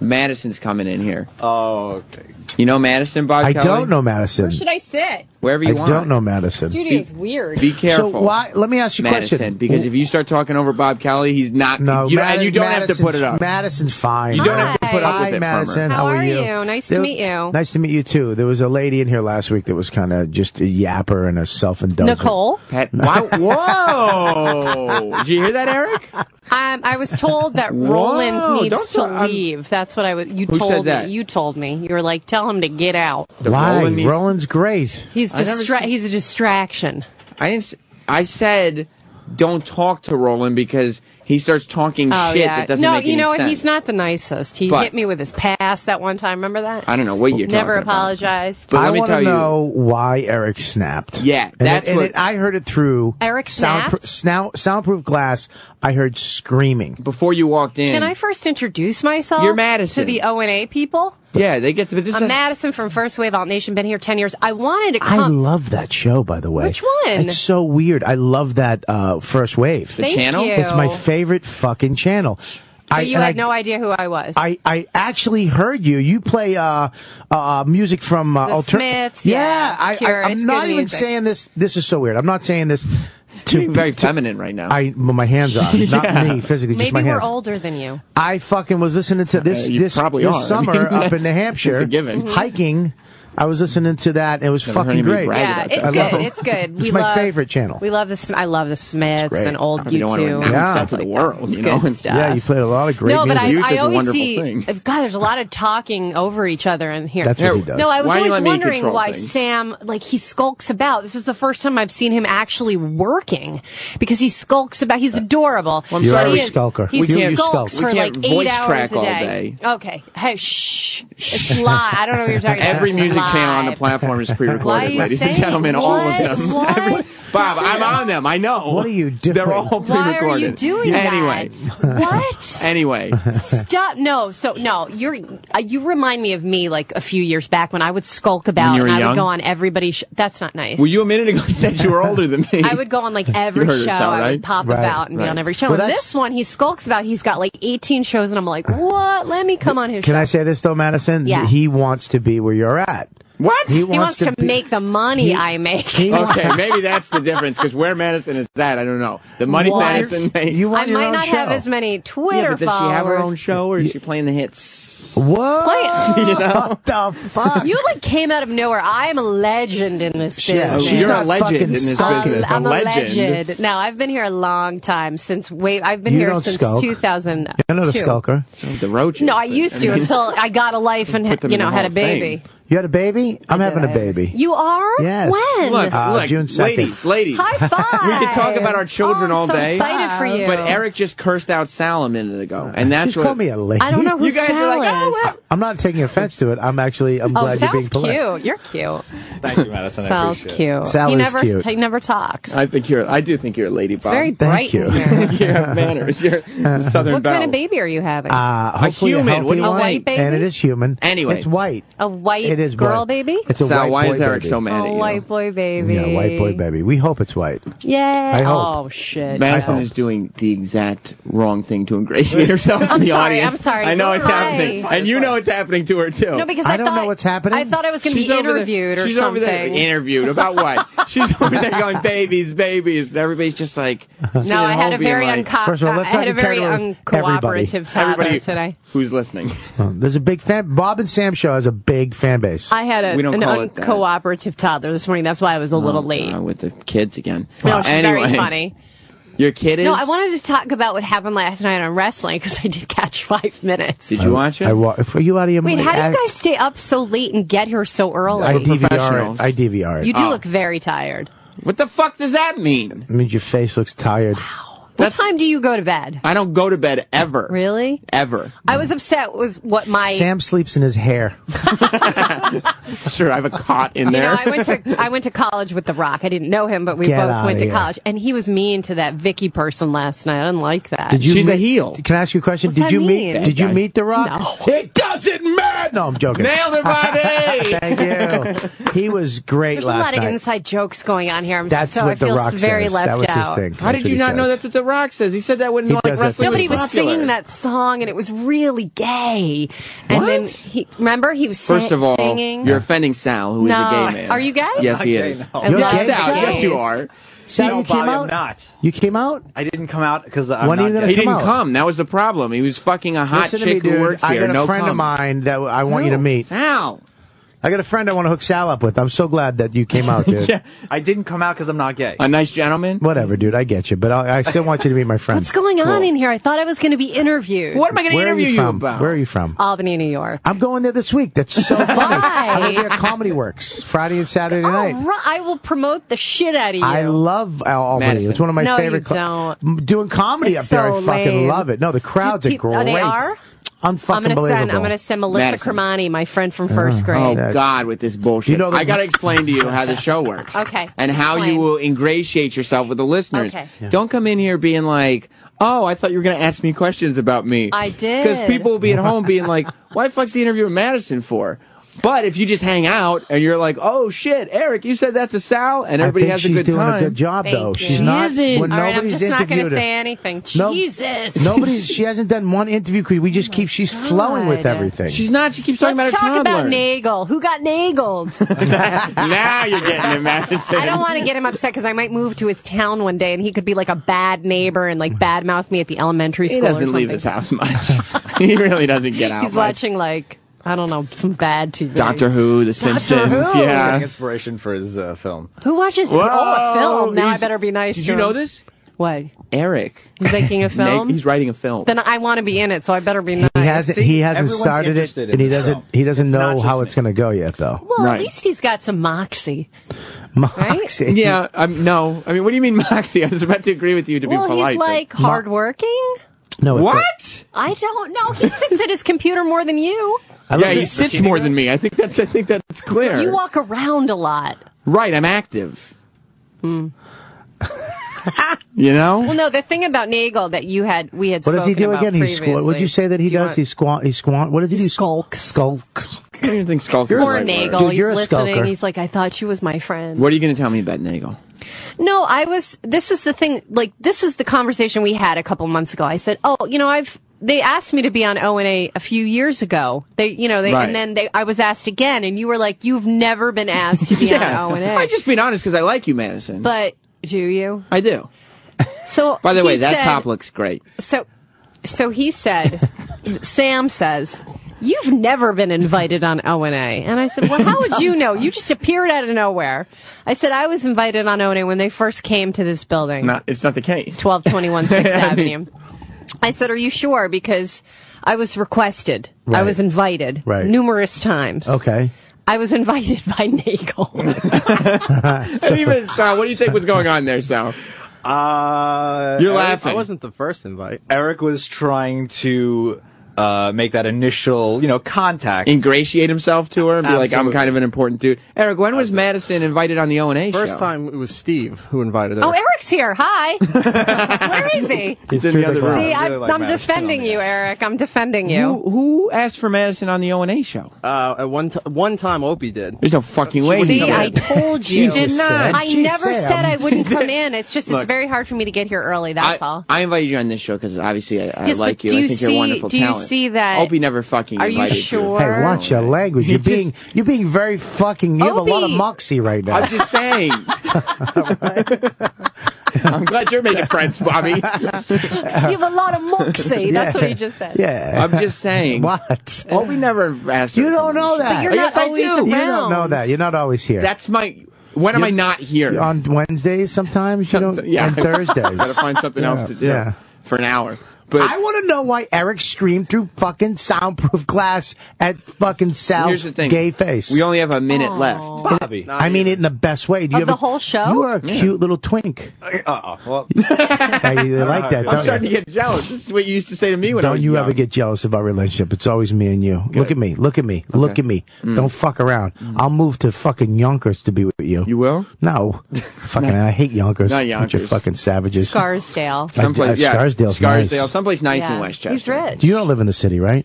Madison's coming in here. Oh, okay. You know Madison, Bob I Kelly? don't know Madison. Where should I sit? Wherever you I want. I don't know Madison. The studio's weird. Be careful. So why? Let me ask you a Madison, question. because if you start talking over Bob Kelly, he's not. No, you, Madi- and you don't have to put it Madison's- up. Madison's fine. You don't have to put up Hi, with it from. Madison. How are are you? you? Nice to meet you. Nice to meet you too. There was a lady in here last week that was kind of just a yapper and a self-indulgent. Nicole. Pat, why, whoa! Did you hear that, Eric? Um, I was told that Roland don't needs to tell- I'm- leave. That's what I was. You told that? me. You told me. You were like, tell him to get out. Why? Roland needs- Roland's great. He's I never distra- said- He's a distraction. I didn't. s- I said, don't talk to Roland because he starts talking Oh shit yeah. that doesn't make sense. no, make you know what? sense. He's not the nicest. He But- hit me with his pass that one time. Remember that? I don't know what you're Never talking about. apologized. But let I me want tell to you- know why Eric snapped. Yeah, And that's it, and what- it- I heard it through Eric soundproof, snapped? snow- soundproof glass. I heard screaming. Before you walked in, Can I first introduce myself? You're Madison. to the O and A people. Yeah, they get to. This I'm is- Madison from First Wave Alt Nation. Been here ten years. I wanted to I come. love that show, by the way. Which one? It's so weird. I love that uh, first wave. The Thank channel? you. It's my favorite fucking channel. I, but you and had I- no idea who I was. I, I actually heard you. You play uh, uh, music from uh, The Smiths, yeah, I, Cure. I, I'm It's not even music. saying this. This is so weird. I'm not saying this. To, being very feminine right now. I, well, my hands are not Yeah. me physically, just Maybe my we're hands. older than you. I fucking was listening to this Uh, this, this are. I summer mean, up in that's- New Hampshire, I was listening to that. It was Never fucking great. Yeah, it's good. It's good. It's we my love, favorite channel. We love the. I love the Smiths and old U2. yeah, stuff to the world. It's you know? good stuff. Yeah, you played a lot of great. No, but. I, I always see. Thing. Uh, God, there's a lot of talking over each other in here. That's what he does. No, I was why always wondering why things? Sam, like, he skulks about. This is the first time I've seen him actually working because he skulks about. He's adorable. Well, You're a skulker. He we skulks for like eight hours a day. Okay, hey, shh, it's lie. I don't know what you're talking about. Every music channel on the platform is pre-recorded, ladies and gentlemen. All of them. Every- Bob, I'm on them. I know. What are you doing? They're all pre-recorded. are you doing anyway, that? What? anyway, Stop! No, so no, you're uh, you remind me of me like a few years back when I would skulk about When you were and I young? would go on everybody's. Sh- that's not nice. well, you a minute ago said you were older than me. I would go on like every show. I would pop Right, about and be on every show. Well, and this one, he skulks about. He's got like 18 shows, and I'm like, what? Let me come on his Can show. I say this though, Madison? Yeah. He wants to be where you're at. What? He wants, he wants to, to make the money he, I make. okay, maybe that's the difference because where Madison is that I don't know. The money what? Madison makes. You want I might not show. have as many Twitter yeah, does followers. she have her own show or is she playing the hits? What? you know? What the fuck? You like came out of nowhere. I'm a legend in this she, business. She's You're a legend in this stuck. business. I'm, a, legend. legend. No, I've been here a long time since wait. I've been you here since skulk. 2000. You're not a skulker. The roaches. No, I used to until I got a life and you know had a baby. You had a baby? I'm I having did. a baby. You are? Yes. When? Look, uh, look, June 2nd. ladies, ladies. High five. we could talk about our children oh, all so day. excited for you. But Eric just cursed out Sal a minute ago, and that's She's what. called me a lady. I don't know who you guys Sal are like, oh, well. I'm not taking offense to it. I'm actually. I'm oh, glad Sal's you're being polite. cute. You're cute. Thank you, Madison. Sal's cute. Sal he is never, cute. He never talks. I think you're. I do think you're a lady. Bob. It's very bright. Thank you. you have manners. You're Southern. What kind of baby are you having? Uh, a human. A, a white baby. And it is human. Anyway, it's white. A white is girl white. baby. It's a Sal, white why boy is Eric baby. so mad at oh, you? white boy baby. Yeah, white boy baby. We hope it's white. Yeah. I hope. Oh shit. Madison is doing the exact wrong thing to ingratiate herself in the sorry. audience. I'm sorry. I know it's Why? happening, and you know it's happening to her too. No, because I, I don't thought, know what's happening. I thought I was going to be over there- interviewed or she's something. over there interviewed about what? she's over there going babies, babies, and everybody's just like. Uh-huh. no, I had a very uncooperative. I had a very uncooperative toddler today. who's listening. Um, There's a big fan. Bob and Sam show has a big fan base. I had a, We don't an uncooperative toddler this morning. That's why I was a oh, little late. Uh, with the kids again. No, she's very funny. Your kid is. No, I wanted to talk about what happened last night on wrestling because I did catch five minutes. Did you watch it? I wa- are you out of your Wait, mind? how do you guys stay up so late and get here so early? I, DVR it. I DVR it. You do oh. look very tired. what the fuck does that mean? It means your face looks tired. That's, what time do you go to bed? I don't go to bed ever. Really? Ever. I was upset with what my Sam sleeps in his hair. sure, I have a cot in there. You know, I went to I went to college with The Rock. I didn't know him, but we Get both went to here. college, and he was mean to that Vicky person last night. I didn't like that. Did you? She's meet, a heel. Can I ask you a question? What's did you mean? meet? Did you meet The Rock? No. It doesn't matter. No, I'm joking. Nailed it, Bobby. Thank you. He was great There's last night. There's a lot night. of inside jokes going on here. I'm That's so I feel very left out. How did you not know that? The Rock says. He said that when he like wrestling. Nobody was, singing that song, and it was really gay. And what? then he remember he was first of all singing. You're offending Sal, who no. is a gay man. Are you gay? Yes, he is. No. You're gay? Sal, yes, you are. You came out? I'm not. You came out? I didn't come out because I'm when not. Are you he didn't out? come. That was the problem. He was fucking a hot Listen chick me, who works here. I got a no friend of mine that I want no. you to meet. Sal. I got a friend I want to hook Sal up with. I'm so glad that you came out, dude. yeah, I didn't come out because I'm not gay. A nice gentleman. Whatever, dude. I get you, but I, I still want you to be my friend. What's going on in here? I thought I was going to be interviewed. What am I going to interview you, you, about? Where are you from? Albany, New York. I'm going there this week. That's so funny. Why? I'm going to be at Comedy Works Friday and Saturday night. Right. I will promote the shit out of you. I love Albany. Madison. It's one of my no, favorite. No, don't. Doing comedy it's up so there, I fucking lame. love it. No, the crowds Do, are great. They are. Unfucking I'm gonna send. I'm gonna send Melissa Madison. Cremani, my friend from first grade. Oh God, with this bullshit! You know I gotta explain to you how the show works. okay. And how Explain. you will ingratiate yourself with the listeners. Okay. Yeah. Don't come in here being like, "Oh, I thought you were gonna ask me questions about me." I did. Because people will be at home being like, "Why the fuck's the interview with Madison for?" But if you just hang out and you're like, oh shit, Eric, you said that to Sal, and everybody has a good time. She's doing a good job Thank though. You. She's she not. Isn't. When All right, I'm just not going to say anything. No, Jesus. Nobody's. She hasn't done one interview. We just oh keep. She's God. flowing with everything. She's not. She keeps talking Let's about her talk toddler. about Nagel. Who got nagled? now you're getting him mad. I don't want to get him upset because I might move to his town one day, and he could be like a bad neighbor and like badmouth me at the elementary school. He doesn't leave his house much. he really doesn't get out. He's much. watching like I don't know, some bad TV. Doctor Who, The Simpsons. Who? Yeah. Getting inspiration for his uh, film. Who watches Whoa. oh, a film? Now I better be nice Did to you know this? What? Eric. He's making a Nate- film? He's writing a film. Then I want to be in it, so I better be nice. He hasn't. He hasn't started it, and he doesn't. film. He doesn't It's know how me. it's going to go yet, though. Well, Right. at least he's got some moxie. Moxie. Yeah, I'm, no. I mean, what do you mean, Moxie? I was about to agree with you to be polite. well, polite. he's but- like hardworking. No. it's- What? I don't know. He sits at his computer more than you. I Yeah, love he sits more than me. I think that's. I think that's clear. You walk around a lot. right. I'm active. Hmm. You know. Well, no, the thing about Nagel that you had, we had What does he do again? He squ- What would you say that he Do does? He squat. He squat. What does he do? Skulks. Skulks. I don't even think Skulker. is Poor right Nagel. Dude, you're a he's listening. skulker. He's like, I thought she was my friend. What are you going to tell me about Nagel? No, I was. This is the thing. Like, this is the conversation we had a couple months ago. I said, "Oh, you know, I've." They asked me to be on O and A a few years ago. They, you know, they, Right. and then they, I was asked again, and you were like, "You've never been asked to be on O and A." I just being honest because I like you, Madison. But do you? I do. So, By the he way, that said- top looks great. So, so he said, Sam says, "You've never been invited on O and A." And I said, "Well, how would you know? You just appeared out of nowhere." I said, "I was invited on O and A when they first came to this building, Not, it's not the case. twelve twenty one Sixth I mean- Avenue." I said, "Are you sure?" Because I was requested. I was invited Right. numerous times. Okay. I was invited by Nagel. And even Sal, what do you think was going on there, Sal? Uh, You're Eric- laughing. I wasn't the first invite. Eric was trying to uh, make that initial, you know, contact. Ingratiate himself to her and be like, "I'm kind of an important dude." Eric, when was Madison invited on the O and A show? First time it was Steve who invited her. oh, Eric's here. Hi. Where is he? He's in the other room. See, I, really like I'm Madison defending you, Eric. I'm defending you. Who, who asked for Madison on the O and A show? Uh, at one, t- one time, Opie did. There's no fucking way. See, I told you. She did not. I Jeez, never Sam. said I wouldn't come in. It's just it's very hard for me to get here early. I, That's all. I invited you on this show because obviously I, I Yes, like you. I think you're a wonderful do you talent. see that- Opie never fucking Are you invited sure? Hey, watch your language. You're being you're being very fucking. You have a lot of Opie- moxie right now. I'm just saying. I'm glad you're making friends, Bobby. you have a lot of moxie. That's what he just said. yeah. I'm just saying. What? Opie never asked. her You to don't come on know the show. that. But you're Oh, not yes, I always do. around. You don't know that. You're not always here. That's my. When am I not here? on Wednesdays sometimes. You don't. yeah, And Thursdays. Gotta find something else to do yeah. for an hour. But I want to know why Eric screamed through fucking soundproof glass at fucking Sal's here's the thing. gay face. We only have a minute left. Bobby. I mean it in the best way. Do you Of the have a- whole show? You are a cute little twink. Uh-uh. Well, Yeah, you like that, I'm starting you? to get jealous. This is what you used to say to me when I Don't was you young. ever get jealous about relationship? It's always me and you. Look at me. Look at me. Look at me. Don't fuck around. I'll move to fucking Yonkers to be with you. Mm. You will? No. fucking, I hate Yonkers. Not Bunch Yonkers. of fucking savages. Scarsdale. Someplace, Uh, yeah, Scarsdale's Scarsdale, nice. Someplace nice Yeah. in Westchester. He's rich. You don't live in the city, right?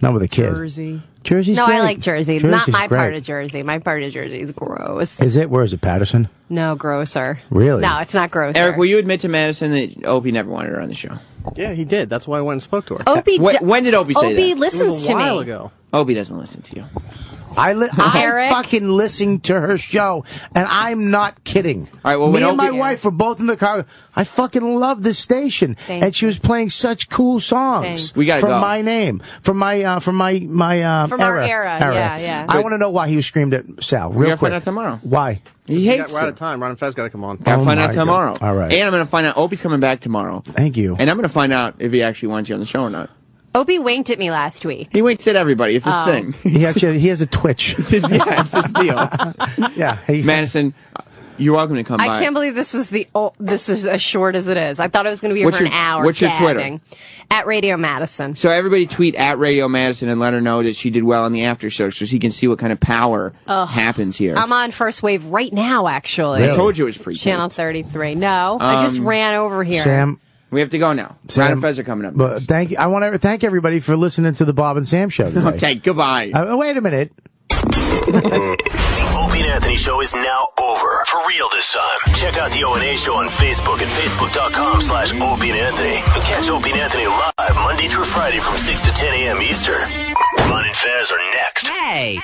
Not with a kid. Jersey. Jersey's no, great. I like Jersey. Not Jersey's my part of Jersey. My part of Jersey is gross. Is it? Where is it? Paterson? No, grosser. Really? No, it's not grosser. Eric, will you admit to Madison that Opie never wanted her on the show? Yeah, he did. That's why I went and spoke to her. Opie, When- when did Opie say Opie that? listens it was a to while me. ago. Opie doesn't listen to you. I li- I fucking listen to her show, and I'm not kidding. All right, well, me when and my Opie- wife were both in the car. I fucking love this station, Thank and she was playing such cool songs. Thanks. We gotta from go. my name, from my uh, from my my uh, From our era, era, yeah, yeah. I want to know why he screamed at Sal. Real gotta quick. find out tomorrow. Why? He hates got, we're out of time. Ron and Fez got to come on. Gotta Oh find my out God. tomorrow. All right. And I'm gonna find out Opie's coming back tomorrow. Thank you. And I'm gonna find out if he actually wants you on the show or not. Opie winked at me last week. He winks at everybody. It's his Oh. thing. he actually he has a twitch. It's his, yeah, it's his deal. yeah. He, Madison, you're welcome to come by. I can't believe this was the oh, this is as short as it is. I thought it was going to be here What's for your- an hour. what's your Twitter? At Radio Madison. So everybody tweet at Radio Madison and let her know that she did well on the after show, so she can see what kind of power Ugh. happens here. I'm on first wave right now. Actually, I told you it was pre Channel 33. No, I just Um, ran over here. Sam. We have to go now. Sam, Ron and Fez are coming up. But thank you. I want to thank everybody for listening to the Bob and Sam show. Today. Okay, goodbye. Uh, wait a minute. The Opie and Anthony show is now over. For real this time. Check out the O&A show on Facebook at facebook.com slash Opie and Anthony. And catch Opie and Anthony live Monday through Friday from 6 to 10 a.m. Eastern. Ron and Fez are next. Hey.